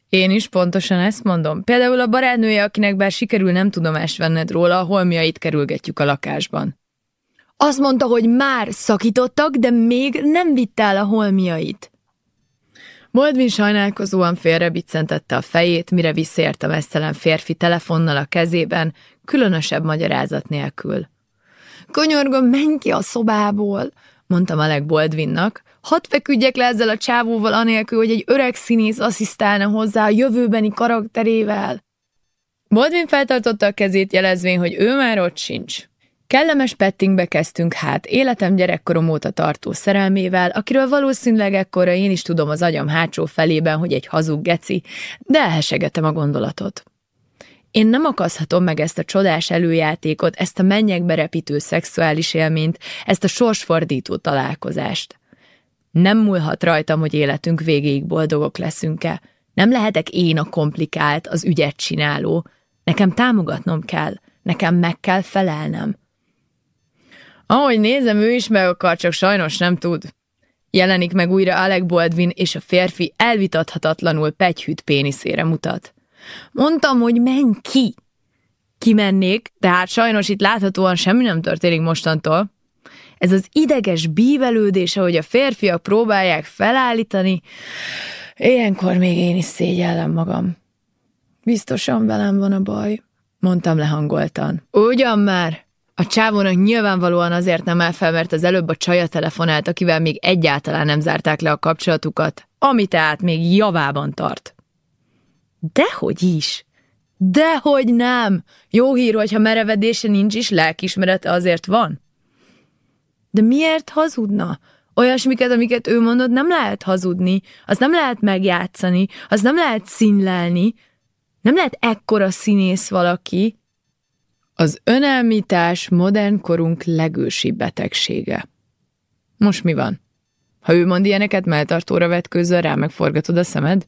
Én is pontosan ezt mondom. Például a barátnője, akinek bár sikerül nem tudomást venned róla, a holmiait kerülgetjük a lakásban. Azt mondta, hogy már szakítottak, de még nem vitt el a holmiait. Moldvin sajnálkozóan félrebiccentette a fejét, mire visszért a mesztelen férfi telefonnal a kezében, különösebb magyarázat nélkül. Könyörgöm, menj ki a szobából, mondtam Alec Baldwinnak. Hadd feküdjek le ezzel a csávóval anélkül, hogy egy öreg színész asszisztálna hozzá a jövőbeni karakterével. Baldwin feltartotta a kezét, jelezvén, hogy ő már ott sincs. Kellemes pettingbe kezdtünk hát, életem gyerekkorom óta tartó szerelmével, akiről valószínűleg ekkora én is tudom az agyam hátsó felében, hogy egy hazug geci, de elhesegetem a gondolatot. Én nem akaszhatom meg ezt a csodás előjátékot, ezt a mennyekbe repítő szexuális élményt, ezt a sorsfordító találkozást. Nem múlhat rajtam, hogy életünk végéig boldogok leszünk-e. Nem lehetek én a komplikált, az ügyet csináló. Nekem támogatnom kell, nekem meg kell felelnem. Ahogy nézem, ő is meg akar, csak sajnos nem tud. Jelenik meg újra Alec Baldwin, és a férfi elvitathatatlanul pegyhűt péniszére mutat. Mondtam, hogy menj ki! Kimennék, de hát sajnos itt láthatóan semmi nem történik mostantól. Ez az ideges bívelődés, ahogy a férfiak próbálják felállítani, ilyenkor még én is szégyellem magam. Biztosan velem van a baj, mondtam lehangoltan. Ugyan már, a csávónak nyilvánvalóan azért nem áll fel, mert az előbb a csaja telefonált, akivel még egyáltalán nem zárták le a kapcsolatukat, ami tehát még javában tart. Dehogy is! Dehogy nem! Jó hír, hogyha merevedése nincs is, lelkismerete azért van. De miért hazudna? Olyasmiket, amiket ő mondott, nem lehet hazudni, az nem lehet megjátszani, az nem lehet színlelni, nem lehet ekkora színész valaki, az önelmítás modern korunk legősibb betegsége. Most mi van? Ha ő mond ilyeneket, melltartóra vetkőzzel, rá megforgatod a szemed?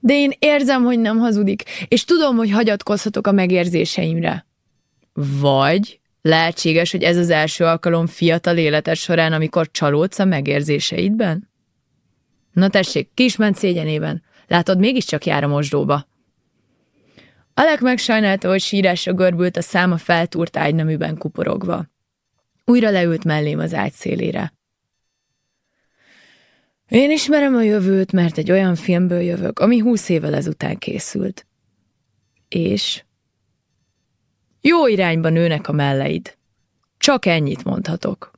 De én érzem, hogy nem hazudik, és tudom, hogy hagyatkozhatok a megérzéseimre. Vagy lehetséges, hogy ez az első alkalom fiatal életed során, amikor csalódsz a megérzéseidben? Na tessék, kisment szégyenében. Látod, mégiscsak jár a mosdóba. Alek megsajnálta, hogy sírásra görbült a száma feltúrt ágyneműben kuporogva. Újra leült mellém az ágy szélére. Én ismerem a jövőt, mert egy olyan filmből jövök, ami húsz évvel ezután készült. És? Jó irányba nőnek a melleid. Csak ennyit mondhatok.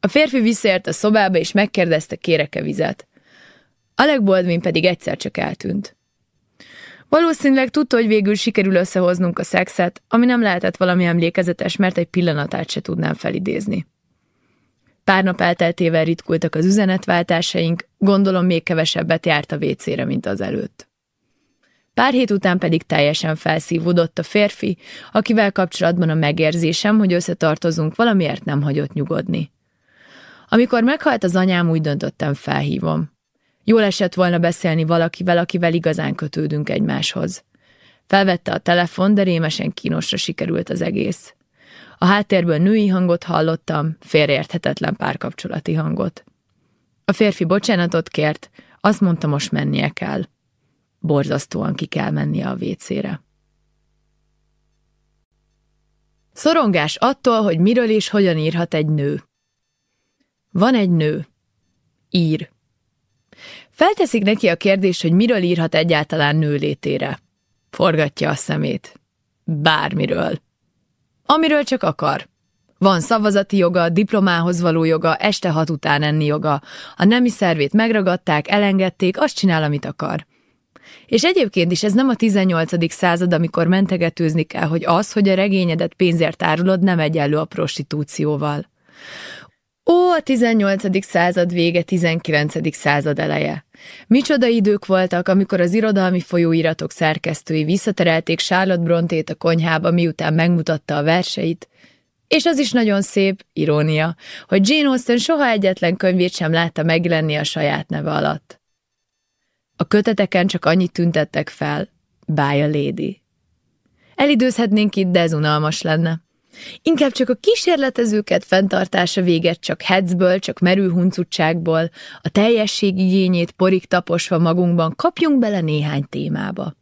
A férfi visszaért a szobába, és megkérdezte, kéreke vizet. Alec Baldwin pedig egyszer csak eltűnt. Valószínűleg tudta, hogy végül sikerül összehoznunk a szexet, ami nem lehetett valami emlékezetes, mert egy pillanatát se tudnám felidézni. Pár nap elteltével ritkultak az üzenetváltásaink, gondolom még kevesebbet járt a vécére, mint az előtt. Pár hét után pedig teljesen felszívódott a férfi, akivel kapcsolatban a megérzésem, hogy összetartozunk, valamiért nem hagyott nyugodni. Amikor meghalt az anyám, úgy döntöttem, felhívom. Jól esett volna beszélni valakivel, akivel igazán kötődünk egymáshoz. Felvette a telefon, de rémesen kínosra sikerült az egész. A háttérből női hangot hallottam, félreérthetetlen párkapcsolati hangot. A férfi bocsánatot kért, azt mondta, most mennie kell. Borzasztóan ki kell mennie a vécére. Szorongás attól, hogy miről és hogyan írhat egy nő. Van egy nő. Ír. Felteszik neki a kérdést, hogy miről írhat egyáltalán nő létére. Forgatja a szemét. Bármiről. Amiről csak akar. Van szavazati joga, diplomához való joga, este hat után enni joga. A nemi szervét megragadták, elengedték, azt csinál, amit akar. És egyébként is ez nem a 18. század, amikor mentegetőzni kell, hogy az, hogy a regényedet pénzért árulod, nem egyenlő a prostitúcióval. Ó, a 18. század vége, 19. század eleje. Micsoda idők voltak, amikor az irodalmi folyóiratok szerkesztői visszaterelték Charlotte Brontét a konyhába, miután megmutatta a verseit, és az is nagyon szép, irónia, hogy Jane Austen soha egyetlen könyvét sem látta megjelenni a saját neve alatt. A köteteken csak annyit tüntettek fel, By a Lady. Elidőzhetnénk itt, de ez unalmas lenne. Inkább csak a kísérletezőket fenntartása véget csak hetszből, csak merőhuncutságból, a teljesség igényét porig taposva magunkban kapjunk bele néhány témába.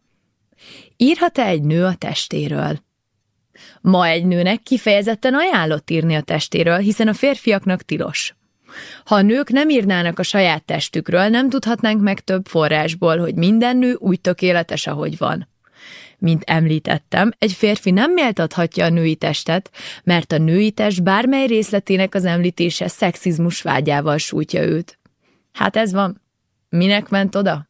Írhat-e egy nő a testéről? Ma egy nőnek kifejezetten ajánlott írni a testéről, hiszen a férfiaknak tilos. Ha a nők nem írnának a saját testükről, nem tudhatnánk meg több forrásból, hogy minden nő úgy tökéletes, ahogy van. Mint említettem, egy férfi nem méltathatja a női testet, mert a női test bármely részletének az említése szexizmus vágyával sújtja őt. Hát ez van. Minek ment oda?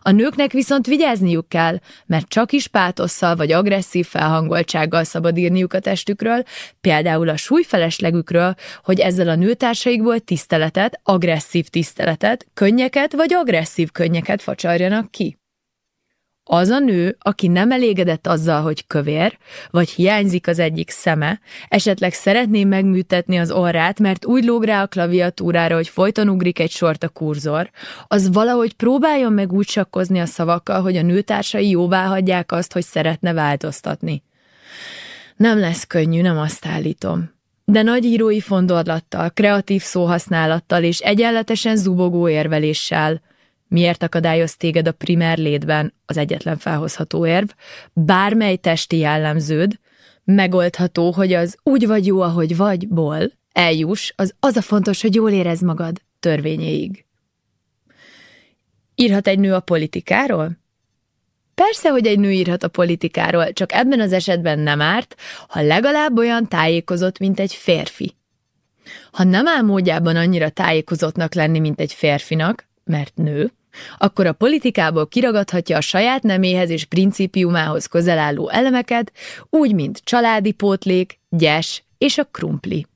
A nőknek viszont vigyázniuk kell, mert csak is pátosszal vagy agresszív felhangoltsággal szabad írniuk a testükről, például a súlyfeleslegükről, hogy ezzel a nőtársaikból tiszteletet, agresszív tiszteletet, könnyeket vagy agresszív könnyeket facsarjanak ki. Az a nő, aki nem elégedett azzal, hogy kövér, vagy hiányzik az egyik szeme, esetleg szeretné megműtetni az orrát, mert úgy lóg rá a klaviatúrára, hogy folyton ugrik egy sort a kurzor, az valahogy próbáljon meg úgy sakkozni a szavakkal, hogy a nőtársai jóvá hagyják azt, hogy szeretne változtatni. Nem lesz könnyű, nem azt állítom. de nagy írói fondorlattal, kreatív szóhasználattal és egyenletesen zubogó érveléssel. Miért akadályoz téged a primer létben, az egyetlen felhozható érv, bármely testi jellemződ, megoldható, hogy az úgy vagy jó, ahogy vagy, ból, eljuss, az az a fontos, hogy jól érez magad törvényéig. Írhat egy nő a politikáról? Persze, hogy egy nő írhat a politikáról, csak ebben az esetben nem árt, ha legalább olyan tájékozott, mint egy férfi. Ha nem áll módjában annyira tájékozottnak lenni, mint egy férfinak, mert nő, akkor a politikából kiragadhatja a saját neméhez és principiumához közel álló elemeket, úgy, mint családi pótlék, gyes és a krumpli.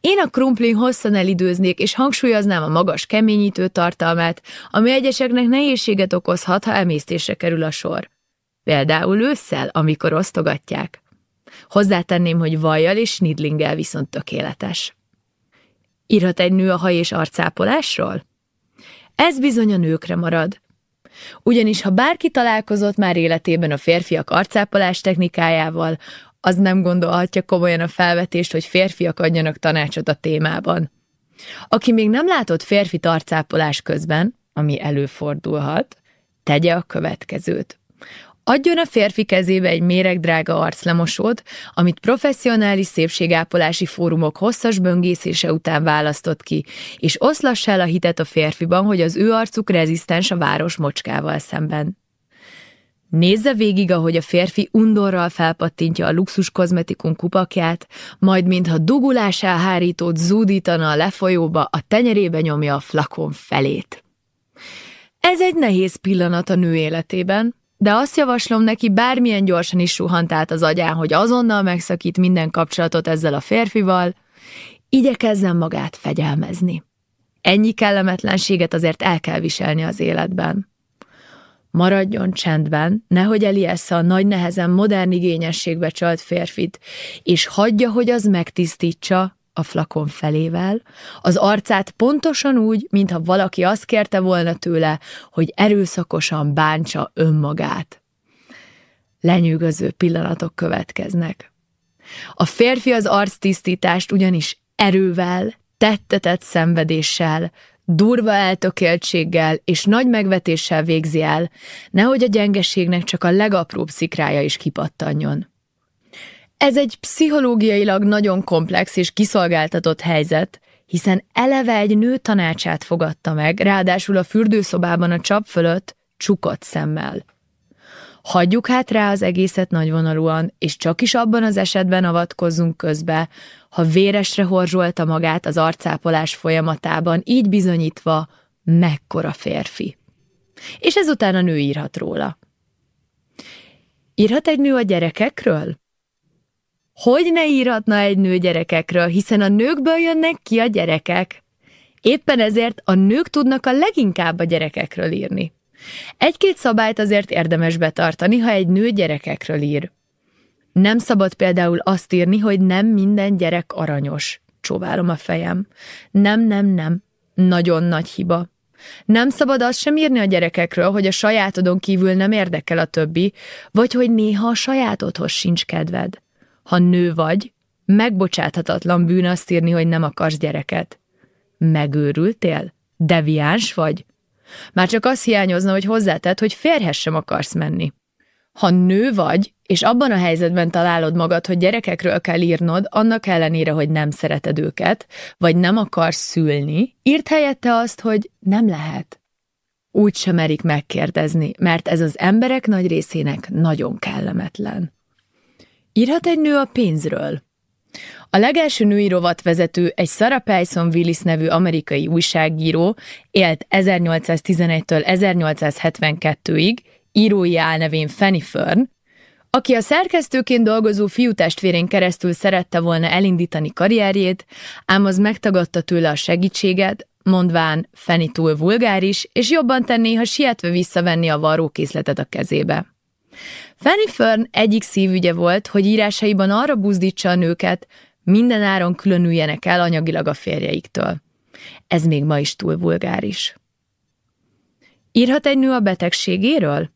Én a krumplin hosszan elidőznék, és hangsúlyoznám a magas keményítő tartalmát, ami egyeseknek nehézséget okozhat, ha emésztésre kerül a sor. Például ősszel, amikor osztogatják. Hozzátenném, hogy vajjal és snidlinggel viszont tökéletes. Írhat egy nő a haj és arcápolásról? Ez bizony a nőkre marad. Ugyanis ha bárki találkozott már életében a férfiak arcápolás technikájával, az nem gondolhatja komolyan a felvetést, hogy férfiak adjanak tanácsot a témában. Aki még nem látott férfi tarcápolás közben, ami előfordulhat, tegye a következőt. Adjon a férfi kezébe egy méregdrága arclemosót, amit professzionális szépségápolási fórumok hosszas böngészése után választott ki, és oszlassa el a hitet a férfiban, hogy az ő arcuk rezisztens a város mocskával szemben. Nézze végig, ahogy a férfi undorral felpattintja a luxus kozmetikum kupakját, majd mintha dugulás elhárítót zúdítana a lefolyóba, a tenyerébe nyomja a flakon felét. Ez egy nehéz pillanat a nő életében, de azt javaslom neki, bármilyen gyorsan is suhant át az agyán, hogy azonnal megszakít minden kapcsolatot ezzel a férfival, igyekezzen magát fegyelmezni. Ennyi kellemetlenséget azért el kell viselni az életben. Maradjon csendben, nehogy eliessze a nagy nehezen modern igényességbe csalt férfit, és hagyja, hogy az megtisztítsa a flakon felével, az arcát pontosan úgy, mintha valaki azt kérte volna tőle, hogy erőszakosan bántsa önmagát. Lenyűgöző pillanatok következnek. A férfi az arctisztítást ugyanis erővel, tettetett szenvedéssel, durva eltökéltséggel és nagy megvetéssel végzi el, nehogy a gyengeségnek csak a legapróbb szikrája is kipattanjon. Ez egy pszichológiailag nagyon komplex és kiszolgáltatott helyzet, hiszen eleve egy nő tanácsát fogadta meg, ráadásul a fürdőszobában a csap fölött csukott szemmel. Hagyjuk hát rá az egészet nagyvonalúan, és csak is abban az esetben avatkozzunk közbe, ha véresre horzsolta magát az arcápolás folyamatában, így bizonyítva, mekkora férfi. És ezután a nő írhat róla. Írhat egy nő a gyerekekről? Hogy ne írhatna egy nő gyerekekről, hiszen a nőkből jönnek ki a gyerekek. Éppen ezért a nők tudnak a leginkább a gyerekekről írni. Egy-két szabályt azért érdemes betartani, ha egy nő gyerekekről ír. Nem szabad például azt írni, hogy nem minden gyerek aranyos. Csóválom a fejem. Nem, nem, nem. Nagyon nagy hiba. Nem szabad azt sem írni a gyerekekről, hogy a sajátodon kívül nem érdekel a többi, vagy hogy néha a sajátodhoz sincs kedved. Ha nő vagy, megbocsáthatatlan bűn azt írni, hogy nem akarsz gyereket. Megőrültél? Deviáns vagy? Már csak az hiányozna, hogy hozzátett, hogy férhez sem akarsz menni. Ha nő vagy, és abban a helyzetben találod magad, hogy gyerekekről kell írnod, annak ellenére, hogy nem szereted őket, vagy nem akarsz szülni, írt helyette azt, hogy nem lehet. Úgy sem merik megkérdezni, mert ez az emberek nagy részének nagyon kellemetlen. Írhat egy nő a pénzről? A legelső női rovatvezető egy Sarah Payson Willis nevű amerikai újságíró, élt 1811-től 1872-ig, írói álnevén Fanny Fern, aki a szerkesztőként dolgozó fiútestvérén keresztül szerette volna elindítani karrierjét, ám az megtagadta tőle a segítséget, mondván Fanny túl vulgáris, és jobban tenné, ha sietve visszavenni a varrókészletet a kezébe. Fanny Fern egyik szívügye volt, hogy írásaiban arra buzdítsa a nőket, minden áron különüljenek el anyagilag a férjeiktől. Ez még ma is túl vulgáris. Írhat egy nő a betegségéről?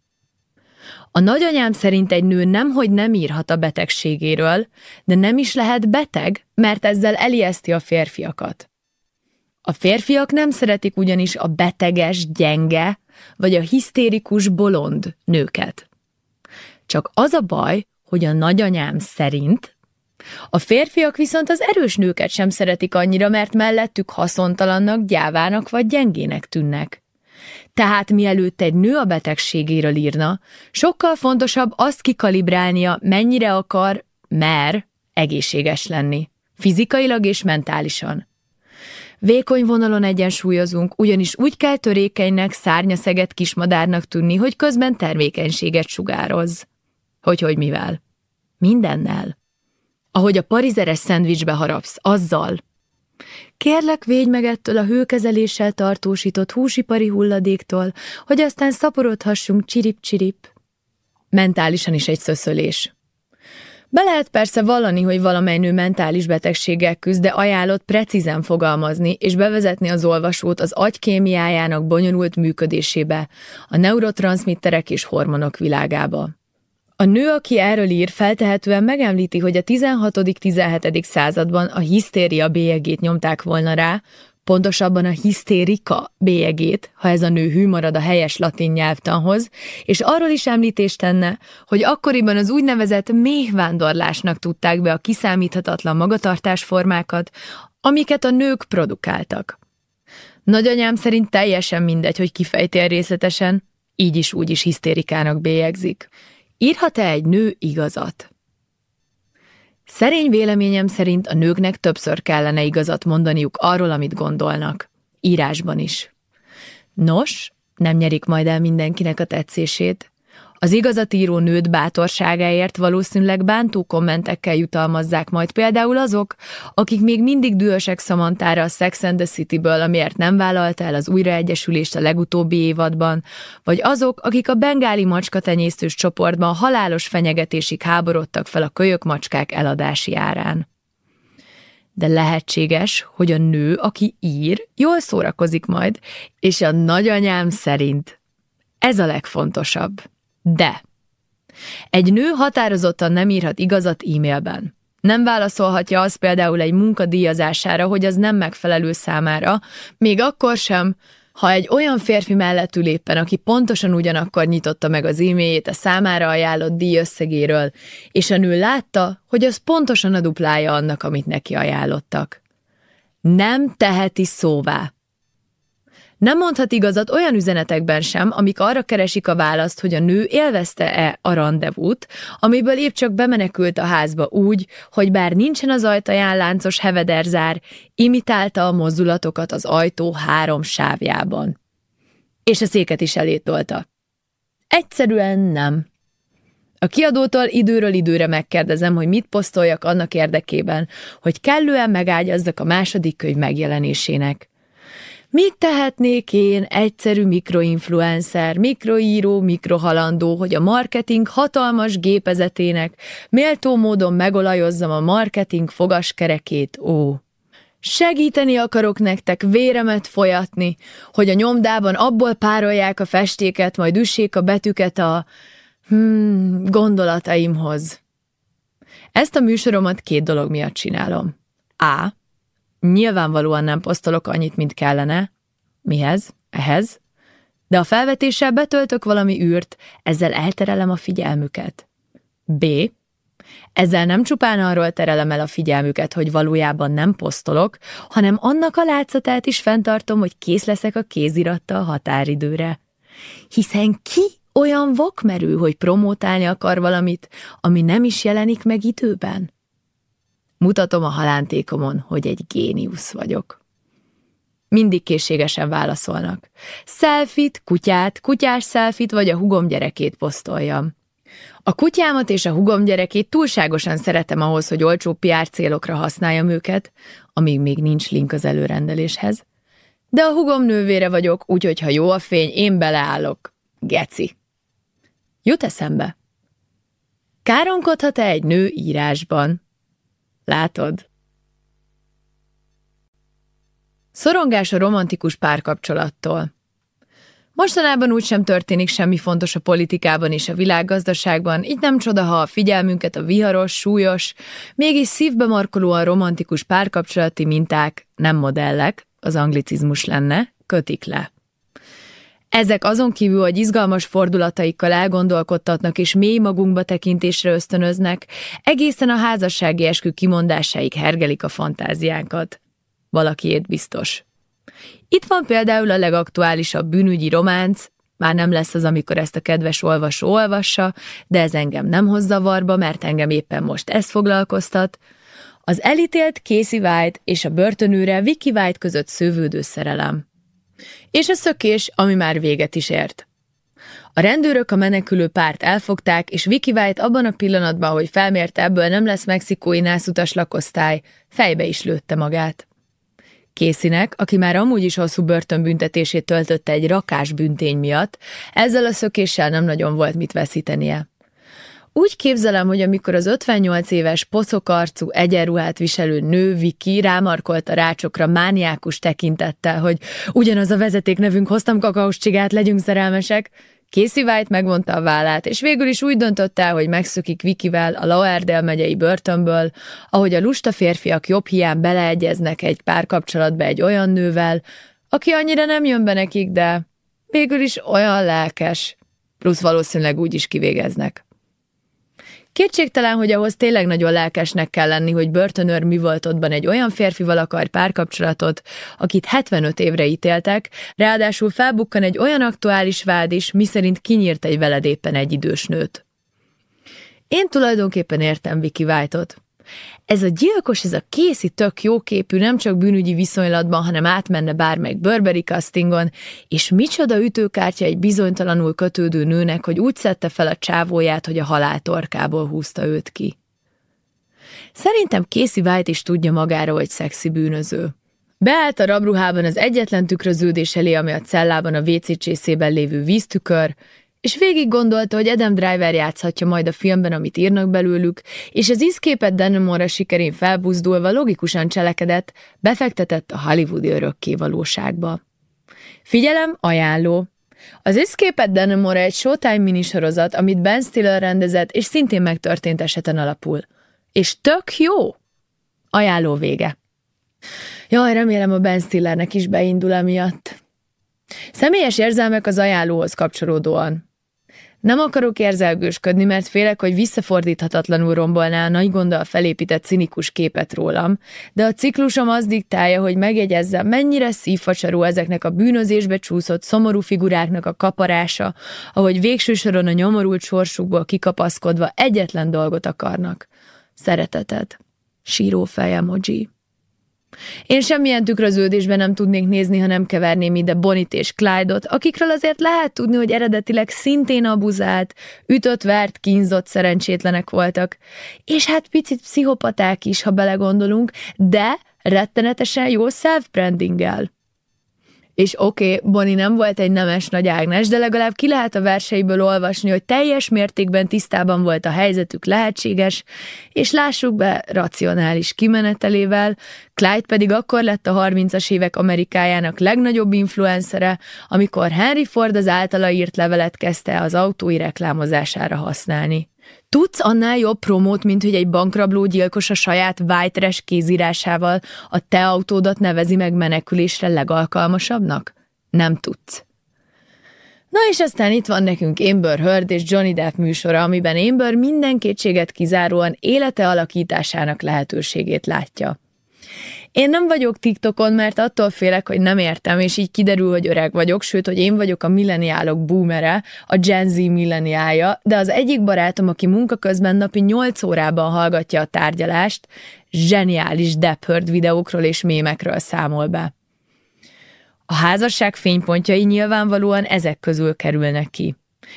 A nagyanyám szerint egy nő nemhogy nem írhat a betegségéről, de nem is lehet beteg, mert ezzel elijeszti a férfiakat. A férfiak nem szeretik ugyanis a beteges, gyenge, vagy a hisztérikus, bolond nőket. Csak az a baj, hogy a nagyanyám szerint a férfiak viszont az erős nőket sem szeretik annyira, mert mellettük haszontalannak, gyávának vagy gyengének tűnnek. Tehát mielőtt egy nő a betegségéről írna, sokkal fontosabb azt kikalibrálnia, mennyire akar, mer egészséges lenni, fizikailag és mentálisan. Vékony vonalon egyensúlyozunk, ugyanis úgy kell törékenynek, szárnyaszeget kismadárnak tűnni, hogy közben termékenységet sugároz. Hogy, hogy mivel? Mindennel. Ahogy a parizeres szendvicsbe harapsz, azzal. Kérlek, védj meg ettől a hőkezeléssel tartósított húsipari hulladéktól, hogy aztán szaporodhassunk csirip-csirip. Mentálisan is egy szöszölés. Be lehet persze vallani, hogy valamely nő mentális betegséggel küzd, de ajánlott precízen fogalmazni és bevezetni az olvasót az agykémiájának bonyolult működésébe, a neurotranszmitterek és hormonok világába. A nő, aki erről ír, feltehetően megemlíti, hogy a 16.-17. században a hisztéria bélyegét nyomták volna rá, pontosabban a hisztérika bélyegét, ha ez a nő hű marad a helyes latin nyelvtanhoz, és arról is említést tenne, hogy akkoriban az úgynevezett méhvándorlásnak tudták be a kiszámíthatatlan magatartásformákat, amiket a nők produkáltak. Nagyanyám szerint teljesen mindegy, hogy kifejtél részletesen, így is úgy is hisztérikának bélyegzik. Írhat-e egy nő igazat? Szerény véleményem szerint a nőknek többször kellene igazat mondaniuk arról, amit gondolnak. Írásban is. Nos, nem nyerik majd el mindenkinek a tetszését, az igazatíró nőt bátorságáért valószínűleg bántó kommentekkel jutalmazzák majd például azok, akik még mindig dühösek Samantára a Sex and the City-ből, amiért nem vállalta el az újraegyesülést a legutóbbi évadban, vagy azok, akik a bengáli macska tenyésztős csoportban halálos fenyegetésig háborodtak fel a kölyök macskák eladási árán. De lehetséges, hogy a nő, aki ír, jól szórakozik majd, és a nagyanyám szerint ez a legfontosabb. De egy nő határozottan nem írhat igazat e-mailben. Nem válaszolhatja az például egy munkadíjazására, hogy az nem megfelelő számára, még akkor sem, ha egy olyan férfi mellett ül éppen, aki pontosan ugyanakkor nyitotta meg az e-mailjét a számára ajánlott díj összegéről, és a nő látta, hogy az pontosan a duplája annak, amit neki ajánlottak. Nem teheti szóvá. Nem mondhat igazat olyan üzenetekben sem, amik arra keresik a választ, hogy a nő élvezte-e a rendezvút, amiből épp csak bemenekült a házba úgy, hogy bár nincsen az ajtaján láncos hevederzár, imitálta a mozdulatokat az ajtó három sávjában. És a széket is elétolta. Egyszerűen nem. A kiadótól időről időre megkérdezem, hogy mit posztoljak annak érdekében, hogy kellően megágyazzak a második könyv megjelenésének. Mit tehetnék én, egyszerű mikroinfluencer, mikroíró, mikrohalandó, hogy a marketing hatalmas gépezetének méltó módon megolajozzam a marketing fogaskerekét, ó. Segíteni akarok nektek véremet folyatni, hogy a nyomdában abból párolják a festéket, majd üssék a betűket a hmm, gondolataimhoz. Ezt a műsoromat két dolog miatt csinálom. A. Nyilvánvalóan nem posztolok annyit, mint kellene. Mihez? Ehhez? De a felvetéssel betöltök valami űrt, ezzel elterelem a figyelmüket. B. Ezzel nem csupán arról terelem el a figyelmüket, hogy valójában nem posztolok, hanem annak a látszatát is fenntartom, hogy kész leszek a kézirattal határidőre. Hiszen ki olyan vakmerő, hogy promótálni akar valamit, ami nem is jelenik meg időben? Mutatom a halántékomon, hogy egy géniusz vagyok. Mindig készségesen válaszolnak. Szelfit, kutyát, kutyás szelfit vagy a hugom gyerekét posztoljam. A kutyámat és a hugom gyerekét túlságosan szeretem ahhoz, hogy olcsó PR célokra használjam őket, amíg még nincs link az előrendeléshez. De a hugom nővére vagyok, úgyhogy ha jó a fény, én beleállok. Geci. Jut eszembe. Káromkodhat-e egy nő írásban? Látod? Szorongás a romantikus párkapcsolattól. Mostanában úgysem történik semmi fontos a politikában és a világgazdaságban, így nem csoda, ha a figyelmünket a viharos, súlyos, mégis szívbe markolóan romantikus párkapcsolati minták, nem modellek, az anglicizmus lenne, kötik le. Ezek azon kívül, hogy izgalmas fordulataikkal elgondolkodtatnak és mély magunkba tekintésre ösztönöznek, egészen a házassági eskü kimondásáig hergelik a fantáziánkat. Valakiét biztos. Itt van például a legaktuálisabb bűnügyi románc, már nem lesz az, amikor ezt a kedves olvasó olvassa, de ez engem nem hoz zavarba, mert engem éppen most ez foglalkoztat. Az elítélt Casey White és a börtönőre Vicky White között szövődő szerelem. És a szökés, ami már véget is ért. A rendőrök a menekülő párt elfogták, és Vicky White abban a pillanatban, hogy felmérte ebből nem lesz mexikói nászutas lakosztály, fejbe is lőtte magát. Készinek, aki már amúgy is hosszú börtönbüntetését töltötte egy rakás büntény miatt, ezzel a szökéssel nem nagyon volt mit veszítenie. Úgy képzelem, hogy amikor az 58 éves poszokarcú egyenruhát viselő nő Viki rámarkolt a rácsokra mániákus tekintettel, hogy ugyanaz a vezeték nevünk hoztam kakaós csigát, legyünk szerelmesek, Casey White megvonta a vállát, és végül is úgy döntött el, hogy megszökik Vikivel a Lauderdale megyei börtönből, ahogy a lusta férfiak jobb hiány beleegyeznek egy párkapcsolatba egy olyan nővel, aki annyira nem jön be nekik, de végül is olyan lelkes, plusz valószínűleg úgy is kivégeznek. Kétségtelen, hogy ahhoz tényleg nagyon lelkesnek kell lenni, hogy börtönőr művoltodban egy olyan férfival akar párkapcsolatot, akit 75 évre ítéltek, ráadásul felbukkan egy olyan aktuális vád is, miszerint kinyírt egy veled éppen egy idős nőt. Én tulajdonképpen értem Vicky White-ot. Ez a gyilkos, ez a készi tök jóképű, nem csak bűnügyi viszonylatban, hanem átmenne bármelyik Burberry castingon, és micsoda ütőkártya egy bizonytalanul kötődő nőnek, hogy úgy szedte fel a csávóját, hogy a halál torkából húzta őt ki. Szerintem Casey White is tudja magáról, hogy szexi bűnöző. Beállt a rabruhában az egyetlen tükröződés elé, ami a cellában a WC csészében lévő víztükör, és végig gondolta, hogy Adam Driver játszhatja majd a filmben, amit írnak belőlük, és az ízképet Denemore sikerén felbuzdulva logikusan cselekedett, befektetett a hollywoodi örökké valóságba. Figyelem, ajánló! Az Escape Denemore egy Showtime minisorozat, amit Ben Stiller rendezett, és szintén megtörtént eseten alapul. És tök jó! Ajánló vége. Jaj, remélem a Ben Stillernek is beindul emiatt. Személyes érzelmek az ajánlóhoz kapcsolódóan. Nem akarok érzelgősködni, mert félek, hogy visszafordíthatatlanul rombolná a nagy gondol felépített cinikus képet rólam, de a ciklusom az diktálja, hogy megjegyezzem, mennyire szívfacsaró ezeknek a bűnözésbe csúszott szomorú figuráknak a kaparása, ahogy végső soron a nyomorult sorsukból kikapaszkodva egyetlen dolgot akarnak. Szeretetet. Síró fejemoji. Én semmilyen tükröződésben nem tudnék nézni, ha nem keverném ide Bonit és Clyde-ot, akikről azért lehet tudni, hogy eredetileg szintén abuzált, ütött, vert, kínzott szerencsétlenek voltak. És hát picit pszichopaták is, ha belegondolunk, de rettenetesen jó self-brandinggel. És oké, okay, Bonnie nem volt egy nemes nagy Ágnes, de legalább ki lehet a verseiből olvasni, hogy teljes mértékben tisztában volt a helyzetük lehetséges, és lássuk be, racionális kimenetelével, Clyde pedig akkor lett a 30-as évek Amerikájának legnagyobb influencere, amikor Henry Ford az általa írt levelet kezdte az autói reklámozására használni. Tudsz annál jobb promót, mint hogy egy bankrabló gyilkos a saját white kézírásával a te autódat nevezi meg menekülésre legalkalmasabbnak? Nem tudsz. Na és aztán itt van nekünk Amber Heard és Johnny Depp műsora, amiben Amber minden kétséget kizáróan élete alakításának lehetőségét látja. Én nem vagyok TikTokon, mert attól félek, hogy nem értem, és így kiderül, hogy öreg vagyok, sőt, hogy én vagyok a milleniálok boomere, a Gen Z milleniája, de az egyik barátom, aki munka közben napi 8 órában hallgatja a tárgyalást, zseniális Depp videókról és mémekről számol be. A házasság fénypontjai nyilvánvalóan ezek közül kerülnek ki.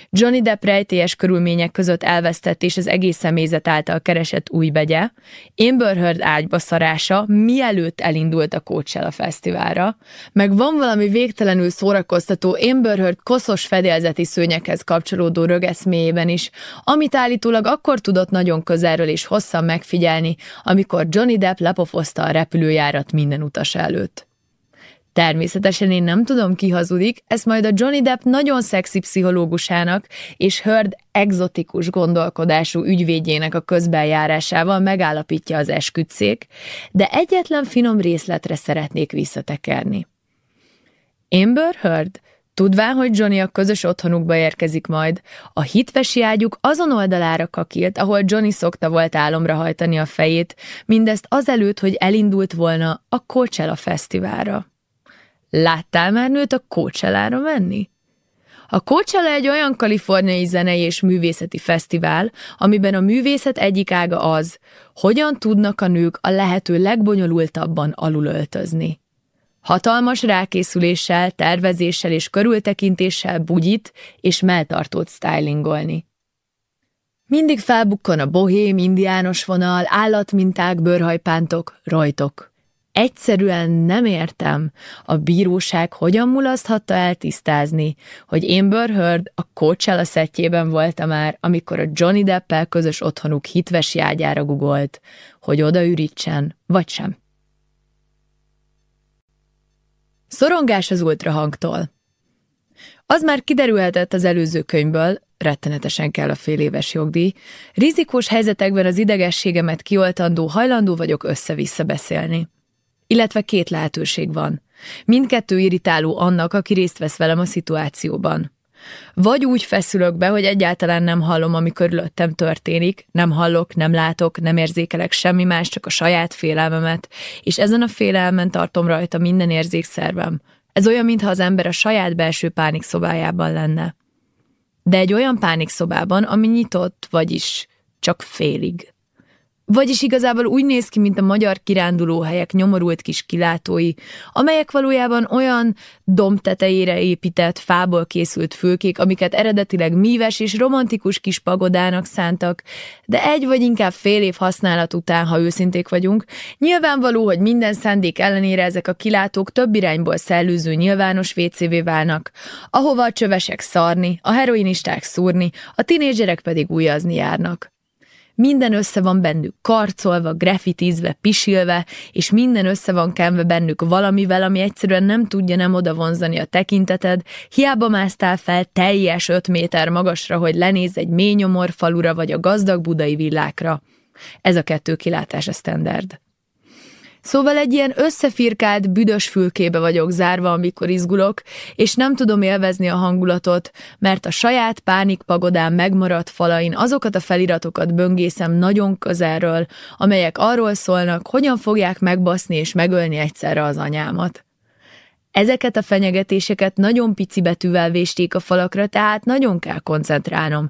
Johnny Depp rejtélyes körülmények között elvesztett és az egész személyzet által keresett új begye, Amber Heard ágyba szarása, mielőtt elindult a Coachella fesztiválra, meg van valami végtelenül szórakoztató Amber Heard koszos fedélzeti szőnyekhez kapcsolódó rögeszméjében is, amit állítólag akkor tudott nagyon közelről és hosszan megfigyelni, amikor Johnny Depp lepofozta a repülőjárat minden utas előtt. Természetesen én nem tudom, ki hazudik, ezt majd a Johnny Depp nagyon szexi pszichológusának és Heard exotikus gondolkodású ügyvédjének a közbenjárásával megállapítja az esküdszék, de egyetlen finom részletre szeretnék visszatekerni. Amber Heard Tudván, hogy Johnny a közös otthonukba érkezik majd, a hitvesi ágyuk azon oldalára kakilt, ahol Johnny szokta volt álomra hajtani a fejét, mindezt azelőtt, hogy elindult volna a Coachella fesztiválra. Láttál már nőt a Coachellára menni? A Coachella egy olyan kaliforniai zenei és művészeti fesztivál, amiben a művészet egyik ága az, hogyan tudnak a nők a lehető legbonyolultabban alulöltözni. Hatalmas rákészüléssel, tervezéssel és körültekintéssel bugyit és melltartót stylingolni. Mindig felbukkan a bohém, indiános vonal, állatminták, bőrhajpántok, rajtok. Egyszerűen nem értem, a bíróság hogyan mulaszthatta el tisztázni, hogy Amber Heard a Coachella szettjében volt már, amikor a Johnny Deppel közös otthonuk hitves jágyára gugolt, hogy odaürítsen, vagy sem. Szorongás az ultrahangtól. Az már kiderülhetett az előző könyvből, rettenetesen kell a fél éves jogdíj, rizikós helyzetekben az idegességemet kioltandó hajlandó vagyok össze-vissza beszélni. Illetve két lehetőség van. Mindkettő irritáló annak, aki részt vesz velem a szituációban. Vagy úgy feszülök be, hogy egyáltalán nem hallom, ami körülöttem történik, nem hallok, nem látok, nem érzékelek semmi más, csak a saját félelmemet, és ezen a félelmen tartom rajta minden érzékszervem. Ez olyan, mintha az ember a saját belső pánikszobájában lenne. De egy olyan pánikszobában, ami nyitott, vagyis csak félig. Vagyis igazából úgy néz ki, mint a magyar kirándulóhelyek nyomorult kis kilátói, amelyek valójában olyan domb tetejére épített, fából készült fülkék, amiket eredetileg míves és romantikus kis pagodának szántak, de egy vagy inkább fél év használat után, ha őszinték vagyunk, nyilvánvaló, hogy minden szándék ellenére ezek a kilátók több irányból szellőző nyilvános WC-vé válnak, ahova a csövesek szarni, a heroinisták szúrni, a tinédzserek pedig újazni járnak. Minden össze van bennük karcolva, grafitizve, pisilve, és minden össze van kenve bennük valamivel, ami egyszerűen nem tudja nem oda vonzani a tekinteted, hiába másztál fel teljes öt méter magasra, hogy lenéz egy ményomor falura vagy a gazdag budai villákra. Ez a kettő kilátás a standard. Szóval egy ilyen összefirkált, büdös fülkébe vagyok zárva, amikor izgulok, és nem tudom élvezni a hangulatot, mert a saját pánikpagodán megmaradt falain azokat a feliratokat böngészem nagyon közelről, amelyek arról szólnak, hogyan fogják megbaszni és megölni egyszerre az anyámat. Ezeket a fenyegetéseket nagyon pici betűvel vésték a falakra, tehát nagyon kell koncentrálnom.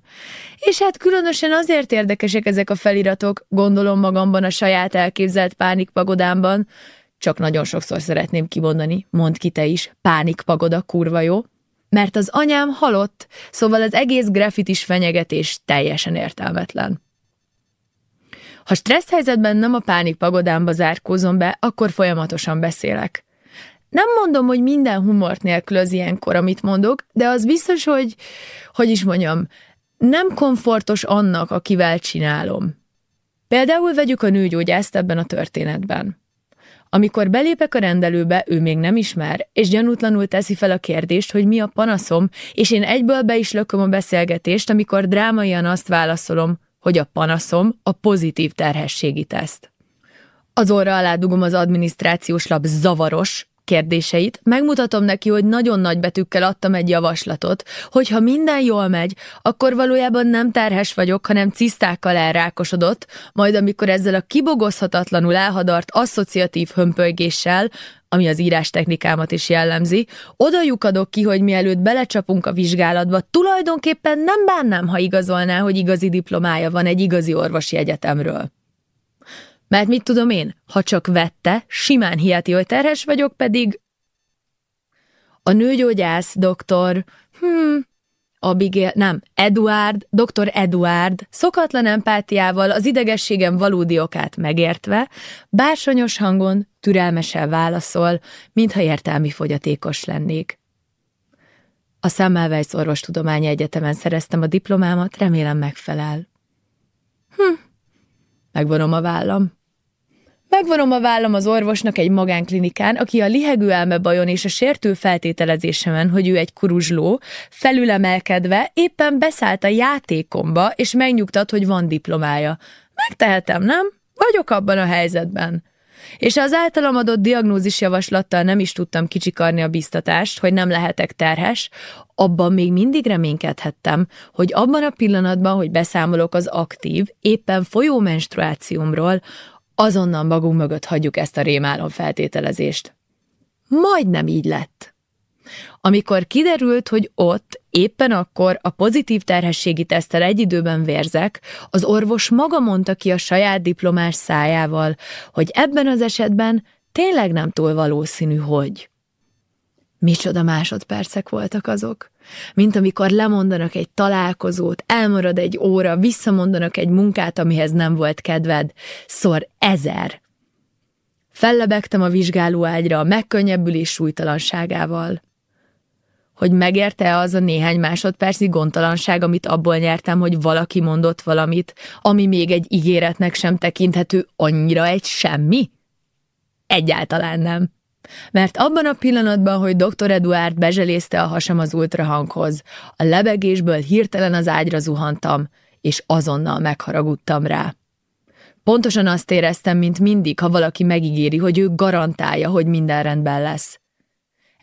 És hát különösen azért érdekesek ezek a feliratok, gondolom magamban a saját elképzelt pánikpagodámban, csak nagyon sokszor szeretném kimondani, mondd ki te is, pánikpagoda, kurva jó, mert az anyám halott, szóval az egész grafitis fenyegetés teljesen értelmetlen. Ha stressz helyzetben nem a pánikpagodámba zárkózom be, akkor folyamatosan beszélek. Nem mondom, hogy minden humort nélkülöz ilyenkor, amit mondok, de az biztos, hogy, hogy is mondjam, nem komfortos annak, akivel csinálom. Például vegyük a nőgyógyászt ebben a történetben. Amikor belépek a rendelőbe, ő még nem ismer, és gyanútlanul teszi fel a kérdést, hogy mi a panaszom, és én egyből be is lököm a beszélgetést, amikor drámaian azt válaszolom, hogy a panaszom a pozitív terhességi teszt. Az orra alá dugom az adminisztrációs lap zavaros, kérdéseit, megmutatom neki, hogy nagyon nagy betűkkel adtam egy javaslatot, hogy ha minden jól megy, akkor valójában nem terhes vagyok, hanem cisztákkal elrákosodott, majd amikor ezzel a kibogozhatatlanul elhadart asszociatív hömpölygéssel, ami az írás technikámat is jellemzi, oda lyukadok ki, hogy mielőtt belecsapunk a vizsgálatba, tulajdonképpen nem bánnám, ha igazolná, hogy igazi diplomája van egy igazi orvosi egyetemről. Mert mit tudom én, ha csak vette, simán hiheti, hogy terhes vagyok, pedig... A nőgyógyász doktor, hmm, Abigail, nem, Eduard, dr. Eduard, szokatlan empátiával az idegességem valódi okát megértve, bársonyos hangon, türelmesen válaszol, mintha értelmi fogyatékos lennék. A Semmelweis Orvostudományi Egyetemen szereztem a diplomámat, remélem megfelel. Hm, megvonom a vállam. Megvonom a vállam az orvosnak egy magánklinikán, aki a lihegő elmebajon és a sértő feltételezésemen, hogy ő egy kuruzsló, felülemelkedve éppen beszállt a játékomba, és megnyugtat, hogy van diplomája. Megtehetem, nem? Vagyok abban a helyzetben. És az általam adott diagnózis javaslattal nem is tudtam kicsikarni a biztatást, hogy nem lehetek terhes, abban még mindig reménykedhettem, hogy abban a pillanatban, hogy beszámolok az aktív, éppen folyó menstruációmról, azonnal magunk mögött hagyjuk ezt a rémálom feltételezést. Majdnem így lett. Amikor kiderült, hogy ott éppen akkor a pozitív terhességi tesztel egy időben vérzek, az orvos maga mondta ki a saját diplomás szájával, hogy ebben az esetben tényleg nem túl valószínű, hogy. Micsoda másodpercek voltak azok. Mint amikor lemondanak egy találkozót, elmarad egy óra, visszamondanak egy munkát, amihez nem volt kedved, szor ezer. Fellebegtem a vizsgálóágyra a megkönnyebbülés súlytalanságával. Hogy megérte az a néhány másodperci gondtalanság, amit abból nyertem, hogy valaki mondott valamit, ami még egy ígéretnek sem tekinthető annyira egy semmi? Egyáltalán nem. Mert abban a pillanatban, hogy dr. Eduard bezselészte a hasam az ultrahanghoz, a lebegésből hirtelen az ágyra zuhantam, és azonnal megharagudtam rá. Pontosan azt éreztem, mint mindig, ha valaki megígéri, hogy ő garantálja, hogy minden rendben lesz.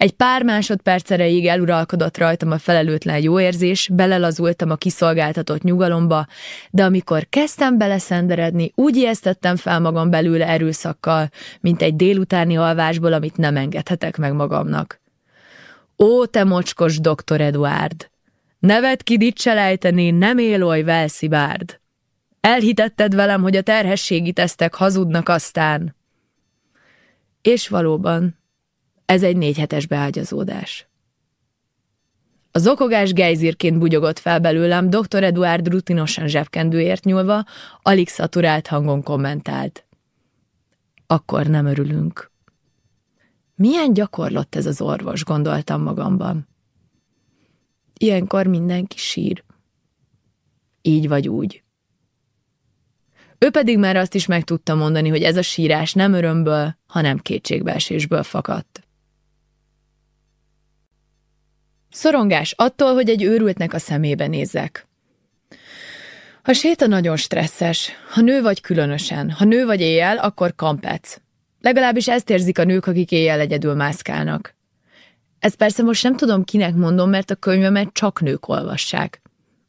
Egy pár másodperc erejéig eluralkodott rajtam a felelőtlen jóérzés, belelazultam a kiszolgáltatott nyugalomba, de amikor kezdtem beleszenderedni, úgy ijesztettem fel magam belőle erőszakkal, mint egy délutáni alvásból, amit nem engedhetek meg magamnak. Ó, te mocskos doktor Eduard! Nevet ki dicselejteni, nem él oly velszibárd! Elhitetted velem, hogy a terhességi tesztek hazudnak aztán. És valóban, ez egy négy hetes beágyazódás. A zokogás gejzírként bugyogott fel belőlem, dr. Eduard rutinosan zsebkendőért nyúlva, alig szaturált hangon kommentált. Akkor nem örülünk. Milyen gyakorlott ez az orvos, gondoltam magamban. Ilyenkor mindenki sír. Így vagy úgy. Ő pedig már azt is meg tudta mondani, hogy ez a sírás nem örömből, hanem kétségbeesésből fakadt. Szorongás attól, hogy egy őrültnek a szemébe nézzek. A séta nagyon stresszes. Ha nő vagy különösen. Ha nő vagy éjjel, akkor kampec. Legalábbis ezt érzik a nők, akik éjjel egyedül mászkálnak. Ezt persze most nem tudom, kinek mondom, mert a könyvemet csak nők olvassák.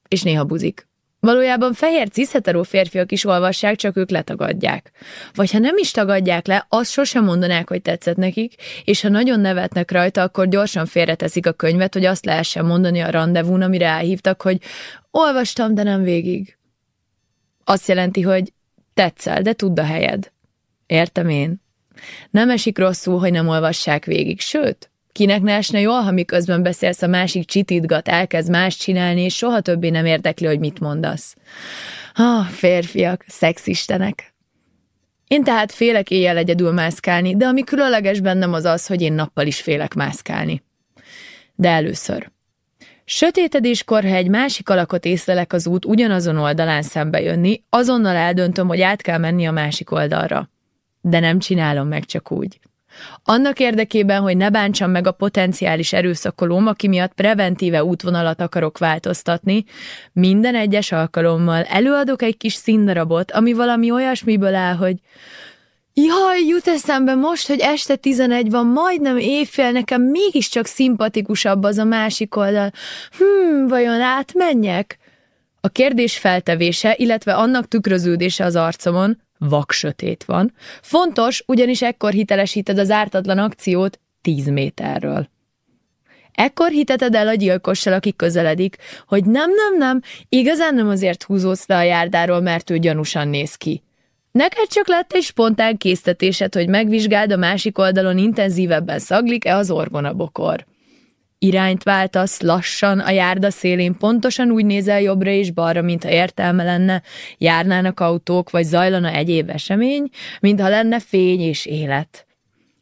És néha buzik. Valójában fehér cisheteró férfiak is olvassák, csak ők letagadják. Vagy ha nem is tagadják le, azt sosem mondanák, hogy tetszett nekik, és ha nagyon nevetnek rajta, akkor gyorsan félreteszik a könyvet, hogy azt lehessen mondani a rendezvún, amire elhívtak, hogy olvastam, de nem végig. Azt jelenti, hogy tetszel, de tudd a helyed. Értem én. Nem esik rosszul, hogy nem olvassák végig, sőt, Kinek ne esne jól, ha miközben beszélsz, a másik csitítgat, elkezd más csinálni, és soha többé nem érdekli, hogy mit mondasz. Ah, férfiak, szexistenek. Én tehát félek éjjel egyedül mászkálni, de ami különleges bennem az az, hogy én nappal is félek mászkálni. De először. Sötétedéskor, ha egy másik alakot észlelek az út ugyanazon oldalán szembe jönni, azonnal eldöntöm, hogy át kell menni a másik oldalra. De nem csinálom meg csak úgy. Annak érdekében, hogy ne bántsam meg a potenciális erőszakolóm, aki miatt preventíve útvonalat akarok változtatni, minden egyes alkalommal előadok egy kis színdarabot, ami valami olyasmiből áll, hogy Jaj, jut eszembe most, hogy este 11 van, majdnem éjfél, nekem mégiscsak szimpatikusabb az a másik oldal. Hmm, vajon átmenjek? A kérdés feltevése, illetve annak tükröződése az arcomon, vak sötét van. Fontos, ugyanis ekkor hitelesíted az ártatlan akciót 10 méterről. Ekkor hiteted el a gyilkossal, aki közeledik, hogy nem, nem, nem, igazán nem azért húzódsz le a járdáról, mert ő gyanúsan néz ki. Neked csak lett egy spontán késztetésed, hogy megvizsgáld a másik oldalon intenzívebben szaglik-e az orgonabokor. Irányt váltasz, lassan, a járda szélén pontosan úgy nézel jobbra és balra, mintha értelme lenne, járnának autók, vagy zajlana egyéb esemény, mintha lenne fény és élet.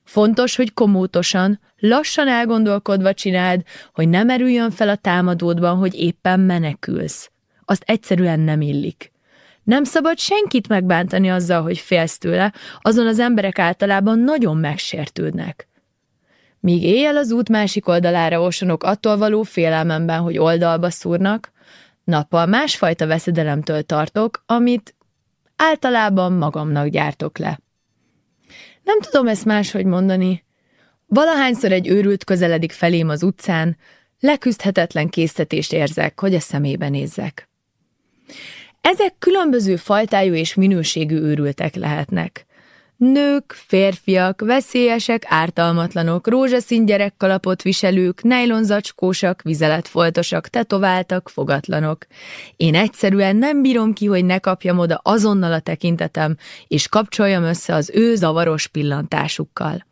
Fontos, hogy komótosan, lassan elgondolkodva csináld, hogy nem erüljön fel a támadódban, hogy éppen menekülsz. Azt egyszerűen nem illik. Nem szabad senkit megbántani azzal, hogy félsz tőle, azon az emberek általában nagyon megsértődnek. Míg éjjel az út másik oldalára osonok attól való félelmemben, hogy oldalba szúrnak, nappal másfajta veszedelemtől tartok, amit általában magamnak gyártok le. Nem tudom ezt máshogy mondani. Valahányszor egy őrült közeledik felém az utcán, leküzdhetetlen késztetést érzek, hogy a szemébe nézzek. Ezek különböző fajtájú és minőségű őrültek lehetnek. Nők, férfiak, veszélyesek, ártalmatlanok, rózsaszín gyerekkalapot viselők, nejlonzacskósak, vizeletfoltosak, tetováltak, fogatlanok. Én egyszerűen nem bírom ki, hogy ne kapjam oda azonnal a tekintetem, és kapcsoljam össze az ő zavaros pillantásukkal.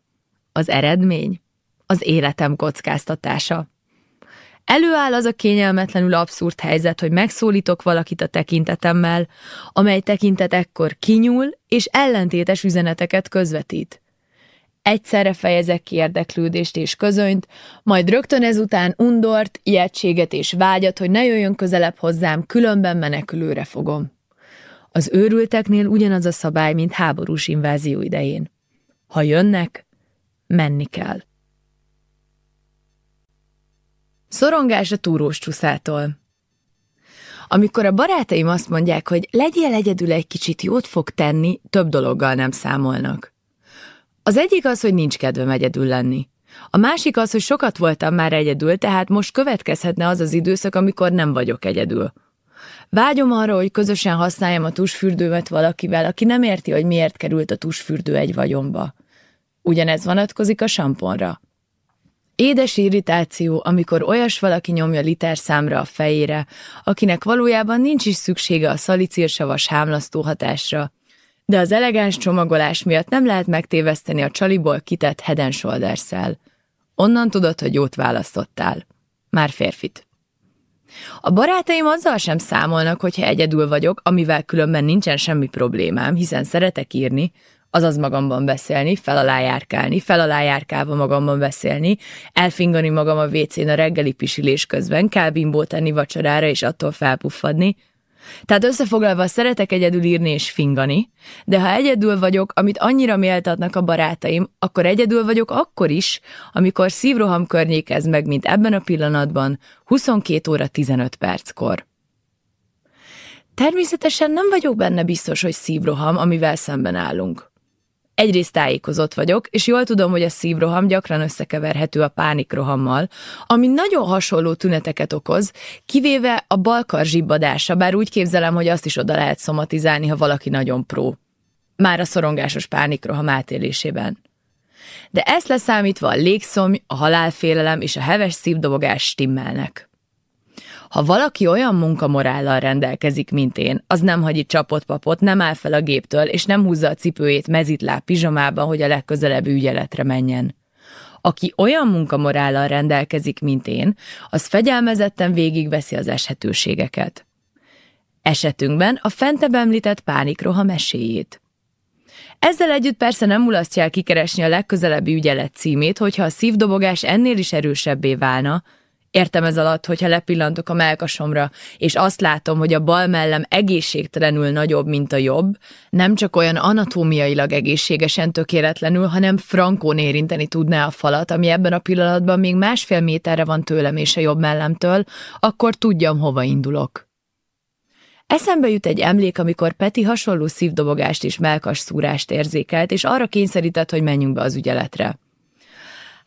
Az eredmény? Az életem kockáztatása. Előáll az a kényelmetlenül abszurd helyzet, hogy megszólítok valakit a tekintetemmel, amely tekintet ekkor kinyúl és ellentétes üzeneteket közvetít. Egyszerre fejezek ki érdeklődést és közönyt, majd rögtön ezután undort, ijegységet és vágyat, hogy ne jöjjön közelebb hozzám, különben menekülőre fogom. Az őrülteknél ugyanaz a szabály, mint háborús invázió idején. Ha jönnek, menni kell. Szorongás a túrós csúszától. Amikor a barátaim azt mondják, hogy legyél egyedül egy kicsit jót fog tenni, több dologgal nem számolnak. Az egyik az, hogy nincs kedvem egyedül lenni. A másik az, hogy sokat voltam már egyedül, tehát most következhetne az az időszak, amikor nem vagyok egyedül. Vágyom arra, hogy közösen használjam a tusfürdőmet valakivel, aki nem érti, hogy miért került a tusfürdő egy vagyomba. Ugyanez vonatkozik a samponra. Édes irritáció, amikor olyas valaki nyomja liter számra a fejére, akinek valójában nincs is szüksége a szalicírsavas hámlasztó hatásra, de az elegáns csomagolás miatt nem lehet megtéveszteni a csaliból kitett Head and shoulders -szel. Onnan tudod, hogy jót választottál. Már férfit. A barátaim azzal sem számolnak, hogyha egyedül vagyok, amivel különben nincsen semmi problémám, hiszen szeretek írni, azaz magamban beszélni, fel alá járkálni, fel alá járkálva magamban beszélni, elfingani magam a vécén a reggeli pisilés közben, kábimbót tenni vacsorára és attól felpuffadni. Tehát összefoglalva szeretek egyedül írni és fingani, de ha egyedül vagyok, amit annyira méltatnak a barátaim, akkor egyedül vagyok akkor is, amikor szívroham környékez meg, mint ebben a pillanatban, 22 óra 15 perckor. Természetesen nem vagyok benne biztos, hogy szívroham, amivel szemben állunk. Egyrészt tájékozott vagyok, és jól tudom, hogy a szívroham gyakran összekeverhető a pánikrohammal, ami nagyon hasonló tüneteket okoz, kivéve a balkar zsibbadása, bár úgy képzelem, hogy azt is oda lehet szomatizálni, ha valaki nagyon pró. Már a szorongásos pánikroham átélésében. De ezt leszámítva a légszomj, a halálfélelem és a heves szívdobogás stimmelnek. Ha valaki olyan munkamorállal rendelkezik, mint én, az nem hagy itt csapott papot, nem áll fel a géptől, és nem húzza a cipőjét mezitláb pizsamában, hogy a legközelebb ügyeletre menjen. Aki olyan munkamorállal rendelkezik, mint én, az fegyelmezetten végigveszi az eshetőségeket. Esetünkben a fentebb említett pánikroha meséjét. Ezzel együtt persze nem mulasztja el kikeresni a legközelebbi ügyelet címét, hogyha a szívdobogás ennél is erősebbé válna, Értem ez alatt, hogyha lepillantok a melkasomra, és azt látom, hogy a bal mellem egészségtelenül nagyobb, mint a jobb, nem csak olyan anatómiailag egészségesen tökéletlenül, hanem frankón érinteni tudná a falat, ami ebben a pillanatban még másfél méterre van tőlem és a jobb mellemtől, akkor tudjam, hova indulok. Eszembe jut egy emlék, amikor Peti hasonló szívdobogást és melkas szúrást érzékelt, és arra kényszerített, hogy menjünk be az ügyeletre.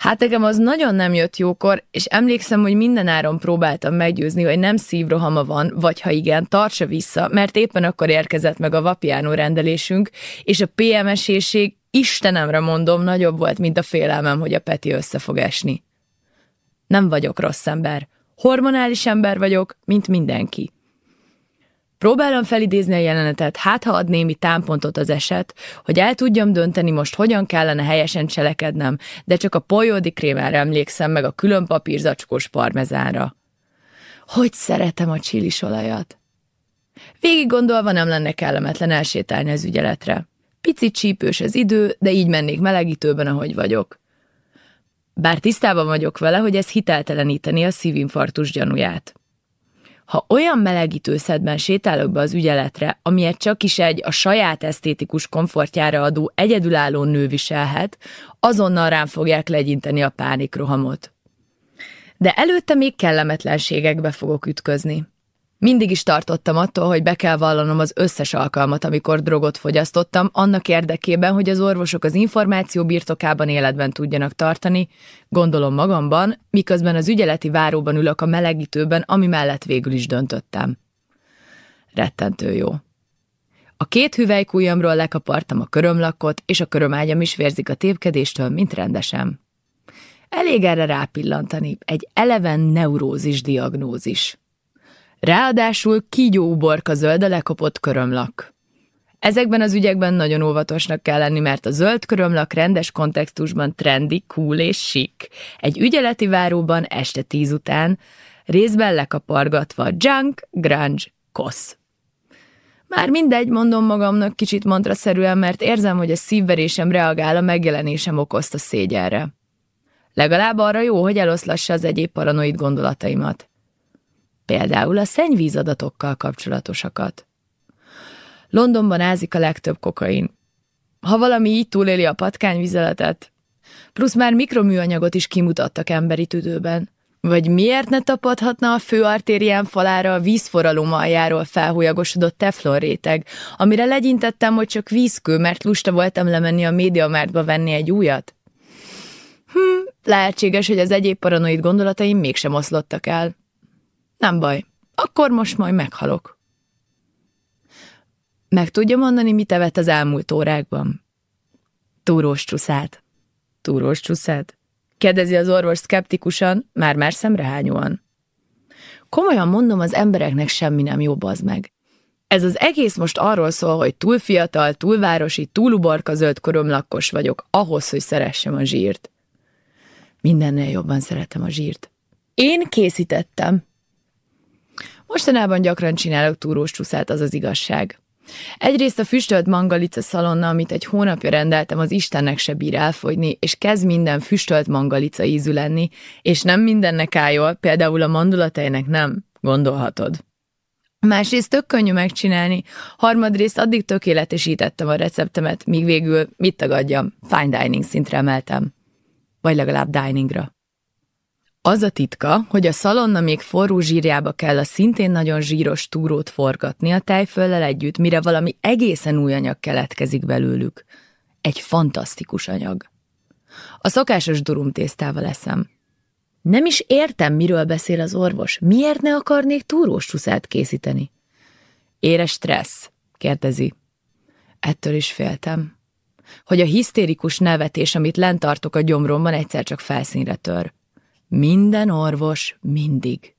Hát nekem az nagyon nem jött jókor, és emlékszem, hogy mindenáron próbáltam meggyőzni, hogy nem szívrohama van, vagy ha igen, tartsa vissza, mert éppen akkor érkezett meg a vapiánó rendelésünk, és a PMS-érség, Istenemre mondom, nagyobb volt, mint a félelmem, hogy a Peti össze fog esni. Nem vagyok rossz ember. Hormonális ember vagyok, mint mindenki. Próbálom felidézni a jelenetet, hát ha ad némi támpontot az eset, hogy el tudjam dönteni most hogyan kellene helyesen cselekednem, de csak a polyódi krémára emlékszem meg a külön papírzacskós parmezánra. Hogy szeretem a csilisolajat! Végig gondolva nem lenne kellemetlen elsétálni az ügyeletre. Picit csípős az idő, de így mennék melegítőben, ahogy vagyok. Bár tisztában vagyok vele, hogy ez hitelteleníteni a szívinfarktus gyanúját. Ha olyan melegítőszedben sétálok be az ügyeletre, amilyet csak is egy a saját esztétikus komfortjára adó egyedülálló nő viselhet, azonnal rám fogják legyinteni a pánikrohamot. De előtte még kellemetlenségekbe fogok ütközni. Mindig is tartottam attól, hogy be kell vallanom az összes alkalmat, amikor drogot fogyasztottam, annak érdekében, hogy az orvosok az információ birtokában életben tudjanak tartani, gondolom magamban, miközben az ügyeleti váróban ülök a melegítőben, ami mellett végül is döntöttem. Rettentő jó. A két hüvelykújamról lekapartam a körömlakot, és a körömágyam is vérzik a tépkedéstől, mint rendesen. Elég erre rápillantani, egy eleven neurózis diagnózis. Ráadásul kígyó uborka zöld a lekopott körömlak. Ezekben az ügyekben nagyon óvatosnak kell lenni, mert a zöld körömlak rendes kontextusban trendi, cool és chic. Egy ügyeleti váróban este tíz után, részben lekapargatva junk, grunge, kosz. Már mindegy, mondom magamnak kicsit mantraszerűen, mert érzem, hogy a szívverésem reagál a megjelenésem okozta szégyenre. Legalább arra jó, hogy eloszlassa az egyéb paranoid gondolataimat például a szennyvízadatokkal kapcsolatosakat. Londonban ázik a legtöbb kokain. Ha valami így túléli a patkányvizeletet, plusz már mikroműanyagot is kimutattak emberi tüdőben, vagy miért ne tapadhatna a főartérián falára a vízforralom aljáról felhújagosodott teflon réteg, amire legyintettem, hogy csak vízkő, mert lusta voltam lemenni a médiamártba venni egy újat? Hm, lehetséges, hogy az egyéb paranoid gondolataim mégsem oszlottak el. Nem baj, akkor most majd meghalok. Meg tudja mondani, mit evett az elmúlt órákban? Túrós csuszát. Túrós csuszát? Kérdezi az orvos szkeptikusan, már-már szemrehányóan. Komolyan mondom, az embereknek semmi nem jobb az meg. Ez az egész most arról szól, hogy túl fiatal, túl városi, túl uborka zöld koromlakkos vagyok ahhoz, hogy szeressem a zsírt. Mindennél jobban szeretem a zsírt. Én készítettem. Mostanában gyakran csinálok túrós csúszát, az az igazság. Egyrészt a füstölt mangalica szalonna, amit egy hónapja rendeltem, az Istennek se bír elfogyni, és kezd minden füstölt mangalica ízű lenni, és nem mindennek áll jól, például a mandulatejnek nem, gondolhatod. Másrészt tök könnyű megcsinálni, harmadrészt addig tökéletesítettem a receptemet, míg végül, mit tagadjam, fine dining szintre emeltem. Vagy legalább diningra. Az a titka, hogy a szalonna még forró zsírjába kell a szintén nagyon zsíros túrót forgatni a tejföllel együtt, mire valami egészen új anyag keletkezik belőlük. Egy fantasztikus anyag. A szokásos durum tésztával eszem. Nem is értem, miről beszél az orvos. Miért ne akarnék túrós csúszát készíteni? Ére stressz, kérdezi. Ettől is féltem. Hogy a hisztérikus nevetés, amit lent tartok a gyomromban, egyszer csak felszínre tör. Minden orvos mindig.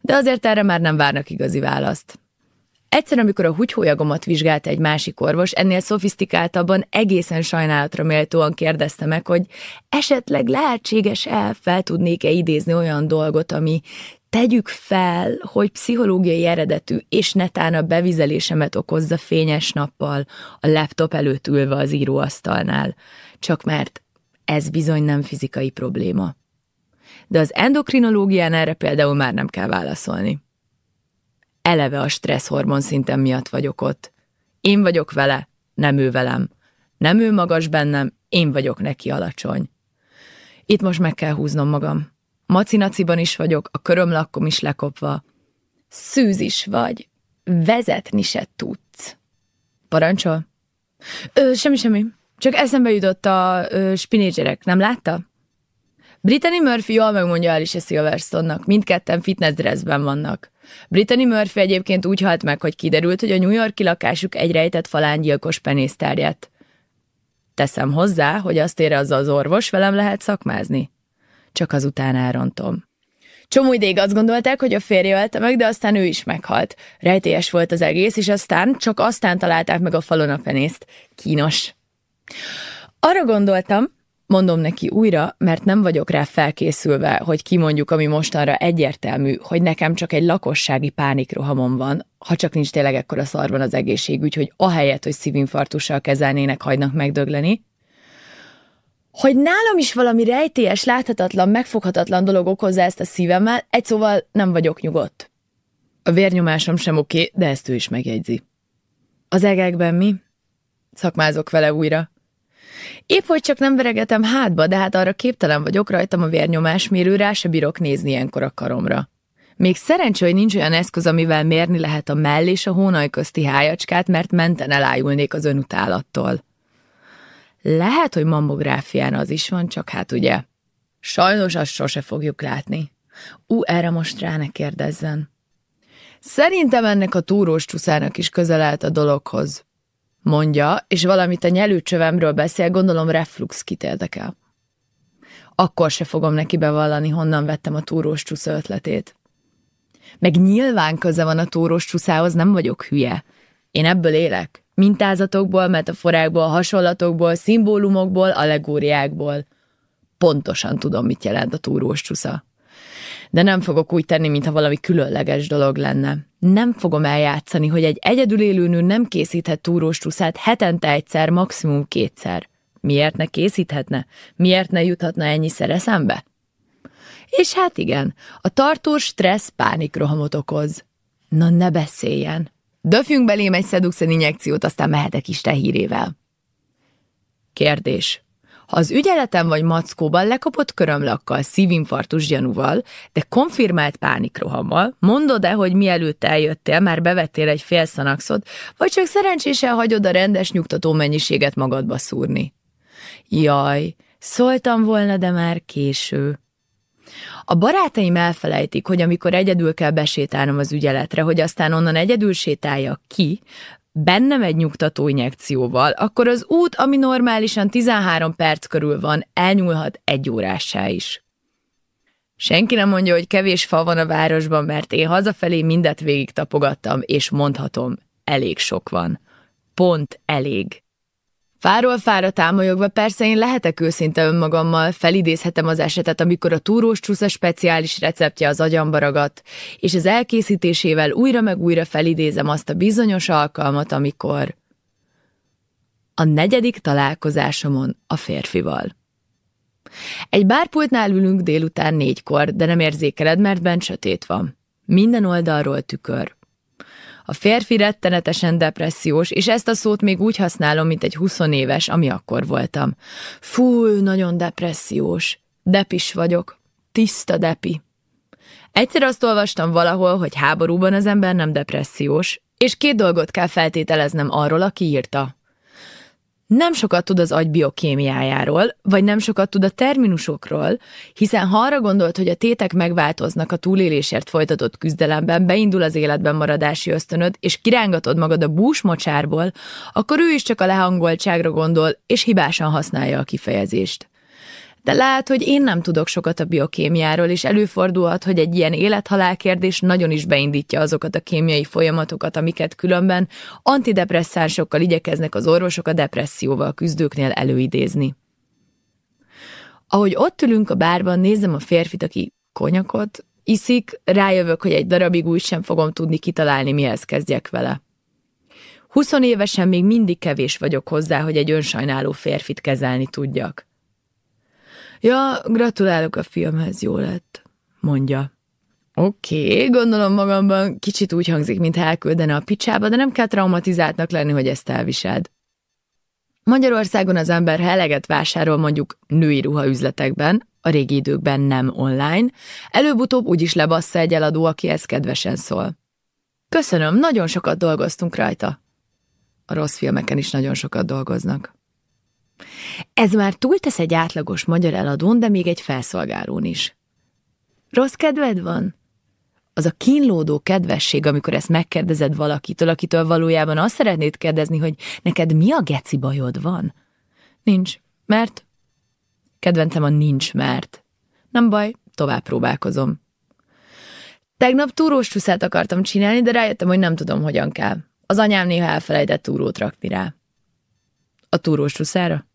De azért erre már nem várnak igazi választ. Egyszer, amikor a húgyhólyagomat vizsgálta egy másik orvos, ennél szofisztikáltabban egészen sajnálatra méltóan kérdezte meg, hogy esetleg lehetséges-e fel tudnék-e idézni olyan dolgot, ami tegyük fel, hogy pszichológiai eredetű, és netán a bevizelésemet okozza fényes nappal, a laptop előtt ülve az íróasztalnál, csak mert ez bizony nem fizikai probléma de az endokrinológián erre például már nem kell válaszolni. Eleve a stresszhormon szinten miatt vagyok ott. Én vagyok vele, nem ő velem. Nem ő magas bennem, én vagyok neki alacsony. Itt most meg kell húznom magam. Macinaciban is vagyok, a körömlakkom is lekopva. Szűz is vagy, vezetni se tudsz. Parancsol? Ö, semmi, semmi. Csak eszembe jutott a ö, spinédzserek, nem látta? Brittany Murphy jól megmondja Alice Silverstone-nak, mindketten fitness dressben vannak. Brittany Murphy egyébként úgy halt meg, hogy kiderült, hogy a New Yorki lakásuk egy rejtett falán gyilkos penész terjedt. Teszem hozzá, hogy azt ére az az orvos, velem lehet szakmázni. Csak azután elrontom. Csomó ideig azt gondolták, hogy a férje ölte meg, de aztán ő is meghalt. Rejtélyes volt az egész, és aztán, csak aztán találták meg a falon a penészt. Kínos. Arra gondoltam, Mondom neki újra, mert nem vagyok rá felkészülve, hogy kimondjuk, ami mostanra egyértelmű, hogy nekem csak egy lakossági pánikrohamom van, ha csak nincs tényleg ekkora szarban az egészségügy, hogy ahelyett, hogy szívinfarktussal kezelnének, hagynak megdögleni. Hogy nálam is valami rejtélyes, láthatatlan, megfoghatatlan dolog okozza ezt a szívemmel, egy szóval nem vagyok nyugodt. A vérnyomásom sem oké, de ezt ő is megjegyzi. Az egekben mi? Szakmázok vele újra. Épp hogy csak nem veregetem hátba, de hát arra képtelen vagyok rajtam a vérnyomásmérő, rá se bírok nézni ilyenkor a karomra. Még szerencsé, hogy nincs olyan eszköz, amivel mérni lehet a mell és a hónaj közti hájacskát, mert menten elájulnék az önutálattól. Lehet, hogy mammográfián az is van, csak hát ugye. Sajnos azt sose fogjuk látni. Ú, erre most rá ne kérdezzen. Szerintem ennek a túrós csuszának is közel állt a dologhoz. Mondja, és valamit a nyelőcsövemről beszél, gondolom reflux kit érdekel. Akkor se fogom neki bevallani, honnan vettem a túrós csusza ötletét. Meg nyilván köze van a túrós csuszához, nem vagyok hülye. Én ebből élek. Mintázatokból, metaforákból, hasonlatokból, szimbólumokból, allegóriákból. Pontosan tudom, mit jelent a túrós csusza. De nem fogok úgy tenni, mintha valami különleges dolog lenne. Nem fogom eljátszani, hogy egy egyedül élő nő nem készíthet túrós hetente egyszer, maximum kétszer. Miért ne készíthetne? Miért ne juthatna ennyiszer eszembe? És hát igen, a tartós stressz pánikrohamot okoz. Na ne beszéljen. Döfjünk belém egy szeduxen injekciót, aztán mehetek Isten hírével. Kérdés. Ha az ügyeletem vagy mackóban lekapott körömlakkal, szívinfarktus gyanúval, de konfirmált pánikrohammal, mondod-e, hogy mielőtt eljöttél, már bevettél egy fél szanaxot, vagy csak szerencsésen hagyod a rendes nyugtató mennyiséget magadba szúrni? Jaj, szóltam volna, de már késő. A barátaim elfelejtik, hogy amikor egyedül kell besétálnom az ügyeletre, hogy aztán onnan egyedül sétáljak ki, bennem egy nyugtató injekcióval, akkor az út, ami normálisan 13 perc körül van, elnyúlhat egy órássá is. Senki nem mondja, hogy kevés fa van a városban, mert én hazafelé mindet végig tapogattam, és mondhatom, elég sok van. Pont elég. Fáról fára támolyogva persze én lehetek őszinte önmagammal, felidézhetem az esetet, amikor a túrós csúsza speciális receptje az agyamba ragadt, és az elkészítésével újra meg újra felidézem azt a bizonyos alkalmat, amikor a negyedik találkozásomon a férfival. Egy bárpultnál ülünk délután négykor, de nem érzékeled, mert bent sötét van. Minden oldalról tükör. A férfi rettenetesen depressziós, és ezt a szót még úgy használom, mint egy 20 éves, ami akkor voltam. Fú, nagyon depressziós. Depis vagyok. Tiszta depi. Egyszer azt olvastam valahol, hogy háborúban az ember nem depressziós, és két dolgot kell feltételeznem arról, aki írta nem sokat tud az agy biokémiájáról, vagy nem sokat tud a terminusokról, hiszen ha arra gondolt, hogy a tétek megváltoznak a túlélésért folytatott küzdelemben, beindul az életben maradási ösztönöd, és kirángatod magad a búsmocsárból, akkor ő is csak a lehangoltságra gondol, és hibásan használja a kifejezést de lehet, hogy én nem tudok sokat a biokémiáról, és előfordulhat, hogy egy ilyen élethalál kérdés nagyon is beindítja azokat a kémiai folyamatokat, amiket különben antidepresszánsokkal igyekeznek az orvosok a depresszióval küzdőknél előidézni. Ahogy ott ülünk a bárban, nézem a férfit, aki konyakot iszik, rájövök, hogy egy darabig úgy sem fogom tudni kitalálni, mihez kezdjek vele. Huszon évesen még mindig kevés vagyok hozzá, hogy egy önsajnáló férfit kezelni tudjak. Ja, gratulálok a filmhez, jó lett, mondja. Oké, okay, gondolom magamban kicsit úgy hangzik, mint elküldene a picsába, de nem kell traumatizáltnak lenni, hogy ezt elviseld. Magyarországon az ember eleget vásárol mondjuk női ruhaüzletekben, a régi időkben nem online, előbb-utóbb úgyis lebassza egy eladó, aki ezt kedvesen szól. Köszönöm, nagyon sokat dolgoztunk rajta. A rossz filmeken is nagyon sokat dolgoznak. Ez már túltesz egy átlagos magyar eladón, de még egy felszolgálón is. Rossz kedved van? Az a kínlódó kedvesség, amikor ezt megkérdezed valakitől, akitől valójában azt szeretnéd kérdezni, hogy neked mi a geci bajod van? Nincs, mert? Kedvencem a nincs, mert. Nem baj, tovább próbálkozom. Tegnap túrós csúszát akartam csinálni, de rájöttem, hogy nem tudom, hogyan kell. Az anyám néha elfelejtett túrót rakni rá. A túrós csuszára?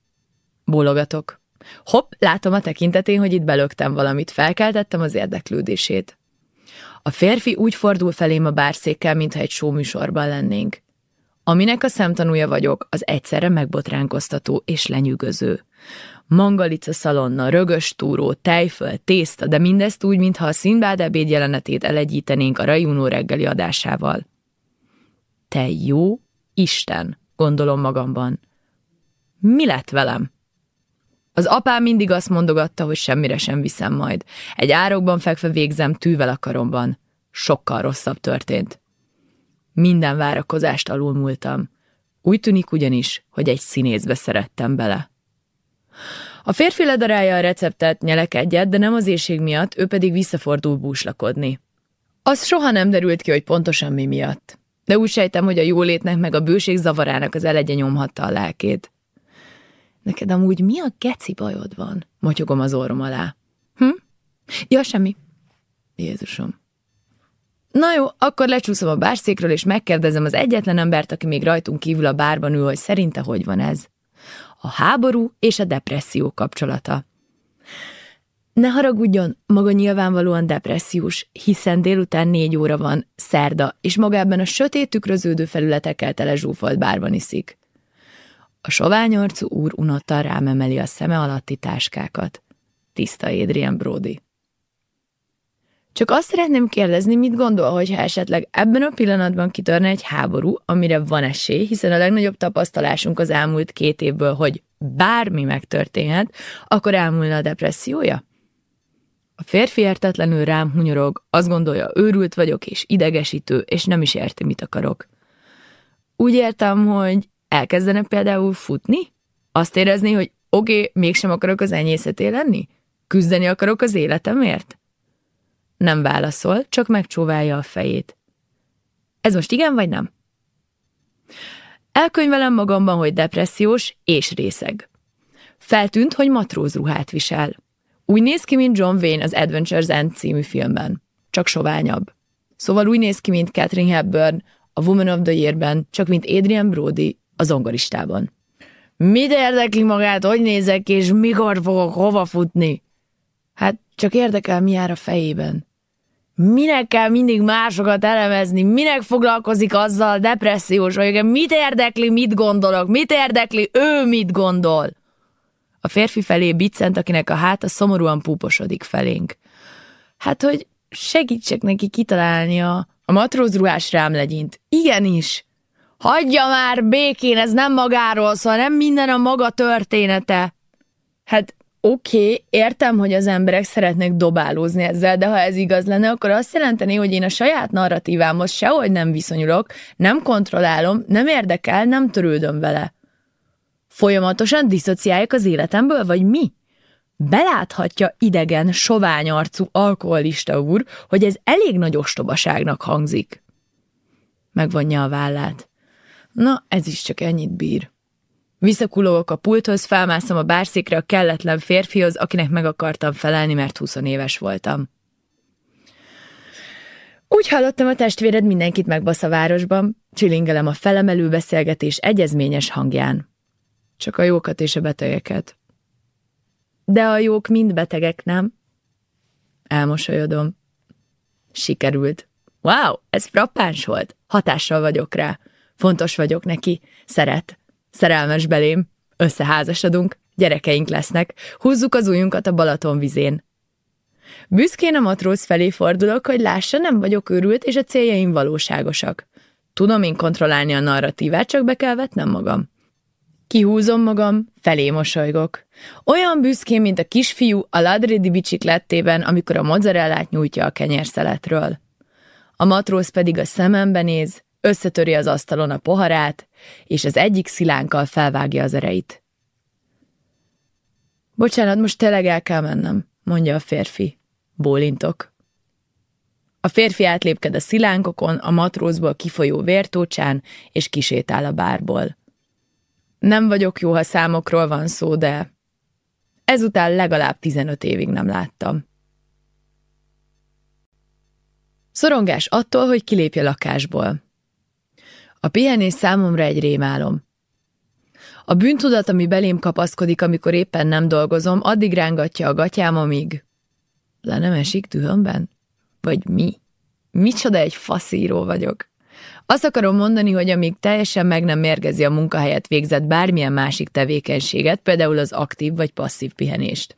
Bólogatok. Hopp, látom a tekintetén, hogy itt belögtem valamit, felkeltettem az érdeklődését. A férfi úgy fordul felém a bárszékkel, mintha egy sóműsorban lennénk. Aminek a szemtanúja vagyok, az egyszerre megbotránkoztató és lenyűgöző. Mangalica szalonna, rögös túró, tejföl, tészta, de mindezt úgy, mintha a Színbád ebéd jelenetét elegyítenénk a Rajunó reggeli adásával. Te jó Isten, gondolom magamban. Mi lett velem? Az apám mindig azt mondogatta, hogy semmire sem viszem majd. Egy árokban fekve végzem tűvel a karomban. Sokkal rosszabb történt. Minden várakozást alulmúltam. Úgy tűnik ugyanis, hogy egy színészbe szerettem bele. A férfi ledarálja a receptet, nyelek egyet, de nem az éjség miatt, ő pedig visszafordul búslakodni. Az soha nem derült ki, hogy pontosan mi miatt. De úgy sejtem, hogy a jólétnek meg a bőség zavarának az elegye nyomhatta a lelkét. Neked amúgy mi a geci bajod van? Motyogom az orrom alá. Hm? Ja, semmi. Jézusom. Na jó, akkor lecsúszom a bárszékről, és megkérdezem az egyetlen embert, aki még rajtunk kívül a bárban ül, hogy szerinte hogy van ez. A háború és a depresszió kapcsolata. Ne haragudjon, maga nyilvánvalóan depressziós, hiszen délután négy óra van, szerda, és magában a sötét tükröződő felületekkel tele zsúfolt bárban iszik. A soványarcú úr unottan rám emeli a szeme alatti táskákat. Tiszta Adrian Brody. Csak azt szeretném kérdezni, mit gondol, hogyha esetleg ebben a pillanatban kitörne egy háború, amire van esély, hiszen a legnagyobb tapasztalásunk az elmúlt két évből, hogy bármi megtörténhet, akkor elmúlna a depressziója? A férfi értetlenül rám hunyorog, azt gondolja, őrült vagyok és idegesítő, és nem is érti, mit akarok. Úgy értem, hogy elkezdene például futni? Azt érezni, hogy oké, okay, mégsem akarok az enyészeté lenni? Küzdeni akarok az életemért? Nem válaszol, csak megcsóválja a fejét. Ez most igen vagy nem? Elkönyvelem magamban, hogy depressziós és részeg. Feltűnt, hogy matrózruhát visel. Úgy néz ki, mint John Wayne az Adventures End című filmben, csak soványabb. Szóval úgy néz ki, mint Catherine Hepburn a Woman of the Year-ben, csak mint Adrian Brody a zongoristában. Mit érdekli magát, hogy nézek, és mikor fogok hova futni? Hát csak érdekel, mi jár a fejében. Minek kell mindig másokat elemezni? Minek foglalkozik azzal, depressziós vagyok? Mit érdekli, mit gondolok? Mit érdekli, ő mit gondol? A férfi felé biccent, akinek a háta szomorúan púposodik felénk. Hát, hogy segítsek neki kitalálni a, a matrózruhás rámlegyint. Igenis! Hagyja már békén, ez nem magáról szól, nem minden a maga története. Hát oké, okay, értem, hogy az emberek szeretnek dobálózni ezzel, de ha ez igaz lenne, akkor azt jelenteni, hogy én a saját narratívámhoz sehogy nem viszonyulok, nem kontrollálom, nem érdekel, nem törődöm vele. Folyamatosan diszociálják az életemből, vagy mi? Beláthatja idegen, sovány arcú alkoholista úr, hogy ez elég nagy ostobaságnak hangzik. Megvonja a vállát. Na, ez is csak ennyit bír. Visszakulogok a pulthoz, felmászom a bárszékre a kelletlen férfihoz, akinek meg akartam felelni, mert 20 éves voltam. Úgy hallottam, a testvéred mindenkit megbasz a városban, csilingelem a felemelő beszélgetés egyezményes hangján. Csak a jókat és a betegeket. De a jók mind betegek, nem? Elmosolyodom. Sikerült. Wow, ez frappáns volt. Hatással vagyok rá. Fontos vagyok neki. Szeret. Szerelmes belém. Összeházasodunk. Gyerekeink lesznek. Húzzuk az ujjunkat a Balaton vizén. Büszkén a matróz felé fordulok, hogy lássa, nem vagyok őrült, és a céljaim valóságosak. Tudom én kontrollálni a narratívát, csak be kell vetnem magam. Kihúzom magam, felé mosolygok. Olyan büszkén, mint a kisfiú a ladridi biciklettében, amikor a mozzarellát nyújtja a kenyérszeletről. A matróz pedig a szemembe néz, összetöri az asztalon a poharát, és az egyik szilánkkal felvágja az ereit. Bocsánat, most tényleg el kell mennem, mondja a férfi. Bólintok. A férfi átlépked a szilánkokon, a matrózból kifolyó vértócsán, és kisétál a bárból. Nem vagyok jó, ha számokról van szó, de ezután legalább 15 évig nem láttam. Szorongás attól, hogy kilépje lakásból. A pihenés számomra egy rémálom. A bűntudat, ami belém kapaszkodik, amikor éppen nem dolgozom, addig rángatja a gatyám, amíg le nem esik dühömben? Vagy mi? Micsoda egy faszíró vagyok. Azt akarom mondani, hogy amíg teljesen meg nem mérgezi a munkahelyet végzett bármilyen másik tevékenységet, például az aktív vagy passzív pihenést.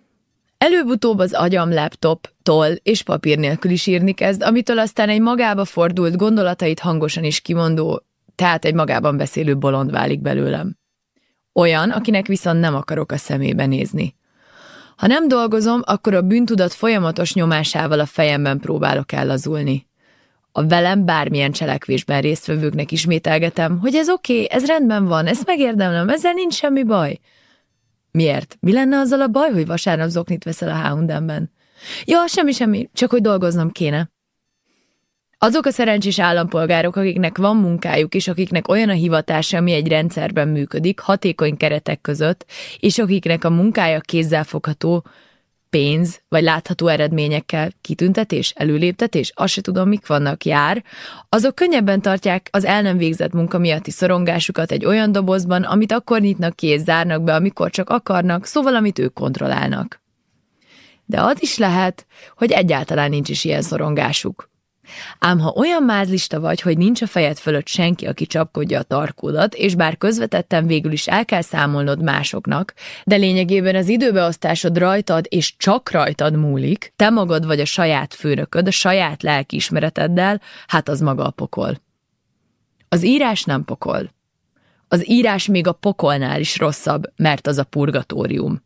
Előbb-utóbb az agyam laptop, toll és papír nélkül is írni kezd, amitől aztán egy magába fordult, gondolatait hangosan is kimondó, tehát egy magában beszélő bolond válik belőlem. Olyan, akinek viszont nem akarok a szemébe nézni. Ha nem dolgozom, akkor a bűntudat folyamatos nyomásával a fejemben próbálok ellazulni. A velem bármilyen cselekvésben résztvevőknek ismételgetem, hogy ez oké, okay, ez rendben van, ezt megérdemlem, ezzel nincs semmi baj. Miért? Mi lenne azzal a baj, hogy vasárnap zoknit veszel a Houndenben? Ja, semmi, semmi, csak hogy dolgoznom kéne. Azok a szerencsés állampolgárok, akiknek van munkájuk, és akiknek olyan a hivatása, ami egy rendszerben működik, hatékony keretek között, és akiknek a munkája kézzelfogható, pénz, vagy látható eredményekkel, kitüntetés, előléptetés, azt se tudom, mik vannak, jár, azok könnyebben tartják az el nem végzett munka miatti szorongásukat egy olyan dobozban, amit akkor nyitnak ki és zárnak be, amikor csak akarnak, szóval amit ők kontrollálnak. De az is lehet, hogy egyáltalán nincs is ilyen szorongásuk. Ám ha olyan mázlista vagy, hogy nincs a fejed fölött senki, aki csapkodja a tarkódat, és bár közvetetten végül is el kell számolnod másoknak, de lényegében az időbeosztásod rajtad és csak rajtad múlik, te magad vagy a saját főnököd, a saját lelkiismereteddel, hát az maga a pokol. Az írás nem pokol. Az írás még a pokolnál is rosszabb, mert az a purgatórium.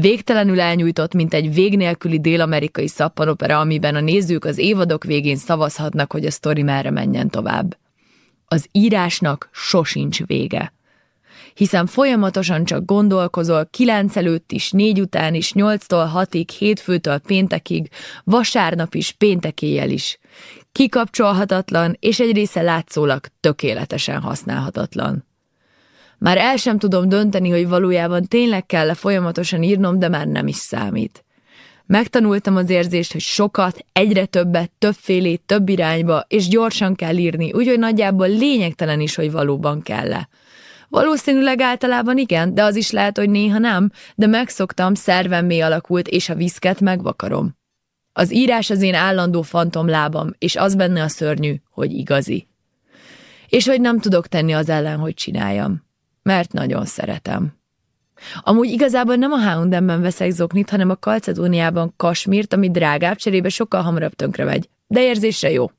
Végtelenül elnyújtott, mint egy vég nélküli dél-amerikai szappanopera, amiben a nézők az évadok végén szavazhatnak, hogy a sztori merre menjen tovább. Az írásnak sosincs vége. Hiszen folyamatosan csak gondolkozol, kilenc előtt is, négy után is, nyolctól hatig, hétfőtől péntekig, vasárnap is, péntekéjel is. Kikapcsolhatatlan, és egy része látszólag tökéletesen használhatatlan. Már el sem tudom dönteni, hogy valójában tényleg kell-e folyamatosan írnom, de már nem is számít. Megtanultam az érzést, hogy sokat, egyre többet, többfélét, több irányba, és gyorsan kell írni, úgyhogy nagyjából lényegtelen is, hogy valóban kell-e. Valószínűleg általában igen, de az is lehet, hogy néha nem, de megszoktam, szervemmé alakult, és a viszket megvakarom. Az írás az én állandó fantomlábam, és az benne a szörnyű, hogy igazi. És hogy nem tudok tenni az ellen, hogy csináljam mert nagyon szeretem. Amúgy igazából nem a Houndenben veszek zoknit, hanem a Kalcedóniában kasmírt, ami drágább, cserébe sokkal hamarabb tönkre megy. De érzésre jó.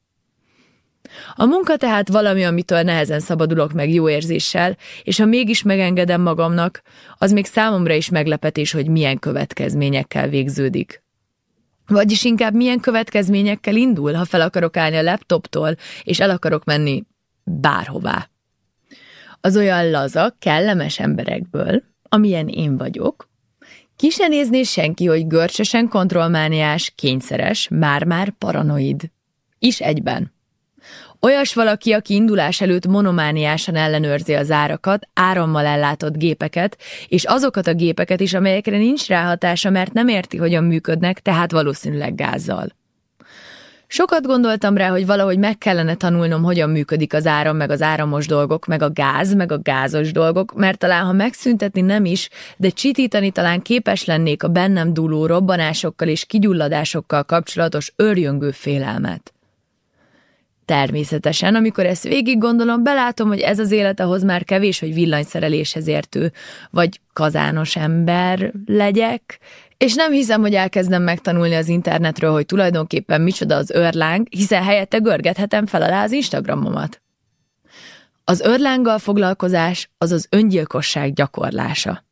A munka tehát valami, amitől nehezen szabadulok meg jó érzéssel, és ha mégis megengedem magamnak, az még számomra is meglepetés, hogy milyen következményekkel végződik. Vagyis inkább milyen következményekkel indul, ha fel akarok állni a laptoptól, és el akarok menni bárhová az olyan laza, kellemes emberekből, amilyen én vagyok, ki se nézné senki, hogy görcsösen kontrollmániás, kényszeres, már-már paranoid. Is egyben. Olyas valaki, aki indulás előtt monomániásan ellenőrzi az árakat, árammal ellátott gépeket, és azokat a gépeket is, amelyekre nincs ráhatása, mert nem érti, hogyan működnek, tehát valószínűleg gázzal. Sokat gondoltam rá, hogy valahogy meg kellene tanulnom, hogyan működik az áram, meg az áramos dolgok, meg a gáz, meg a gázos dolgok, mert talán ha megszüntetni nem is, de csitítani talán képes lennék a bennem dúló robbanásokkal és kigyulladásokkal kapcsolatos örjöngő félelmet. Természetesen, amikor ezt végig gondolom, belátom, hogy ez az élet ahhoz már kevés, hogy villanyszereléshez értő, vagy kazános ember legyek, és nem hiszem, hogy elkezdem megtanulni az internetről, hogy tulajdonképpen micsoda az örláng, hiszen helyette görgethetem fel alá az Instagramomat. Az örlánggal foglalkozás az az öngyilkosság gyakorlása.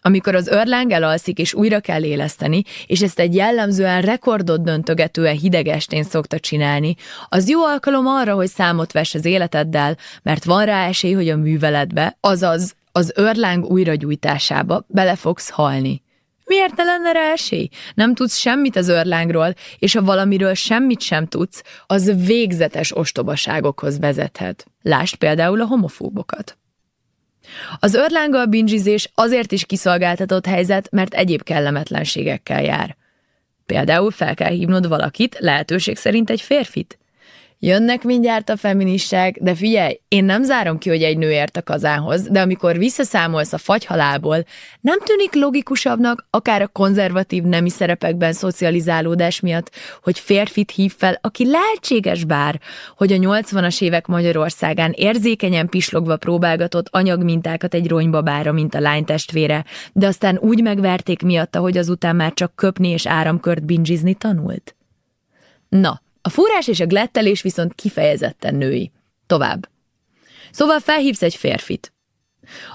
Amikor az örláng elalszik és újra kell éleszteni, és ezt egy jellemzően rekordot döntögetően hideg szokta csinálni, az jó alkalom arra, hogy számot vess az életeddel, mert van rá esély, hogy a műveletbe, azaz az örláng újragyújtásába bele fogsz halni. Miért ne lenne rá esély? Nem tudsz semmit az örlángról, és ha valamiről semmit sem tudsz, az végzetes ostobaságokhoz vezethet. Lásd például a homofóbokat. Az örlánggal bingizés azért is kiszolgáltatott helyzet, mert egyéb kellemetlenségekkel jár. Például fel kell hívnod valakit, lehetőség szerint egy férfit. Jönnek mindjárt a feministák, de figyelj, én nem zárom ki, hogy egy nő ért a kazánhoz, de amikor visszaszámolsz a fagyhalából, nem tűnik logikusabbnak, akár a konzervatív nemi szerepekben szocializálódás miatt, hogy férfit hív fel, aki lehetséges bár, hogy a 80-as évek Magyarországán érzékenyen pislogva próbálgatott anyagmintákat egy ronybabára, mint a lány testvére, de aztán úgy megverték miatta, hogy azután már csak köpni és áramkört bingizni tanult? Na, a fúrás és a glettelés viszont kifejezetten női. Tovább. Szóval felhívsz egy férfit.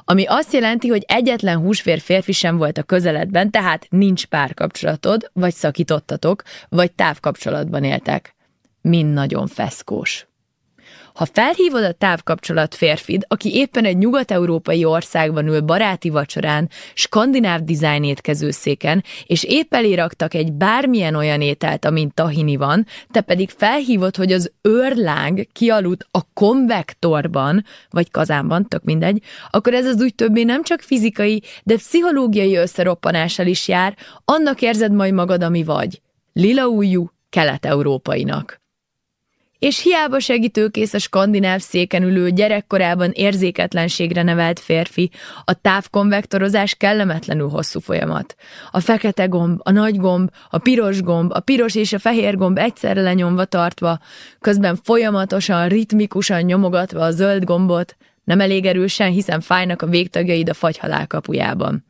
Ami azt jelenti, hogy egyetlen húsvér férfi sem volt a közeledben, tehát nincs párkapcsolatod, vagy szakítottatok, vagy távkapcsolatban éltek. Mind nagyon feszkós. Ha felhívod a távkapcsolat férfid, aki éppen egy nyugat-európai országban ül baráti vacsorán, skandináv dizájn étkezőszéken, és épp elé raktak egy bármilyen olyan ételt, amint tahini van, te pedig felhívod, hogy az őrláng kialudt a konvektorban, vagy kazánban, tök mindegy, akkor ez az úgy többé nem csak fizikai, de pszichológiai összeroppanással is jár, annak érzed majd magad, ami vagy. Lila ujjú, kelet-európainak és hiába segítőkész a skandináv széken ülő gyerekkorában érzéketlenségre nevelt férfi, a távkonvektorozás kellemetlenül hosszú folyamat. A fekete gomb, a nagy gomb, a piros gomb, a piros és a fehér gomb egyszerre lenyomva tartva, közben folyamatosan, ritmikusan nyomogatva a zöld gombot, nem elég erősen, hiszen fájnak a végtagjaid a fagyhalál kapujában.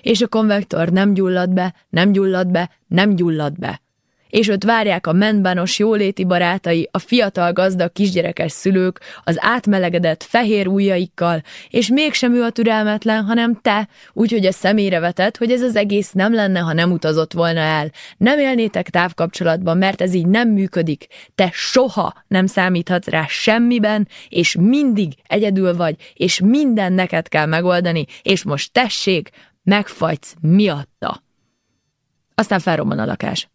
És a konvektor nem gyullad be, nem gyullad be, nem gyullad be és ott várják a menbános jóléti barátai, a fiatal gazdag kisgyerekes szülők, az átmelegedett fehér ujjaikkal, és mégsem ő a türelmetlen, hanem te, úgyhogy a szemére vetett, hogy ez az egész nem lenne, ha nem utazott volna el. Nem élnétek távkapcsolatban, mert ez így nem működik. Te soha nem számíthatsz rá semmiben, és mindig egyedül vagy, és minden neked kell megoldani, és most tessék, megfagysz miatta. Aztán felrobban a lakás.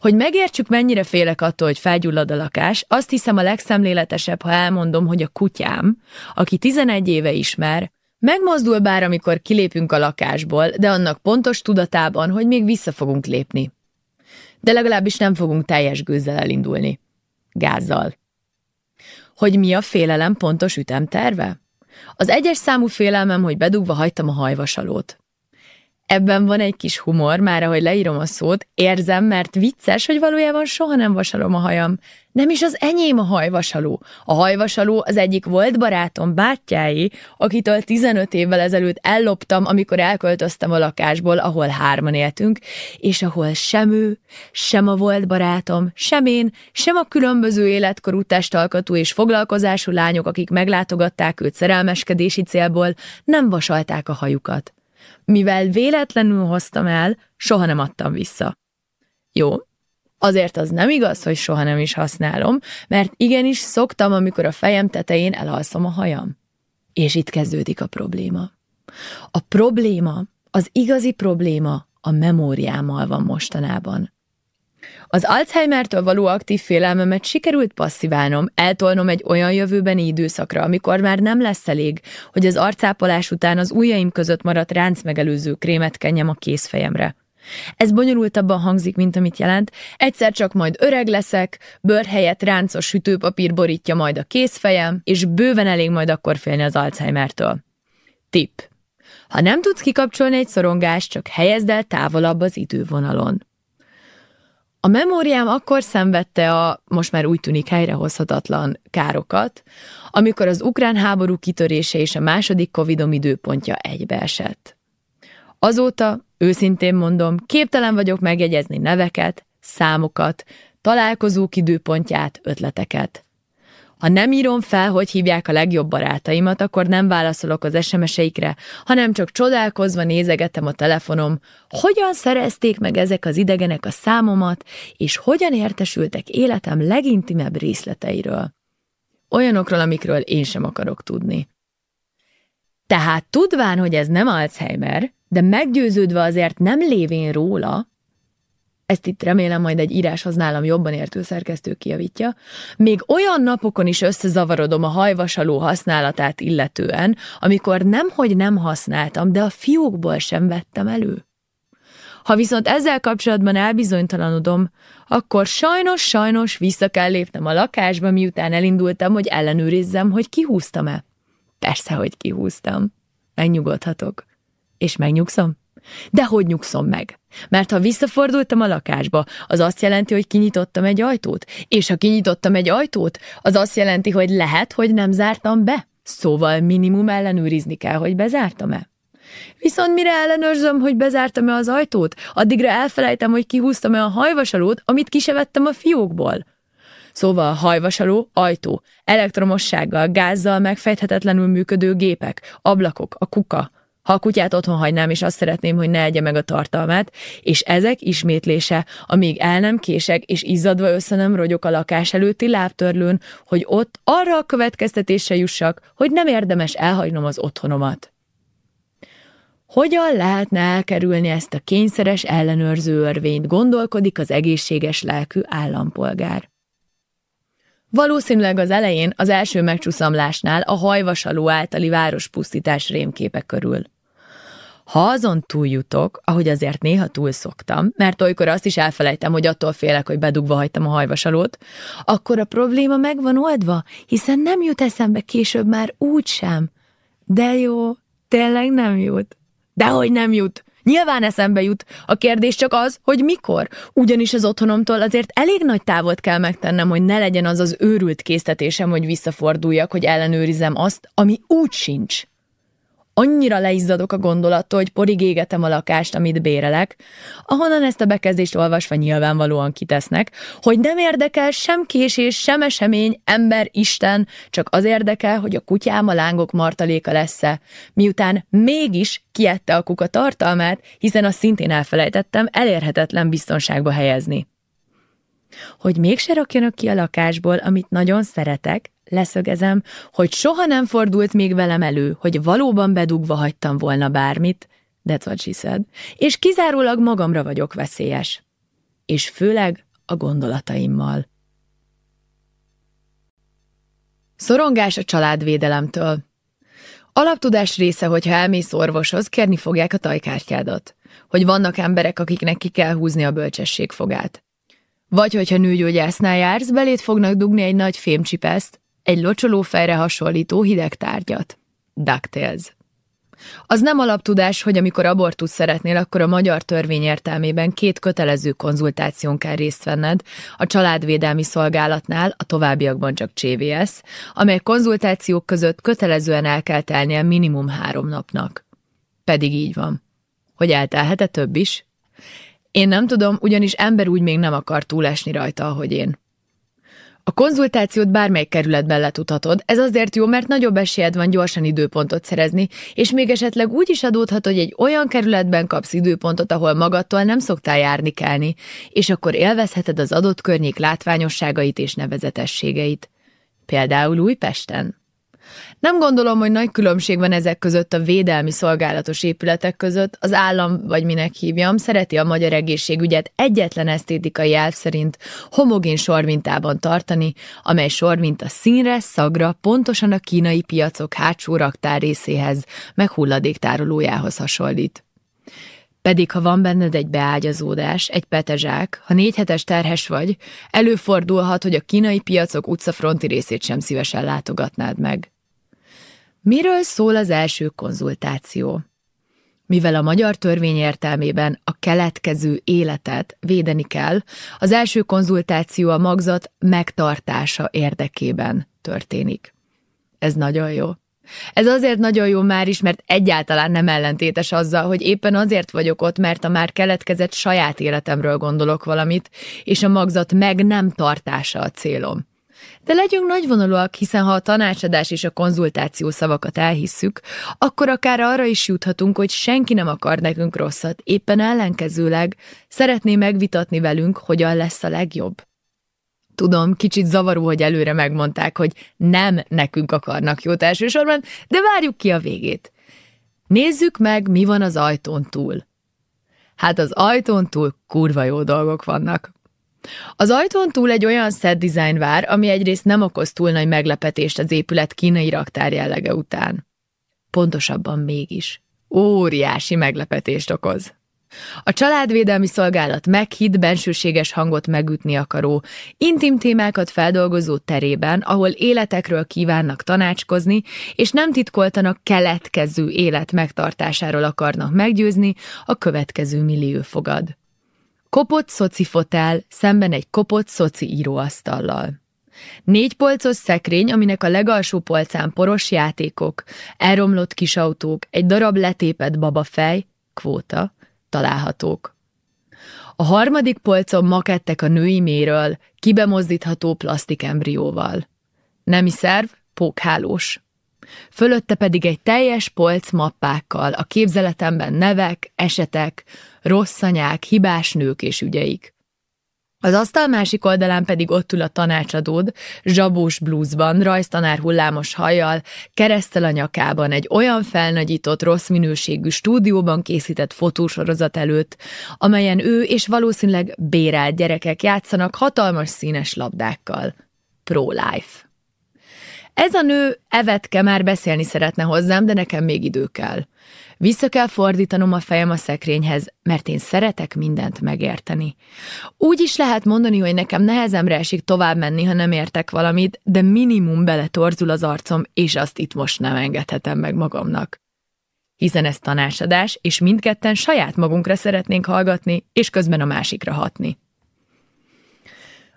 Hogy megértsük, mennyire félek attól, hogy felgyullad a lakás, azt hiszem a legszemléletesebb, ha elmondom, hogy a kutyám, aki 11 éve ismer, megmozdul bár, amikor kilépünk a lakásból, de annak pontos tudatában, hogy még vissza fogunk lépni. De legalábbis nem fogunk teljes gőzzel elindulni. Gázzal. Hogy mi a félelem pontos ütemterve? Az egyes számú félelmem, hogy bedugva hagytam a hajvasalót. Ebben van egy kis humor, már ahogy leírom a szót, érzem, mert vicces, hogy valójában soha nem vasalom a hajam. Nem is az enyém a hajvasaló. A hajvasaló az egyik volt barátom, bátyái, akitől 15 évvel ezelőtt elloptam, amikor elköltöztem a lakásból, ahol hárman éltünk, és ahol sem ő, sem a volt barátom, sem én, sem a különböző életkorú testalkatú és foglalkozású lányok, akik meglátogatták őt szerelmeskedési célból, nem vasalták a hajukat mivel véletlenül hoztam el, soha nem adtam vissza. Jó, azért az nem igaz, hogy soha nem is használom, mert igenis szoktam, amikor a fejem tetején elalszom a hajam. És itt kezdődik a probléma. A probléma, az igazi probléma a memóriámmal van mostanában. Az Alzheimer-től való aktív félelmemet sikerült passziválnom, eltolnom egy olyan jövőbeni időszakra, amikor már nem lesz elég, hogy az arcápolás után az ujjaim között maradt ránc megelőző krémet kenjem a kézfejemre. Ez bonyolultabban hangzik, mint amit jelent. Egyszer csak majd öreg leszek, bőr helyett ráncos sütőpapír borítja majd a kézfejem, és bőven elég majd akkor félni az Alzheimer-től. Tipp. Ha nem tudsz kikapcsolni egy szorongást, csak helyezd el távolabb az idővonalon. A memóriám akkor szenvedte a most már úgy tűnik helyrehozhatatlan károkat, amikor az ukrán háború kitörése és a második covidom időpontja egybeesett. Azóta, őszintén mondom, képtelen vagyok megjegyezni neveket, számokat, találkozók időpontját, ötleteket. Ha nem írom fel, hogy hívják a legjobb barátaimat, akkor nem válaszolok az SMS-eikre, hanem csak csodálkozva nézegetem a telefonom, hogyan szerezték meg ezek az idegenek a számomat, és hogyan értesültek életem legintimebb részleteiről. Olyanokról, amikről én sem akarok tudni. Tehát tudván, hogy ez nem Alzheimer, de meggyőződve azért nem lévén róla, ezt itt remélem majd egy íráshoz nálam jobban értő szerkesztő kijavítja, még olyan napokon is összezavarodom a hajvasaló használatát illetően, amikor nemhogy nem használtam, de a fiókból sem vettem elő. Ha viszont ezzel kapcsolatban elbizonytalanodom, akkor sajnos-sajnos vissza kell lépnem a lakásba, miután elindultam, hogy ellenőrizzem, hogy kihúztam-e. Persze, hogy kihúztam. Megnyugodhatok. És megnyugszom? De hogy nyugszom meg? Mert ha visszafordultam a lakásba, az azt jelenti, hogy kinyitottam egy ajtót, és ha kinyitottam egy ajtót, az azt jelenti, hogy lehet, hogy nem zártam be. Szóval minimum ellenőrizni kell, hogy bezártam-e. Viszont mire ellenőrzöm, hogy bezártam-e az ajtót, addigra elfelejtem, hogy kihúztam-e a hajvasalót, amit kisevettem a fiókból. Szóval hajvasaló, ajtó, elektromossággal, gázzal megfejthetetlenül működő gépek, ablakok, a kuka, ha a kutyát otthon hagynám, és azt szeretném, hogy ne egye meg a tartalmát, és ezek ismétlése, amíg el nem kések, és izzadva össze nem rogyok a lakás előtti lábtörlőn, hogy ott arra a következtetésre jussak, hogy nem érdemes elhagynom az otthonomat. Hogyan lehetne elkerülni ezt a kényszeres ellenőrző örvényt, gondolkodik az egészséges lelkű állampolgár. Valószínűleg az elején, az első megcsúszamlásnál a hajvasaló általi várospusztítás rémképe körül. Ha azon túljutok, ahogy azért néha túlszoktam, mert olykor azt is elfelejtem, hogy attól félek, hogy bedugva hagytam a hajvasalót, akkor a probléma meg van oldva, hiszen nem jut eszembe később már úgy sem. De jó, tényleg nem jut. Dehogy nem jut. Nyilván eszembe jut. A kérdés csak az, hogy mikor. Ugyanis az otthonomtól azért elég nagy távot kell megtennem, hogy ne legyen az az őrült késztetésem, hogy visszaforduljak, hogy ellenőrizem azt, ami úgy sincs. Annyira leizzadok a gondolattól, hogy porig égetem a lakást, amit bérelek, ahonnan ezt a bekezdést olvasva nyilvánvalóan kitesznek, hogy nem érdekel sem késés, sem esemény, ember, Isten, csak az érdekel, hogy a kutyám a lángok martaléka lesz-e, miután mégis kiette a kuka tartalmát, hiszen azt szintén elfelejtettem elérhetetlen biztonságba helyezni. Hogy mégse rakjanak ki a lakásból, amit nagyon szeretek, leszögezem, hogy soha nem fordult még velem elő, hogy valóban bedugva hagytam volna bármit, that's what she said, és kizárólag magamra vagyok veszélyes. És főleg a gondolataimmal. Szorongás a családvédelemtől. Alaptudás része, hogyha elmész orvoshoz, kérni fogják a tajkártyádat, hogy vannak emberek, akiknek ki kell húzni a bölcsesség fogát. Vagy hogyha nőgyógyásznál jársz, belét fognak dugni egy nagy fémcsipeszt, egy locsolófejre hasonlító hideg tárgyat. DuckTales. Az nem alaptudás, hogy amikor abortusz szeretnél, akkor a magyar törvény értelmében két kötelező konzultáción kell részt venned, a családvédelmi szolgálatnál, a továbbiakban csak CVS, amely konzultációk között kötelezően el kell telnie minimum három napnak. Pedig így van. Hogy eltelhet-e több is? Én nem tudom, ugyanis ember úgy még nem akar túlesni rajta, ahogy én. A konzultációt bármely kerületben letudhatod, ez azért jó, mert nagyobb esélyed van gyorsan időpontot szerezni, és még esetleg úgy is adódhat, hogy egy olyan kerületben kapsz időpontot, ahol magadtól nem szoktál járni kelni, és akkor élvezheted az adott környék látványosságait és nevezetességeit. Például Újpesten. Nem gondolom, hogy nagy különbség van ezek között a védelmi szolgálatos épületek között. Az állam, vagy minek hívjam, szereti a magyar egészségügyet egyetlen esztétikai elv szerint homogén sormintában tartani, amely sorminta színre, szagra, pontosan a kínai piacok hátsó raktár részéhez, meg hulladéktárolójához hasonlít. Pedig, ha van benned egy beágyazódás, egy petezsák, ha négy hetes terhes vagy, előfordulhat, hogy a kínai piacok utcafronti részét sem szívesen látogatnád meg. Miről szól az első konzultáció? Mivel a magyar törvény értelmében a keletkező életet védeni kell, az első konzultáció a magzat megtartása érdekében történik. Ez nagyon jó. Ez azért nagyon jó már is, mert egyáltalán nem ellentétes azzal, hogy éppen azért vagyok ott, mert a már keletkezett saját életemről gondolok valamit, és a magzat meg nem tartása a célom. De legyünk nagyvonalúak, hiszen ha a tanácsadás és a konzultáció szavakat elhisszük, akkor akár arra is juthatunk, hogy senki nem akar nekünk rosszat, éppen ellenkezőleg szeretné megvitatni velünk, hogyan lesz a legjobb. Tudom, kicsit zavaró, hogy előre megmondták, hogy nem nekünk akarnak jót elsősorban, de várjuk ki a végét. Nézzük meg, mi van az ajtón túl. Hát az ajtón túl kurva jó dolgok vannak. Az ajtón túl egy olyan set design vár, ami egyrészt nem okoz túl nagy meglepetést az épület kínai raktár jellege után. Pontosabban mégis. Óriási meglepetést okoz. A családvédelmi szolgálat meghitt, bensőséges hangot megütni akaró, intim témákat feldolgozó terében, ahol életekről kívánnak tanácskozni, és nem titkoltanak keletkező élet megtartásáról akarnak meggyőzni, a következő millió fogad. Kopott szoci fotel szemben egy kopott szoci íróasztallal. Négy polcos szekrény, aminek a legalsó polcán poros játékok, elromlott kisautók, egy darab letépett babafej, kvóta, találhatók. A harmadik polcon makettek a női méről, kibemozdítható plastikembrióval. Nemi szerv, pókhálós. Fölötte pedig egy teljes polc mappákkal, a képzeletemben nevek, esetek, rossz anyák, hibás nők és ügyeik. Az asztal másik oldalán pedig ott ül a tanácsadód, zsabós blúzban, rajztanár hullámos hajjal, keresztel a nyakában egy olyan felnagyított, rossz minőségű stúdióban készített fotósorozat előtt, amelyen ő és valószínűleg bérelt gyerekek játszanak hatalmas színes labdákkal. Pro-life. Ez a nő Evetke már beszélni szeretne hozzám, de nekem még idő kell. Vissza kell fordítanom a fejem a szekrényhez, mert én szeretek mindent megérteni. Úgy is lehet mondani, hogy nekem nehezemre esik tovább menni, ha nem értek valamit, de minimum beletorzul az arcom, és azt itt most nem engedhetem meg magamnak. Hiszen ez tanácsadás, és mindketten saját magunkra szeretnénk hallgatni, és közben a másikra hatni.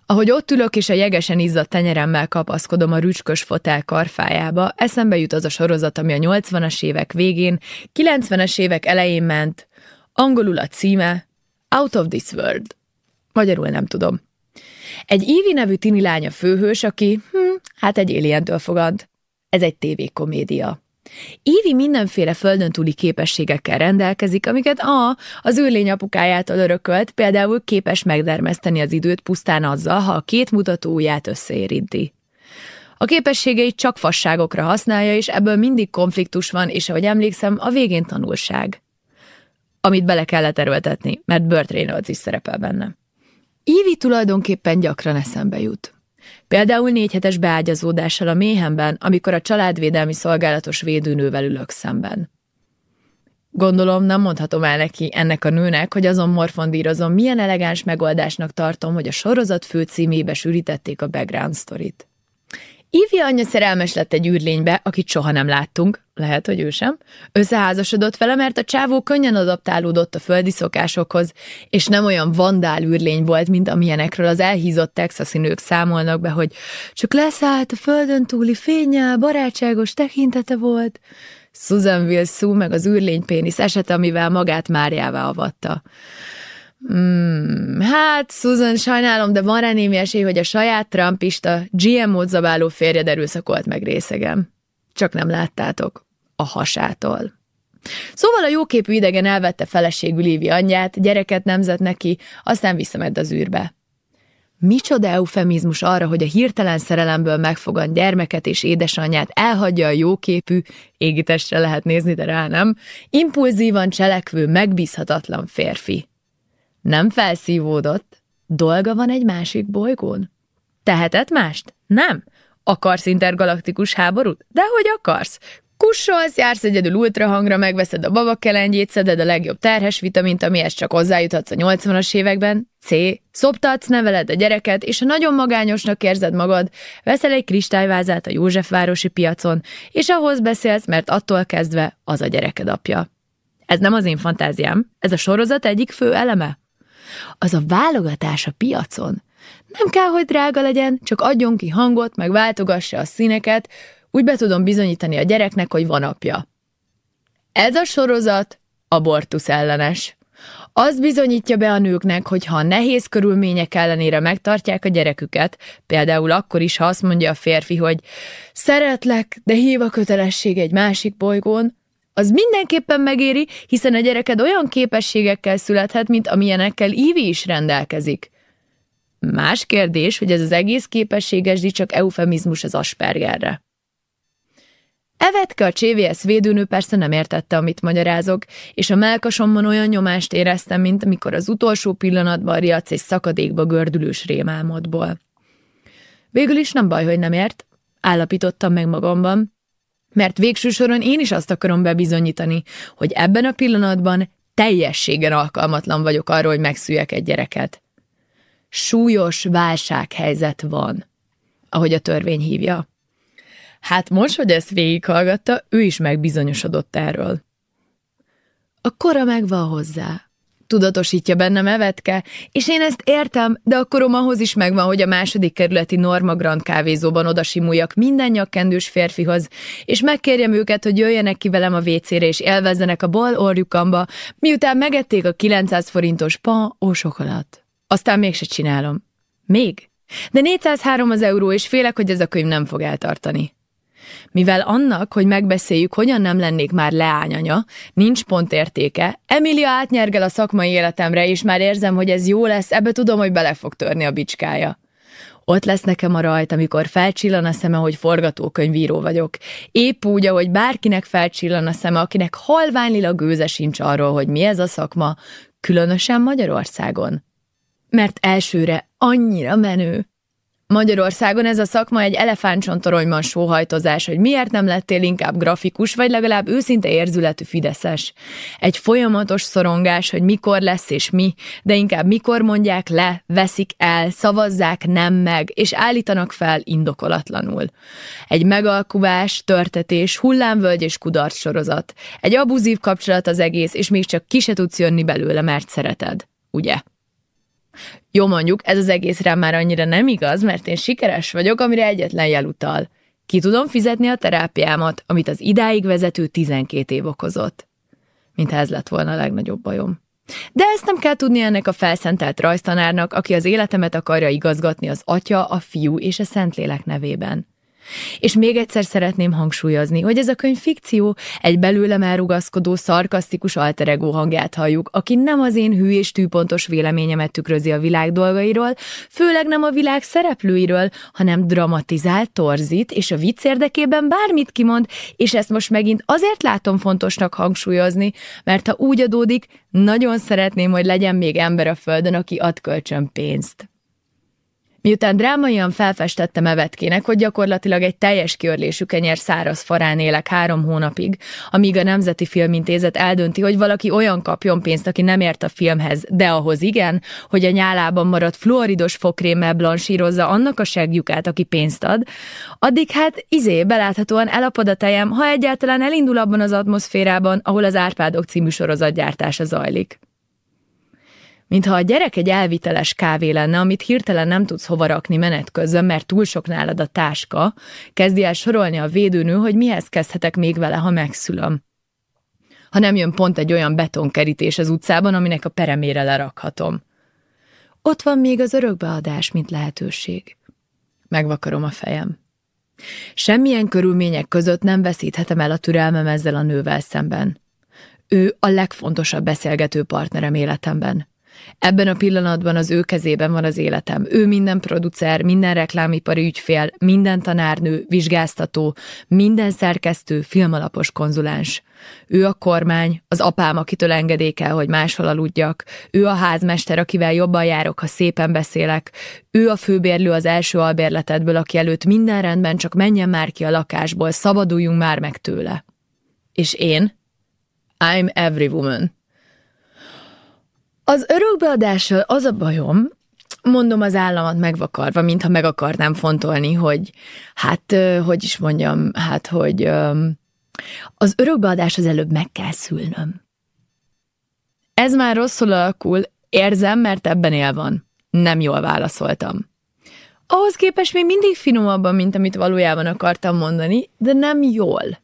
Ahogy ott ülök és a jegesen izzadt tenyeremmel kapaszkodom a rücskös fotel karfájába, eszembe jut az a sorozat, ami a 80-as évek végén, 90-es évek elején ment, angolul a címe Out of this world. Magyarul nem tudom. Egy Ívi nevű tini lánya főhős, aki, hm, hát egy alientől fogad. Ez egy tévékomédia. Évi mindenféle földön túli képességekkel rendelkezik, amiket A. az űrlény apukájától örökölt, például képes megdermeszteni az időt pusztán azzal, ha a két mutatóját összeérinti. A képességeit csak fasságokra használja, és ebből mindig konfliktus van, és ahogy emlékszem, a végén tanulság. Amit bele kellett erőltetni, mert Burt Reynolds is szerepel benne. Ívi tulajdonképpen gyakran eszembe jut. Például négy hetes beágyazódással a méhemben, amikor a családvédelmi szolgálatos védőnővel ülök szemben. Gondolom, nem mondhatom el neki, ennek a nőnek, hogy azon morfondírozom, milyen elegáns megoldásnak tartom, hogy a sorozat főcímébe sűrítették a background sztorit. Ivi anyja szerelmes lett egy űrlénybe, akit soha nem láttunk, lehet, hogy ő sem. Összeházasodott vele, mert a csávó könnyen adaptálódott a földi szokásokhoz, és nem olyan vandál űrlény volt, mint amilyenekről az elhízott texasi nők számolnak be, hogy csak leszállt a földön túli fényel, barátságos tekintete volt. Susan Will Sue meg az űrlény pénisz esete, amivel magát Máriává avatta. Hmm, hát, Susan, sajnálom, de van rá némi esély, hogy a saját trumpista, GMO-t zabáló férjed erőszakolt meg részegem. Csak nem láttátok. A hasától. Szóval a jóképű idegen elvette feleségül Lívi anyját, gyereket nemzett neki, aztán visszament az űrbe. Micsoda eufemizmus arra, hogy a hirtelen szerelemből megfogant gyermeket és édesanyját elhagyja a jóképű, égitestre lehet nézni, de rá nem, impulzívan cselekvő, megbízhatatlan férfi. Nem felszívódott. Dolga van egy másik bolygón? Tehetett mást? Nem. Akarsz intergalaktikus háborút? Dehogy akarsz. Kussolsz, jársz egyedül ultrahangra, megveszed a babakelengyét, szeded a legjobb terhes vitamint, amihez csak hozzájuthatsz a 80-as években. C. Szoptatsz, neveled a gyereket, és ha nagyon magányosnak érzed magad, veszel egy kristályvázát a Józsefvárosi piacon, és ahhoz beszélsz, mert attól kezdve az a gyereked apja. Ez nem az én fantáziám, ez a sorozat egyik fő eleme az a válogatás a piacon. Nem kell, hogy drága legyen, csak adjon ki hangot, meg váltogassa a színeket, úgy be tudom bizonyítani a gyereknek, hogy van apja. Ez a sorozat abortusz ellenes. Az bizonyítja be a nőknek, hogy ha a nehéz körülmények ellenére megtartják a gyereküket, például akkor is, ha azt mondja a férfi, hogy szeretlek, de hív a kötelesség egy másik bolygón, az mindenképpen megéri, hiszen a gyereked olyan képességekkel születhet, mint amilyenekkel Ívi is rendelkezik. Más kérdés, hogy ez az egész képességes csak eufemizmus az Aspergerre. Evetke a CVS védőnő persze nem értette, amit magyarázok, és a melkasomban olyan nyomást éreztem, mint amikor az utolsó pillanatban riadsz egy szakadékba gördülős rémálmodból. Végül is nem baj, hogy nem ért, állapítottam meg magamban, mert végső soron én is azt akarom bebizonyítani, hogy ebben a pillanatban teljességen alkalmatlan vagyok arról, hogy megszüljek egy gyereket. Súlyos válsághelyzet van, ahogy a törvény hívja. Hát most, hogy ezt végighallgatta, ő is megbizonyosodott erről. A kora megvan hozzá. Tudatosítja bennem Evetke, és én ezt értem, de a korom ahhoz is megvan, hogy a második kerületi Norma Grand kávézóban odasimuljak minden nyakkendős férfihoz, és megkérjem őket, hogy jöjjenek ki velem a vécére, és elvezzenek a bal orjukamba, miután megették a 900 forintos pa ó. Aztán mégse csinálom. Még? De 403 az euró, és félek, hogy ez a könyv nem fog eltartani. Mivel annak, hogy megbeszéljük, hogyan nem lennék már leányanya, nincs pontértéke, Emilia átnyergel a szakmai életemre, és már érzem, hogy ez jó lesz, ebbe tudom, hogy bele fog törni a bicskája. Ott lesz nekem a rajt, amikor felcsillan a szeme, hogy forgatókönyvíró vagyok. Épp úgy, ahogy bárkinek felcsillan a szeme, akinek halványlila gőze sincs arról, hogy mi ez a szakma, különösen Magyarországon. Mert elsőre annyira menő. Magyarországon ez a szakma egy elefántcsontoronyban sóhajtozás, hogy miért nem lettél inkább grafikus, vagy legalább őszinte érzületű fideszes. Egy folyamatos szorongás, hogy mikor lesz és mi, de inkább mikor mondják le, veszik el, szavazzák nem meg, és állítanak fel indokolatlanul. Egy megalkuvás, törtetés, hullámvölgy és kudarc sorozat. Egy abuzív kapcsolat az egész, és még csak ki se tudsz jönni belőle, mert szereted. Ugye? Jó mondjuk, ez az egész rám már annyira nem igaz, mert én sikeres vagyok, amire egyetlen jel utal. Ki tudom fizetni a terápiámat, amit az idáig vezető 12 év okozott. Mintha ez lett volna a legnagyobb bajom. De ezt nem kell tudni ennek a felszentelt rajztanárnak, aki az életemet akarja igazgatni az Atya, a Fiú és a Szentlélek nevében. És még egyszer szeretném hangsúlyozni, hogy ez a könyv fikció, egy belőlem elrugaszkodó, szarkasztikus alteregó hangját halljuk, aki nem az én hű és tűpontos véleményemet tükrözi a világ dolgairól, főleg nem a világ szereplőiről, hanem dramatizál, torzít, és a vicc érdekében bármit kimond, és ezt most megint azért látom fontosnak hangsúlyozni, mert ha úgy adódik, nagyon szeretném, hogy legyen még ember a földön, aki ad kölcsön pénzt. Miután drámaian felfestettem evetkének, hogy gyakorlatilag egy teljes kiörlésű kenyer száraz farán élek három hónapig, amíg a Nemzeti Filmintézet eldönti, hogy valaki olyan kapjon pénzt, aki nem ért a filmhez, de ahhoz igen, hogy a nyálában maradt fluoridos fokrémmel blansírozza annak a segjukát, aki pénzt ad, addig hát izé, beláthatóan elapad a tejem, ha egyáltalán elindul abban az atmoszférában, ahol az Árpádok című sorozatgyártása zajlik mintha a gyerek egy elviteles kávé lenne, amit hirtelen nem tudsz hova rakni menet közben, mert túl sok nálad a táska, kezdi el sorolni a védőnő, hogy mihez kezdhetek még vele, ha megszülöm. Ha nem jön pont egy olyan betonkerítés az utcában, aminek a peremére lerakhatom. Ott van még az örökbeadás, mint lehetőség. Megvakarom a fejem. Semmilyen körülmények között nem veszíthetem el a türelmem ezzel a nővel szemben. Ő a legfontosabb beszélgető partnerem életemben. Ebben a pillanatban az ő kezében van az életem. Ő minden producer, minden reklámipari ügyfél, minden tanárnő, vizsgáztató, minden szerkesztő, filmalapos konzulens. Ő a kormány, az apám, akitől engedékel, hogy máshol aludjak. Ő a házmester, akivel jobban járok, ha szépen beszélek. Ő a főbérlő az első albérletedből, aki előtt minden rendben, csak menjen már ki a lakásból, szabaduljunk már meg tőle. És én? I'm every woman. Az örökbeadással az a bajom, mondom az államat megvakarva, mintha meg akarnám fontolni, hogy hát, hogy is mondjam, hát, hogy az örökbeadás az előbb meg kell szülnöm. Ez már rosszul alakul, érzem, mert ebben él van. Nem jól válaszoltam. Ahhoz képest még mindig finomabban, mint amit valójában akartam mondani, de nem jól.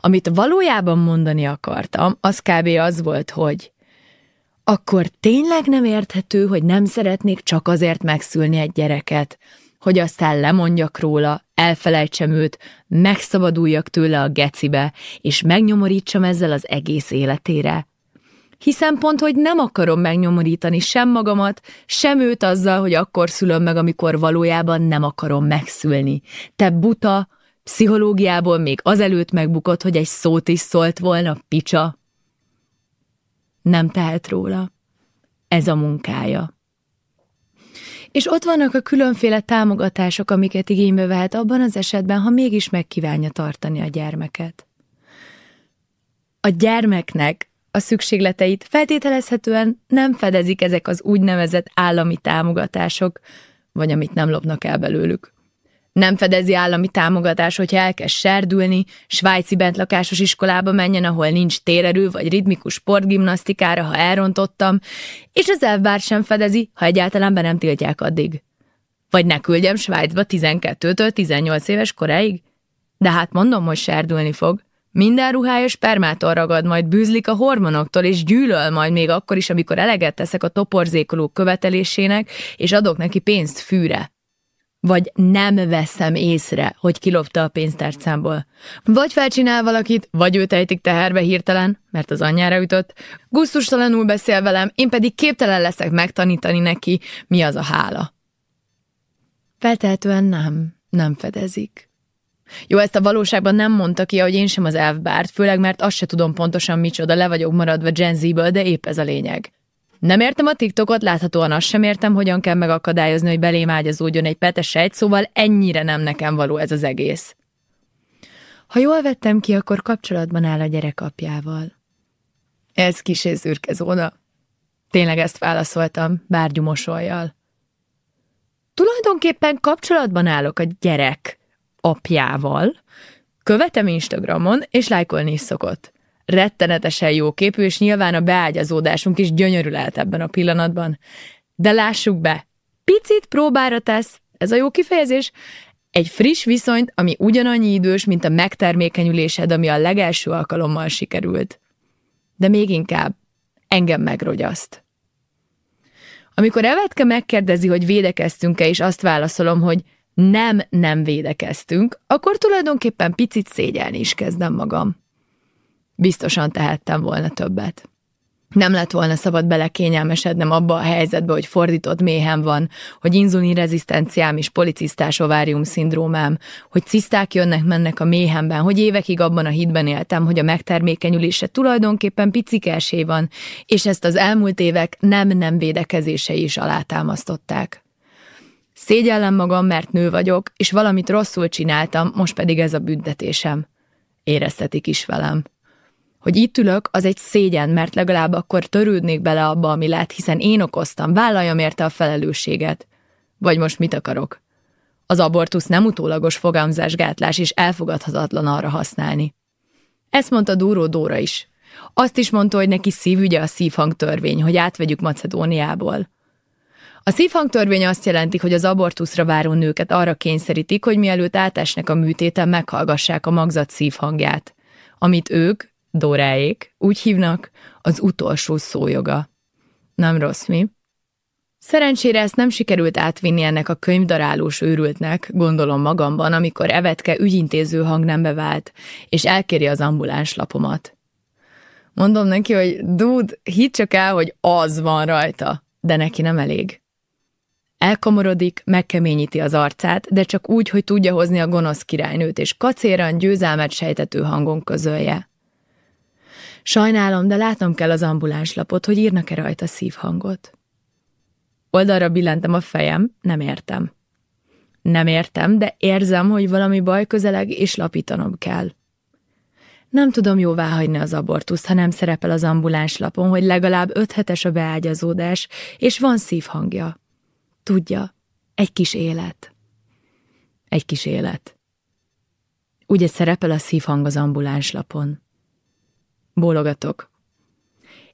Amit valójában mondani akartam, az kb. az volt, hogy akkor tényleg nem érthető, hogy nem szeretnék csak azért megszülni egy gyereket, hogy aztán lemondjak róla, elfelejtsem őt, megszabaduljak tőle a gecibe, és megnyomorítsam ezzel az egész életére. Hiszen pont, hogy nem akarom megnyomorítani sem magamat, sem őt azzal, hogy akkor szülöm meg, amikor valójában nem akarom megszülni. Te buta, pszichológiából még azelőtt megbukott, hogy egy szót is szólt volna, picsa nem tehet róla. Ez a munkája. És ott vannak a különféle támogatások, amiket igénybe vehet abban az esetben, ha mégis megkívánja tartani a gyermeket. A gyermeknek a szükségleteit feltételezhetően nem fedezik ezek az úgynevezett állami támogatások, vagy amit nem lopnak el belőlük. Nem fedezi állami támogatás, hogyha elkezd serdülni, svájci bentlakásos iskolába menjen, ahol nincs térerő vagy ritmikus sportgimnasztikára, ha elrontottam, és az elvbár sem fedezi, ha egyáltalán be nem tiltják addig. Vagy ne küldjem Svájcba 12-től 18 éves koráig? De hát mondom, hogy serdülni fog. Minden ruhája spermától ragad, majd bűzlik a hormonoktól, és gyűlöl majd még akkor is, amikor eleget teszek a toporzékoló követelésének, és adok neki pénzt fűre. Vagy nem veszem észre, hogy kilopta a pénztárcámból. Vagy felcsinál valakit, vagy őt ejtik teherbe hirtelen, mert az anyjára ütött, gusztustalanul beszél velem, én pedig képtelen leszek megtanítani neki, mi az a hála. Feltehetően nem, nem fedezik. Jó, ezt a valóságban nem mondta ki, hogy én sem az elfbárt, főleg mert azt se tudom pontosan micsoda, le vagyok maradva Gen Z-ből, de épp ez a lényeg. Nem értem a TikTokot, láthatóan azt sem értem, hogyan kell megakadályozni, hogy belém ágyazódjon egy petes sejt, szóval ennyire nem nekem való ez az egész. Ha jól vettem ki, akkor kapcsolatban áll a gyerek apjával. Ez kisé zürke zóna. Tényleg ezt válaszoltam, bárgyú mosolyjal. Tulajdonképpen kapcsolatban állok a gyerek apjával, követem Instagramon, és lájkolni is szokott. Rettenetesen jó képű, és nyilván a beágyazódásunk is gyönyörű lehet ebben a pillanatban. De lássuk be, picit próbára tesz, ez a jó kifejezés, egy friss viszonyt, ami ugyanannyi idős, mint a megtermékenyülésed, ami a legelső alkalommal sikerült. De még inkább, engem megrogyaszt. Amikor Evetke megkérdezi, hogy védekeztünk-e, és azt válaszolom, hogy nem, nem védekeztünk, akkor tulajdonképpen picit szégyelni is kezdem magam. Biztosan tehettem volna többet. Nem lett volna szabad belekényelmesednem abba a helyzetbe, hogy fordított méhem van, hogy inzulinrezisztenciám és policisztás ovárium szindrómám, hogy ciszták jönnek-mennek a méhemben, hogy évekig abban a hitben éltem, hogy a megtermékenyülése tulajdonképpen picikelsé van, és ezt az elmúlt évek nem-nem védekezései is alátámasztották. Szégyellem magam, mert nő vagyok, és valamit rosszul csináltam, most pedig ez a büntetésem. Éreztetik is velem. Hogy itt ülök, az egy szégyen, mert legalább akkor törődnék bele abba, ami lett, hiszen én okoztam, vállaljam érte a felelősséget. Vagy most mit akarok? Az abortusz nem utólagos fogamzásgátlás, és elfogadhatatlan arra használni. Ezt mondta Dúró Dóra is. Azt is mondta, hogy neki szívügye a szívhangtörvény, hogy átvegyük Macedóniából. A szívhangtörvény azt jelenti, hogy az abortuszra váró nőket arra kényszerítik, hogy mielőtt átesnek a műtéten, meghallgassák a magzat szívhangját, amit ők, Dóráék, úgy hívnak, az utolsó szójoga. Nem rossz, mi? Szerencsére ezt nem sikerült átvinni ennek a könyvdarálós őrültnek, gondolom magamban, amikor Evetke ügyintéző hangnembe vált, és elkéri az ambuláns lapomat. Mondom neki, hogy dúd, hidd csak el, hogy az van rajta, de neki nem elég. Elkomorodik, megkeményíti az arcát, de csak úgy, hogy tudja hozni a gonosz királynőt, és kacéran győzelmet sejtető hangon közölje. Sajnálom, de látnom kell az ambulánslapot, hogy írnak-e rajta szívhangot. Oldalra billentem a fejem, nem értem. Nem értem, de érzem, hogy valami baj közeleg, és lapítanom kell. Nem tudom jóvá hagyni az abortuszt, ha nem szerepel az ambulánslapon, hogy legalább öt hetes a beágyazódás, és van szívhangja. Tudja, egy kis élet. Egy kis élet. Ugye szerepel a szívhang az ambulánslapon. Bólogatok.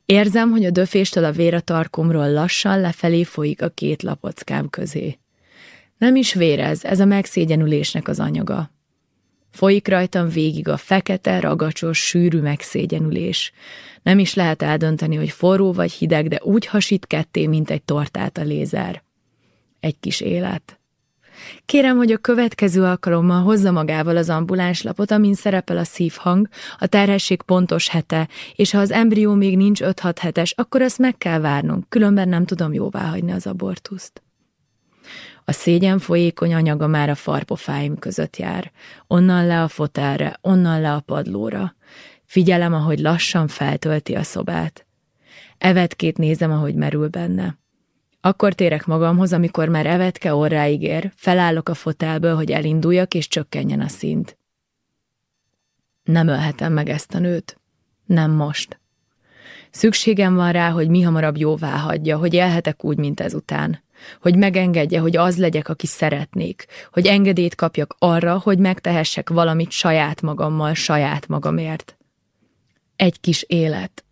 Érzem, hogy a döféstől a vér a tarkomról lassan lefelé folyik a két lapockám közé. Nem is vérez, ez a megszégyenülésnek az anyaga. Folyik rajtam végig a fekete, ragacsos, sűrű megszégyenülés. Nem is lehet eldönteni, hogy forró vagy hideg, de úgy hasít ketté, mint egy tortát a lézer. Egy kis élet. Kérem, hogy a következő alkalommal hozza magával az ambulánslapot, amin szerepel a szívhang, a terhesség pontos hete, és ha az embrió még nincs 5-6 hetes, akkor ezt meg kell várnunk, különben nem tudom jóvá hagyni az abortuszt. A szégyen folyékony anyaga már a farpofáim között jár. Onnan le a fotelre, onnan le a padlóra. Figyelem, ahogy lassan feltölti a szobát. Evetkét nézem, ahogy merül benne. Akkor térek magamhoz, amikor már evetke orráig ér, felállok a fotelből, hogy elinduljak és csökkenjen a szint. Nem ölhetem meg ezt a nőt. Nem most. Szükségem van rá, hogy mi hamarabb jóvá hagyja, hogy élhetek úgy, mint ezután. Hogy megengedje, hogy az legyek, aki szeretnék. Hogy engedélyt kapjak arra, hogy megtehessek valamit saját magammal, saját magamért. Egy kis élet.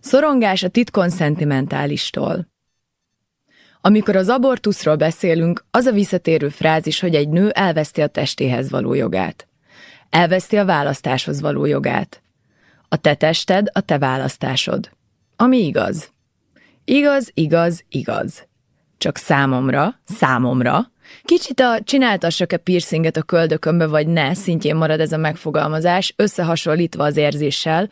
Szorongás a titkon szentimentálistól. Amikor az abortuszról beszélünk, az a visszatérő frázis, hogy egy nő elveszti a testéhez való jogát. Elveszti a választáshoz való jogát. A te tested a te választásod. Ami igaz. Igaz, igaz, igaz. Csak számomra, számomra, kicsit a csináltassak-e piercinget a köldökömbe vagy ne, szintjén marad ez a megfogalmazás, összehasonlítva az érzéssel,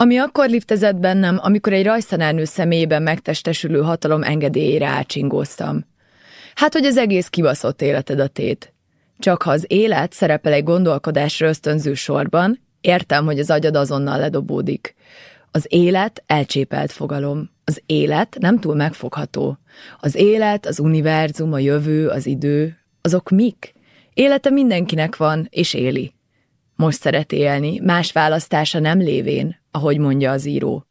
ami akkor liftezett bennem, amikor egy rajztanárnő személyében megtestesülő hatalom engedélyére átsingóztam. Hát, hogy az egész kibaszott életed a tét. Csak ha az élet szerepel egy gondolkodásra ösztönző sorban, értem, hogy az agyad azonnal ledobódik. Az élet elcsépelt fogalom. Az élet nem túl megfogható. Az élet, az univerzum, a jövő, az idő, azok mik? Élete mindenkinek van, és éli. Most szeret élni, más választása nem lévén, ahogy mondja az író.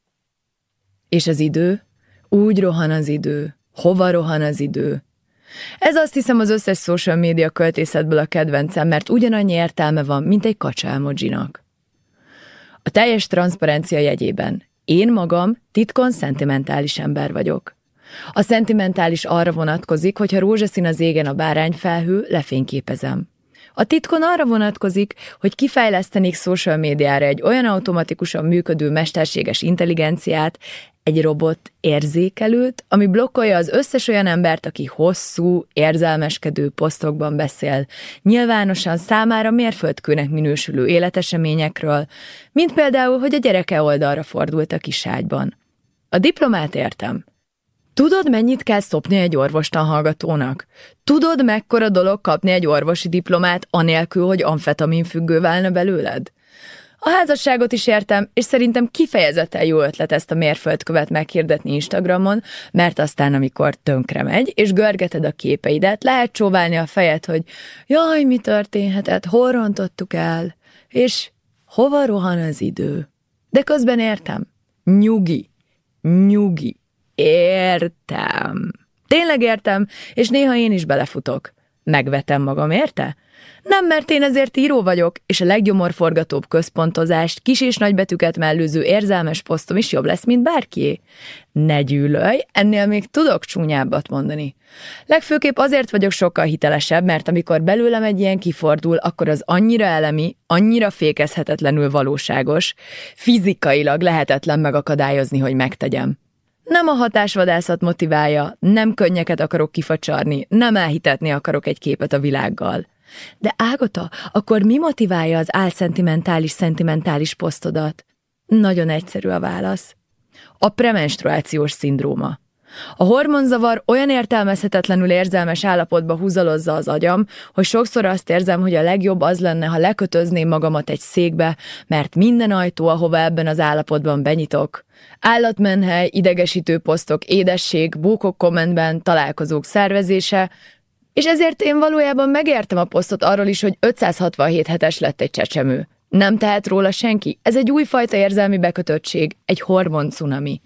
És az idő? Úgy rohan az idő. Hova rohan az idő? Ez azt hiszem az összes social média költészetből a kedvencem, mert ugyanannyi értelme van, mint egy kacsa emojinak. A teljes transzparencia jegyében. Én magam titkon szentimentális ember vagyok. A szentimentális arra vonatkozik, hogyha rózsaszín az égen a bárányfelhő, lefényképezem. A titkon arra vonatkozik, hogy kifejlesztenék social médiára egy olyan automatikusan működő mesterséges intelligenciát, egy robot érzékelőt, ami blokkolja az összes olyan embert, aki hosszú, érzelmeskedő posztokban beszél, nyilvánosan számára mérföldkőnek minősülő életeseményekről, mint például, hogy a gyereke oldalra fordult a kiságyban. A diplomát értem. Tudod, mennyit kell szopni egy orvostan? Tudod, mekkora dolog kapni egy orvosi diplomát, anélkül, hogy amfetamin függő válna belőled? A házasságot is értem, és szerintem kifejezetten jó ötlet ezt a mérföldkövet meghirdetni Instagramon, mert aztán, amikor tönkre megy, és görgeted a képeidet, lehet csóválni a fejed, hogy jaj, mi történhetett, hol rontottuk el, és hova rohan az idő. De közben értem. Nyugi. Nyugi. Értem. Tényleg értem, és néha én is belefutok. Megvetem magam, érte? Nem, mert én ezért író vagyok, és a leggyomorforgatóbb központozást, kis és nagybetűket mellőző érzelmes posztom is jobb lesz, mint bárkié. Ne gyűlölj, ennél még tudok csúnyábbat mondani. Legfőképp azért vagyok sokkal hitelesebb, mert amikor belőlem egy ilyen kifordul, akkor az annyira elemi, annyira fékezhetetlenül valóságos, fizikailag lehetetlen megakadályozni, hogy megtegyem. Nem a hatásvadászat motiválja, nem könnyeket akarok kifacsarni, nem elhitetni akarok egy képet a világgal. De Ágota, akkor mi motiválja az álszentimentális szentimentális posztodat? Nagyon egyszerű a válasz. A premenstruációs szindróma. A hormonzavar olyan értelmezhetetlenül érzelmes állapotba húzalozza az agyam, hogy sokszor azt érzem, hogy a legjobb az lenne, ha lekötözném magamat egy székbe, mert minden ajtó, ahova ebben az állapotban benyitok, állatmenhely, idegesítő posztok, édesség, bókok kommentben, találkozók szervezése, és ezért én valójában megértem a posztot arról is, hogy 567 hetes lett egy csecsemő. Nem tehet róla senki. Ez egy újfajta érzelmi bekötöttség, egy hormon cunami.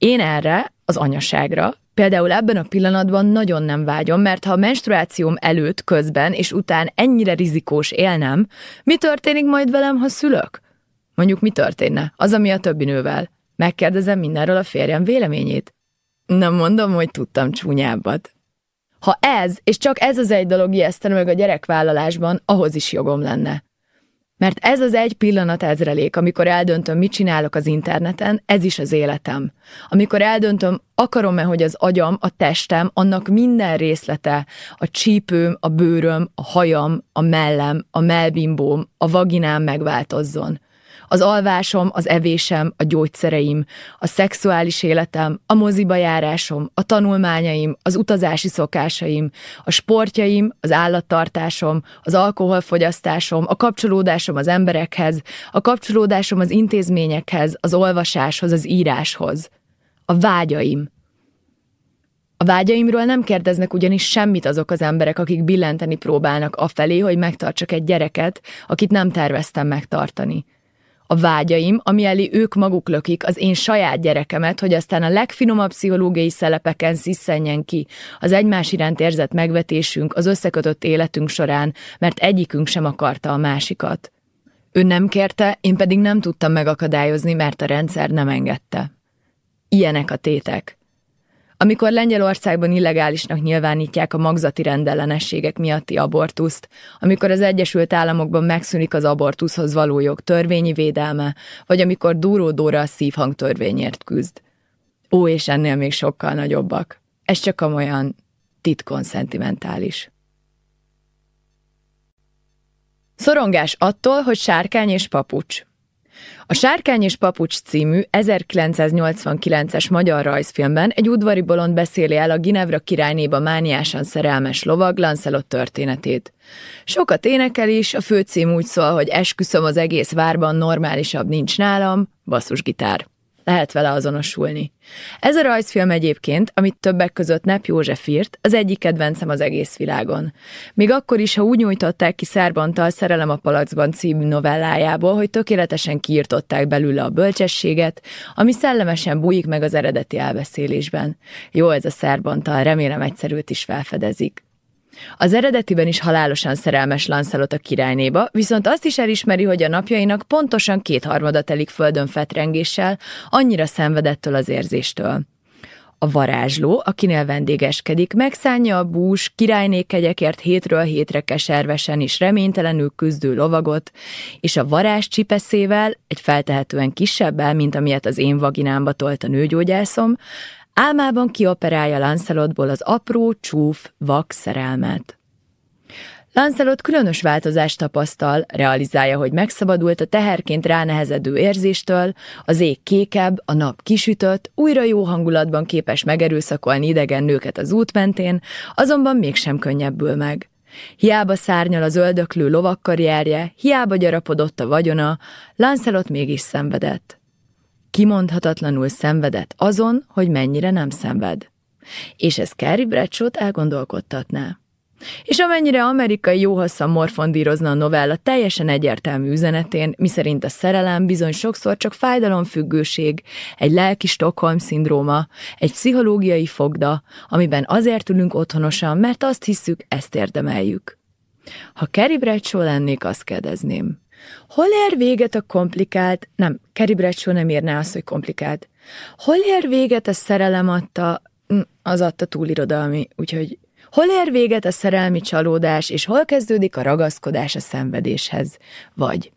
Én erre, az anyaságra, például ebben a pillanatban nagyon nem vágyom, mert ha a menstruációm előtt, közben és után ennyire rizikós élnem, mi történik majd velem, ha szülök? Mondjuk mi történne? Az, ami a többi nővel. Megkérdezem mindenről a férjem véleményét. Nem mondom, hogy tudtam csúnyábbat. Ha ez, és csak ez az egy dolog ijesztene meg a gyerekvállalásban, ahhoz is jogom lenne. Mert ez az egy pillanat ezrelék, amikor eldöntöm, mit csinálok az interneten, ez is az életem. Amikor eldöntöm, akarom-e, hogy az agyam, a testem, annak minden részlete, a csípőm, a bőröm, a hajam, a mellem, a melbimbóm, a vaginám megváltozzon. Az alvásom, az evésem, a gyógyszereim, a szexuális életem, a moziba járásom, a tanulmányaim, az utazási szokásaim, a sportjaim, az állattartásom, az alkoholfogyasztásom, a kapcsolódásom az emberekhez, a kapcsolódásom az intézményekhez, az olvasáshoz, az íráshoz. A vágyaim. A vágyaimról nem kérdeznek ugyanis semmit azok az emberek, akik billenteni próbálnak afelé, hogy megtartsak egy gyereket, akit nem terveztem megtartani. A vágyaim, ami elé ők maguk lökik, az én saját gyerekemet, hogy aztán a legfinomabb pszichológiai szelepeken sziszenjen ki az egymás iránt érzett megvetésünk az összekötött életünk során, mert egyikünk sem akarta a másikat. Ő nem kérte, én pedig nem tudtam megakadályozni, mert a rendszer nem engedte. Ilyenek a tétek. Amikor Lengyelországban illegálisnak nyilvánítják a magzati rendellenességek miatti abortuszt, amikor az Egyesült Államokban megszűnik az abortuszhoz való jog törvényi védelme, vagy amikor Dúró Dóra a szívhang törvényért küzd. Ó, és ennél még sokkal nagyobbak. Ez csak komolyan titkon szentimentális. Szorongás attól, hogy sárkány és papucs. A Sárkány és Papucs című 1989-es magyar rajzfilmben egy udvari bolond beszéli el a Ginevra királynéba mániásan szerelmes lovag Lancelot történetét. Sokat énekel is, a főcím úgy szól, hogy esküszöm az egész várban, normálisabb nincs nálam, basszusgitár lehet vele azonosulni. Ez a rajzfilm egyébként, amit többek között Nep József írt, az egyik kedvencem az egész világon. Még akkor is, ha úgy nyújtották ki Szárbantal Szerelem a palacban című novellájából, hogy tökéletesen kiirtották belőle a bölcsességet, ami szellemesen bújik meg az eredeti elbeszélésben. Jó ez a Szárbantal, remélem egyszerűt is felfedezik. Az eredetiben is halálosan szerelmes Lancelot a királynéba, viszont azt is elismeri, hogy a napjainak pontosan kétharmada telik földön fetrengéssel, annyira szenvedettől az érzéstől. A varázsló, akinél vendégeskedik, megszánja a bús, királynékegyekért hétről hétre keservesen és reménytelenül küzdő lovagot, és a varázs csipeszével, egy feltehetően kisebbel, mint amilyet az én vaginámba tolt a nőgyógyászom, Álmában kioperálja Lancelotból az apró, csúf, vak szerelmet. Lancelot különös változást tapasztal, realizálja, hogy megszabadult a teherként ránehezedő érzéstől, az ég kékebb, a nap kisütött, újra jó hangulatban képes megerőszakolni idegen nőket az út mentén, azonban mégsem könnyebbül meg. Hiába szárnyal az öldöklő lovakkarrierje, hiába gyarapodott a vagyona, Lancelot mégis szenvedett kimondhatatlanul szenvedett azon, hogy mennyire nem szenved. És ez Carrie Bradshaw-t elgondolkodtatná. És amennyire amerikai jóhosszan morfondírozna a novella teljesen egyértelmű üzenetén, miszerint a szerelem bizony sokszor csak fájdalomfüggőség, egy lelki Stockholm-szindróma, egy pszichológiai fogda, amiben azért ülünk otthonosan, mert azt hisszük, ezt érdemeljük. Ha Carrie Bradshaw lennék, azt kérdezném. Hol ér véget a komplikált, nem, Kerry Bradshaw nem írná azt, hogy komplikált. Hol ér véget a szerelem adta, hm, az adta túlirodalmi, úgyhogy hol ér véget a szerelmi csalódás, és hol kezdődik a ragaszkodás a szenvedéshez? Vagy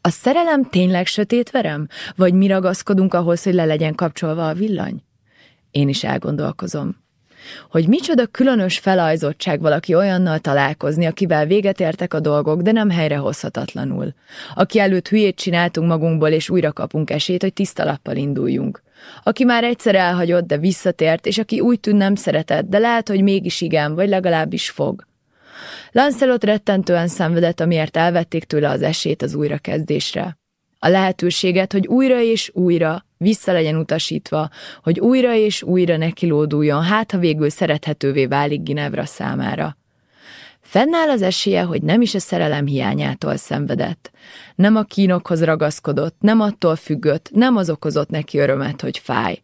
a szerelem tényleg sötét verem? Vagy mi ragaszkodunk ahhoz, hogy le legyen kapcsolva a villany? Én is elgondolkozom hogy micsoda különös felajzottság valaki olyannal találkozni, akivel véget értek a dolgok, de nem helyrehozhatatlanul. Aki előtt hülyét csináltunk magunkból, és újra kapunk esélyt, hogy tiszta lappal induljunk. Aki már egyszer elhagyott, de visszatért, és aki úgy tűn nem szeretett, de lehet, hogy mégis igen, vagy legalábbis fog. Lancelot rettentően szenvedett, amiért elvették tőle az esélyt az újrakezdésre a lehetőséget, hogy újra és újra vissza legyen utasítva, hogy újra és újra nekilóduljon, hát ha végül szerethetővé válik Ginevra számára. Fennáll az esélye, hogy nem is a szerelem hiányától szenvedett. Nem a kínokhoz ragaszkodott, nem attól függött, nem az okozott neki örömet, hogy fáj.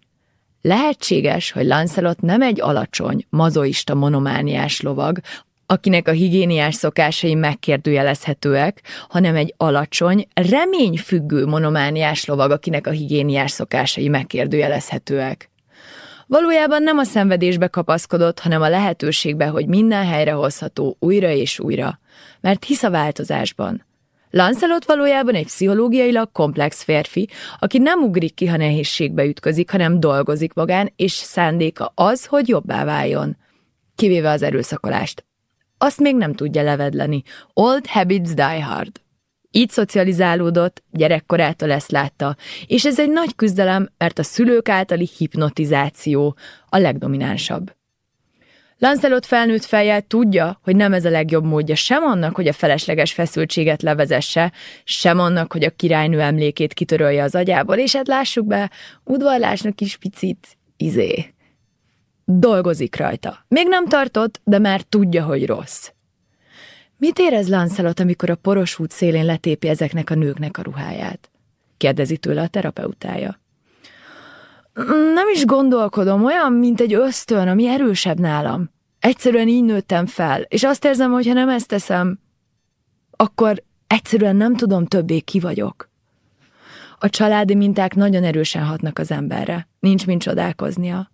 Lehetséges, hogy Lancelot nem egy alacsony, mazoista monomániás lovag, akinek a higiéniás szokásai megkérdőjelezhetőek, hanem egy alacsony, reményfüggő monomániás lovag, akinek a higiéniás szokásai megkérdőjelezhetőek. Valójában nem a szenvedésbe kapaszkodott, hanem a lehetőségbe, hogy minden helyre hozható újra és újra, mert hisz a változásban. Lancelot valójában egy pszichológiailag komplex férfi, aki nem ugrik ki, ha nehézségbe ütközik, hanem dolgozik magán, és szándéka az, hogy jobbá váljon. Kivéve az erőszakolást azt még nem tudja levedleni. Old habits die hard. Így szocializálódott, gyerekkorától ezt látta, és ez egy nagy küzdelem, mert a szülők általi hipnotizáció a legdominánsabb. Lancelot felnőtt fejjel tudja, hogy nem ez a legjobb módja sem annak, hogy a felesleges feszültséget levezesse, sem annak, hogy a királynő emlékét kitörölje az agyából, és hát lássuk be, udvarlásnak is picit izé Dolgozik rajta. Még nem tartott, de már tudja, hogy rossz. Mit érez Lancelot, amikor a poros út szélén letépi ezeknek a nőknek a ruháját? kérdezi tőle a terapeutája. Nem is gondolkodom, olyan, mint egy ösztön, ami erősebb nálam. Egyszerűen így nőttem fel, és azt érzem, hogy ha nem ezt teszem, akkor egyszerűen nem tudom többé ki vagyok. A családi minták nagyon erősen hatnak az emberre, nincs mint csodálkoznia.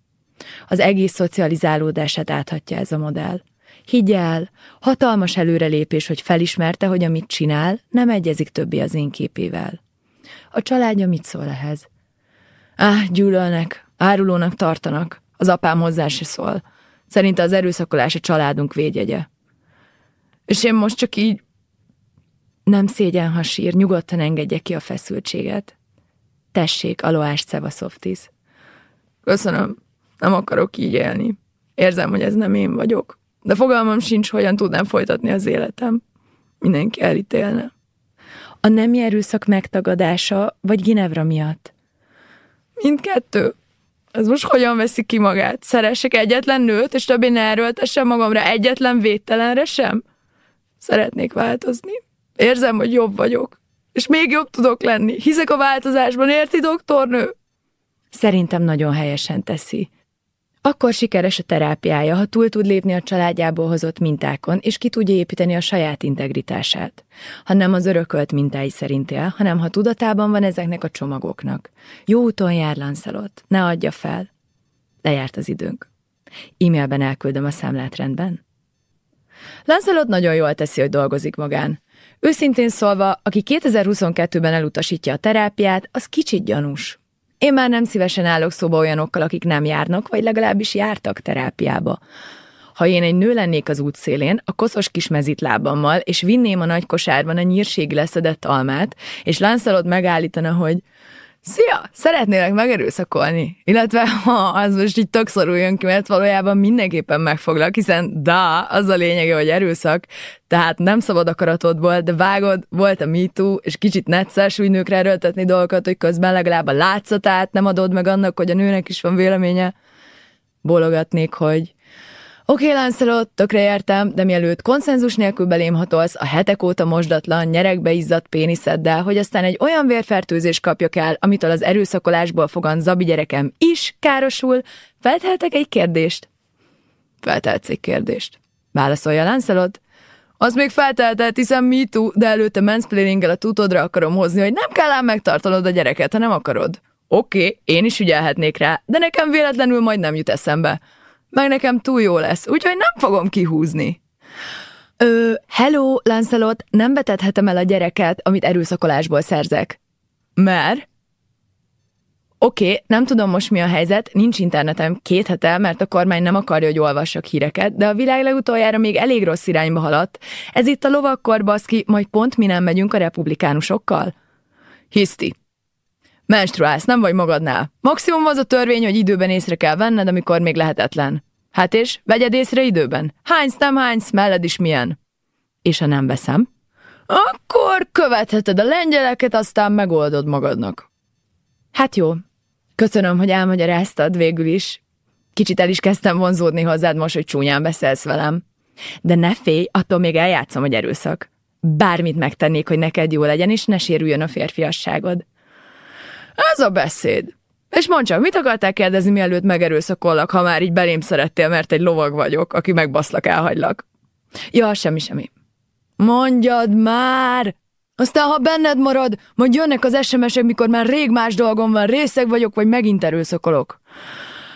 Az egész szocializálódását áthatja ez a modell. Higgy el, hatalmas előrelépés, hogy felismerte, hogy amit csinál, nem egyezik többé az én képével. A családja mit szól ehhez? Áh, gyűlölnek, árulónak tartanak, az apám hozzá se szól. Szerinte az erőszakolás a családunk védjegye. És én most csak így nem szégyen, ha sír, nyugodtan engedje ki a feszültséget. Tessék, aloás Cevaszoftis. Köszönöm, nem akarok így élni. Érzem, hogy ez nem én vagyok. De fogalmam sincs, hogyan tudnám folytatni az életem. Mindenki elítélne. A nemi erőszak megtagadása, vagy Ginevra miatt? Mindkettő. Ez most hogyan veszi ki magát? Szeressek egyetlen nőt, és többé ne erőltessem magamra egyetlen védtelenre sem? Szeretnék változni. Érzem, hogy jobb vagyok. És még jobb tudok lenni. Hiszek a változásban, érti, doktornő? Szerintem nagyon helyesen teszi. Akkor sikeres a terápiája, ha túl tud lépni a családjából hozott mintákon, és ki tudja építeni a saját integritását. Ha nem az örökölt mintái szerint él, hanem ha tudatában van ezeknek a csomagoknak. Jó úton jár Lancelot, ne adja fel. Lejárt az időnk. E-mailben elküldöm a számlát rendben. Lancelot nagyon jól teszi, hogy dolgozik magán. Őszintén szólva, aki 2022-ben elutasítja a terápiát, az kicsit gyanús. Én már nem szívesen állok szóba olyanokkal, akik nem járnak, vagy legalábbis jártak terápiába. Ha én egy nő lennék az útszélén, a koszos kis mezitlábammal, és vinném a nagy kosárban a nyírségi leszedett almát, és Lancelot megállítana, hogy Szia! Szeretnélek megerőszakolni? Illetve, ha az most így tök jön ki, mert valójában mindenképpen megfoglak, hiszen da, az a lényege, hogy erőszak, tehát nem szabad akaratodból, de vágod, volt a MeToo, és kicsit necces úgy nőkre erőltetni dolgokat, hogy közben legalább a látszatát nem adod meg annak, hogy a nőnek is van véleménye. Bólogatnék, hogy Oké, okay, Lancelot, tökre értem, de mielőtt konszenzus nélkül belém hatolsz a hetek óta mosdatlan, nyerekbe izzadt péniszeddel, hogy aztán egy olyan vérfertőzés kapjak el, amitől az erőszakolásból fogant zabi gyerekem is károsul, feltehetek egy kérdést? Feltehetsz egy kérdést. Válaszolja Lancelot. Az még feltehetett, hiszen me too, de előtte mansplaininggel a tutodra akarom hozni, hogy nem kell ám megtartanod a gyereket, ha nem akarod. Oké, okay, én is ügyelhetnék rá, de nekem véletlenül majd nem jut eszembe meg nekem túl jó lesz, úgyhogy nem fogom kihúzni. Ö, hello, Lancelot, nem vetethetem el a gyereket, amit erőszakolásból szerzek. Mert? Oké, okay, nem tudom most mi a helyzet, nincs internetem két hete, mert a kormány nem akarja, hogy olvassak híreket, de a világ legutoljára még elég rossz irányba haladt. Ez itt a lovakkor, baszki, majd pont mi nem megyünk a republikánusokkal. Hiszti. Menstruálsz, nem vagy magadnál. Maximum az a törvény, hogy időben észre kell venned, amikor még lehetetlen. Hát és, vegyed észre időben. Hánysz, nem hánysz, melled is milyen. És ha nem veszem? Akkor követheted a lengyeleket, aztán megoldod magadnak. Hát jó. Köszönöm, hogy elmagyaráztad végül is. Kicsit el is kezdtem vonzódni hozzád most, hogy csúnyán beszélsz velem. De ne félj, attól még eljátszom, hogy erőszak. Bármit megtennék, hogy neked jó legyen, és ne sérüljön a férfiasságod. Ez a beszéd. És mondd csak, mit akartál kérdezni, mielőtt megerőszakollak, ha már így belém szerettél, mert egy lovag vagyok, aki megbaszlak, elhagylak? Ja, semmi, semmi. Mondjad már! Aztán, ha benned marad, majd jönnek az SMS-ek, mikor már rég más dolgom van, részeg vagyok, vagy megint erőszakolok.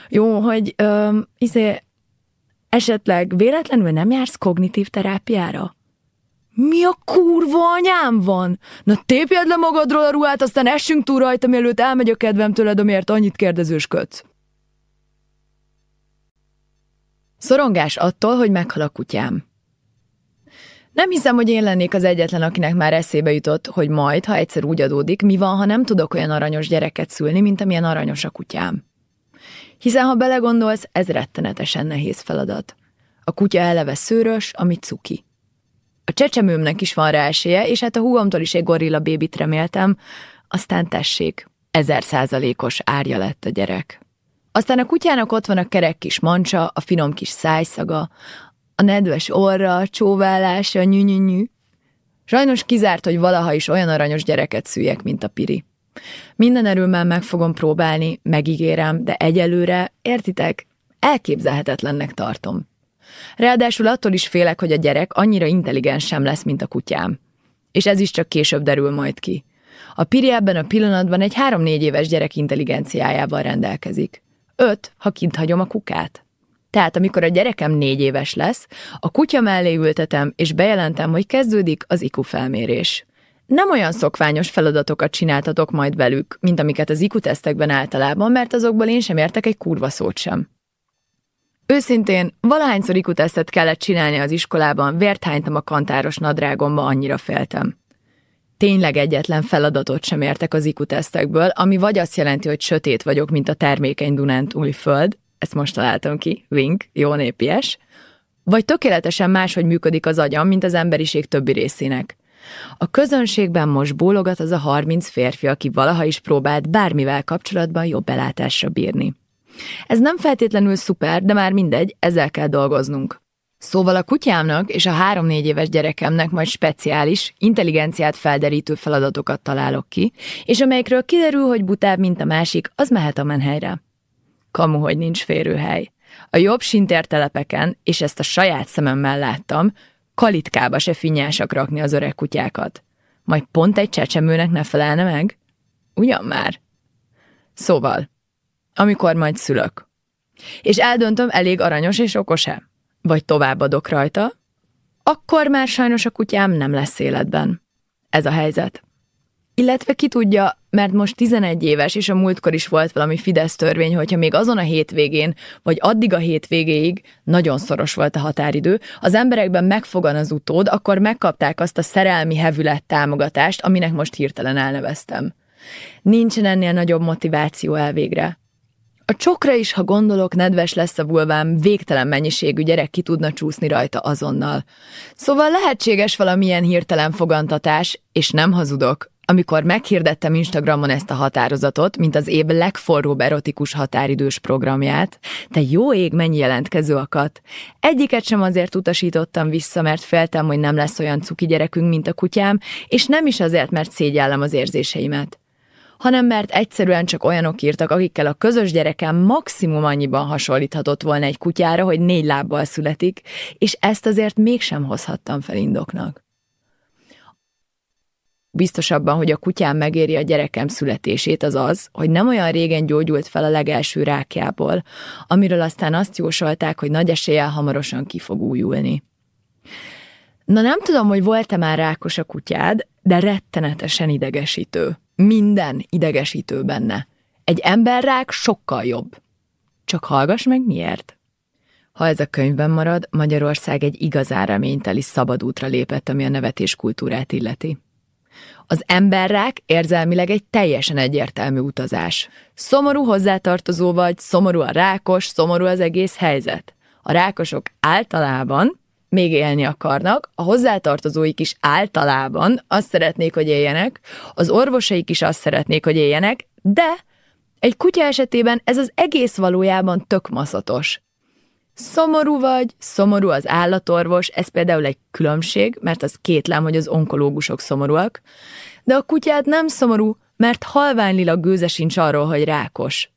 Jó, hogy öm, izé, esetleg véletlenül nem jársz kognitív terápiára? Mi a kurva anyám van? Na tépjed le magadról a ruhát, aztán essünk túl rajta, mielőtt elmegy a kedvem tőled, amiért annyit kérdezősködsz. Szorongás attól, hogy meghal a kutyám. Nem hiszem, hogy én lennék az egyetlen, akinek már eszébe jutott, hogy majd, ha egyszer úgy adódik, mi van, ha nem tudok olyan aranyos gyereket szülni, mint amilyen aranyos a kutyám. Hiszen, ha belegondolsz, ez rettenetesen nehéz feladat. A kutya eleve szőrös, amit cuki. A csecsemőmnek is van rá esélye, és hát a húgomtól is egy gorilla bébit reméltem, aztán tessék, ezer százalékos árja lett a gyerek. Aztán a kutyának ott van a kerek kis mancsa, a finom kis szájszaga, a nedves orra, a csóválása, nyű, nyű, nyű. Sajnos kizárt, hogy valaha is olyan aranyos gyereket szüljek, mint a Piri. Minden erőmmel meg fogom próbálni, megígérem, de egyelőre, értitek, elképzelhetetlennek tartom. Ráadásul attól is félek, hogy a gyerek annyira intelligens sem lesz, mint a kutyám. És ez is csak később derül majd ki. A Piri ebben a pillanatban egy három-négy éves gyerek intelligenciájával rendelkezik. Öt, ha kint hagyom a kukát. Tehát amikor a gyerekem négy éves lesz, a kutya mellé ültetem, és bejelentem, hogy kezdődik az IQ felmérés. Nem olyan szokványos feladatokat csináltatok majd velük, mint amiket az IQ tesztekben általában, mert azokból én sem értek egy kurva szót sem. Őszintén, valahányszor IQ tesztet kellett csinálni az iskolában, vért hánytam a kantáros nadrágomba, annyira féltem. Tényleg egyetlen feladatot sem értek az IQ tesztekből, ami vagy azt jelenti, hogy sötét vagyok, mint a termékeny Dunántúli föld, ezt most találtam ki, wink, jó népies, vagy tökéletesen máshogy működik az agyam, mint az emberiség többi részének. A közönségben most bólogat az a harminc férfi, aki valaha is próbált bármivel kapcsolatban jobb belátásra bírni. Ez nem feltétlenül szuper, de már mindegy, ezzel kell dolgoznunk. Szóval a kutyámnak és a három-négy éves gyerekemnek majd speciális, intelligenciát felderítő feladatokat találok ki, és amelyikről kiderül, hogy butább, mint a másik, az mehet a menhelyre. Kamu, hogy nincs férőhely. A jobb sintértelepeken, és ezt a saját szememmel láttam, kalitkába se finnyásak rakni az öreg kutyákat. Majd pont egy csecsemőnek ne felelne meg? Ugyan már. Szóval, amikor majd szülök. És eldöntöm, elég aranyos és okos-e? Vagy továbbadok rajta, akkor már sajnos a kutyám nem lesz életben. Ez a helyzet. Illetve ki tudja, mert most 11 éves, és a múltkor is volt valami Fidesz törvény, hogyha még azon a hétvégén, vagy addig a hétvégéig, nagyon szoros volt a határidő, az emberekben megfogan az utód, akkor megkapták azt a szerelmi hevület támogatást, aminek most hirtelen elneveztem. Nincsen ennél nagyobb motiváció elvégre. A csokra is, ha gondolok, nedves lesz a vulvám, végtelen mennyiségű gyerek ki tudna csúszni rajta azonnal. Szóval lehetséges valamilyen hirtelen fogantatás, és nem hazudok, amikor meghirdettem Instagramon ezt a határozatot, mint az év legforróbb erotikus határidős programját, te jó ég mennyi jelentkező akadt. Egyiket sem azért utasítottam vissza, mert féltem, hogy nem lesz olyan cuki gyerekünk, mint a kutyám, és nem is azért, mert szégyellem az érzéseimet hanem mert egyszerűen csak olyanok írtak, akikkel a közös gyerekem maximum annyiban hasonlíthatott volna egy kutyára, hogy négy lábbal születik, és ezt azért mégsem hozhattam fel indoknak. Biztosabban, hogy a kutyám megéri a gyerekem születését, az az, hogy nem olyan régen gyógyult fel a legelső rákjából, amiről aztán azt jósolták, hogy nagy eséllyel hamarosan ki fog újulni. Na nem tudom, hogy volt-e már rákos a kutyád, de rettenetesen idegesítő. Minden idegesítő benne. Egy emberrák sokkal jobb. Csak hallgass meg miért. Ha ez a könyvben marad, Magyarország egy igazán reményteli szabadútra lépett, ami a nevetés kultúrát illeti. Az emberrák érzelmileg egy teljesen egyértelmű utazás. Szomorú hozzátartozó vagy, szomorú a rákos, szomorú az egész helyzet. A rákosok általában még élni akarnak, a hozzátartozóik is általában azt szeretnék, hogy éljenek, az orvosaik is azt szeretnék, hogy éljenek, de egy kutya esetében ez az egész valójában tök maszatos. Szomorú vagy, szomorú az állatorvos, ez például egy különbség, mert az kétlem, hogy az onkológusok szomorúak, de a kutyád nem szomorú, mert halványlila gőze sincs arról, hogy rákos.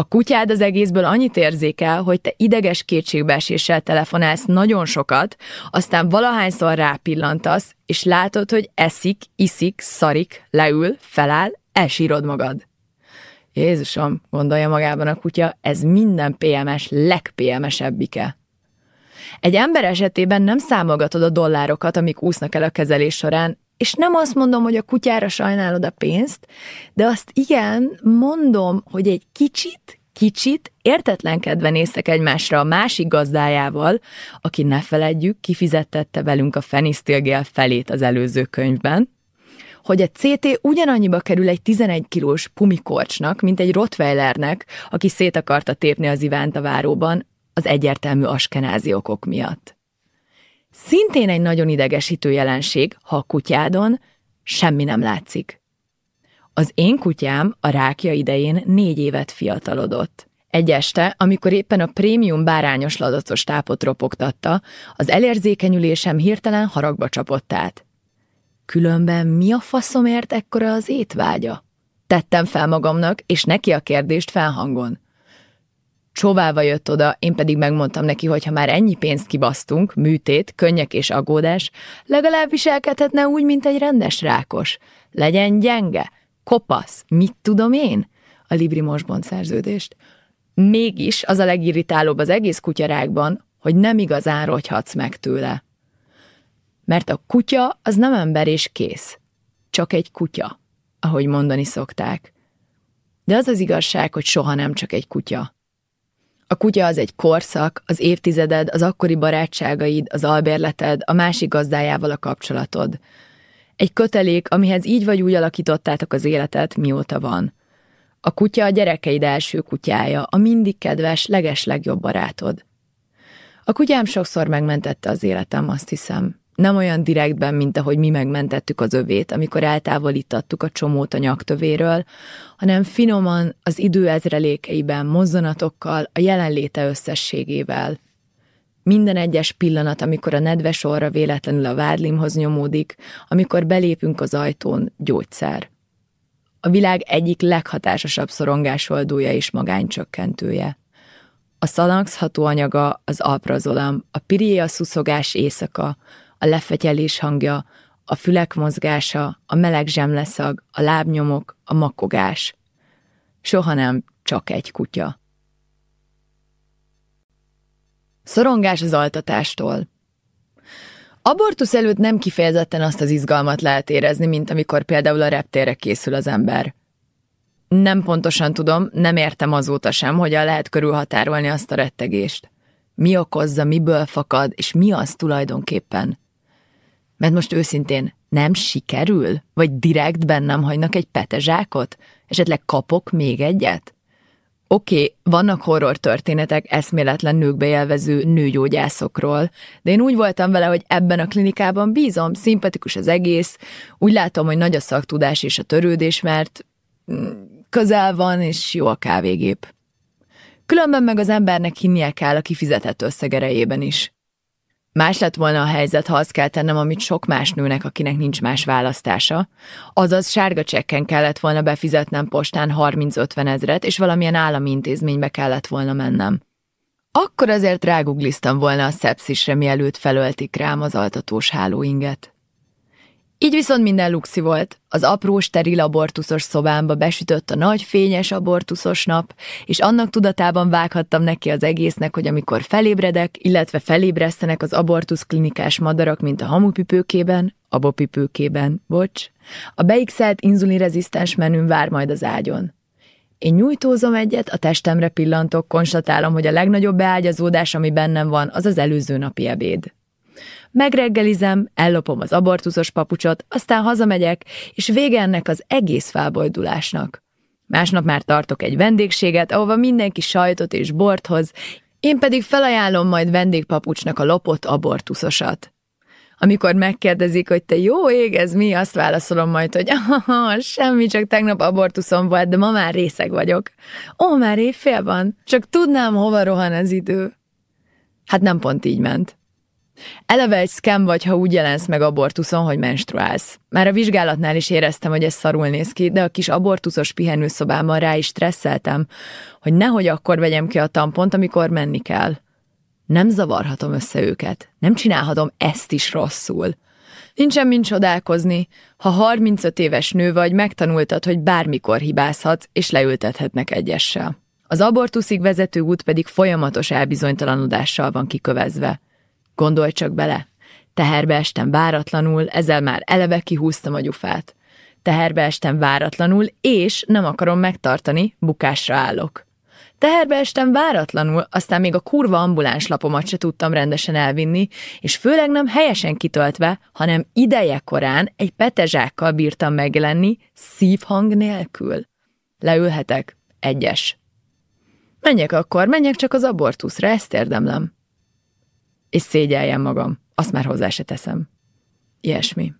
A kutyád az egészből annyit érzékel, hogy te ideges kétségbeeséssel telefonálsz nagyon sokat, aztán valahányszor rápillantasz, és látod, hogy eszik, iszik, szarik, leül, feláll, elsírod magad. Jézusom, gondolja magában a kutya, ez minden PMS legPMS-ebbike. Egy ember esetében nem számolgatod a dollárokat, amik úsznak el a kezelés során, és nem azt mondom, hogy a kutyára sajnálod a pénzt, de azt igen, mondom, hogy egy kicsit, kicsit értetlenkedve néztek egymásra a másik gazdájával, aki ne feledjük, kifizettette velünk a fenisztilgél felét az előző könyvben, hogy a CT ugyanannyiba kerül egy 11 kilós pumikorcsnak, mint egy Rottweilernek, aki szét akarta tépni az Ivánt a váróban az egyértelmű askenázi okok miatt. Szintén egy nagyon idegesítő jelenség, ha a kutyádon semmi nem látszik. Az én kutyám a rákja idején négy évet fiatalodott. Egy este, amikor éppen a prémium bárányos ladacos tápot ropogtatta, az elérzékenyülésem hirtelen haragba csapott át. Különben mi a faszomért ekkora az étvágya? Tettem fel magamnak, és neki a kérdést felhangon. Csóválva jött oda, én pedig megmondtam neki, hogy ha már ennyi pénzt kibasztunk, műtét, könnyek és aggódás, legalább viselkedhetne úgy, mint egy rendes rákos. Legyen gyenge, kopasz, mit tudom én? A Libri Mosbon szerződést. Mégis az a legirritálóbb az egész kutyarákban, hogy nem igazán rogyhatsz meg tőle. Mert a kutya az nem ember és kész. Csak egy kutya, ahogy mondani szokták. De az az igazság, hogy soha nem csak egy kutya. A kutya az egy korszak, az évtizeded, az akkori barátságaid, az albérleted, a másik gazdájával a kapcsolatod. Egy kötelék, amihez így vagy úgy alakítottátok az életet, mióta van. A kutya a gyerekeid első kutyája, a mindig kedves, leges legjobb barátod. A kutyám sokszor megmentette az életem, azt hiszem. Nem olyan direktben, mint ahogy mi megmentettük az övét, amikor eltávolítattuk a csomót a nyaktövéről, hanem finoman, az idő ezrelékeiben, mozzanatokkal, a jelenléte összességével. Minden egyes pillanat, amikor a nedves orra véletlenül a vádlimhoz nyomódik, amikor belépünk az ajtón, gyógyszer. A világ egyik leghatásosabb szorongásoldója és magánycsökkentője. A szalax hatóanyaga az alprazolam, a pirié a szuszogás éjszaka, a lefetyelés hangja, a fülek mozgása, a meleg zsemleszag, a lábnyomok, a makogás. Soha nem csak egy kutya. Szorongás az altatástól. Abortusz előtt nem kifejezetten azt az izgalmat lehet érezni, mint amikor például a reptérre készül az ember. Nem pontosan tudom, nem értem azóta sem, hogyan lehet körülhatárolni azt a rettegést. Mi okozza, miből fakad, és mi az tulajdonképpen? Mert most őszintén nem sikerül? Vagy direkt bennem hagynak egy petezsákot? Esetleg kapok még egyet? Oké, okay, vannak horror történetek eszméletlen nőkbe élvező nőgyógyászokról, de én úgy voltam vele, hogy ebben a klinikában bízom, szimpatikus az egész, úgy látom, hogy nagy a szaktudás és a törődés, mert mm, közel van, és jó a kávégép. Különben meg az embernek hinnie kell a kifizetett összegerejében is. Más lett volna a helyzet, ha azt kell tennem, amit sok más nőnek, akinek nincs más választása. Azaz sárga csekken kellett volna befizetnem postán 30-50 ezret, és valamilyen állami intézménybe kellett volna mennem. Akkor azért rágugliztam volna a szepszisre, mielőtt felöltik rám az altatós hálóinget. Így viszont minden luxi volt. Az apró, steril abortuszos szobámba besütött a nagy, fényes abortuszos nap, és annak tudatában vághattam neki az egésznek, hogy amikor felébredek, illetve felébresztenek az abortusz klinikás madarak, mint a hamupipőkében, abopipőkében, bocs, a beixelt inzulinrezisztens menüm vár majd az ágyon. Én nyújtózom egyet, a testemre pillantok, konstatálom, hogy a legnagyobb beágyazódás, ami bennem van, az az előző napi ebéd. Megreggelizem, ellopom az abortuszos papucsot, aztán hazamegyek, és vége ennek az egész felbojdulásnak. Másnap már tartok egy vendégséget, ahova mindenki sajtot és bort hoz, én pedig felajánlom majd vendégpapucsnak a lopott abortuszosat. Amikor megkérdezik, hogy te jó ég, ez mi, azt válaszolom majd, hogy semmi, csak tegnap abortuszom volt, de ma már részeg vagyok. Ó, már évfél van, csak tudnám, hova rohan az idő. Hát nem pont így ment. Eleve egy scam vagy, ha úgy jelensz meg abortuszon, hogy menstruálsz. Már a vizsgálatnál is éreztem, hogy ez szarul néz ki, de a kis abortuszos pihenőszobában rá is stresszeltem, hogy nehogy akkor vegyem ki a tampont, amikor menni kell. Nem zavarhatom össze őket. Nem csinálhatom ezt is rosszul. Nincsen mint csodálkozni. Ha 35 éves nő vagy, megtanultad, hogy bármikor hibázhatsz, és leültethetnek egyessel. Az abortuszig vezető út pedig folyamatos elbizonytalanodással van kikövezve. Gondolj csak bele. Teherbe estem váratlanul, ezzel már eleve kihúztam a gyufát. Teherbe estem váratlanul, és nem akarom megtartani, bukásra állok. Teherbe estem váratlanul, aztán még a kurva ambuláns lapomat se tudtam rendesen elvinni, és főleg nem helyesen kitöltve, hanem ideje korán egy petezsákkal bírtam megjelenni, szívhang nélkül. Leülhetek. Egyes. Menjek akkor, menjek csak az abortuszra, ezt érdemlem és szégyeljem magam. Azt már hozzá se teszem. Ilyesmi.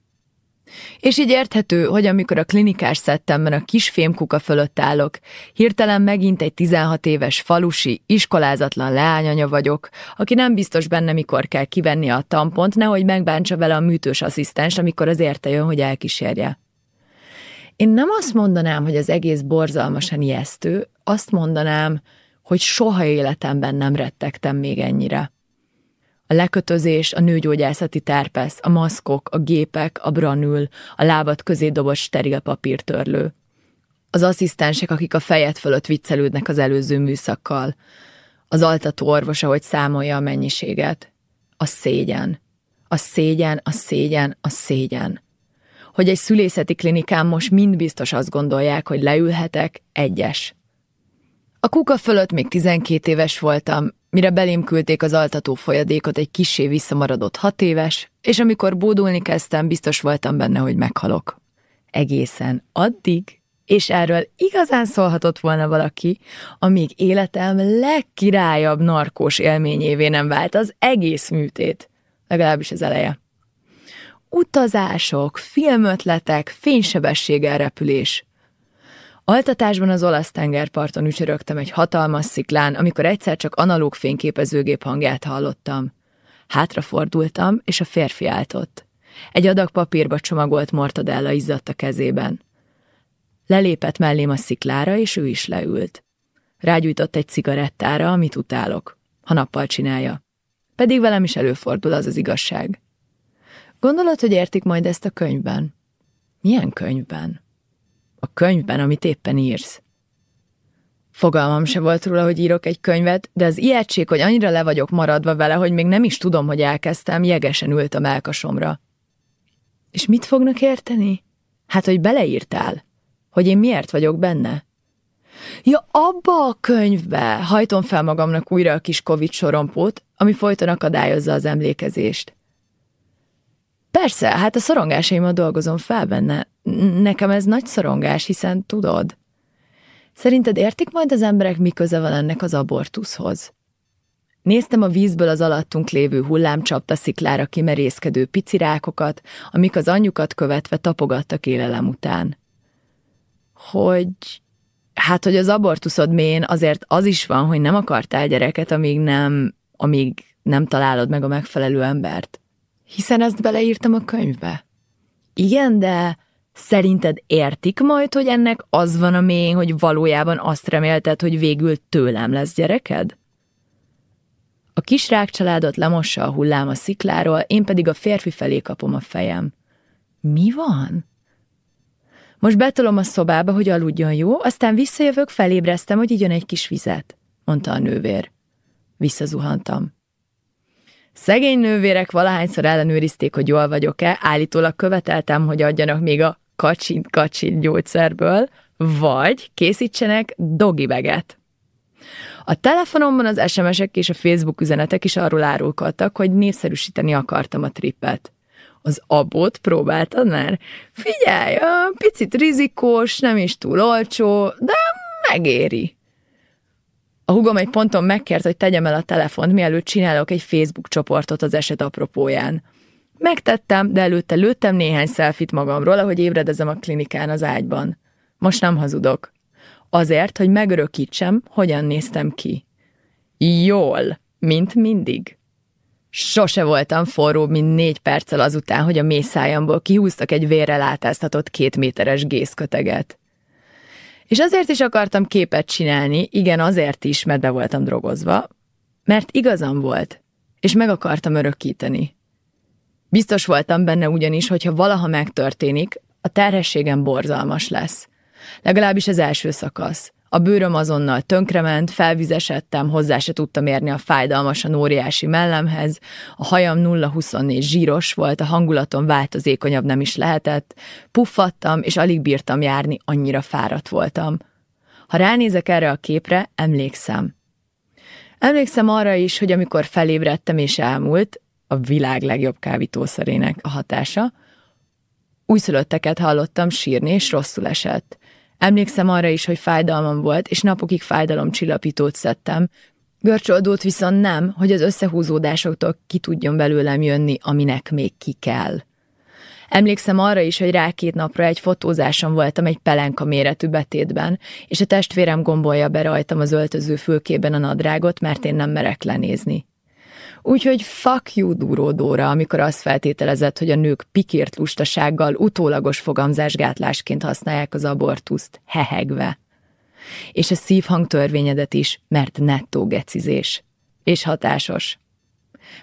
És így érthető, hogy amikor a klinikás szettemben a kis fémkuka fölött állok, hirtelen megint egy 16 éves falusi, iskolázatlan leányanya vagyok, aki nem biztos benne, mikor kell kivenni a tampont, nehogy megbántsa vele a műtős asszisztens, amikor az érte jön, hogy elkísérje. Én nem azt mondanám, hogy az egész borzalmasan ijesztő, azt mondanám, hogy soha életemben nem rettegtem még ennyire. A lekötözés, a nőgyógyászati terpesz, a maszkok, a gépek, a branül, a lábad közé dobott steril papírtörlő. Az asszisztensek, akik a fejed fölött viccelődnek az előző műszakkal. Az altató orvos, ahogy számolja a mennyiséget. A szégyen. A szégyen, a szégyen, a szégyen. Hogy egy szülészeti klinikán most mind biztos azt gondolják, hogy leülhetek, egyes. A kuka fölött még 12 éves voltam, mire belém küldték az altató folyadékot egy kisé visszamaradott hat éves, és amikor bódulni kezdtem, biztos voltam benne, hogy meghalok. Egészen addig, és erről igazán szólhatott volna valaki, amíg életem legkirályabb narkós élményévé nem vált az egész műtét, legalábbis az eleje. Utazások, filmötletek, fénysebességgel repülés – Altatásban az olasz tengerparton ücsörögtem egy hatalmas sziklán, amikor egyszer csak analóg fényképezőgép hangját hallottam. Hátrafordultam, és a férfi állt ott. Egy adag papírba csomagolt mortadella izzadt a kezében. Lelépett mellém a sziklára, és ő is leült. Rágyújtott egy cigarettára, amit utálok, ha nappal csinálja. Pedig velem is előfordul az az igazság. Gondolod, hogy értik majd ezt a könyvben? Milyen könyvben? A könyvben, amit éppen írsz. Fogalmam se volt róla, hogy írok egy könyvet, de az ijegység, hogy annyira le vagyok maradva vele, hogy még nem is tudom, hogy elkezdtem, jegesen ült a melkasomra. És mit fognak érteni? Hát, hogy beleírtál. Hogy én miért vagyok benne? Ja, abba a könyvbe hajtom fel magamnak újra a kis Covid sorompót, ami folyton akadályozza az emlékezést. Persze, hát a szorongásaimmal dolgozom fel benne. Nekem ez nagy szorongás, hiszen tudod. Szerinted értik majd az emberek, mi köze van ennek az abortuszhoz? Néztem a vízből az alattunk lévő hullámcsapta sziklára kimerészkedő picirákokat, amik az anyjukat követve tapogattak élelem után. Hogy... Hát, hogy az abortuszod mén azért az is van, hogy nem akartál gyereket, amíg nem... amíg nem találod meg a megfelelő embert. Hiszen ezt beleírtam a könyvbe. Igen, de szerinted értik majd, hogy ennek az van a mély, hogy valójában azt remélted, hogy végül tőlem lesz gyereked? A kis családot lemossa a hullám a szikláról, én pedig a férfi felé kapom a fejem. Mi van? Most betolom a szobába, hogy aludjon, jó? Aztán visszajövök, felébreztem, hogy igyon egy kis vizet, mondta a nővér. Visszazuhantam. Szegény nővérek valahányszor ellenőrizték, hogy jól vagyok-e, állítólag követeltem, hogy adjanak még a kacsint-kacsint gyógyszerből, vagy készítsenek dogibeget. A telefonomban az SMS-ek és a Facebook üzenetek is arról árulkodtak, hogy népszerűsíteni akartam a trippet. Az abót próbáltad már? Figyelj, picit rizikós, nem is túl olcsó, de megéri. A hugom egy ponton megkért, hogy tegyem el a telefont, mielőtt csinálok egy Facebook csoportot az eset apropóján. Megtettem, de előtte lőttem néhány szelfit magamról, ahogy ébredezem a klinikán az ágyban. Most nem hazudok. Azért, hogy megörökítsem, hogyan néztem ki. Jól, mint mindig. Sose voltam forróbb, mint négy perccel azután, hogy a mészájamból kihúztak egy vérre látáztatott két méteres gészköteget. És azért is akartam képet csinálni, igen, azért is, mert be voltam drogozva, mert igazam volt, és meg akartam örökíteni. Biztos voltam benne ugyanis, hogyha valaha megtörténik, a terhességem borzalmas lesz. Legalábbis az első szakasz. A bőröm azonnal tönkrement, felvizesedtem, hozzá se tudtam érni a fájdalmasan óriási mellemhez, a hajam 0-24 zsíros volt, a hangulatom változékonyabb nem is lehetett, puffattam, és alig bírtam járni, annyira fáradt voltam. Ha ránézek erre a képre, emlékszem. Emlékszem arra is, hogy amikor felébredtem és elmúlt, a világ legjobb kávítószerének a hatása, újszülötteket hallottam sírni, és rosszul esett. Emlékszem arra is, hogy fájdalmam volt, és napokig fájdalomcsillapítót szedtem. Görcsoldót viszont nem, hogy az összehúzódásoktól ki tudjon belőlem jönni, aminek még ki kell. Emlékszem arra is, hogy rá két napra egy fotózáson voltam egy pelenka méretű betétben, és a testvérem gombolja be rajtam az öltöző fülkében a nadrágot, mert én nem merek lenézni. Úgyhogy fuck you, Duró Dóra, amikor azt feltételezett, hogy a nők pikírt lustasággal utólagos fogamzásgátlásként használják az abortuszt, hehegve. És a szívhang törvényedet is, mert nettó gecizés. És hatásos.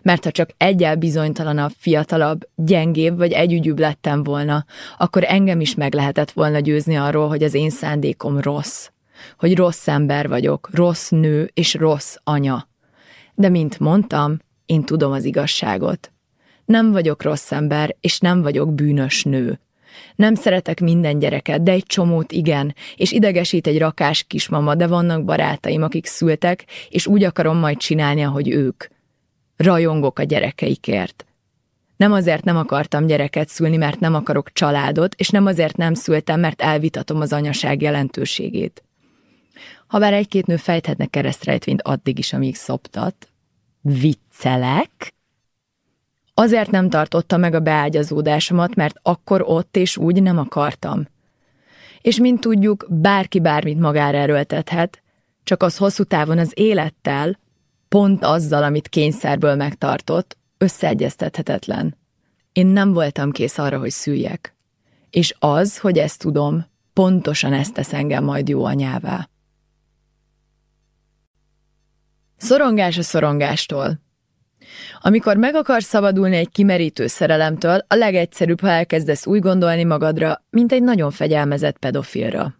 Mert ha csak egyel bizonytalanabb, fiatalabb, gyengébb vagy együgyűbb lettem volna, akkor engem is meg lehetett volna győzni arról, hogy az én szándékom rossz. Hogy rossz ember vagyok, rossz nő és rossz anya. De mint mondtam, én tudom az igazságot. Nem vagyok rossz ember, és nem vagyok bűnös nő. Nem szeretek minden gyereket, de egy csomót igen, és idegesít egy rakás kismama, de vannak barátaim, akik szültek, és úgy akarom majd csinálni, ahogy ők. Rajongok a gyerekeikért. Nem azért nem akartam gyereket szülni, mert nem akarok családot, és nem azért nem szültem, mert elvitatom az anyaság jelentőségét. Habár egy-két nő fejthetne keresztrejtvényt addig is, amíg szoptat. Viccelek? Azért nem tartotta meg a beágyazódásomat, mert akkor ott és úgy nem akartam. És mint tudjuk, bárki bármit magára erőltethet, csak az hosszú távon az élettel, pont azzal, amit kényszerből megtartott, összeegyeztethetetlen. Én nem voltam kész arra, hogy szüljek. És az, hogy ezt tudom, pontosan ezt tesz engem majd jó anyává. Szorongás a szorongástól. Amikor meg akarsz szabadulni egy kimerítő szerelemtől, a legegyszerűbb, ha elkezdesz úgy gondolni magadra, mint egy nagyon fegyelmezett pedofilra.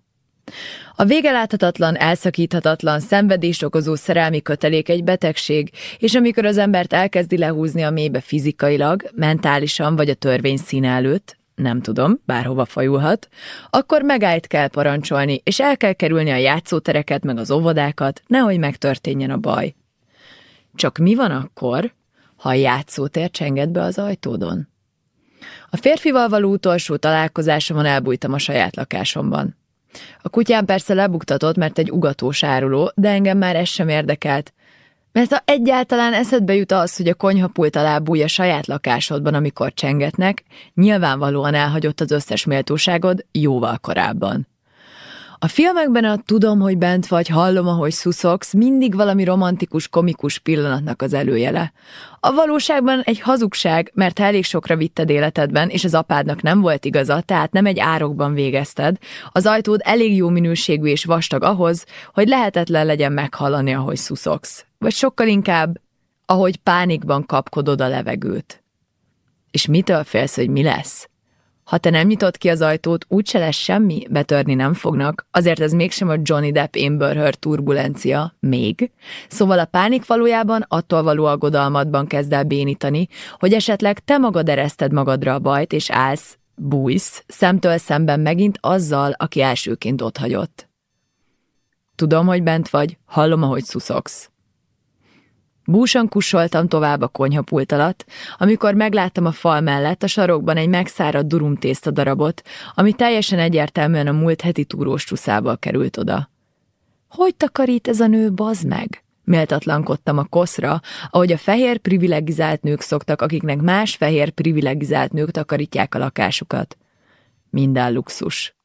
A végeláthatatlan, elszakíthatatlan, szenvedést okozó szerelmi kötelék egy betegség, és amikor az embert elkezdi lehúzni a mélybe fizikailag, mentálisan vagy a törvény színe előtt, nem tudom, bárhova fajulhat, akkor megállt kell parancsolni, és el kell kerülni a játszótereket meg az óvodákat, nehogy megtörténjen a baj. Csak mi van akkor, ha a játszótér csenged be az ajtódon? A férfival való utolsó találkozásomon elbújtam a saját lakásomban. A kutyám persze lebuktatott, mert egy ugatós áruló, de engem már ez sem érdekelt, mert ha egyáltalán eszedbe jut az, hogy a konyhapult alá búj a saját lakásodban, amikor csengetnek, nyilvánvalóan elhagyott az összes méltóságod jóval korábban. A filmekben a tudom, hogy bent vagy, hallom, ahogy szuszogsz, mindig valami romantikus, komikus pillanatnak az előjele. A valóságban egy hazugság, mert elég sokra vitted életedben, és az apádnak nem volt igaza, tehát nem egy árokban végezted. Az ajtód elég jó minőségű és vastag ahhoz, hogy lehetetlen legyen meghallani, ahogy szuszogsz. Vagy sokkal inkább, ahogy pánikban kapkodod a levegőt. És mitől félsz, hogy mi lesz? Ha te nem nyitod ki az ajtót, úgyse lesz semmi, betörni nem fognak, azért ez mégsem a Johnny Depp Amber Heard turbulencia, még. Szóval a pánik valójában attól való aggodalmadban kezd el bénítani, hogy esetleg te magad ereszted magadra a bajt, és állsz, bújsz, szemtől szemben megint azzal, aki elsőként ott hagyott. Tudom, hogy bent vagy, hallom, ahogy szuszogsz. Búsan kussoltam tovább a konyhapult alatt, amikor megláttam a fal mellett a sarokban egy megszáradt durumtészta darabot, ami teljesen egyértelműen a múlt heti túrós csuszából került oda. Hogy takarít ez a nő, bazd meg? Méltatlankodtam a koszra, ahogy a fehér privilegizált nők szoktak, akiknek más fehér privilegizált nők takarítják a lakásukat. Minden luxus.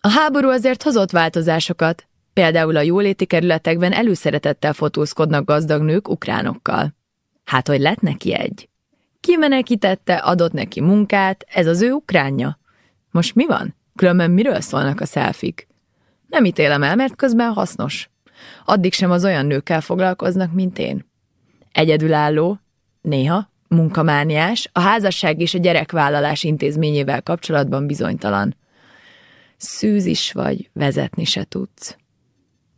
A háború azért hozott változásokat, Például a jóléti kerületekben előszeretettel fotózkodnak gazdag nők ukránokkal. Hát, hogy lett neki egy? Kimenekítette, adott neki munkát, ez az ő ukránja. Most mi van? Különben miről szólnak a szelfik? Nem ítélem el, mert közben hasznos. Addig sem az olyan nőkkel foglalkoznak, mint én. Egyedülálló, néha, munkamániás, a házasság és a gyerekvállalás intézményével kapcsolatban bizonytalan. Szűz is vagy, vezetni se tudsz.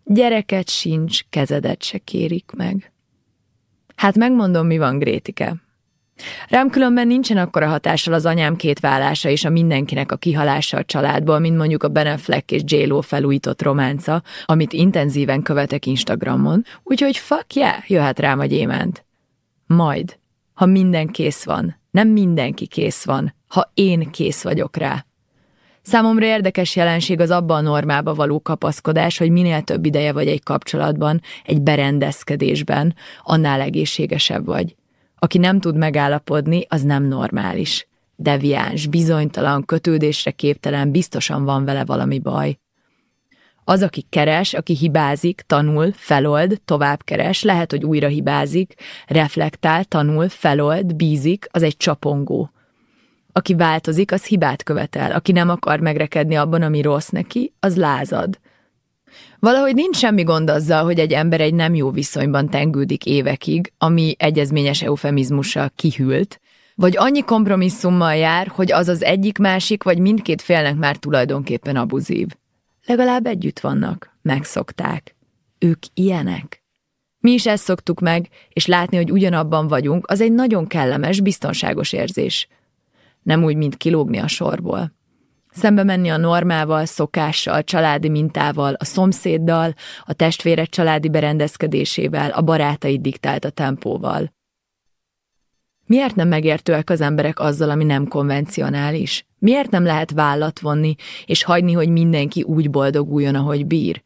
Gyereket sincs, kezedet se kérik meg. Hát megmondom, mi van, Grétike. Rám különben nincsen akkora hatással az anyám két vállása és a mindenkinek a kihalása a családból, mint mondjuk a Ben Affleck és j felújított románca, amit intenzíven követek Instagramon, úgyhogy fuck yeah, jöhet rám a gyémánt. Majd, ha minden kész van, nem mindenki kész van, ha én kész vagyok rá. Számomra érdekes jelenség az abban a normába való kapaszkodás, hogy minél több ideje vagy egy kapcsolatban, egy berendezkedésben, annál egészségesebb vagy. Aki nem tud megállapodni, az nem normális. deviáns, bizonytalan, kötődésre képtelen, biztosan van vele valami baj. Az, aki keres, aki hibázik, tanul, felold, tovább keres, lehet, hogy újra hibázik, reflektál, tanul, felold, bízik, az egy csapongó. Aki változik, az hibát követel. Aki nem akar megrekedni abban, ami rossz neki, az lázad. Valahogy nincs semmi gond azzal, hogy egy ember egy nem jó viszonyban tengődik évekig, ami egyezményes eufemizmussal kihűlt, vagy annyi kompromisszummal jár, hogy az az egyik másik, vagy mindkét félnek már tulajdonképpen abuzív. Legalább együtt vannak, megszokták. Ők ilyenek. Mi is ezt szoktuk meg, és látni, hogy ugyanabban vagyunk, az egy nagyon kellemes, biztonságos érzés. Nem úgy, mint kilógni a sorból. Szembe menni a normával, szokással, családi mintával, a szomszéddal, a testvérek családi berendezkedésével, a barátai diktált a tempóval. Miért nem megértőek az emberek azzal, ami nem konvencionális? Miért nem lehet vállat vonni, és hagyni, hogy mindenki úgy boldoguljon, ahogy bír?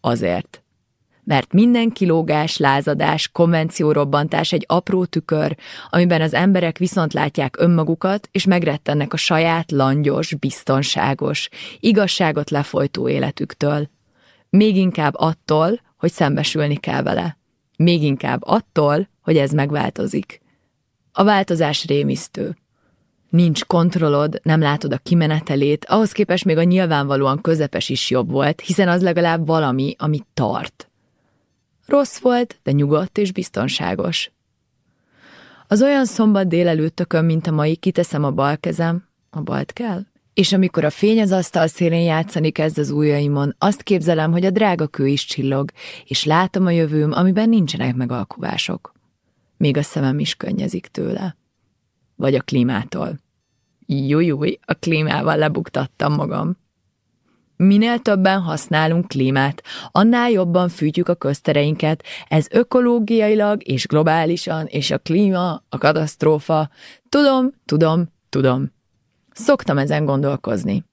Azért. Mert minden kilógás, lázadás, konvenciórobbantás egy apró tükör, amiben az emberek viszont látják önmagukat, és megrettennek a saját langyos, biztonságos, igazságot lefolytó életüktől. Még inkább attól, hogy szembesülni kell vele. Még inkább attól, hogy ez megváltozik. A változás rémisztő. Nincs kontrollod, nem látod a kimenetelét, ahhoz képest még a nyilvánvalóan közepes is jobb volt, hiszen az legalább valami, ami tart. Rossz volt, de nyugodt és biztonságos. Az olyan szombat délelőttökön, mint a mai, kiteszem a bal kezem, a balt kell, és amikor a fény az asztal szélén játszani kezd az ujjaimon, azt képzelem, hogy a drága kő is csillog, és látom a jövőm, amiben nincsenek megalkuvások még a szemem is könnyezik tőle. Vagy a klímától. Jújúj, a klímával lebuktattam magam. Minél többen használunk klímát, annál jobban fűtjük a köztereinket, ez ökológiailag és globálisan, és a klíma, a katasztrófa. Tudom, tudom, tudom. Szoktam ezen gondolkozni.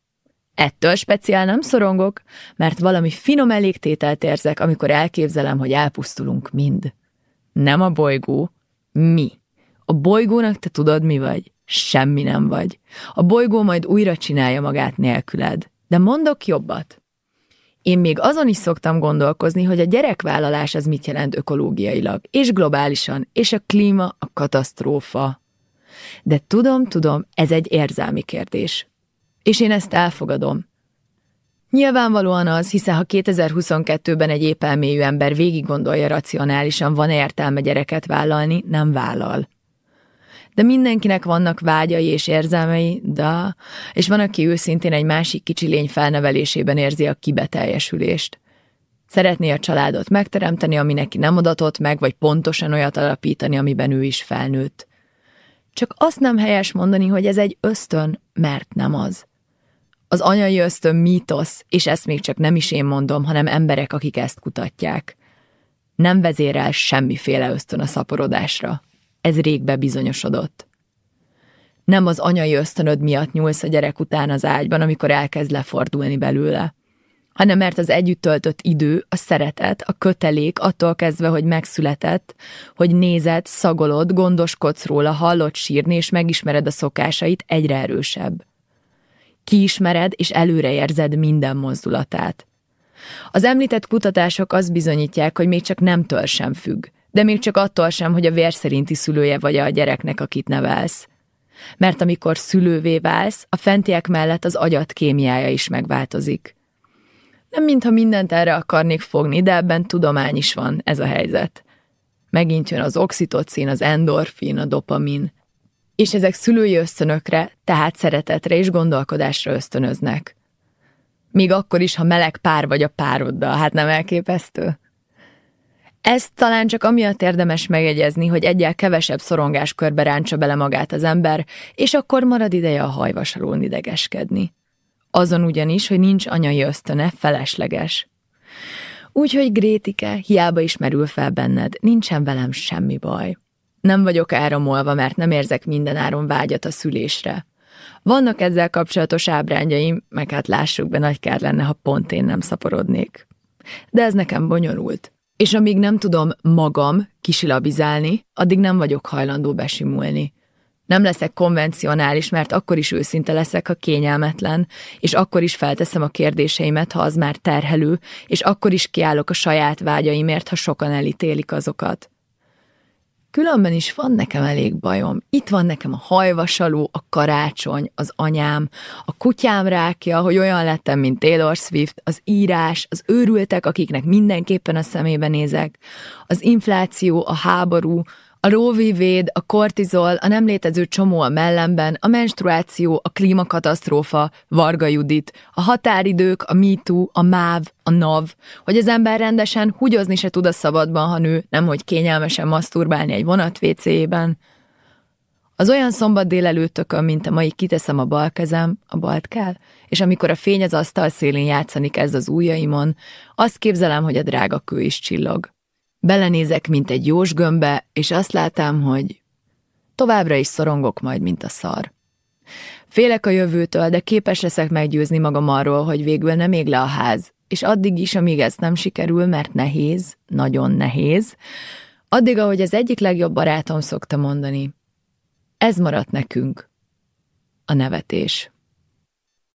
Ettől speciál nem szorongok, mert valami finom elégtételt érzek, amikor elképzelem, hogy elpusztulunk mind. Nem a bolygó, mi. A bolygónak te tudod, mi vagy? Semmi nem vagy. A bolygó majd újra csinálja magát nélküled. De mondok jobbat. Én még azon is szoktam gondolkozni, hogy a gyerekvállalás az mit jelent ökológiailag, és globálisan, és a klíma a katasztrófa. De tudom, tudom, ez egy érzelmi kérdés. És én ezt elfogadom. Nyilvánvalóan az, hiszen ha 2022-ben egy épelmélyű ember végig gondolja racionálisan, van -e értelme gyereket vállalni, nem vállal. De mindenkinek vannak vágyai és érzelmei, de, és van, aki őszintén egy másik kicsi lény felnevelésében érzi a kibeteljesülést. Szeretné a családot megteremteni, ami neki nem adatott meg, vagy pontosan olyat alapítani, amiben ő is felnőtt. Csak azt nem helyes mondani, hogy ez egy ösztön, mert nem az. Az anyai ösztön mítosz, és ezt még csak nem is én mondom, hanem emberek, akik ezt kutatják. Nem vezérel semmiféle ösztön a szaporodásra. Ez rég bebizonyosodott. Nem az anyai ösztönöd miatt nyúlsz a gyerek után az ágyban, amikor elkezd lefordulni belőle, hanem mert az együtt töltött idő, a szeretet, a kötelék attól kezdve, hogy megszületett, hogy nézed, szagolod, gondoskodsz róla, hallod sírni, és megismered a szokásait egyre erősebb. Kiismered és előreérzed minden mozdulatát. Az említett kutatások azt bizonyítják, hogy még csak nemtől sem függ, de még csak attól sem, hogy a vér szerinti szülője vagy a gyereknek, akit nevelsz. Mert amikor szülővé válsz, a fentiek mellett az agyat kémiája is megváltozik. Nem mintha mindent erre akarnék fogni, de ebben tudomány is van, ez a helyzet. Megint jön az oxitocin, az endorfin, a dopamin, és ezek szülői ösztönökre, tehát szeretetre és gondolkodásra ösztönöznek. Még akkor is, ha meleg pár vagy a pároddal, hát nem elképesztő? Ezt talán csak amiatt érdemes megegyezni, hogy egyel kevesebb szorongás körbe ráncsa bele magát az ember, és akkor marad ideje a hajvasalón idegeskedni. Azon ugyanis, hogy nincs anyai ösztöne, felesleges. Úgyhogy Grétike, hiába is merül fel benned, nincsen velem semmi baj. Nem vagyok áramolva, mert nem érzek minden áron vágyat a szülésre. Vannak ezzel kapcsolatos ábrányjaim, meg hát lássuk be, nagy kár lenne, ha pont én nem szaporodnék. De ez nekem bonyolult. És amíg nem tudom magam kisilabizálni, addig nem vagyok hajlandó besimulni. Nem leszek konvencionális, mert akkor is őszinte leszek, ha kényelmetlen, és akkor is felteszem a kérdéseimet, ha az már terhelő, és akkor is kiállok a saját vágyaimért, ha sokan elítélik azokat. Különben is van nekem elég bajom. Itt van nekem a hajvasaló, a karácsony, az anyám, a kutyám rákja, hogy olyan lettem, mint Taylor Swift, az írás, az őrültek, akiknek mindenképpen a szemébe nézek, az infláció, a háború, a róvivéd, a kortizol, a nem létező csomó a mellemben, a menstruáció, a klímakatasztrófa, Varga Judit, a határidők, a MeToo, a MÁV, a NAV, hogy az ember rendesen húgyozni se tud a szabadban, ha nő, nemhogy kényelmesen maszturbálni egy vonat WC-ben. Az olyan szombat délelőttökön, mint a mai kiteszem a bal kezem, a balt kell, és amikor a fény az asztal szélén játszani kezd az ujjaimon, azt képzelem, hogy a drága kő is csillog. Belenézek, mint egy jós gömbbe, és azt látom, hogy továbbra is szorongok majd, mint a szar. Félek a jövőtől, de képes leszek meggyőzni magam arról, hogy végül nem ég le a ház, és addig is, amíg ez nem sikerül, mert nehéz, nagyon nehéz, addig, ahogy az egyik legjobb barátom szokta mondani, ez maradt nekünk, a nevetés.